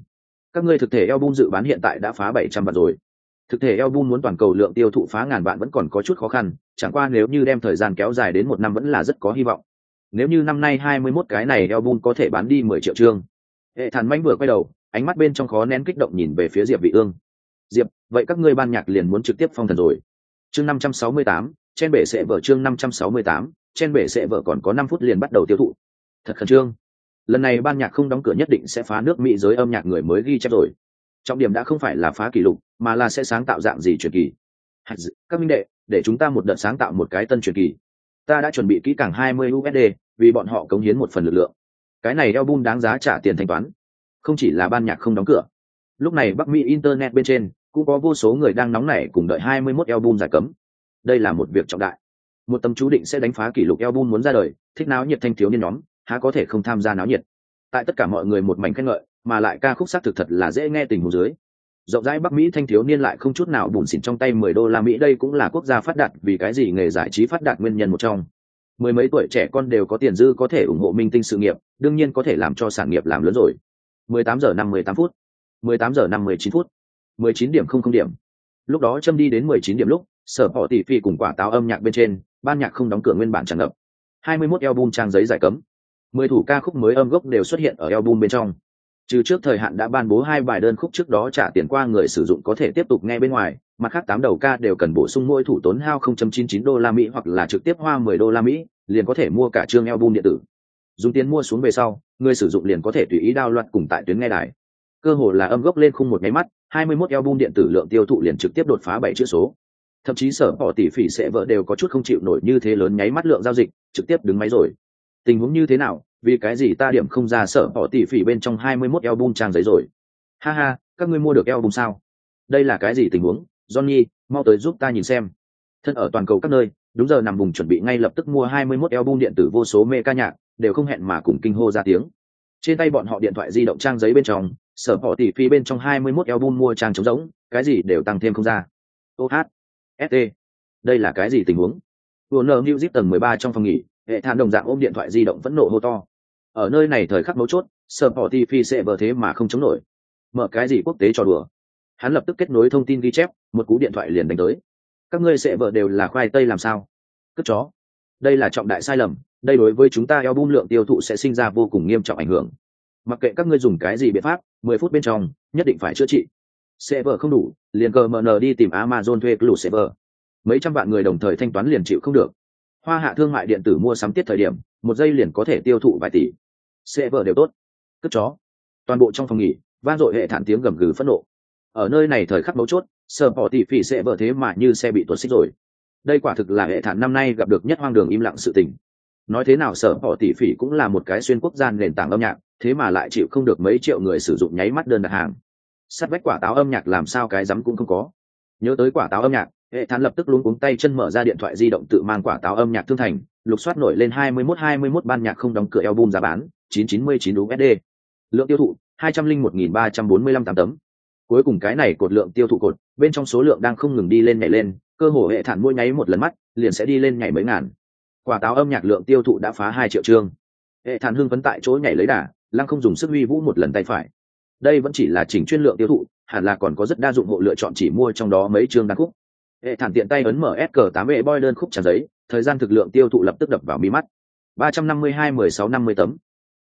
Các ngươi thực thể album dự bán hiện tại đã phá 700 vạn rồi thực thể album muốn toàn cầu lượng tiêu thụ phá ngàn vạn vẫn còn có chút khó khăn chẳng qua nếu như đem thời gian kéo dài đến một năm vẫn là rất có hy vọng. Nếu như năm nay 21 cái này album có thể bán đi 10 triệu chương. Hệ thản manh vừa quay đầu ánh mắt bên trong khó nén kích động nhìn về phía diệp vị ương. Diệp vậy các ngươi ban nhạc liền muốn trực tiếp phong thần rồi. Chương 568, trên bể sẽ vở chương 568, trên bể sẽ vở còn có 5 phút liền bắt đầu tiêu thụ. Thật khẩn trương. Lần này ban nhạc không đóng cửa nhất định sẽ phá nước mỹ giới âm nhạc người mới ghi chép rồi trọng điểm đã không phải là phá kỷ lục, mà là sẽ sáng tạo dạng gì truyền kỳ. Các minh đệ, để chúng ta một đợt sáng tạo một cái tân truyền kỳ. Ta đã chuẩn bị kỹ càng 20 usd vì bọn họ cống hiến một phần lực lượng. Cái này album đáng giá trả tiền thanh toán. Không chỉ là ban nhạc không đóng cửa. Lúc này bắc mỹ internet bên trên, cũng có vô số người đang nóng nảy cùng đợi 21 album giải cấm. Đây là một việc trọng đại. Một tâm chú định sẽ đánh phá kỷ lục album muốn ra đời, thích náo nhiệt thanh thiếu niên nhóm, há có thể không tham gia náo nhiệt. Tại tất cả mọi người một mảnh khen ngợi mà lại ca khúc xác thực thật là dễ nghe tình huống dưới. Rộng rãi bắc mỹ thanh thiếu niên lại không chút nào bùn xỉn trong tay mười đô la mỹ, đây cũng là quốc gia phát đạt, vì cái gì nghề giải trí phát đạt nguyên nhân một trong. Mười mấy tuổi trẻ con đều có tiền dư có thể ủng hộ minh tinh sự nghiệp, đương nhiên có thể làm cho sản nghiệp làm lớn rồi. Mười tám giờ năm mười tám phút. Mười tám giờ năm mười chín phút. Mười chín điểm không không điểm. Lúc đó châm đi đến mười chín điểm lúc, sở họ tỷ phi cùng quả táo âm nhạc bên trên, ban nhạc không đóng cửa nguyên bản tràn ngập. Hai mươi 21 album trang giấy giải cấm. Mười thủ ca khúc mới âm gốc đều xuất hiện ở album bên trong trừ trước thời hạn đã ban bố hai bài đơn khúc trước đó trả tiền qua người sử dụng có thể tiếp tục nghe bên ngoài mặt khác tám đầu ca đều cần bổ sung mỗi thủ tốn hao 0.99 đô la Mỹ hoặc là trực tiếp hoa 10 đô la Mỹ, liền có thể mua cả chương album điện tử. Dùng tiền mua xuống về sau, người sử dụng liền có thể tùy ý đao loạt cùng tại tuyến nghe đài. Cơ hồ là âm gốc lên khung một máy mắt, 21 album điện tử lượng tiêu thụ liền trực tiếp đột phá 7 chữ số. Thậm chí sở bỏ tỷ phỉ sẽ vợ đều có chút không chịu nổi như thế lớn nháy mắt lượng giao dịch, trực tiếp đứng máy rồi. Tình huống như thế nào, vì cái gì ta điểm không ra sở họ tỷ phỉ bên trong 21 album trang giấy rồi. Ha ha, các ngươi mua được album sao? Đây là cái gì tình huống? Johnny, mau tới giúp ta nhìn xem. Thân ở toàn cầu các nơi, đúng giờ nằm vùng chuẩn bị ngay lập tức mua hai mươi 21 album điện tử vô số mê ca nhạc, đều không hẹn mà cùng kinh hô ra tiếng. Trên tay bọn họ điện thoại di động trang giấy bên trong, sở họ tỷ phỉ bên trong hai mươi 21 album mua trang trống rỗng, cái gì đều tăng thêm không ra. OH, ST, đây là cái gì tình huống? Warner Music tầng 13 trong phòng nghỉ, hệ thản đồng dạng ôm điện thoại di động vẫn nổ hô to. Ở nơi này thời khắc mấu chốt, sở bỏ tỷ phi sẽ vờ thế mà không chống nổi. Mở cái gì quốc tế cho đùa? Hắn lập tức kết nối thông tin ghi chép, một cú điện thoại liền đánh tới. Các ngươi sẽ vợ đều là khoai tây làm sao? Cất chó. Đây là trọng đại sai lầm đây đối với chúng ta eo bung lượng tiêu thụ sẽ sinh ra vô cùng nghiêm trọng ảnh hưởng. Mặc kệ các ngươi dùng cái gì biện pháp mười phút bên trong nhất định phải chữa trị. Sẽ vợ không đủ liền cờ mờ nờ đi tìm amazon thuê lũ sẽ vợ. Mấy trăm vạn người đồng thời thanh toán liền chịu không được hoa hạ thương mại điện tử mua sắm tiết thời điểm, một giây liền có thể tiêu thụ vài tỷ. Sẽ vợ đều tốt. Cất chó. Toàn bộ trong phòng nghỉ van dội hệ thản tiếng gầm gừ phẫn nộ. Ở nơi này thời khắc mấu chốt sở bỏ tỷ phỉ sẽ vợ thế mà như xe bị tuột xích rồi. Đây quả thực là hệ thản năm nay gặp được nhất hoang đường im lặng sự tình. Nói thế nào sở bỏ tỷ phỉ cũng là một cái xuyên quốc gia nền tảng âm nhạc, thế mà lại chịu không được mấy triệu người sử dụng nháy mắt đơn đặt hàng. Sắt vách quả táo âm nhạc làm sao cái rắm cũng không có. Nhớ tới quả táo âm nhạc hệ thản lập tức luống cuống tay chân mở ra điện thoại di động tự mang quả táo âm nhạc thương thành, lục soát nổi lên 21 21 ban nhạc không đóng cửa album giá bán 999 USD lượng tiêu thụ 201.345 tám tấm. Cuối cùng cái này cột lượng tiêu thụ cột, bên trong số lượng đang không ngừng đi lên nhảy lên, cơ hồ hệ thản mỗi nháy một lần mắt, liền sẽ đi lên nhảy mấy ngàn. Quả táo âm nhạc lượng tiêu thụ đã phá hai triệu chương. Hệ thản hưng phấn tại chỗ nhảy lấy đà, lăng không dùng sức huy vũ một lần tay phải. Đây vẫn chỉ là chỉnh chuyên lượng tiêu thụ, hẳn là còn có rất đa dụng hộ lựa chọn chỉ mua trong đó mấy chương đa khúc hệ thản tiện tay ấn mở s 8 e boy đơn khúc tràn giấy, thời gian thực lượng tiêu thụ lập tức đập vào mi mắt. ba trăm năm mươi hai mười sáu năm mươi tấm.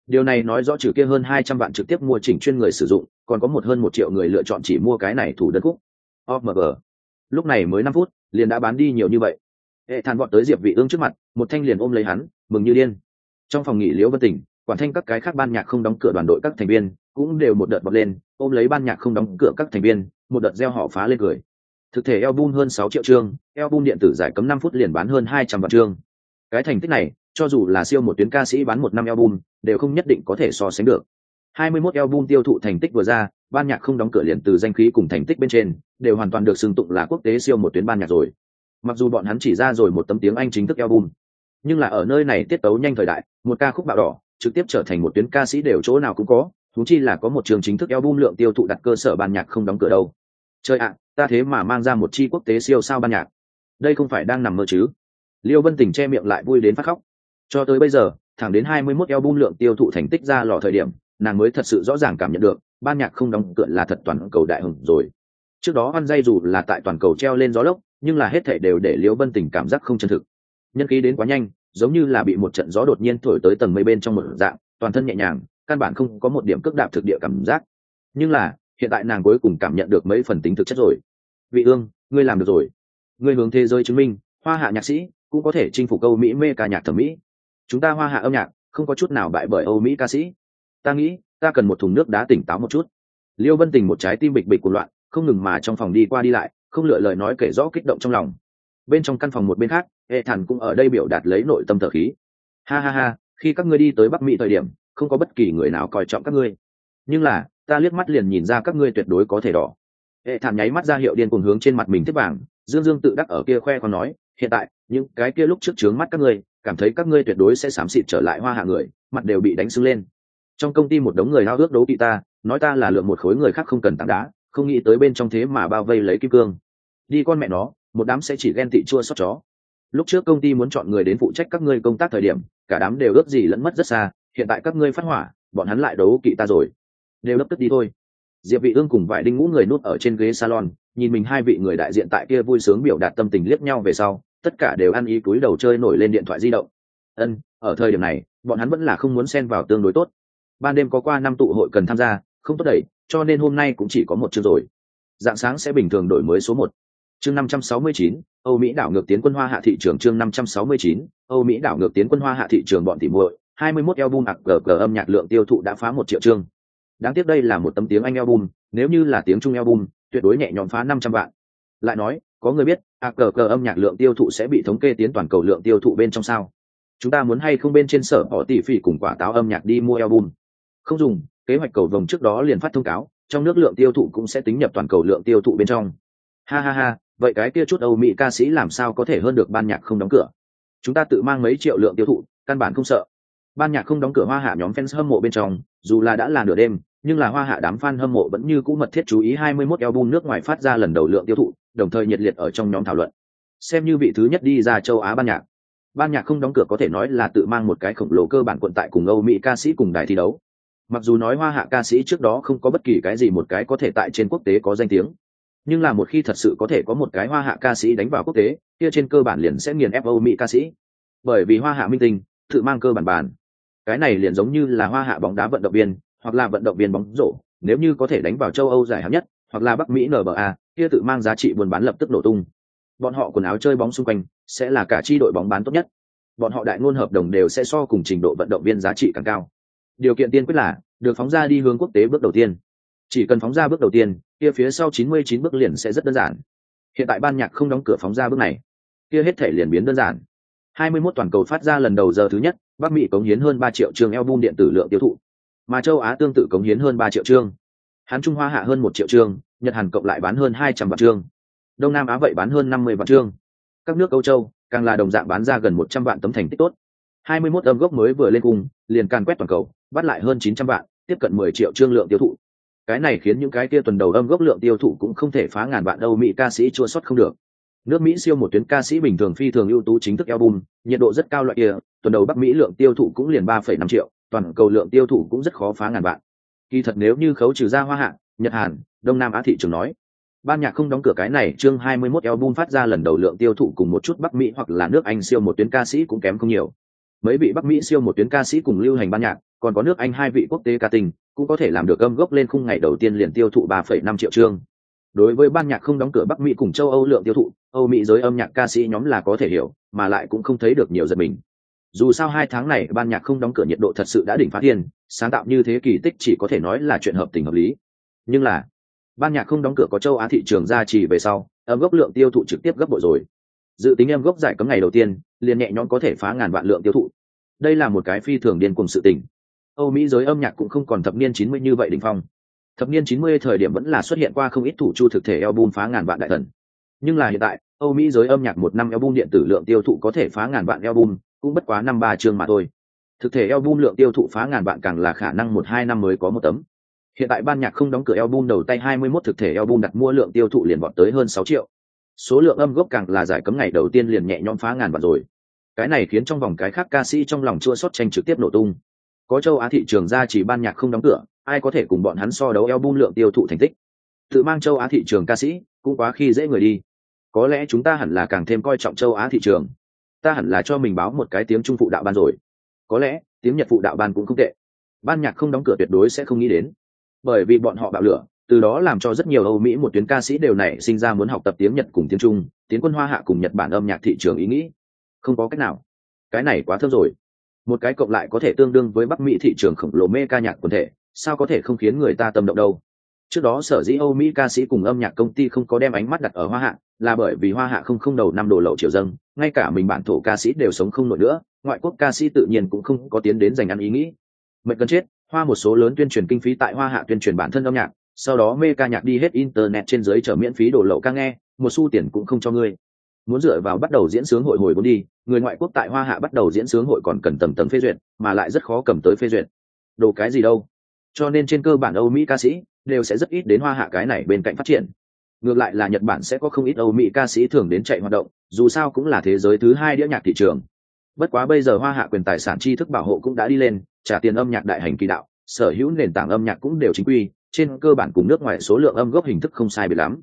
Điều này nói rõ trừ kia hơn hai trăm vạn trực tiếp mua chỉnh chuyên người sử dụng, còn có một hơn một triệu người lựa chọn chỉ mua cái này thủ đơn khúc. Omg lúc này mới năm phút, liền đã bán đi nhiều như vậy. Hệ thản bọn tới diệp vị ương trước mặt, một thanh liền ôm lấy hắn, mừng như điên. Trong phòng nghỉ liễu vân tỉnh, quản thanh các cái khác ban nhạc không đóng cửa đoàn đội các thành viên, cũng đều một đợt bật lên, ôm lấy ban nhạc không đóng cửa các thành viên, một đợt gieo họ phá lên cười thực thể album hơn sáu triệu chương, album điện tử giải cấm năm phút liền bán hơn hai trăm vạn chương. Cái thành tích này, cho dù là siêu một tuyến ca sĩ bán một năm album, đều không nhất định có thể so sánh được. 21 album tiêu thụ thành tích vừa ra, ban nhạc không đóng cửa liền từ danh khí cùng thành tích bên trên, đều hoàn toàn được xưng tụng là quốc tế siêu một tuyến ban nhạc rồi. Mặc dù bọn hắn chỉ ra rồi một tấm tiếng anh chính thức album, nhưng là ở nơi này tiết tấu nhanh thời đại, một ca khúc bạo đỏ, trực tiếp trở thành một tuyến ca sĩ đều chỗ nào cũng có, huống chi là có một trường chính thức album lượng tiêu thụ đặt cơ sở ban nhạc không đóng cửa đâu chơi ạ, ta thế mà mang ra một chi quốc tế siêu sao ban nhạc. Đây không phải đang nằm mơ chứ? Liêu vân tình che miệng lại vui đến phát khóc. Cho tới bây giờ, thẳng đến hai mươi 21 album lượng tiêu thụ thành tích ra lò thời điểm, nàng mới thật sự rõ ràng cảm nhận được, ban nhạc không đóng cửa là thật toàn cầu đại hùng rồi. Trước đó văn dây dù là tại toàn cầu treo lên gió lốc, nhưng là hết thể đều để liễu vân tình cảm giác không chân thực. Nhân khí đến quá nhanh, giống như là bị một trận gió đột nhiên thổi tới tầng mây bên trong một dạng, toàn thân nhẹ nhàng, căn bản không có một điểm cước đạp thực địa cảm giác. Nhưng là hiện tại nàng cuối cùng cảm nhận được mấy phần tính thực chất rồi. Vị ương, ngươi làm được rồi. Ngươi hướng thế giới chứng minh, hoa hạ nhạc sĩ cũng có thể chinh phục Âu mỹ mê ca nhạc thẩm mỹ. Chúng ta hoa hạ âm nhạc không có chút nào bại bởi âu mỹ ca sĩ. Ta nghĩ, ta cần một thùng nước đá tỉnh táo một chút. Liêu vân tình một trái tim bịch bịch cuộc loạn, không ngừng mà trong phòng đi qua đi lại, không lựa lời nói kể rõ kích động trong lòng. Bên trong căn phòng một bên khác, hệ thản cũng ở đây biểu đạt lấy nội tâm thở khí. Ha ha ha, khi các ngươi đi tới bắc mỹ thời điểm, không có bất kỳ người nào coi trọng các ngươi. Nhưng là ta liếc mắt liền nhìn ra các ngươi tuyệt đối có thể đỏ. Hệ thản nháy mắt ra hiệu điên cùng hướng trên mặt mình tiếp vàng dương dương tự đắc ở kia khoe còn nói, hiện tại, những cái kia lúc trước trướng mắt các ngươi, cảm thấy các ngươi tuyệt đối sẽ xám xịt trở lại hoa hạ người, mặt đều bị đánh sưng lên. Trong công ty một đống người hao ước đấu kỵ ta, nói ta là lượng một khối người khác không cần tảng đá, không nghĩ tới bên trong thế mà bao vây lấy kim cương. Đi con mẹ nó, một đám sẽ chỉ ghen tị chua xót chó. Lúc trước công ty muốn chọn người đến phụ trách các ngươi công tác thời điểm, cả đám đều ước gì lẫn mất rất xa, hiện tại các ngươi phát hỏa, bọn hắn lại đấu kỵ ta rồi đều lập tức đi thôi. Diệp vị ương cùng vài đinh ngũ người nuốt ở trên ghế salon, nhìn mình hai vị người đại diện tại kia vui sướng biểu đạt tâm tình liếc nhau về sau, tất cả đều ăn ý cúi đầu chơi nổi lên điện thoại di động. Ân, ở thời điểm này, bọn hắn vẫn là không muốn xen vào tương đối tốt. Ban đêm có qua năm tụ hội cần tham gia, không tốt đẩy cho nên hôm nay cũng chỉ có một chương rồi. Dạng sáng sẽ bình thường đổi mới số một. Chương năm trăm sáu mươi chín, âu mỹ đảo ngược tiến quân hoa hạ thị trường chương năm trăm sáu mươi chín, âu mỹ đảo ngược tiến quân hoa hạ thị trường bọn tỉ muội, hai mươi 21 album ạc gờ âm nhạc lượng tiêu thụ đã phá một triệu chương đáng tiếc đây là một tấm tiếng anh album, nếu như là tiếng trung album, tuyệt đối nhẹ nhõm phá năm trăm vạn. Lại nói, có người biết à cờ cờ âm nhạc lượng tiêu thụ sẽ bị thống kê tiến toàn cầu lượng tiêu thụ bên trong sao? Chúng ta muốn hay không bên trên sở họ tỷ phỉ cùng quả táo âm nhạc đi mua album? Không dùng, kế hoạch cầu vồng trước đó liền phát thông cáo, trong nước lượng tiêu thụ cũng sẽ tính nhập toàn cầu lượng tiêu thụ bên trong. Ha ha ha, vậy cái kia chút âu mỹ ca sĩ làm sao có thể hơn được ban nhạc không đóng cửa? Chúng ta tự mang mấy triệu lượng tiêu thụ, căn bản không sợ ban nhạc không đóng cửa hoa hạ nhóm fans hâm mộ bên trong, dù là đã là nửa đêm, nhưng là hoa hạ đám fan hâm mộ vẫn như cũ mật thiết chú ý 21 album nước ngoài phát ra lần đầu lượng tiêu thụ, đồng thời nhiệt liệt ở trong nhóm thảo luận. Xem như vị thứ nhất đi ra châu á ban nhạc. Ban nhạc không đóng cửa có thể nói là tự mang một cái khổng lồ cơ bản quận tại cùng âu mỹ ca sĩ cùng đài thi đấu. Mặc dù nói hoa hạ ca sĩ trước đó không có bất kỳ cái gì một cái có thể tại trên quốc tế có danh tiếng, nhưng là một khi thật sự có thể có một cái hoa hạ ca sĩ đánh vào quốc tế, kia trên cơ bản liền sẽ nghiền ép âu mỹ ca sĩ. Bởi vì hoa hạ minh tinh, tự mang cơ bản bản cái này liền giống như là hoa hạ bóng đá vận động viên, hoặc là vận động viên bóng rổ, nếu như có thể đánh vào châu âu giải hạng nhất, hoặc là bắc mỹ nba kia tự mang giá trị buôn bán lập tức nổ tung. Bọn họ quần áo chơi bóng xung quanh, sẽ là cả chi đội bóng bán tốt nhất. Bọn họ đại ngôn hợp đồng đều sẽ so cùng trình độ vận động viên giá trị càng cao. Điều kiện tiên quyết là, được phóng ra đi hướng quốc tế bước đầu tiên. Chỉ cần phóng ra bước đầu tiên, kia phía sau 99 bước liền sẽ rất đơn giản. Hiện tại ban nhạc không đóng cửa phóng ra bước này. Kia hết thể liền biến đơn giản. 21 toàn cầu phát ra lần đầu giờ thứ nhất bắc mỹ cống hiến hơn 3 triệu chương album điện tử lượng tiêu thụ mà châu á tương tự cống hiến hơn 3 triệu chương. Hán trung hoa hạ hơn một triệu chương nhật hàn cộng lại bán hơn 200 vạn chương. Đông nam á vậy bán hơn năm mươi vạn chương. Các nước âu châu càng là đồng dạng bán ra gần một trăm vạn tấm thành tích tốt. Hai mươi 21 âm gốc mới vừa lên cùng, liền càn quét toàn cầu bắt lại hơn chín trăm vạn tiếp cận mười triệu chương lượng tiêu thụ. Cái này khiến những cái kia tuần đầu âm gốc lượng tiêu thụ cũng không thể phá ngàn vạn âu mỹ ca sĩ chua xuất không được. Nước mỹ siêu một tuyến ca sĩ bình thường phi thường ưu tú chính thức album nhiệt độ rất cao loại kia tuần đầu bắc mỹ lượng tiêu thụ cũng liền ba phẩy năm triệu toàn cầu lượng tiêu thụ cũng rất khó phá ngàn vạn. Kỳ thật nếu như khấu trừ ra hoa hạ nhật hàn đông nam á thị trường nói ban nhạc không đóng cửa cái này chương 21 album phát ra lần đầu lượng tiêu thụ cùng một chút bắc mỹ hoặc là nước anh siêu một tuyến ca sĩ cũng kém không nhiều. Mấy vị bắc mỹ siêu một tuyến ca sĩ cùng lưu hành ban nhạc còn có nước anh hai vị quốc tế ca tình cũng có thể làm được âm gốc lên khung ngày đầu tiên liền tiêu thụ 3,5 triệu chương. Đối với ban nhạc không đóng cửa bắc mỹ cùng châu âu lượng tiêu thụ âu mỹ giới âm nhạc ca sĩ nhóm là có thể hiểu mà lại cũng không thấy được nhiều giật mình dù sao hai tháng này ban nhạc không đóng cửa nhiệt độ thật sự đã đỉnh phá thiên, sáng tạo như thế kỳ tích chỉ có thể nói là chuyện hợp tình hợp lý. Nhưng là, ban nhạc không đóng cửa có châu á thị trường ra trì về sau, âm gốc lượng tiêu thụ trực tiếp gấp bội rồi. Dự tính em gốc giải cấm ngày đầu tiên, liền nhẹ nhõm có thể phá ngàn vạn lượng tiêu thụ. Đây là một cái phi thường điên cùng sự tình. Âu mỹ giới âm nhạc cũng không còn thập niên chín mươi như vậy đỉnh phong. Thập niên chín mươi thời điểm vẫn là xuất hiện qua không ít thủ chu thực thể album phá ngàn vạn đại thần. Nhưng là hiện tại, âu mỹ giới âm nhạc một năm album điện tử lượng tiêu thụ có thể phá ngàn vạn album cũng bất quá năm ba chương mà thôi. Thực thể album lượng tiêu thụ phá ngàn bạn càng là khả năng một hai năm mới có một tấm. Hiện tại ban nhạc không đóng cửa album đầu tay 21 thực thể album đặt mua lượng tiêu thụ liền vọt tới hơn 6 triệu. Số lượng âm gốc càng là giải cấm ngày đầu tiên liền nhẹ nhõm phá ngàn bạn rồi. Cái này khiến trong vòng cái khác ca sĩ trong lòng chua xót tranh trực tiếp nổ tung. Có châu á thị trường ra chỉ ban nhạc không đóng cửa, ai có thể cùng bọn hắn so đấu album lượng tiêu thụ thành tích? Tự mang châu á thị trường ca sĩ cũng quá khi dễ người đi. Có lẽ chúng ta hẳn là càng thêm coi trọng châu á thị trường ta hẳn là cho mình báo một cái tiếng trung phụ đạo ban rồi. Có lẽ, tiếng nhật phụ đạo ban cũng không tệ. Ban nhạc không đóng cửa tuyệt đối sẽ không nghĩ đến. Bởi vì bọn họ bạo lửa, từ đó làm cho rất nhiều âu mỹ một tuyến ca sĩ đều nảy sinh ra muốn học tập tiếng nhật cùng tiếng trung, tiếng quân hoa hạ cùng nhật bản âm nhạc thị trường ý nghĩ. Không có cách nào. Cái này quá thơm rồi. Một cái cộng lại có thể tương đương với bắc mỹ thị trường khổng lồ mê ca nhạc quần thể, sao có thể không khiến người ta tâm động đâu? Trước đó sở dĩ âu mỹ ca sĩ cùng âm nhạc công ty không có đem ánh mắt đặt ở hoa hạ, là bởi vì hoa hạ không không đầu năm đồ lậu triều dâng ngay cả mình bản thổ ca sĩ đều sống không nổi nữa, ngoại quốc ca sĩ tự nhiên cũng không có tiến đến dành ăn ý nghĩ. Mệnh cần chết, hoa một số lớn tuyên truyền kinh phí tại hoa hạ tuyên truyền bản thân âm nhạc, sau đó mê ca nhạc đi hết internet trên dưới chở miễn phí đổ lậu ca nghe, một xu tiền cũng không cho ngươi. Muốn dựa vào bắt đầu diễn sướng hội hồi vốn đi, người ngoại quốc tại hoa hạ bắt đầu diễn sướng hội còn cần tầm tầng phê duyệt, mà lại rất khó cầm tới phê duyệt. Đồ cái gì đâu. Cho nên trên cơ bản âu mỹ ca sĩ đều sẽ rất ít đến hoa hạ cái này bên cạnh phát triển ngược lại là nhật bản sẽ có không ít âu mỹ ca sĩ thường đến chạy hoạt động, dù sao cũng là thế giới thứ hai đĩa nhạc thị trường. Bất quá bây giờ hoa hạ quyền tài sản tri thức bảo hộ cũng đã đi lên, trả tiền âm nhạc đại hành kỳ đạo, sở hữu nền tảng âm nhạc cũng đều chính quy, trên cơ bản cùng nước ngoài số lượng âm gốc hình thức không sai biệt lắm.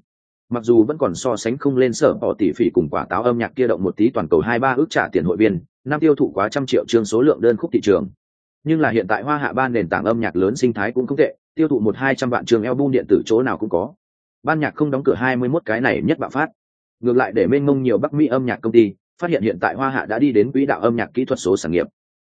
Mặc dù vẫn còn so sánh không lên sở bỏ tỷ phỉ cùng quả táo âm nhạc kia động một tí toàn cầu hai ba ước trả tiền hội viên, năm tiêu thụ quá trăm triệu chương số lượng đơn khúc thị trường. Nhưng là hiện tại hoa hạ ban nền tảng âm nhạc lớn sinh thái cũng không tệ, tiêu thụ một hai trăm vạn trường album điện tử chỗ nào cũng có ban nhạc không đóng cửa hai mươi 21 cái này nhất bạo phát. Ngược lại để mênh mông nhiều bắc mỹ âm nhạc công ty, phát hiện hiện tại hoa hạ đã đi đến quỹ đạo âm nhạc kỹ thuật số sản nghiệp.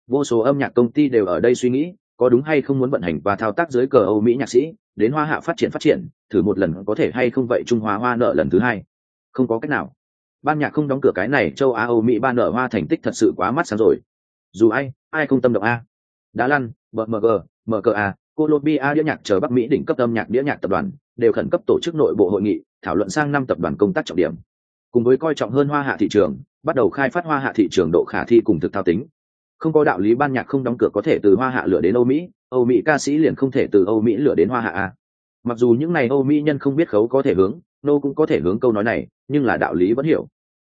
Vô số âm nhạc công ty đều ở đây suy nghĩ, có đúng hay không muốn vận hành và thao tác dưới cờ âu mỹ nhạc sĩ, đến hoa hạ phát triển phát triển, thử một lần có thể hay không vậy trung hoa hoa nợ lần thứ hai. Không có cách nào. Ban nhạc không đóng cửa cái này, châu á âu mỹ ban nợ hoa thành tích thật sự quá mắt sáng rồi. Dù ai ai không tâm động a. Đá lăn bmg à colombia đĩa nhạc chờ bắc mỹ đỉnh cấp âm nhạc đĩa nhạc tập đoàn, đều khẩn cấp tổ chức nội bộ hội nghị, thảo luận sang năm tập đoàn công tác trọng điểm. Cùng với coi trọng hơn hoa hạ thị trường, bắt đầu khai phát hoa hạ thị trường độ khả thi cùng thực thao tính. Không có đạo lý ban nhạc không đóng cửa có thể từ hoa hạ lửa đến âu mỹ âu mỹ ca sĩ liền không thể từ âu mỹ lửa đến hoa hạ a. Mặc dù những này âu mỹ nhân không biết khấu có thể hướng, nô cũng có thể hướng câu nói này, nhưng là đạo lý vẫn hiểu.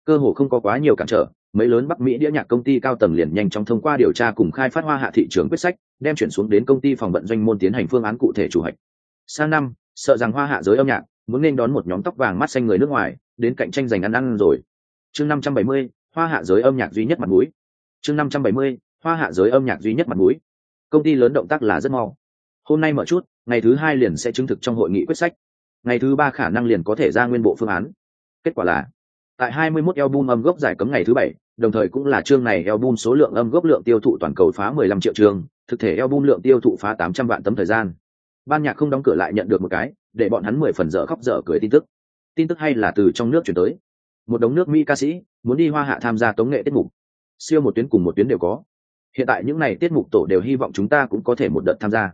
Cơ hồ không có quá nhiều cản trở, mấy lớn bắc mỹ đĩa nhạc công ty cao tầng liền nhanh chóng thông qua điều tra cùng khai phát hoa hạ thị trường quyết sách đem chuyển xuống đến công ty phòng vận doanh môn tiến hành phương án cụ thể chủ hạch sang năm, sợ rằng hoa hạ giới âm nhạc muốn nên đón một nhóm tóc vàng mắt xanh người nước ngoài, đến cạnh tranh giành ăn ăn rồi. Chương năm trăm bảy mươi, hoa hạ giới âm nhạc duy nhất mặt mũi. Chương năm trăm bảy mươi, hoa hạ giới âm nhạc duy nhất mặt mũi. Công ty lớn động tác là rất mau. Hôm nay mở chút, ngày thứ hai liền sẽ chứng thực trong hội nghị quyết sách. Ngày thứ ba khả năng liền có thể ra nguyên bộ phương án. Kết quả là, tại 21 album âm gốc giải cấm ngày thứ bảy đồng thời cũng là chương này album số lượng âm gốc lượng tiêu thụ toàn cầu phá 15 triệu chương thực thể album lượng tiêu thụ phá 800 vạn tấm thời gian. Ban nhạc không đóng cửa lại nhận được một cái, để bọn hắn mười phần dở khóc dở cười tin tức. Tin tức hay là từ trong nước chuyển tới. Một đống nước mỹ ca sĩ, muốn đi hoa hạ tham gia tống nghệ tiết mục. Siêu một tuyến cùng một tuyến đều có. Hiện tại những này tiết mục tổ đều hy vọng chúng ta cũng có thể một đợt tham gia.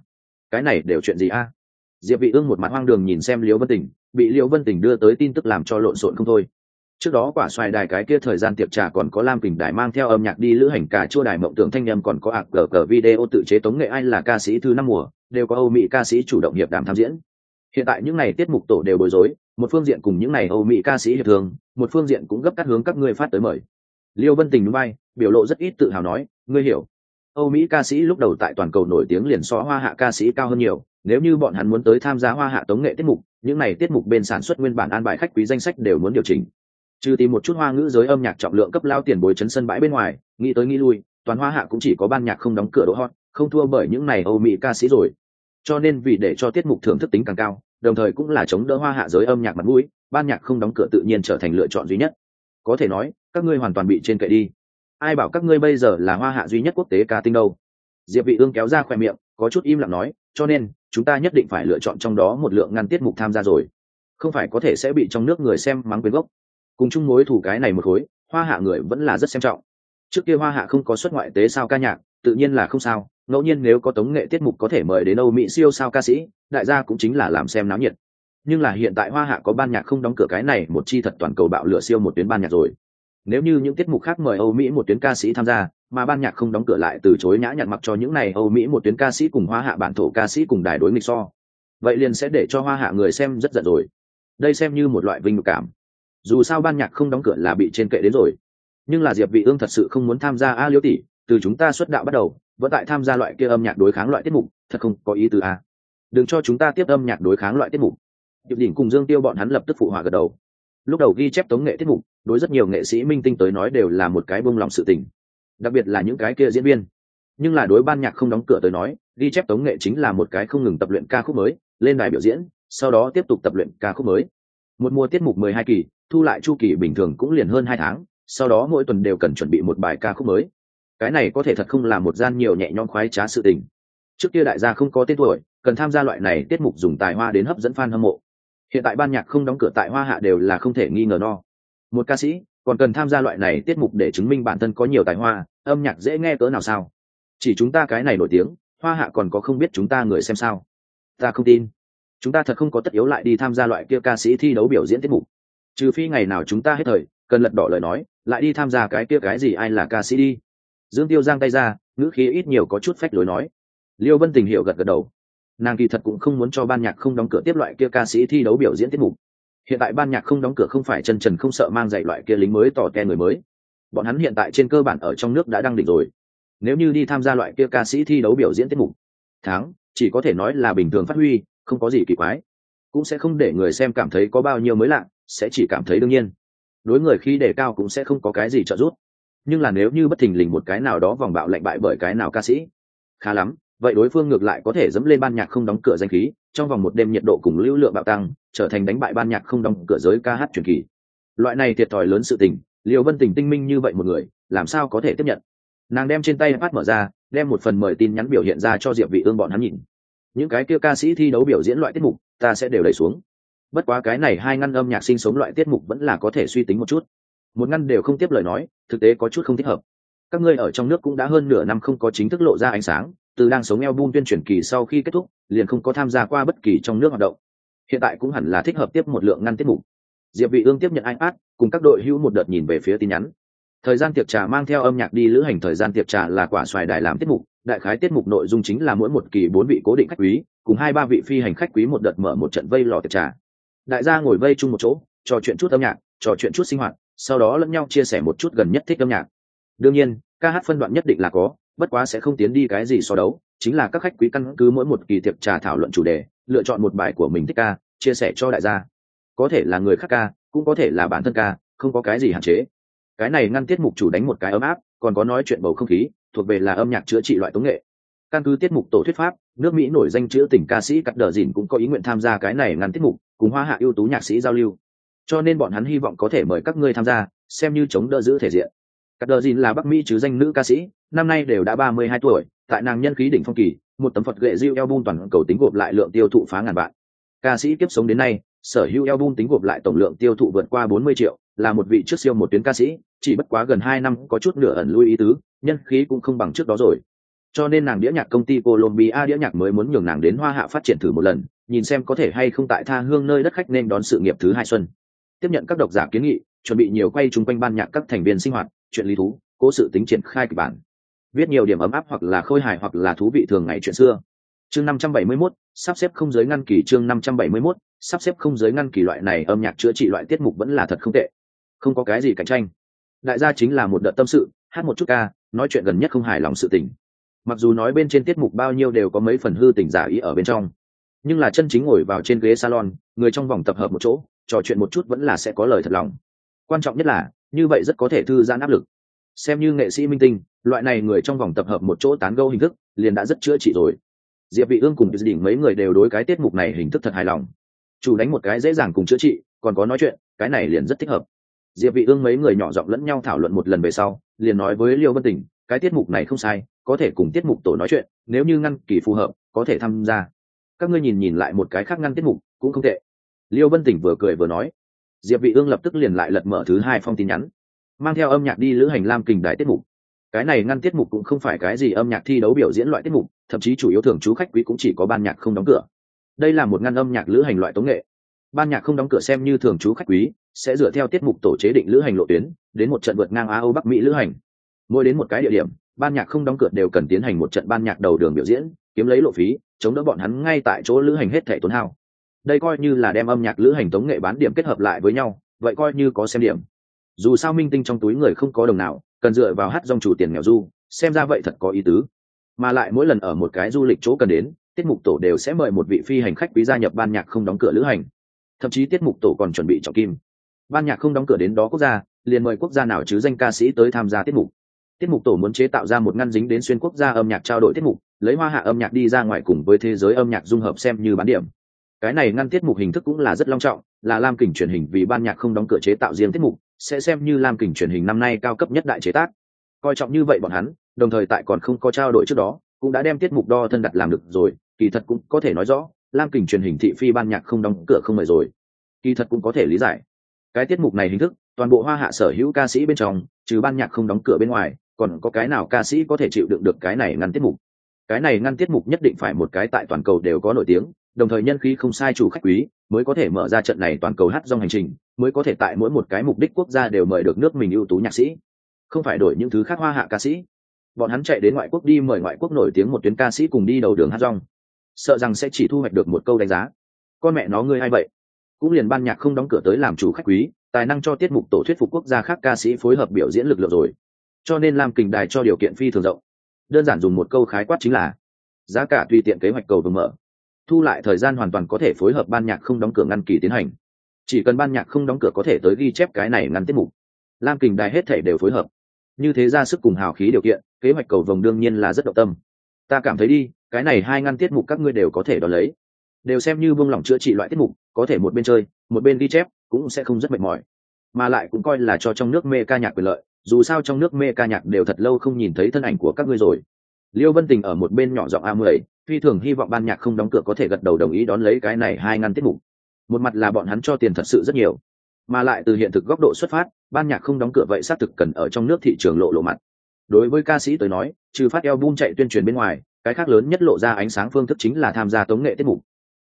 Cái này đều chuyện gì a? Diệp vị ương một mặt hoang đường nhìn xem liễu vân tình, bị liễu vân tình đưa tới tin tức làm cho lộn xộn không thôi trước đó quả xoài đài cái kia thời gian tiệc trà còn có lam kình đài mang theo âm nhạc đi lữ hành cả chua đài mộng tưởng thanh nhâm còn có ạc cờ cờ video tự chế tống nghệ ai là ca sĩ thứ năm mùa, đều có âu mỹ ca sĩ chủ động hiệp đàm tham diễn. Hiện tại những ngày tiết mục tổ đều bối rối, một phương diện cùng những ngày âu mỹ ca sĩ hiệp thường một phương diện cũng gấp cắt hướng các ngươi phát tới mời. Liêu vân tình núi bay, biểu lộ rất ít tự hào nói, ngươi hiểu, âu mỹ ca sĩ lúc đầu tại toàn cầu nổi tiếng liền xóa hoa hạ ca sĩ cao hơn nhiều, nếu như bọn hắn muốn tới tham gia hoa hạ tống nghệ tiết mục, những này tiết mục bên sản xuất nguyên bản an bài khách quý danh sách đều muốn điều chỉnh trừ tìm một chút hoa ngữ giới âm nhạc trọng lượng cấp lao tiền bồi chấn sân bãi bên ngoài, nghĩ tới nghĩ lui, toàn hoa hạ cũng chỉ có ban nhạc không đóng cửa đỗ hot, không thua bởi những này âu mỹ ca sĩ rồi. Cho nên vì để cho tiết mục thưởng thức tính càng cao, đồng thời cũng là chống đỡ hoa hạ giới âm nhạc mặt mũi, ban nhạc không đóng cửa tự nhiên trở thành lựa chọn duy nhất. Có thể nói, các ngươi hoàn toàn bị trên cậy đi. Ai bảo các ngươi bây giờ là hoa hạ duy nhất quốc tế ca tinh đâu? Diệp vị ương kéo ra khoe miệng, có chút im lặng nói, cho nên, chúng ta nhất định phải lựa chọn trong đó một lượng ngăn tiết mục tham gia rồi. Không phải có thể sẽ bị trong nước người xem mắng quyến gốc cùng chung mối thủ cái này một khối, hoa hạ người vẫn là rất xem trọng. Trước kia hoa hạ không có xuất ngoại tế sao ca nhạc, tự nhiên là không sao, ngẫu nhiên nếu có tống nghệ tiết mục có thể mời đến âu mỹ siêu sao ca sĩ, đại gia cũng chính là làm xem náo nhiệt. Nhưng là hiện tại hoa hạ có ban nhạc không đóng cửa cái này một chi thật toàn cầu bạo lửa siêu một tuyến ban nhạc rồi. Nếu như những tiết mục khác mời âu mỹ một tuyến ca sĩ tham gia, mà ban nhạc không đóng cửa lại từ chối nhã nhặn mặc cho những này âu mỹ một tuyến ca sĩ cùng hoa hạ bản thổ ca sĩ cùng đài đối nghịch so. Vậy liền sẽ để cho hoa hạ người xem rất giận rồi. Đây xem như một loại vinh nhục cảm dù sao ban nhạc không đóng cửa là bị trên kệ đến rồi nhưng là diệp vị ương thật sự không muốn tham gia a liễu tỷ từ chúng ta xuất đạo bắt đầu vẫn tại tham gia loại kia âm nhạc đối kháng loại tiết mục thật không có ý tứ a đừng cho chúng ta tiếp âm nhạc đối kháng loại tiết mục Diệp Đỉnh cùng Dương Tiêu bọn hắn lập tức phụ họa gật đầu. Lúc đầu ghi chép tống nghệ tiết mục, đối rất nhiều nghệ sĩ minh tinh tới nói đều là một cái bông lòng sự tình. Đặc biệt là những cái kia diễn viên. Nhưng là đối ban nhạc không đóng cửa tới nói, ghi chép tống nghệ chính là một cái không ngừng tập luyện ca khúc mới, lên đài biểu diễn, sau đó tiếp tục tập luyện ca khúc mới. Một mùa tiết mục mười hai kỳ, thu lại chu kỳ bình thường cũng liền hơn hai tháng, sau đó mỗi tuần đều cần chuẩn bị một bài ca khúc mới. Cái này có thể thật không là một gian nhiều nhẹ nhõm khoái trá sự tình. Trước kia đại gia không có tên tuổi, cần tham gia loại này tiết mục dùng tài hoa đến hấp dẫn fan hâm mộ. Hiện tại ban nhạc không đóng cửa tại hoa hạ đều là không thể nghi ngờ no. Một ca sĩ còn cần tham gia loại này tiết mục để chứng minh bản thân có nhiều tài hoa âm nhạc dễ nghe cỡ nào sao? Chỉ chúng ta cái này nổi tiếng hoa hạ còn có không biết chúng ta người xem sao? Ta không tin. Chúng ta thật không có tất yếu lại đi tham gia loại kia ca sĩ thi đấu biểu diễn tiết mục trừ phi ngày nào chúng ta hết thời, cần lật đỏ lời nói, lại đi tham gia cái kia cái gì ai là ca sĩ đi. Dương tiêu giang tay ra, ngữ khí ít nhiều có chút phách lối nói. Liêu vân tình hiệu gật gật đầu. Nàng kỳ thật cũng không muốn cho ban nhạc không đóng cửa tiếp loại kia ca sĩ thi đấu biểu diễn tiết mục. Hiện tại ban nhạc không đóng cửa không phải chân trần không sợ mang dạy loại kia lính mới tỏ te người mới. Bọn hắn hiện tại trên cơ bản ở trong nước đã đăng đỉnh rồi. Nếu như đi tham gia loại kia ca sĩ thi đấu biểu diễn tiết mục tháng chỉ có thể nói là bình thường phát huy, không có gì kỳ quái. Cũng sẽ không để người xem cảm thấy có bao nhiêu mới lạ sẽ chỉ cảm thấy đương nhiên. Đối người khi đề cao cũng sẽ không có cái gì trợ giúp. Nhưng là nếu như bất thình lình một cái nào đó vòng bạo lệnh bại bởi cái nào ca sĩ, khá lắm, vậy đối phương ngược lại có thể dẫm lên ban nhạc không đóng cửa danh khí, trong vòng một đêm nhiệt độ cùng lưu lượng bạo tăng, trở thành đánh bại ban nhạc không đóng cửa giới ca hát truyền kỳ. Loại này thiệt thòi lớn sự tình liều vân tình tinh minh như vậy một người, làm sao có thể tiếp nhận? Nàng đem trên tay phát mở ra, đem một phần mời tin nhắn biểu hiện ra cho diệp vị ương bọn hắn nhìn. Những cái kia ca sĩ thi đấu biểu diễn loại tiết mục, ta sẽ đều đẩy xuống bất quá cái này hai ngăn âm nhạc sinh sống loại tiết mục vẫn là có thể suy tính một chút. Một ngăn đều không tiếp lời nói, thực tế có chút không thích hợp. Các ngươi ở trong nước cũng đã hơn nửa năm không có chính thức lộ ra ánh sáng, từ đang sống eo bun tuyên truyền kỳ sau khi kết thúc, liền không có tham gia qua bất kỳ trong nước hoạt động. Hiện tại cũng hẳn là thích hợp tiếp một lượng ngăn tiết mục. Diệp vị ương tiếp nhận ipad, cùng các đội hữu một đợt nhìn về phía tin nhắn. Thời gian tiệc trà mang theo âm nhạc đi lữ hành thời gian tiệc trà là quả xoài đại làm tiết mục, đại khái tiết mục nội dung chính là mỗi một kỳ bốn vị cố định khách quý, cùng hai ba vị phi hành khách quý một đợt mở một trận vây lò tiệc trà đại gia ngồi vây chung một chỗ, trò chuyện chút âm nhạc, trò chuyện chút sinh hoạt, sau đó lẫn nhau chia sẻ một chút gần nhất thích âm nhạc. Đương nhiên, ca hát phân đoạn nhất định là có, bất quá sẽ không tiến đi cái gì so đấu, chính là các khách quý căn cứ mỗi một kỳ tiệc trà thảo luận chủ đề, lựa chọn một bài của mình thích ca, chia sẻ cho đại gia. Có thể là người khác ca, cũng có thể là bản thân ca, không có cái gì hạn chế. Cái này ngăn tiết mục chủ đánh một cái ấm áp, còn có nói chuyện bầu không khí, thuộc về là âm nhạc chữa trị loại tống nghệ căn cứ tiết mục tổ thuyết pháp, nước mỹ nổi danh chữ tỉnh ca sĩ cắt đờ dìn cũng có ý nguyện tham gia cái này ngắn tiết mục, cùng hoa hạ ưu tú nhạc sĩ giao lưu. Cho nên bọn hắn hy vọng có thể mời các ngươi tham gia, xem như chống đỡ giữ thể diện. Cắt đờ dìn là bắc mỹ chứ danh nữ ca sĩ, năm nay đều đã ba mươi hai tuổi, tại nàng nhân khí đỉnh phong kỳ, một tấm phật gệ diêu album toàn cầu tính gộp lại lượng tiêu thụ phá ngàn vạn. Ca sĩ kiếp sống đến nay, sở hữu album tính gộp lại tổng lượng tiêu thụ vượt qua bốn mươi triệu, là một vị trước siêu một tuyến ca sĩ, chỉ bất quá gần hai năm có chút nửa ẩn lui ý tứ, nhân khí cũng không bằng trước đó rồi cho nên nàng đĩa nhạc công ty colombia đĩa nhạc mới muốn nhường nàng đến hoa hạ phát triển thử một lần nhìn xem có thể hay không tại tha hương nơi đất khách nên đón sự nghiệp thứ hai xuân. Tiếp nhận các độc giả kiến nghị chuẩn bị nhiều quay chung quanh ban nhạc các thành viên sinh hoạt chuyện lý thú cố sự tính triển khai kịch bản. Viết nhiều điểm ấm áp hoặc là khôi hài hoặc là thú vị thường ngày chuyện xưa. Chương 571, sắp xếp không giới ngăn kỳ chương 571, sắp xếp không giới ngăn kỳ loại này âm nhạc chữa trị loại tiết mục vẫn là thật không tệ. Không có cái gì cạnh tranh. Đại gia chính là một đợt tâm sự hát một chút ca nói chuyện gần nhất không hài lòng sự tình mặc dù nói bên trên tiết mục bao nhiêu đều có mấy phần hư tình giả ý ở bên trong, nhưng là chân chính ngồi vào trên ghế salon, người trong vòng tập hợp một chỗ, trò chuyện một chút vẫn là sẽ có lời thật lòng. Quan trọng nhất là, như vậy rất có thể thư giãn áp lực. Xem như nghệ sĩ minh tinh, loại này người trong vòng tập hợp một chỗ tán gâu hình thức, liền đã rất chữa trị rồi. Diệp vị ương cùng dự định mấy người đều đối cái tiết mục này hình thức thật hài lòng. Chủ đánh một cái dễ dàng cùng chữa trị, còn có nói chuyện, cái này liền rất thích hợp. Diệp vị ương mấy người nhỏ giọng lẫn nhau thảo luận một lần về sau, liền nói với liêu vân tình cái tiết mục này không sai có thể cùng tiết mục tổ nói chuyện, nếu như ngăn kỳ phù hợp, có thể tham gia. Các ngươi nhìn nhìn lại một cái khác ngăn tiết mục, cũng không tệ. Liêu vân tỉnh vừa cười vừa nói. Diệp vị ương lập tức liền lại lật mở thứ hai phong tin nhắn, mang theo âm nhạc đi lữ hành lam kình đại tiết mục. Cái này ngăn tiết mục cũng không phải cái gì âm nhạc thi đấu biểu diễn loại tiết mục, thậm chí chủ yếu thường chú khách quý cũng chỉ có ban nhạc không đóng cửa. Đây là một ngăn âm nhạc lữ hành loại tống nghệ. Ban nhạc không đóng cửa xem như thường chú khách quý, sẽ dựa theo tiết mục tổ chế định lữ hành lộ tuyến, đến một trận vượt ngang á âu bắc mỹ lữ hành. Mỗi đến một cái địa điểm ban nhạc không đóng cửa đều cần tiến hành một trận ban nhạc đầu đường biểu diễn, kiếm lấy lộ phí, chống đỡ bọn hắn ngay tại chỗ lữ hành hết thẻ tốn hao. Đây coi như là đem âm nhạc lữ hành tống nghệ bán điểm kết hợp lại với nhau, vậy coi như có xem điểm. Dù sao minh tinh trong túi người không có đồng nào, cần dựa vào hát dòng chủ tiền nghèo du, xem ra vậy thật có ý tứ. Mà lại mỗi lần ở một cái du lịch chỗ cần đến, tiết mục tổ đều sẽ mời một vị phi hành khách quý gia nhập ban nhạc không đóng cửa lữ hành. Thậm chí tiết mục tổ còn chuẩn bị trọng kim. Ban nhạc không đóng cửa đến đó quốc gia, liền mời quốc gia nào chứ danh ca sĩ tới tham gia tiết mục tiết mục tổ muốn chế tạo ra một ngăn dính đến xuyên quốc gia âm nhạc trao đổi tiết mục, lấy hoa hạ âm nhạc đi ra ngoài cùng với thế giới âm nhạc dung hợp xem như bán điểm. Cái này ngăn tiết mục hình thức cũng là rất long trọng, là lam kình truyền hình vì ban nhạc không đóng cửa chế tạo riêng tiết mục, sẽ xem như lam kình truyền hình năm nay cao cấp nhất đại chế tác. Coi trọng như vậy bọn hắn, đồng thời tại còn không có trao đổi trước đó, cũng đã đem tiết mục đo thân đặt làm được rồi, kỳ thật cũng có thể nói rõ, lam kình truyền hình thị phi ban nhạc không đóng cửa không mời rồi. Kỳ thật cũng có thể lý giải. Cái tiết mục này hình thức, toàn bộ hoa hạ sở hữu ca sĩ bên trong, trừ ban nhạc không đóng cửa bên ngoài còn có cái nào ca sĩ có thể chịu đựng được cái này ngăn tiết mục? Cái này ngăn tiết mục nhất định phải một cái tại toàn cầu đều có nổi tiếng, đồng thời nhân khí không sai chủ khách quý, mới có thể mở ra trận này toàn cầu hát dòng hành trình, mới có thể tại mỗi một cái mục đích quốc gia đều mời được nước mình ưu tú nhạc sĩ. Không phải đổi những thứ khác hoa hạ ca sĩ. Bọn hắn chạy đến ngoại quốc đi mời ngoại quốc nổi tiếng một tuyến ca sĩ cùng đi đầu đường hát rong sợ rằng sẽ chỉ thu hoạch được một câu đánh giá. Con mẹ nó ngươi hay vậy? Cũng liền ban nhạc không đóng cửa tới làm chủ khách quý, tài năng cho tiết mục tổ thuyết phục quốc gia khác ca sĩ phối hợp biểu diễn lực lượng rồi cho nên làm kình đài cho điều kiện phi thường rộng. Đơn giản dùng một câu khái quát chính là, giá cả tùy tiện kế hoạch cầu vừa mở, thu lại thời gian hoàn toàn có thể phối hợp ban nhạc không đóng cửa ngăn kỳ tiến hành. Chỉ cần ban nhạc không đóng cửa có thể tới ghi chép cái này ngăn tiết mục. Lam kình đài hết thể đều phối hợp. Như thế ra sức cùng hào khí điều kiện, kế hoạch cầu vồng đương nhiên là rất động tâm. Ta cảm thấy đi, cái này hai ngăn tiết mục các ngươi đều có thể đón lấy. Đều xem như buông lỏng chữa trị loại tiết mục, có thể một bên chơi, một bên ghi chép, cũng sẽ không rất mệt mỏi. Mà lại cũng coi là cho trong nước mê ca nhạc quyền lợi dù sao trong nước mê ca nhạc đều thật lâu không nhìn thấy thân ảnh của các ngươi rồi. Liêu vân tình ở một bên nhỏ giọng a mười, phi thường hy vọng ban nhạc không đóng cửa có thể gật đầu đồng ý đón lấy cái này hai ngăn tiết mục. Một mặt là bọn hắn cho tiền thật sự rất nhiều, mà lại từ hiện thực góc độ xuất phát, ban nhạc không đóng cửa vậy xác thực cần ở trong nước thị trường lộ lộ mặt. Đối với ca sĩ tới nói, trừ phát eo bung chạy tuyên truyền bên ngoài, cái khác lớn nhất lộ ra ánh sáng phương thức chính là tham gia tống nghệ tiết mục.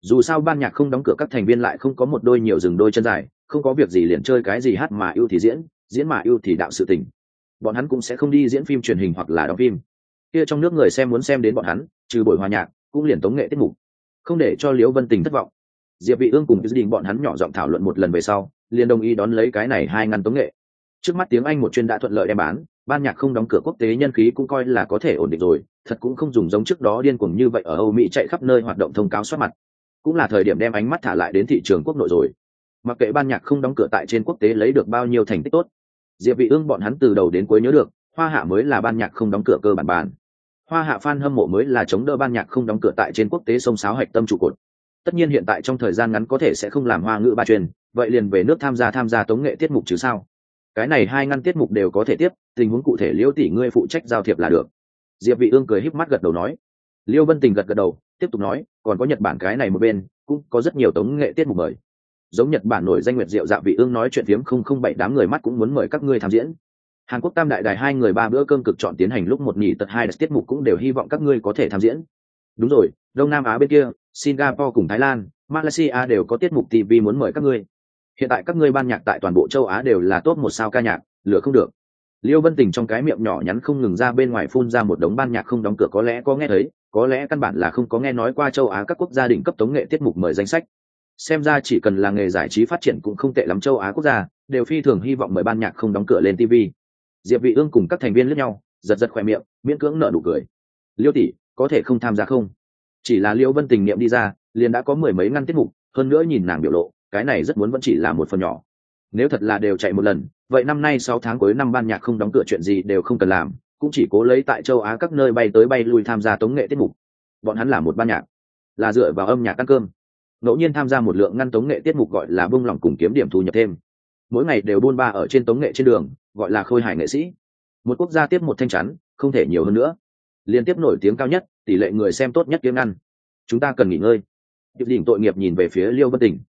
Dù sao ban nhạc không đóng cửa các thành viên lại không có một đôi nhiều rừng đôi chân dài, không có việc gì liền chơi cái gì hát mà yêu thì diễn diễn mà yêu thì đạo sự tình. Bọn hắn cũng sẽ không đi diễn phim truyền hình hoặc là đóng phim. Kia trong nước người xem muốn xem đến bọn hắn, trừ buổi hòa nhạc, cũng liền tống nghệ tiết mục. Không để cho liễu vân tình thất vọng. Diệp vị ương cùng gia đình bọn hắn nhỏ giọng thảo luận một lần về sau, liền đồng ý đón lấy cái này hai ngăn tống nghệ. Trước mắt tiếng anh một chuyên đã thuận lợi đem bán, ban nhạc không đóng cửa quốc tế nhân khí cũng coi là có thể ổn định rồi, thật cũng không dùng giống trước đó điên cuồng như vậy ở âu mỹ chạy khắp nơi hoạt động thông cáo soát mặt. Cũng là thời điểm đem ánh mắt thả lại đến thị trường quốc nội rồi. Mặc kệ ban nhạc không đóng cửa tại trên quốc tế lấy được bao nhiêu thành tích tốt diệp vị ương bọn hắn từ đầu đến cuối nhớ được, hoa hạ mới là ban nhạc không đóng cửa cơ bản bản hoa hạ fan hâm mộ mới là chống đỡ ban nhạc không đóng cửa tại trên quốc tế sông sáo hạch tâm trụ cột. Tất nhiên hiện tại trong thời gian ngắn có thể sẽ không làm hoa ngữ ba truyền, vậy liền về nước tham gia tham gia tống nghệ tiết mục chứ sao? Cái này hai ngăn tiết mục đều có thể tiếp, tình huống cụ thể liễu tỷ ngươi phụ trách giao thiệp là được. Diệp vị ương cười híp mắt gật đầu nói. Liêu vân tình gật gật đầu, tiếp tục nói, còn có nhật bản cái này một bên, cũng có rất nhiều tống nghệ tiết mục mời giống nhật bản nổi danh nguyệt diệu dạ vị ương nói chuyện phiếm không không bảy đám người mắt cũng muốn mời các ngươi tham diễn. Hàn quốc tam đại đài hai người ba bữa cơm cực chọn tiến hành lúc một nghỉ tật hai tiết mục cũng đều hy vọng các ngươi có thể tham diễn. Đúng rồi, đông nam á bên kia, singapore cùng thái lan, malaysia đều có tiết mục tv muốn mời các ngươi. Hiện tại các ngươi ban nhạc tại toàn bộ châu á đều là top một sao ca nhạc lửa không được. Liêu vân tình trong cái miệng nhỏ nhắn không ngừng ra bên ngoài phun ra một đống ban nhạc không đóng cửa có lẽ có nghe thấy, có lẽ căn bản là không có nghe nói qua châu á các quốc gia đỉnh cấp tống nghệ tiết mục mời danh sách xem ra chỉ cần là nghề giải trí phát triển cũng không tệ lắm châu á quốc gia, đều phi thường hy vọng mời ban nhạc không đóng cửa lên tv diệp vị ương cùng các thành viên lẫn nhau, giật giật khoe miệng, miễn cưỡng nở nụ cười. Liêu tỷ, có thể không tham gia không? Chỉ là liêu vân tình niệm đi ra, liền đã có mười mấy ngăn tiết mục, hơn nữa nhìn nàng biểu lộ, cái này rất muốn vẫn chỉ là một phần nhỏ. Nếu thật là đều chạy một lần, vậy năm nay sáu tháng cuối năm ban nhạc không đóng cửa chuyện gì đều không cần làm, cũng chỉ cố lấy tại châu á các nơi bay tới bay lui tham gia tống nghệ tiết mục. Bọn hắn là một ban nhạc, là dựa vào âm nhạc ăn cơm ngẫu nhiên tham gia một lượng ngăn tống nghệ tiết mục gọi là bông lỏng cùng kiếm điểm thu nhập thêm. Mỗi ngày đều buôn ba ở trên tống nghệ trên đường, gọi là khôi hài nghệ sĩ. Một quốc gia tiếp một thanh chắn, không thể nhiều hơn nữa. Liên tiếp nổi tiếng cao nhất, tỷ lệ người xem tốt nhất tiếng ăn. Chúng ta cần nghỉ ngơi. Điệp đỉnh tội nghiệp nhìn về phía liêu vân tỉnh.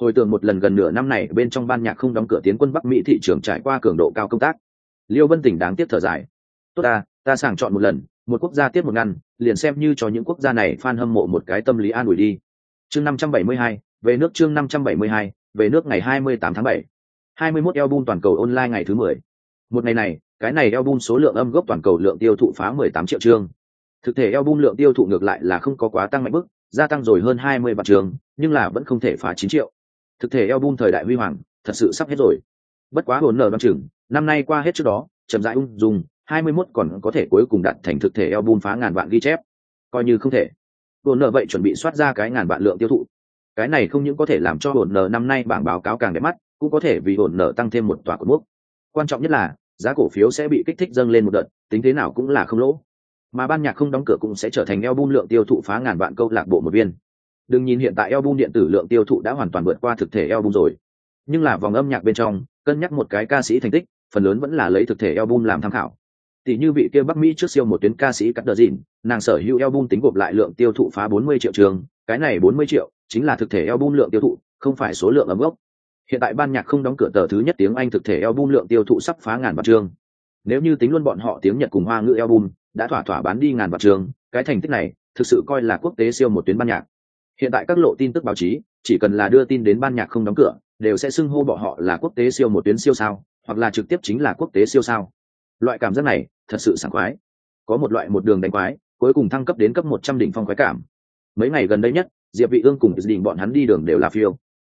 Hồi tưởng một lần gần nửa năm này, bên trong ban nhạc không đóng cửa tiến quân bắc mỹ thị trường trải qua cường độ cao công tác. Liêu vân tỉnh đáng tiếc thở dài. Tốt ta ta sàng chọn một lần, một quốc gia tiếp một ngăn, liền xem như cho những quốc gia này f a n hâm mộ một cái tâm lý an ủi đi chương năm trăm bảy mươi hai, về nước chương năm trăm bảy mươi hai, về nước ngày hai mươi tám tháng bảy. hai mươi 21 album toàn cầu online ngày thứ mười. Một ngày này, cái này album số lượng âm gốc toàn cầu lượng tiêu thụ phá mười tám triệu chương. Thực thể album lượng tiêu thụ ngược lại là không có quá tăng mạnh bức, gia tăng rồi hơn hai mươi vạn trường nhưng là vẫn không thể phá chín triệu. Thực thể album thời đại huy hoàng, thật sự sắp hết rồi. Bất quá hồn nở đoan chừng, năm nay qua hết trước đó, chậm rãi ung dung 21 còn có thể cuối cùng đạt thành thực thể album phá ngàn vạn ghi chép. Coi như không thể hồn nợ vậy chuẩn bị soát ra cái ngàn vạn lượng tiêu thụ. Cái này không những có thể làm cho hồn nợ năm nay bảng báo cáo càng đẹp mắt, cũng có thể vì hồn nợ tăng thêm một tòa cột mốc. Quan trọng nhất là, giá cổ phiếu sẽ bị kích thích dâng lên một đợt, tính thế nào cũng là không lỗ. Mà ban nhạc không đóng cửa cũng sẽ trở thành eo bun lượng tiêu thụ phá ngàn vạn câu lạc bộ một viên. Đừng nhìn hiện tại eo bun điện tử lượng tiêu thụ đã hoàn toàn vượt qua thực thể eo bun rồi. Nhưng là vòng âm nhạc bên trong, cân nhắc một cái ca sĩ thành tích, phần lớn vẫn là lấy thực thể eo bun làm tham khảo tỷ như vị kia bắc mỹ trước siêu một tuyến ca sĩ cắt đờ dìn, nàng sở hữu album tính gộp lại lượng tiêu thụ phá 40 triệu trường, cái này 40 triệu chính là thực thể album lượng tiêu thụ, không phải số lượng ấm gốc. Hiện tại ban nhạc không đóng cửa tờ thứ nhất tiếng anh thực thể album lượng tiêu thụ sắp phá ngàn vạn trường. Nếu như tính luôn bọn họ tiếng nhật cùng hoa ngữ album, đã thỏa thỏa bán đi ngàn vạn trường, cái thành tích này thực sự coi là quốc tế siêu một tuyến ban nhạc. Hiện tại các lộ tin tức báo chí, chỉ cần là đưa tin đến ban nhạc không đóng cửa, đều sẽ xưng hô bọn họ là quốc tế siêu một tuyến siêu sao, hoặc là trực tiếp chính là quốc tế siêu sao. Loại cảm giác này thật sự sảng khoái. Có một loại một đường đánh quái cuối cùng thăng cấp đến cấp một trăm đỉnh phong khoái cảm. Mấy ngày gần đây nhất diệp vị ương cùng đình bọn hắn đi đường đều là phiêu.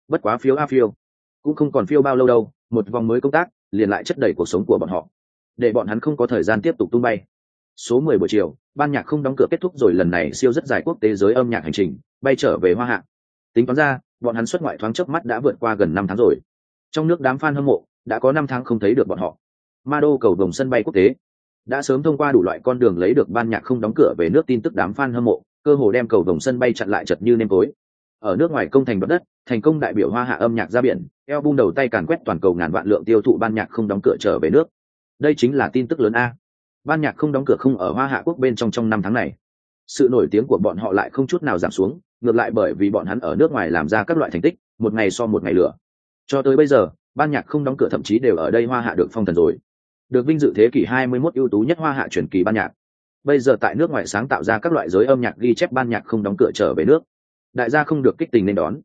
Bất quá phiêu, a phiêu cũng không còn phiêu bao lâu đâu một vòng mới công tác liền lại chất đầy cuộc sống của bọn họ. Để bọn hắn không có thời gian tiếp tục tung bay. Số 10 buổi chiều ban nhạc không đóng cửa kết thúc rồi lần này siêu rất dài quốc tế giới âm nhạc hành trình bay trở về hoa hạ. Tính toán ra bọn hắn xuất ngoại thoáng chớp mắt đã vượt qua gần năm tháng rồi. Trong nước đám fan hâm mộ đã có năm tháng không thấy được bọn họ. Ma đô cầu đồng sân bay quốc tế đã sớm thông qua đủ loại con đường lấy được ban nhạc không đóng cửa về nước tin tức đám fan hâm mộ, cơ hồ đem cầu đồng sân bay chặn lại chật như nêm tối. Ở nước ngoài công thành đoạt đất, thành công đại biểu hoa hạ âm nhạc ra biển eo bung đầu tay càn quét toàn cầu ngàn vạn lượng tiêu thụ ban nhạc không đóng cửa trở về nước. Đây chính là tin tức lớn a. Ban nhạc không đóng cửa không ở hoa hạ quốc bên trong trong năm tháng này. Sự nổi tiếng của bọn họ lại không chút nào giảm xuống, ngược lại bởi vì bọn hắn ở nước ngoài làm ra các loại thành tích, một ngày so một ngày lửa. Cho tới bây giờ, ban nhạc không đóng cửa thậm chí đều ở đây hoa hạ được phong thần rồi được vinh dự thế kỷ 21 ưu tú nhất hoa hạ truyền kỳ ban nhạc. Bây giờ tại nước ngoài sáng tạo ra các loại giới âm nhạc ghi chép ban nhạc không đóng cửa trở về nước. Đại gia không được kích tình nên đón.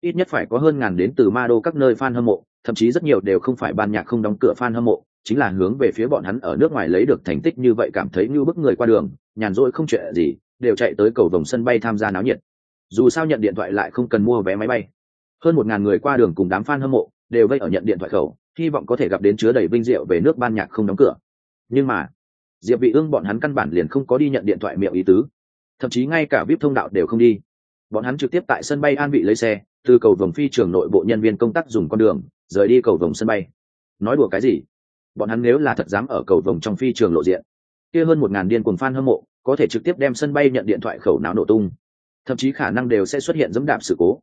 Ít nhất phải có hơn ngàn đến từ ma đô các nơi fan hâm mộ, thậm chí rất nhiều đều không phải ban nhạc không đóng cửa fan hâm mộ, chính là hướng về phía bọn hắn ở nước ngoài lấy được thành tích như vậy cảm thấy như bức người qua đường, nhàn rỗi không chuyện gì, đều chạy tới cầu vòng sân bay tham gia náo nhiệt. Dù sao nhận điện thoại lại không cần mua vé máy bay. Hơn một ngàn người qua đường cùng đám fan hâm mộ đều vây ở nhận điện thoại khẩu hy vọng có thể gặp đến chứa đầy vinh diệu về nước ban nhạc không đóng cửa. Nhưng mà, diệp vị ương bọn hắn căn bản liền không có đi nhận điện thoại miệng ý tứ. Thậm chí ngay cả vip thông đạo đều không đi. Bọn hắn trực tiếp tại sân bay an vị lấy xe, từ cầu vòng phi trường nội bộ nhân viên công tác dùng con đường, rời đi cầu vòng sân bay. Nói đùa cái gì? Bọn hắn nếu là thật dám ở cầu vòng trong phi trường lộ diện, kia hơn một ngàn điên cuồng fan hâm mộ, có thể trực tiếp đem sân bay nhận điện thoại khẩu não nổ tung. Thậm chí khả năng đều sẽ xuất hiện dẫm đạp sự cố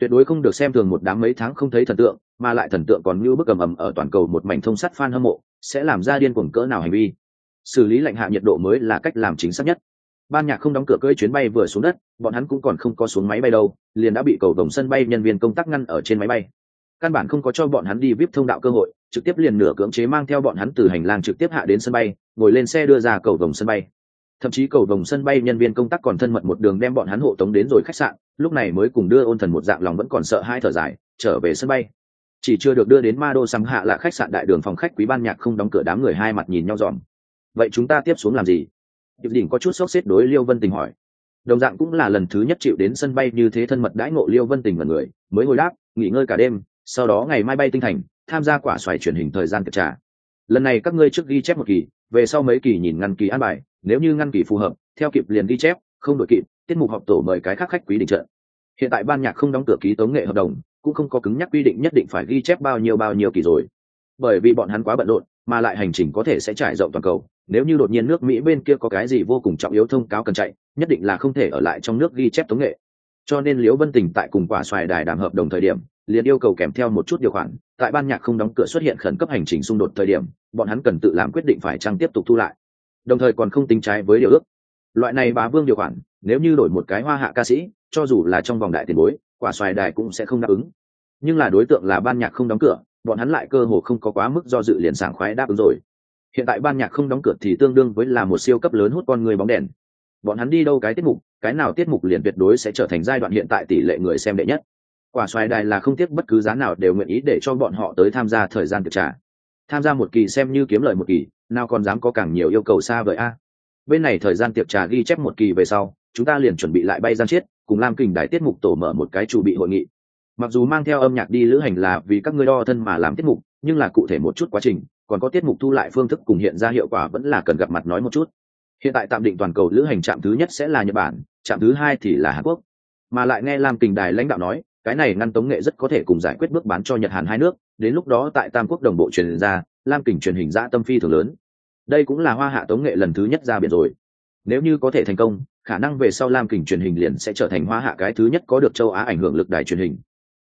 tuyệt đối không được xem thường một đám mấy tháng không thấy thần tượng, mà lại thần tượng còn như bức ầm ầm ở toàn cầu một mảnh thông sắt fan hâm mộ, sẽ làm ra điên cuồng cỡ nào hành vi. Xử lý lạnh hạ nhiệt độ mới là cách làm chính xác nhất. Ban nhạc không đóng cửa cưỡi chuyến bay vừa xuống đất, bọn hắn cũng còn không có xuống máy bay đâu, liền đã bị cầu đồng sân bay nhân viên công tác ngăn ở trên máy bay. Căn bản không có cho bọn hắn đi vip thông đạo cơ hội, trực tiếp liền nửa cưỡng chế mang theo bọn hắn từ hành lang trực tiếp hạ đến sân bay, ngồi lên xe đưa ra cầu vòng sân bay thậm chí cầu đồng sân bay nhân viên công tác còn thân mật một đường đem bọn hắn hộ tống đến rồi khách sạn, lúc này mới cùng đưa ôn thần một dạng lòng vẫn còn sợ hai thở dài, trở về sân bay. Chỉ chưa được đưa đến ma đô sắm hạ là khách sạn đại đường phòng khách quý ban nhạc không đóng cửa đám người hai mặt nhìn nhau dòm. Vậy chúng ta tiếp xuống làm gì? Điệp đỉnh có chút sốc xếp đối liêu vân tình hỏi. Đồng dạng cũng là lần thứ nhất chịu đến sân bay như thế thân mật đãi ngộ liêu vân tình và người, mới hồi đáp, nghỉ ngơi cả đêm, sau đó ngày mai bay tinh thành, tham gia quả xoài truyền hình thời gian kiểm trả lần này các ngươi trước ghi chép một kỳ, về sau mấy kỳ nhìn ngăn kỳ an bài nếu như ngăn kỳ phù hợp, theo kịp liền ghi chép, không đổi kịp, tiết mục họp tổ mời cái khác khách quý định trận. Hiện tại ban nhạc không đóng cửa ký tống nghệ hợp đồng, cũng không có cứng nhắc quy định nhất định phải ghi chép bao nhiêu bao nhiêu kỳ rồi. Bởi vì bọn hắn quá bận rộn, mà lại hành trình có thể sẽ trải rộng toàn cầu, nếu như đột nhiên nước mỹ bên kia có cái gì vô cùng trọng yếu thông cáo cần chạy, nhất định là không thể ở lại trong nước ghi chép tống nghệ. Cho nên liễu vân tình tại cùng quả xoài đài đàm hợp đồng thời điểm, liền yêu cầu kèm theo một chút điều khoản, tại ban nhạc không đóng cửa xuất hiện khẩn cấp hành trình xung đột thời điểm, bọn hắn cần tự làm quyết định phải chăng tiếp tục thu lại đồng thời còn không tính trái với điều ước. Loại này bá vương điều khoản, nếu như đổi một cái hoa hạ ca sĩ, cho dù là trong vòng đại tiền bối, quả xoài đài cũng sẽ không đáp ứng. Nhưng là đối tượng là ban nhạc không đóng cửa, bọn hắn lại cơ hồ không có quá mức do dự liền sảng khoái đáp ứng rồi. Hiện tại ban nhạc không đóng cửa thì tương đương với là một siêu cấp lớn hút con người bóng đèn. Bọn hắn đi đâu cái tiết mục, cái nào tiết mục liền tuyệt đối sẽ trở thành giai đoạn hiện tại tỷ lệ người xem đệ nhất. Quả xoài đài là không tiếc bất cứ giá nào đều nguyện ý để cho bọn họ tới tham gia thời gian được trả tham gia một kỳ xem như kiếm lời một kỳ, nào còn dám có càng nhiều yêu cầu xa vời a. Bên này thời gian tiệc trà ghi chép một kỳ về sau, chúng ta liền chuẩn bị lại bay gian chiết, cùng lam kình đài tiết mục tổ mở một cái chủ bị hội nghị. Mặc dù mang theo âm nhạc đi lữ hành là vì các ngươi đo thân mà làm tiết mục, nhưng là cụ thể một chút quá trình, còn có tiết mục thu lại phương thức cùng hiện ra hiệu quả vẫn là cần gặp mặt nói một chút. Hiện tại tạm định toàn cầu lữ hành trạm thứ nhất sẽ là nhật bản, trạm thứ hai thì là hàn quốc. Mà lại nghe lam kình đài lãnh đạo nói, cái này ngăn tống nghệ rất có thể cùng giải quyết bước bán cho nhật hàn hai nước đến lúc đó tại tam quốc đồng bộ truyền ra, lam kình truyền hình ra tâm phi thường lớn. Đây cũng là hoa hạ tống nghệ lần thứ nhất ra biển rồi. Nếu như có thể thành công, khả năng về sau lam kình truyền hình liền sẽ trở thành hoa hạ cái thứ nhất có được châu á ảnh hưởng lực đài truyền hình.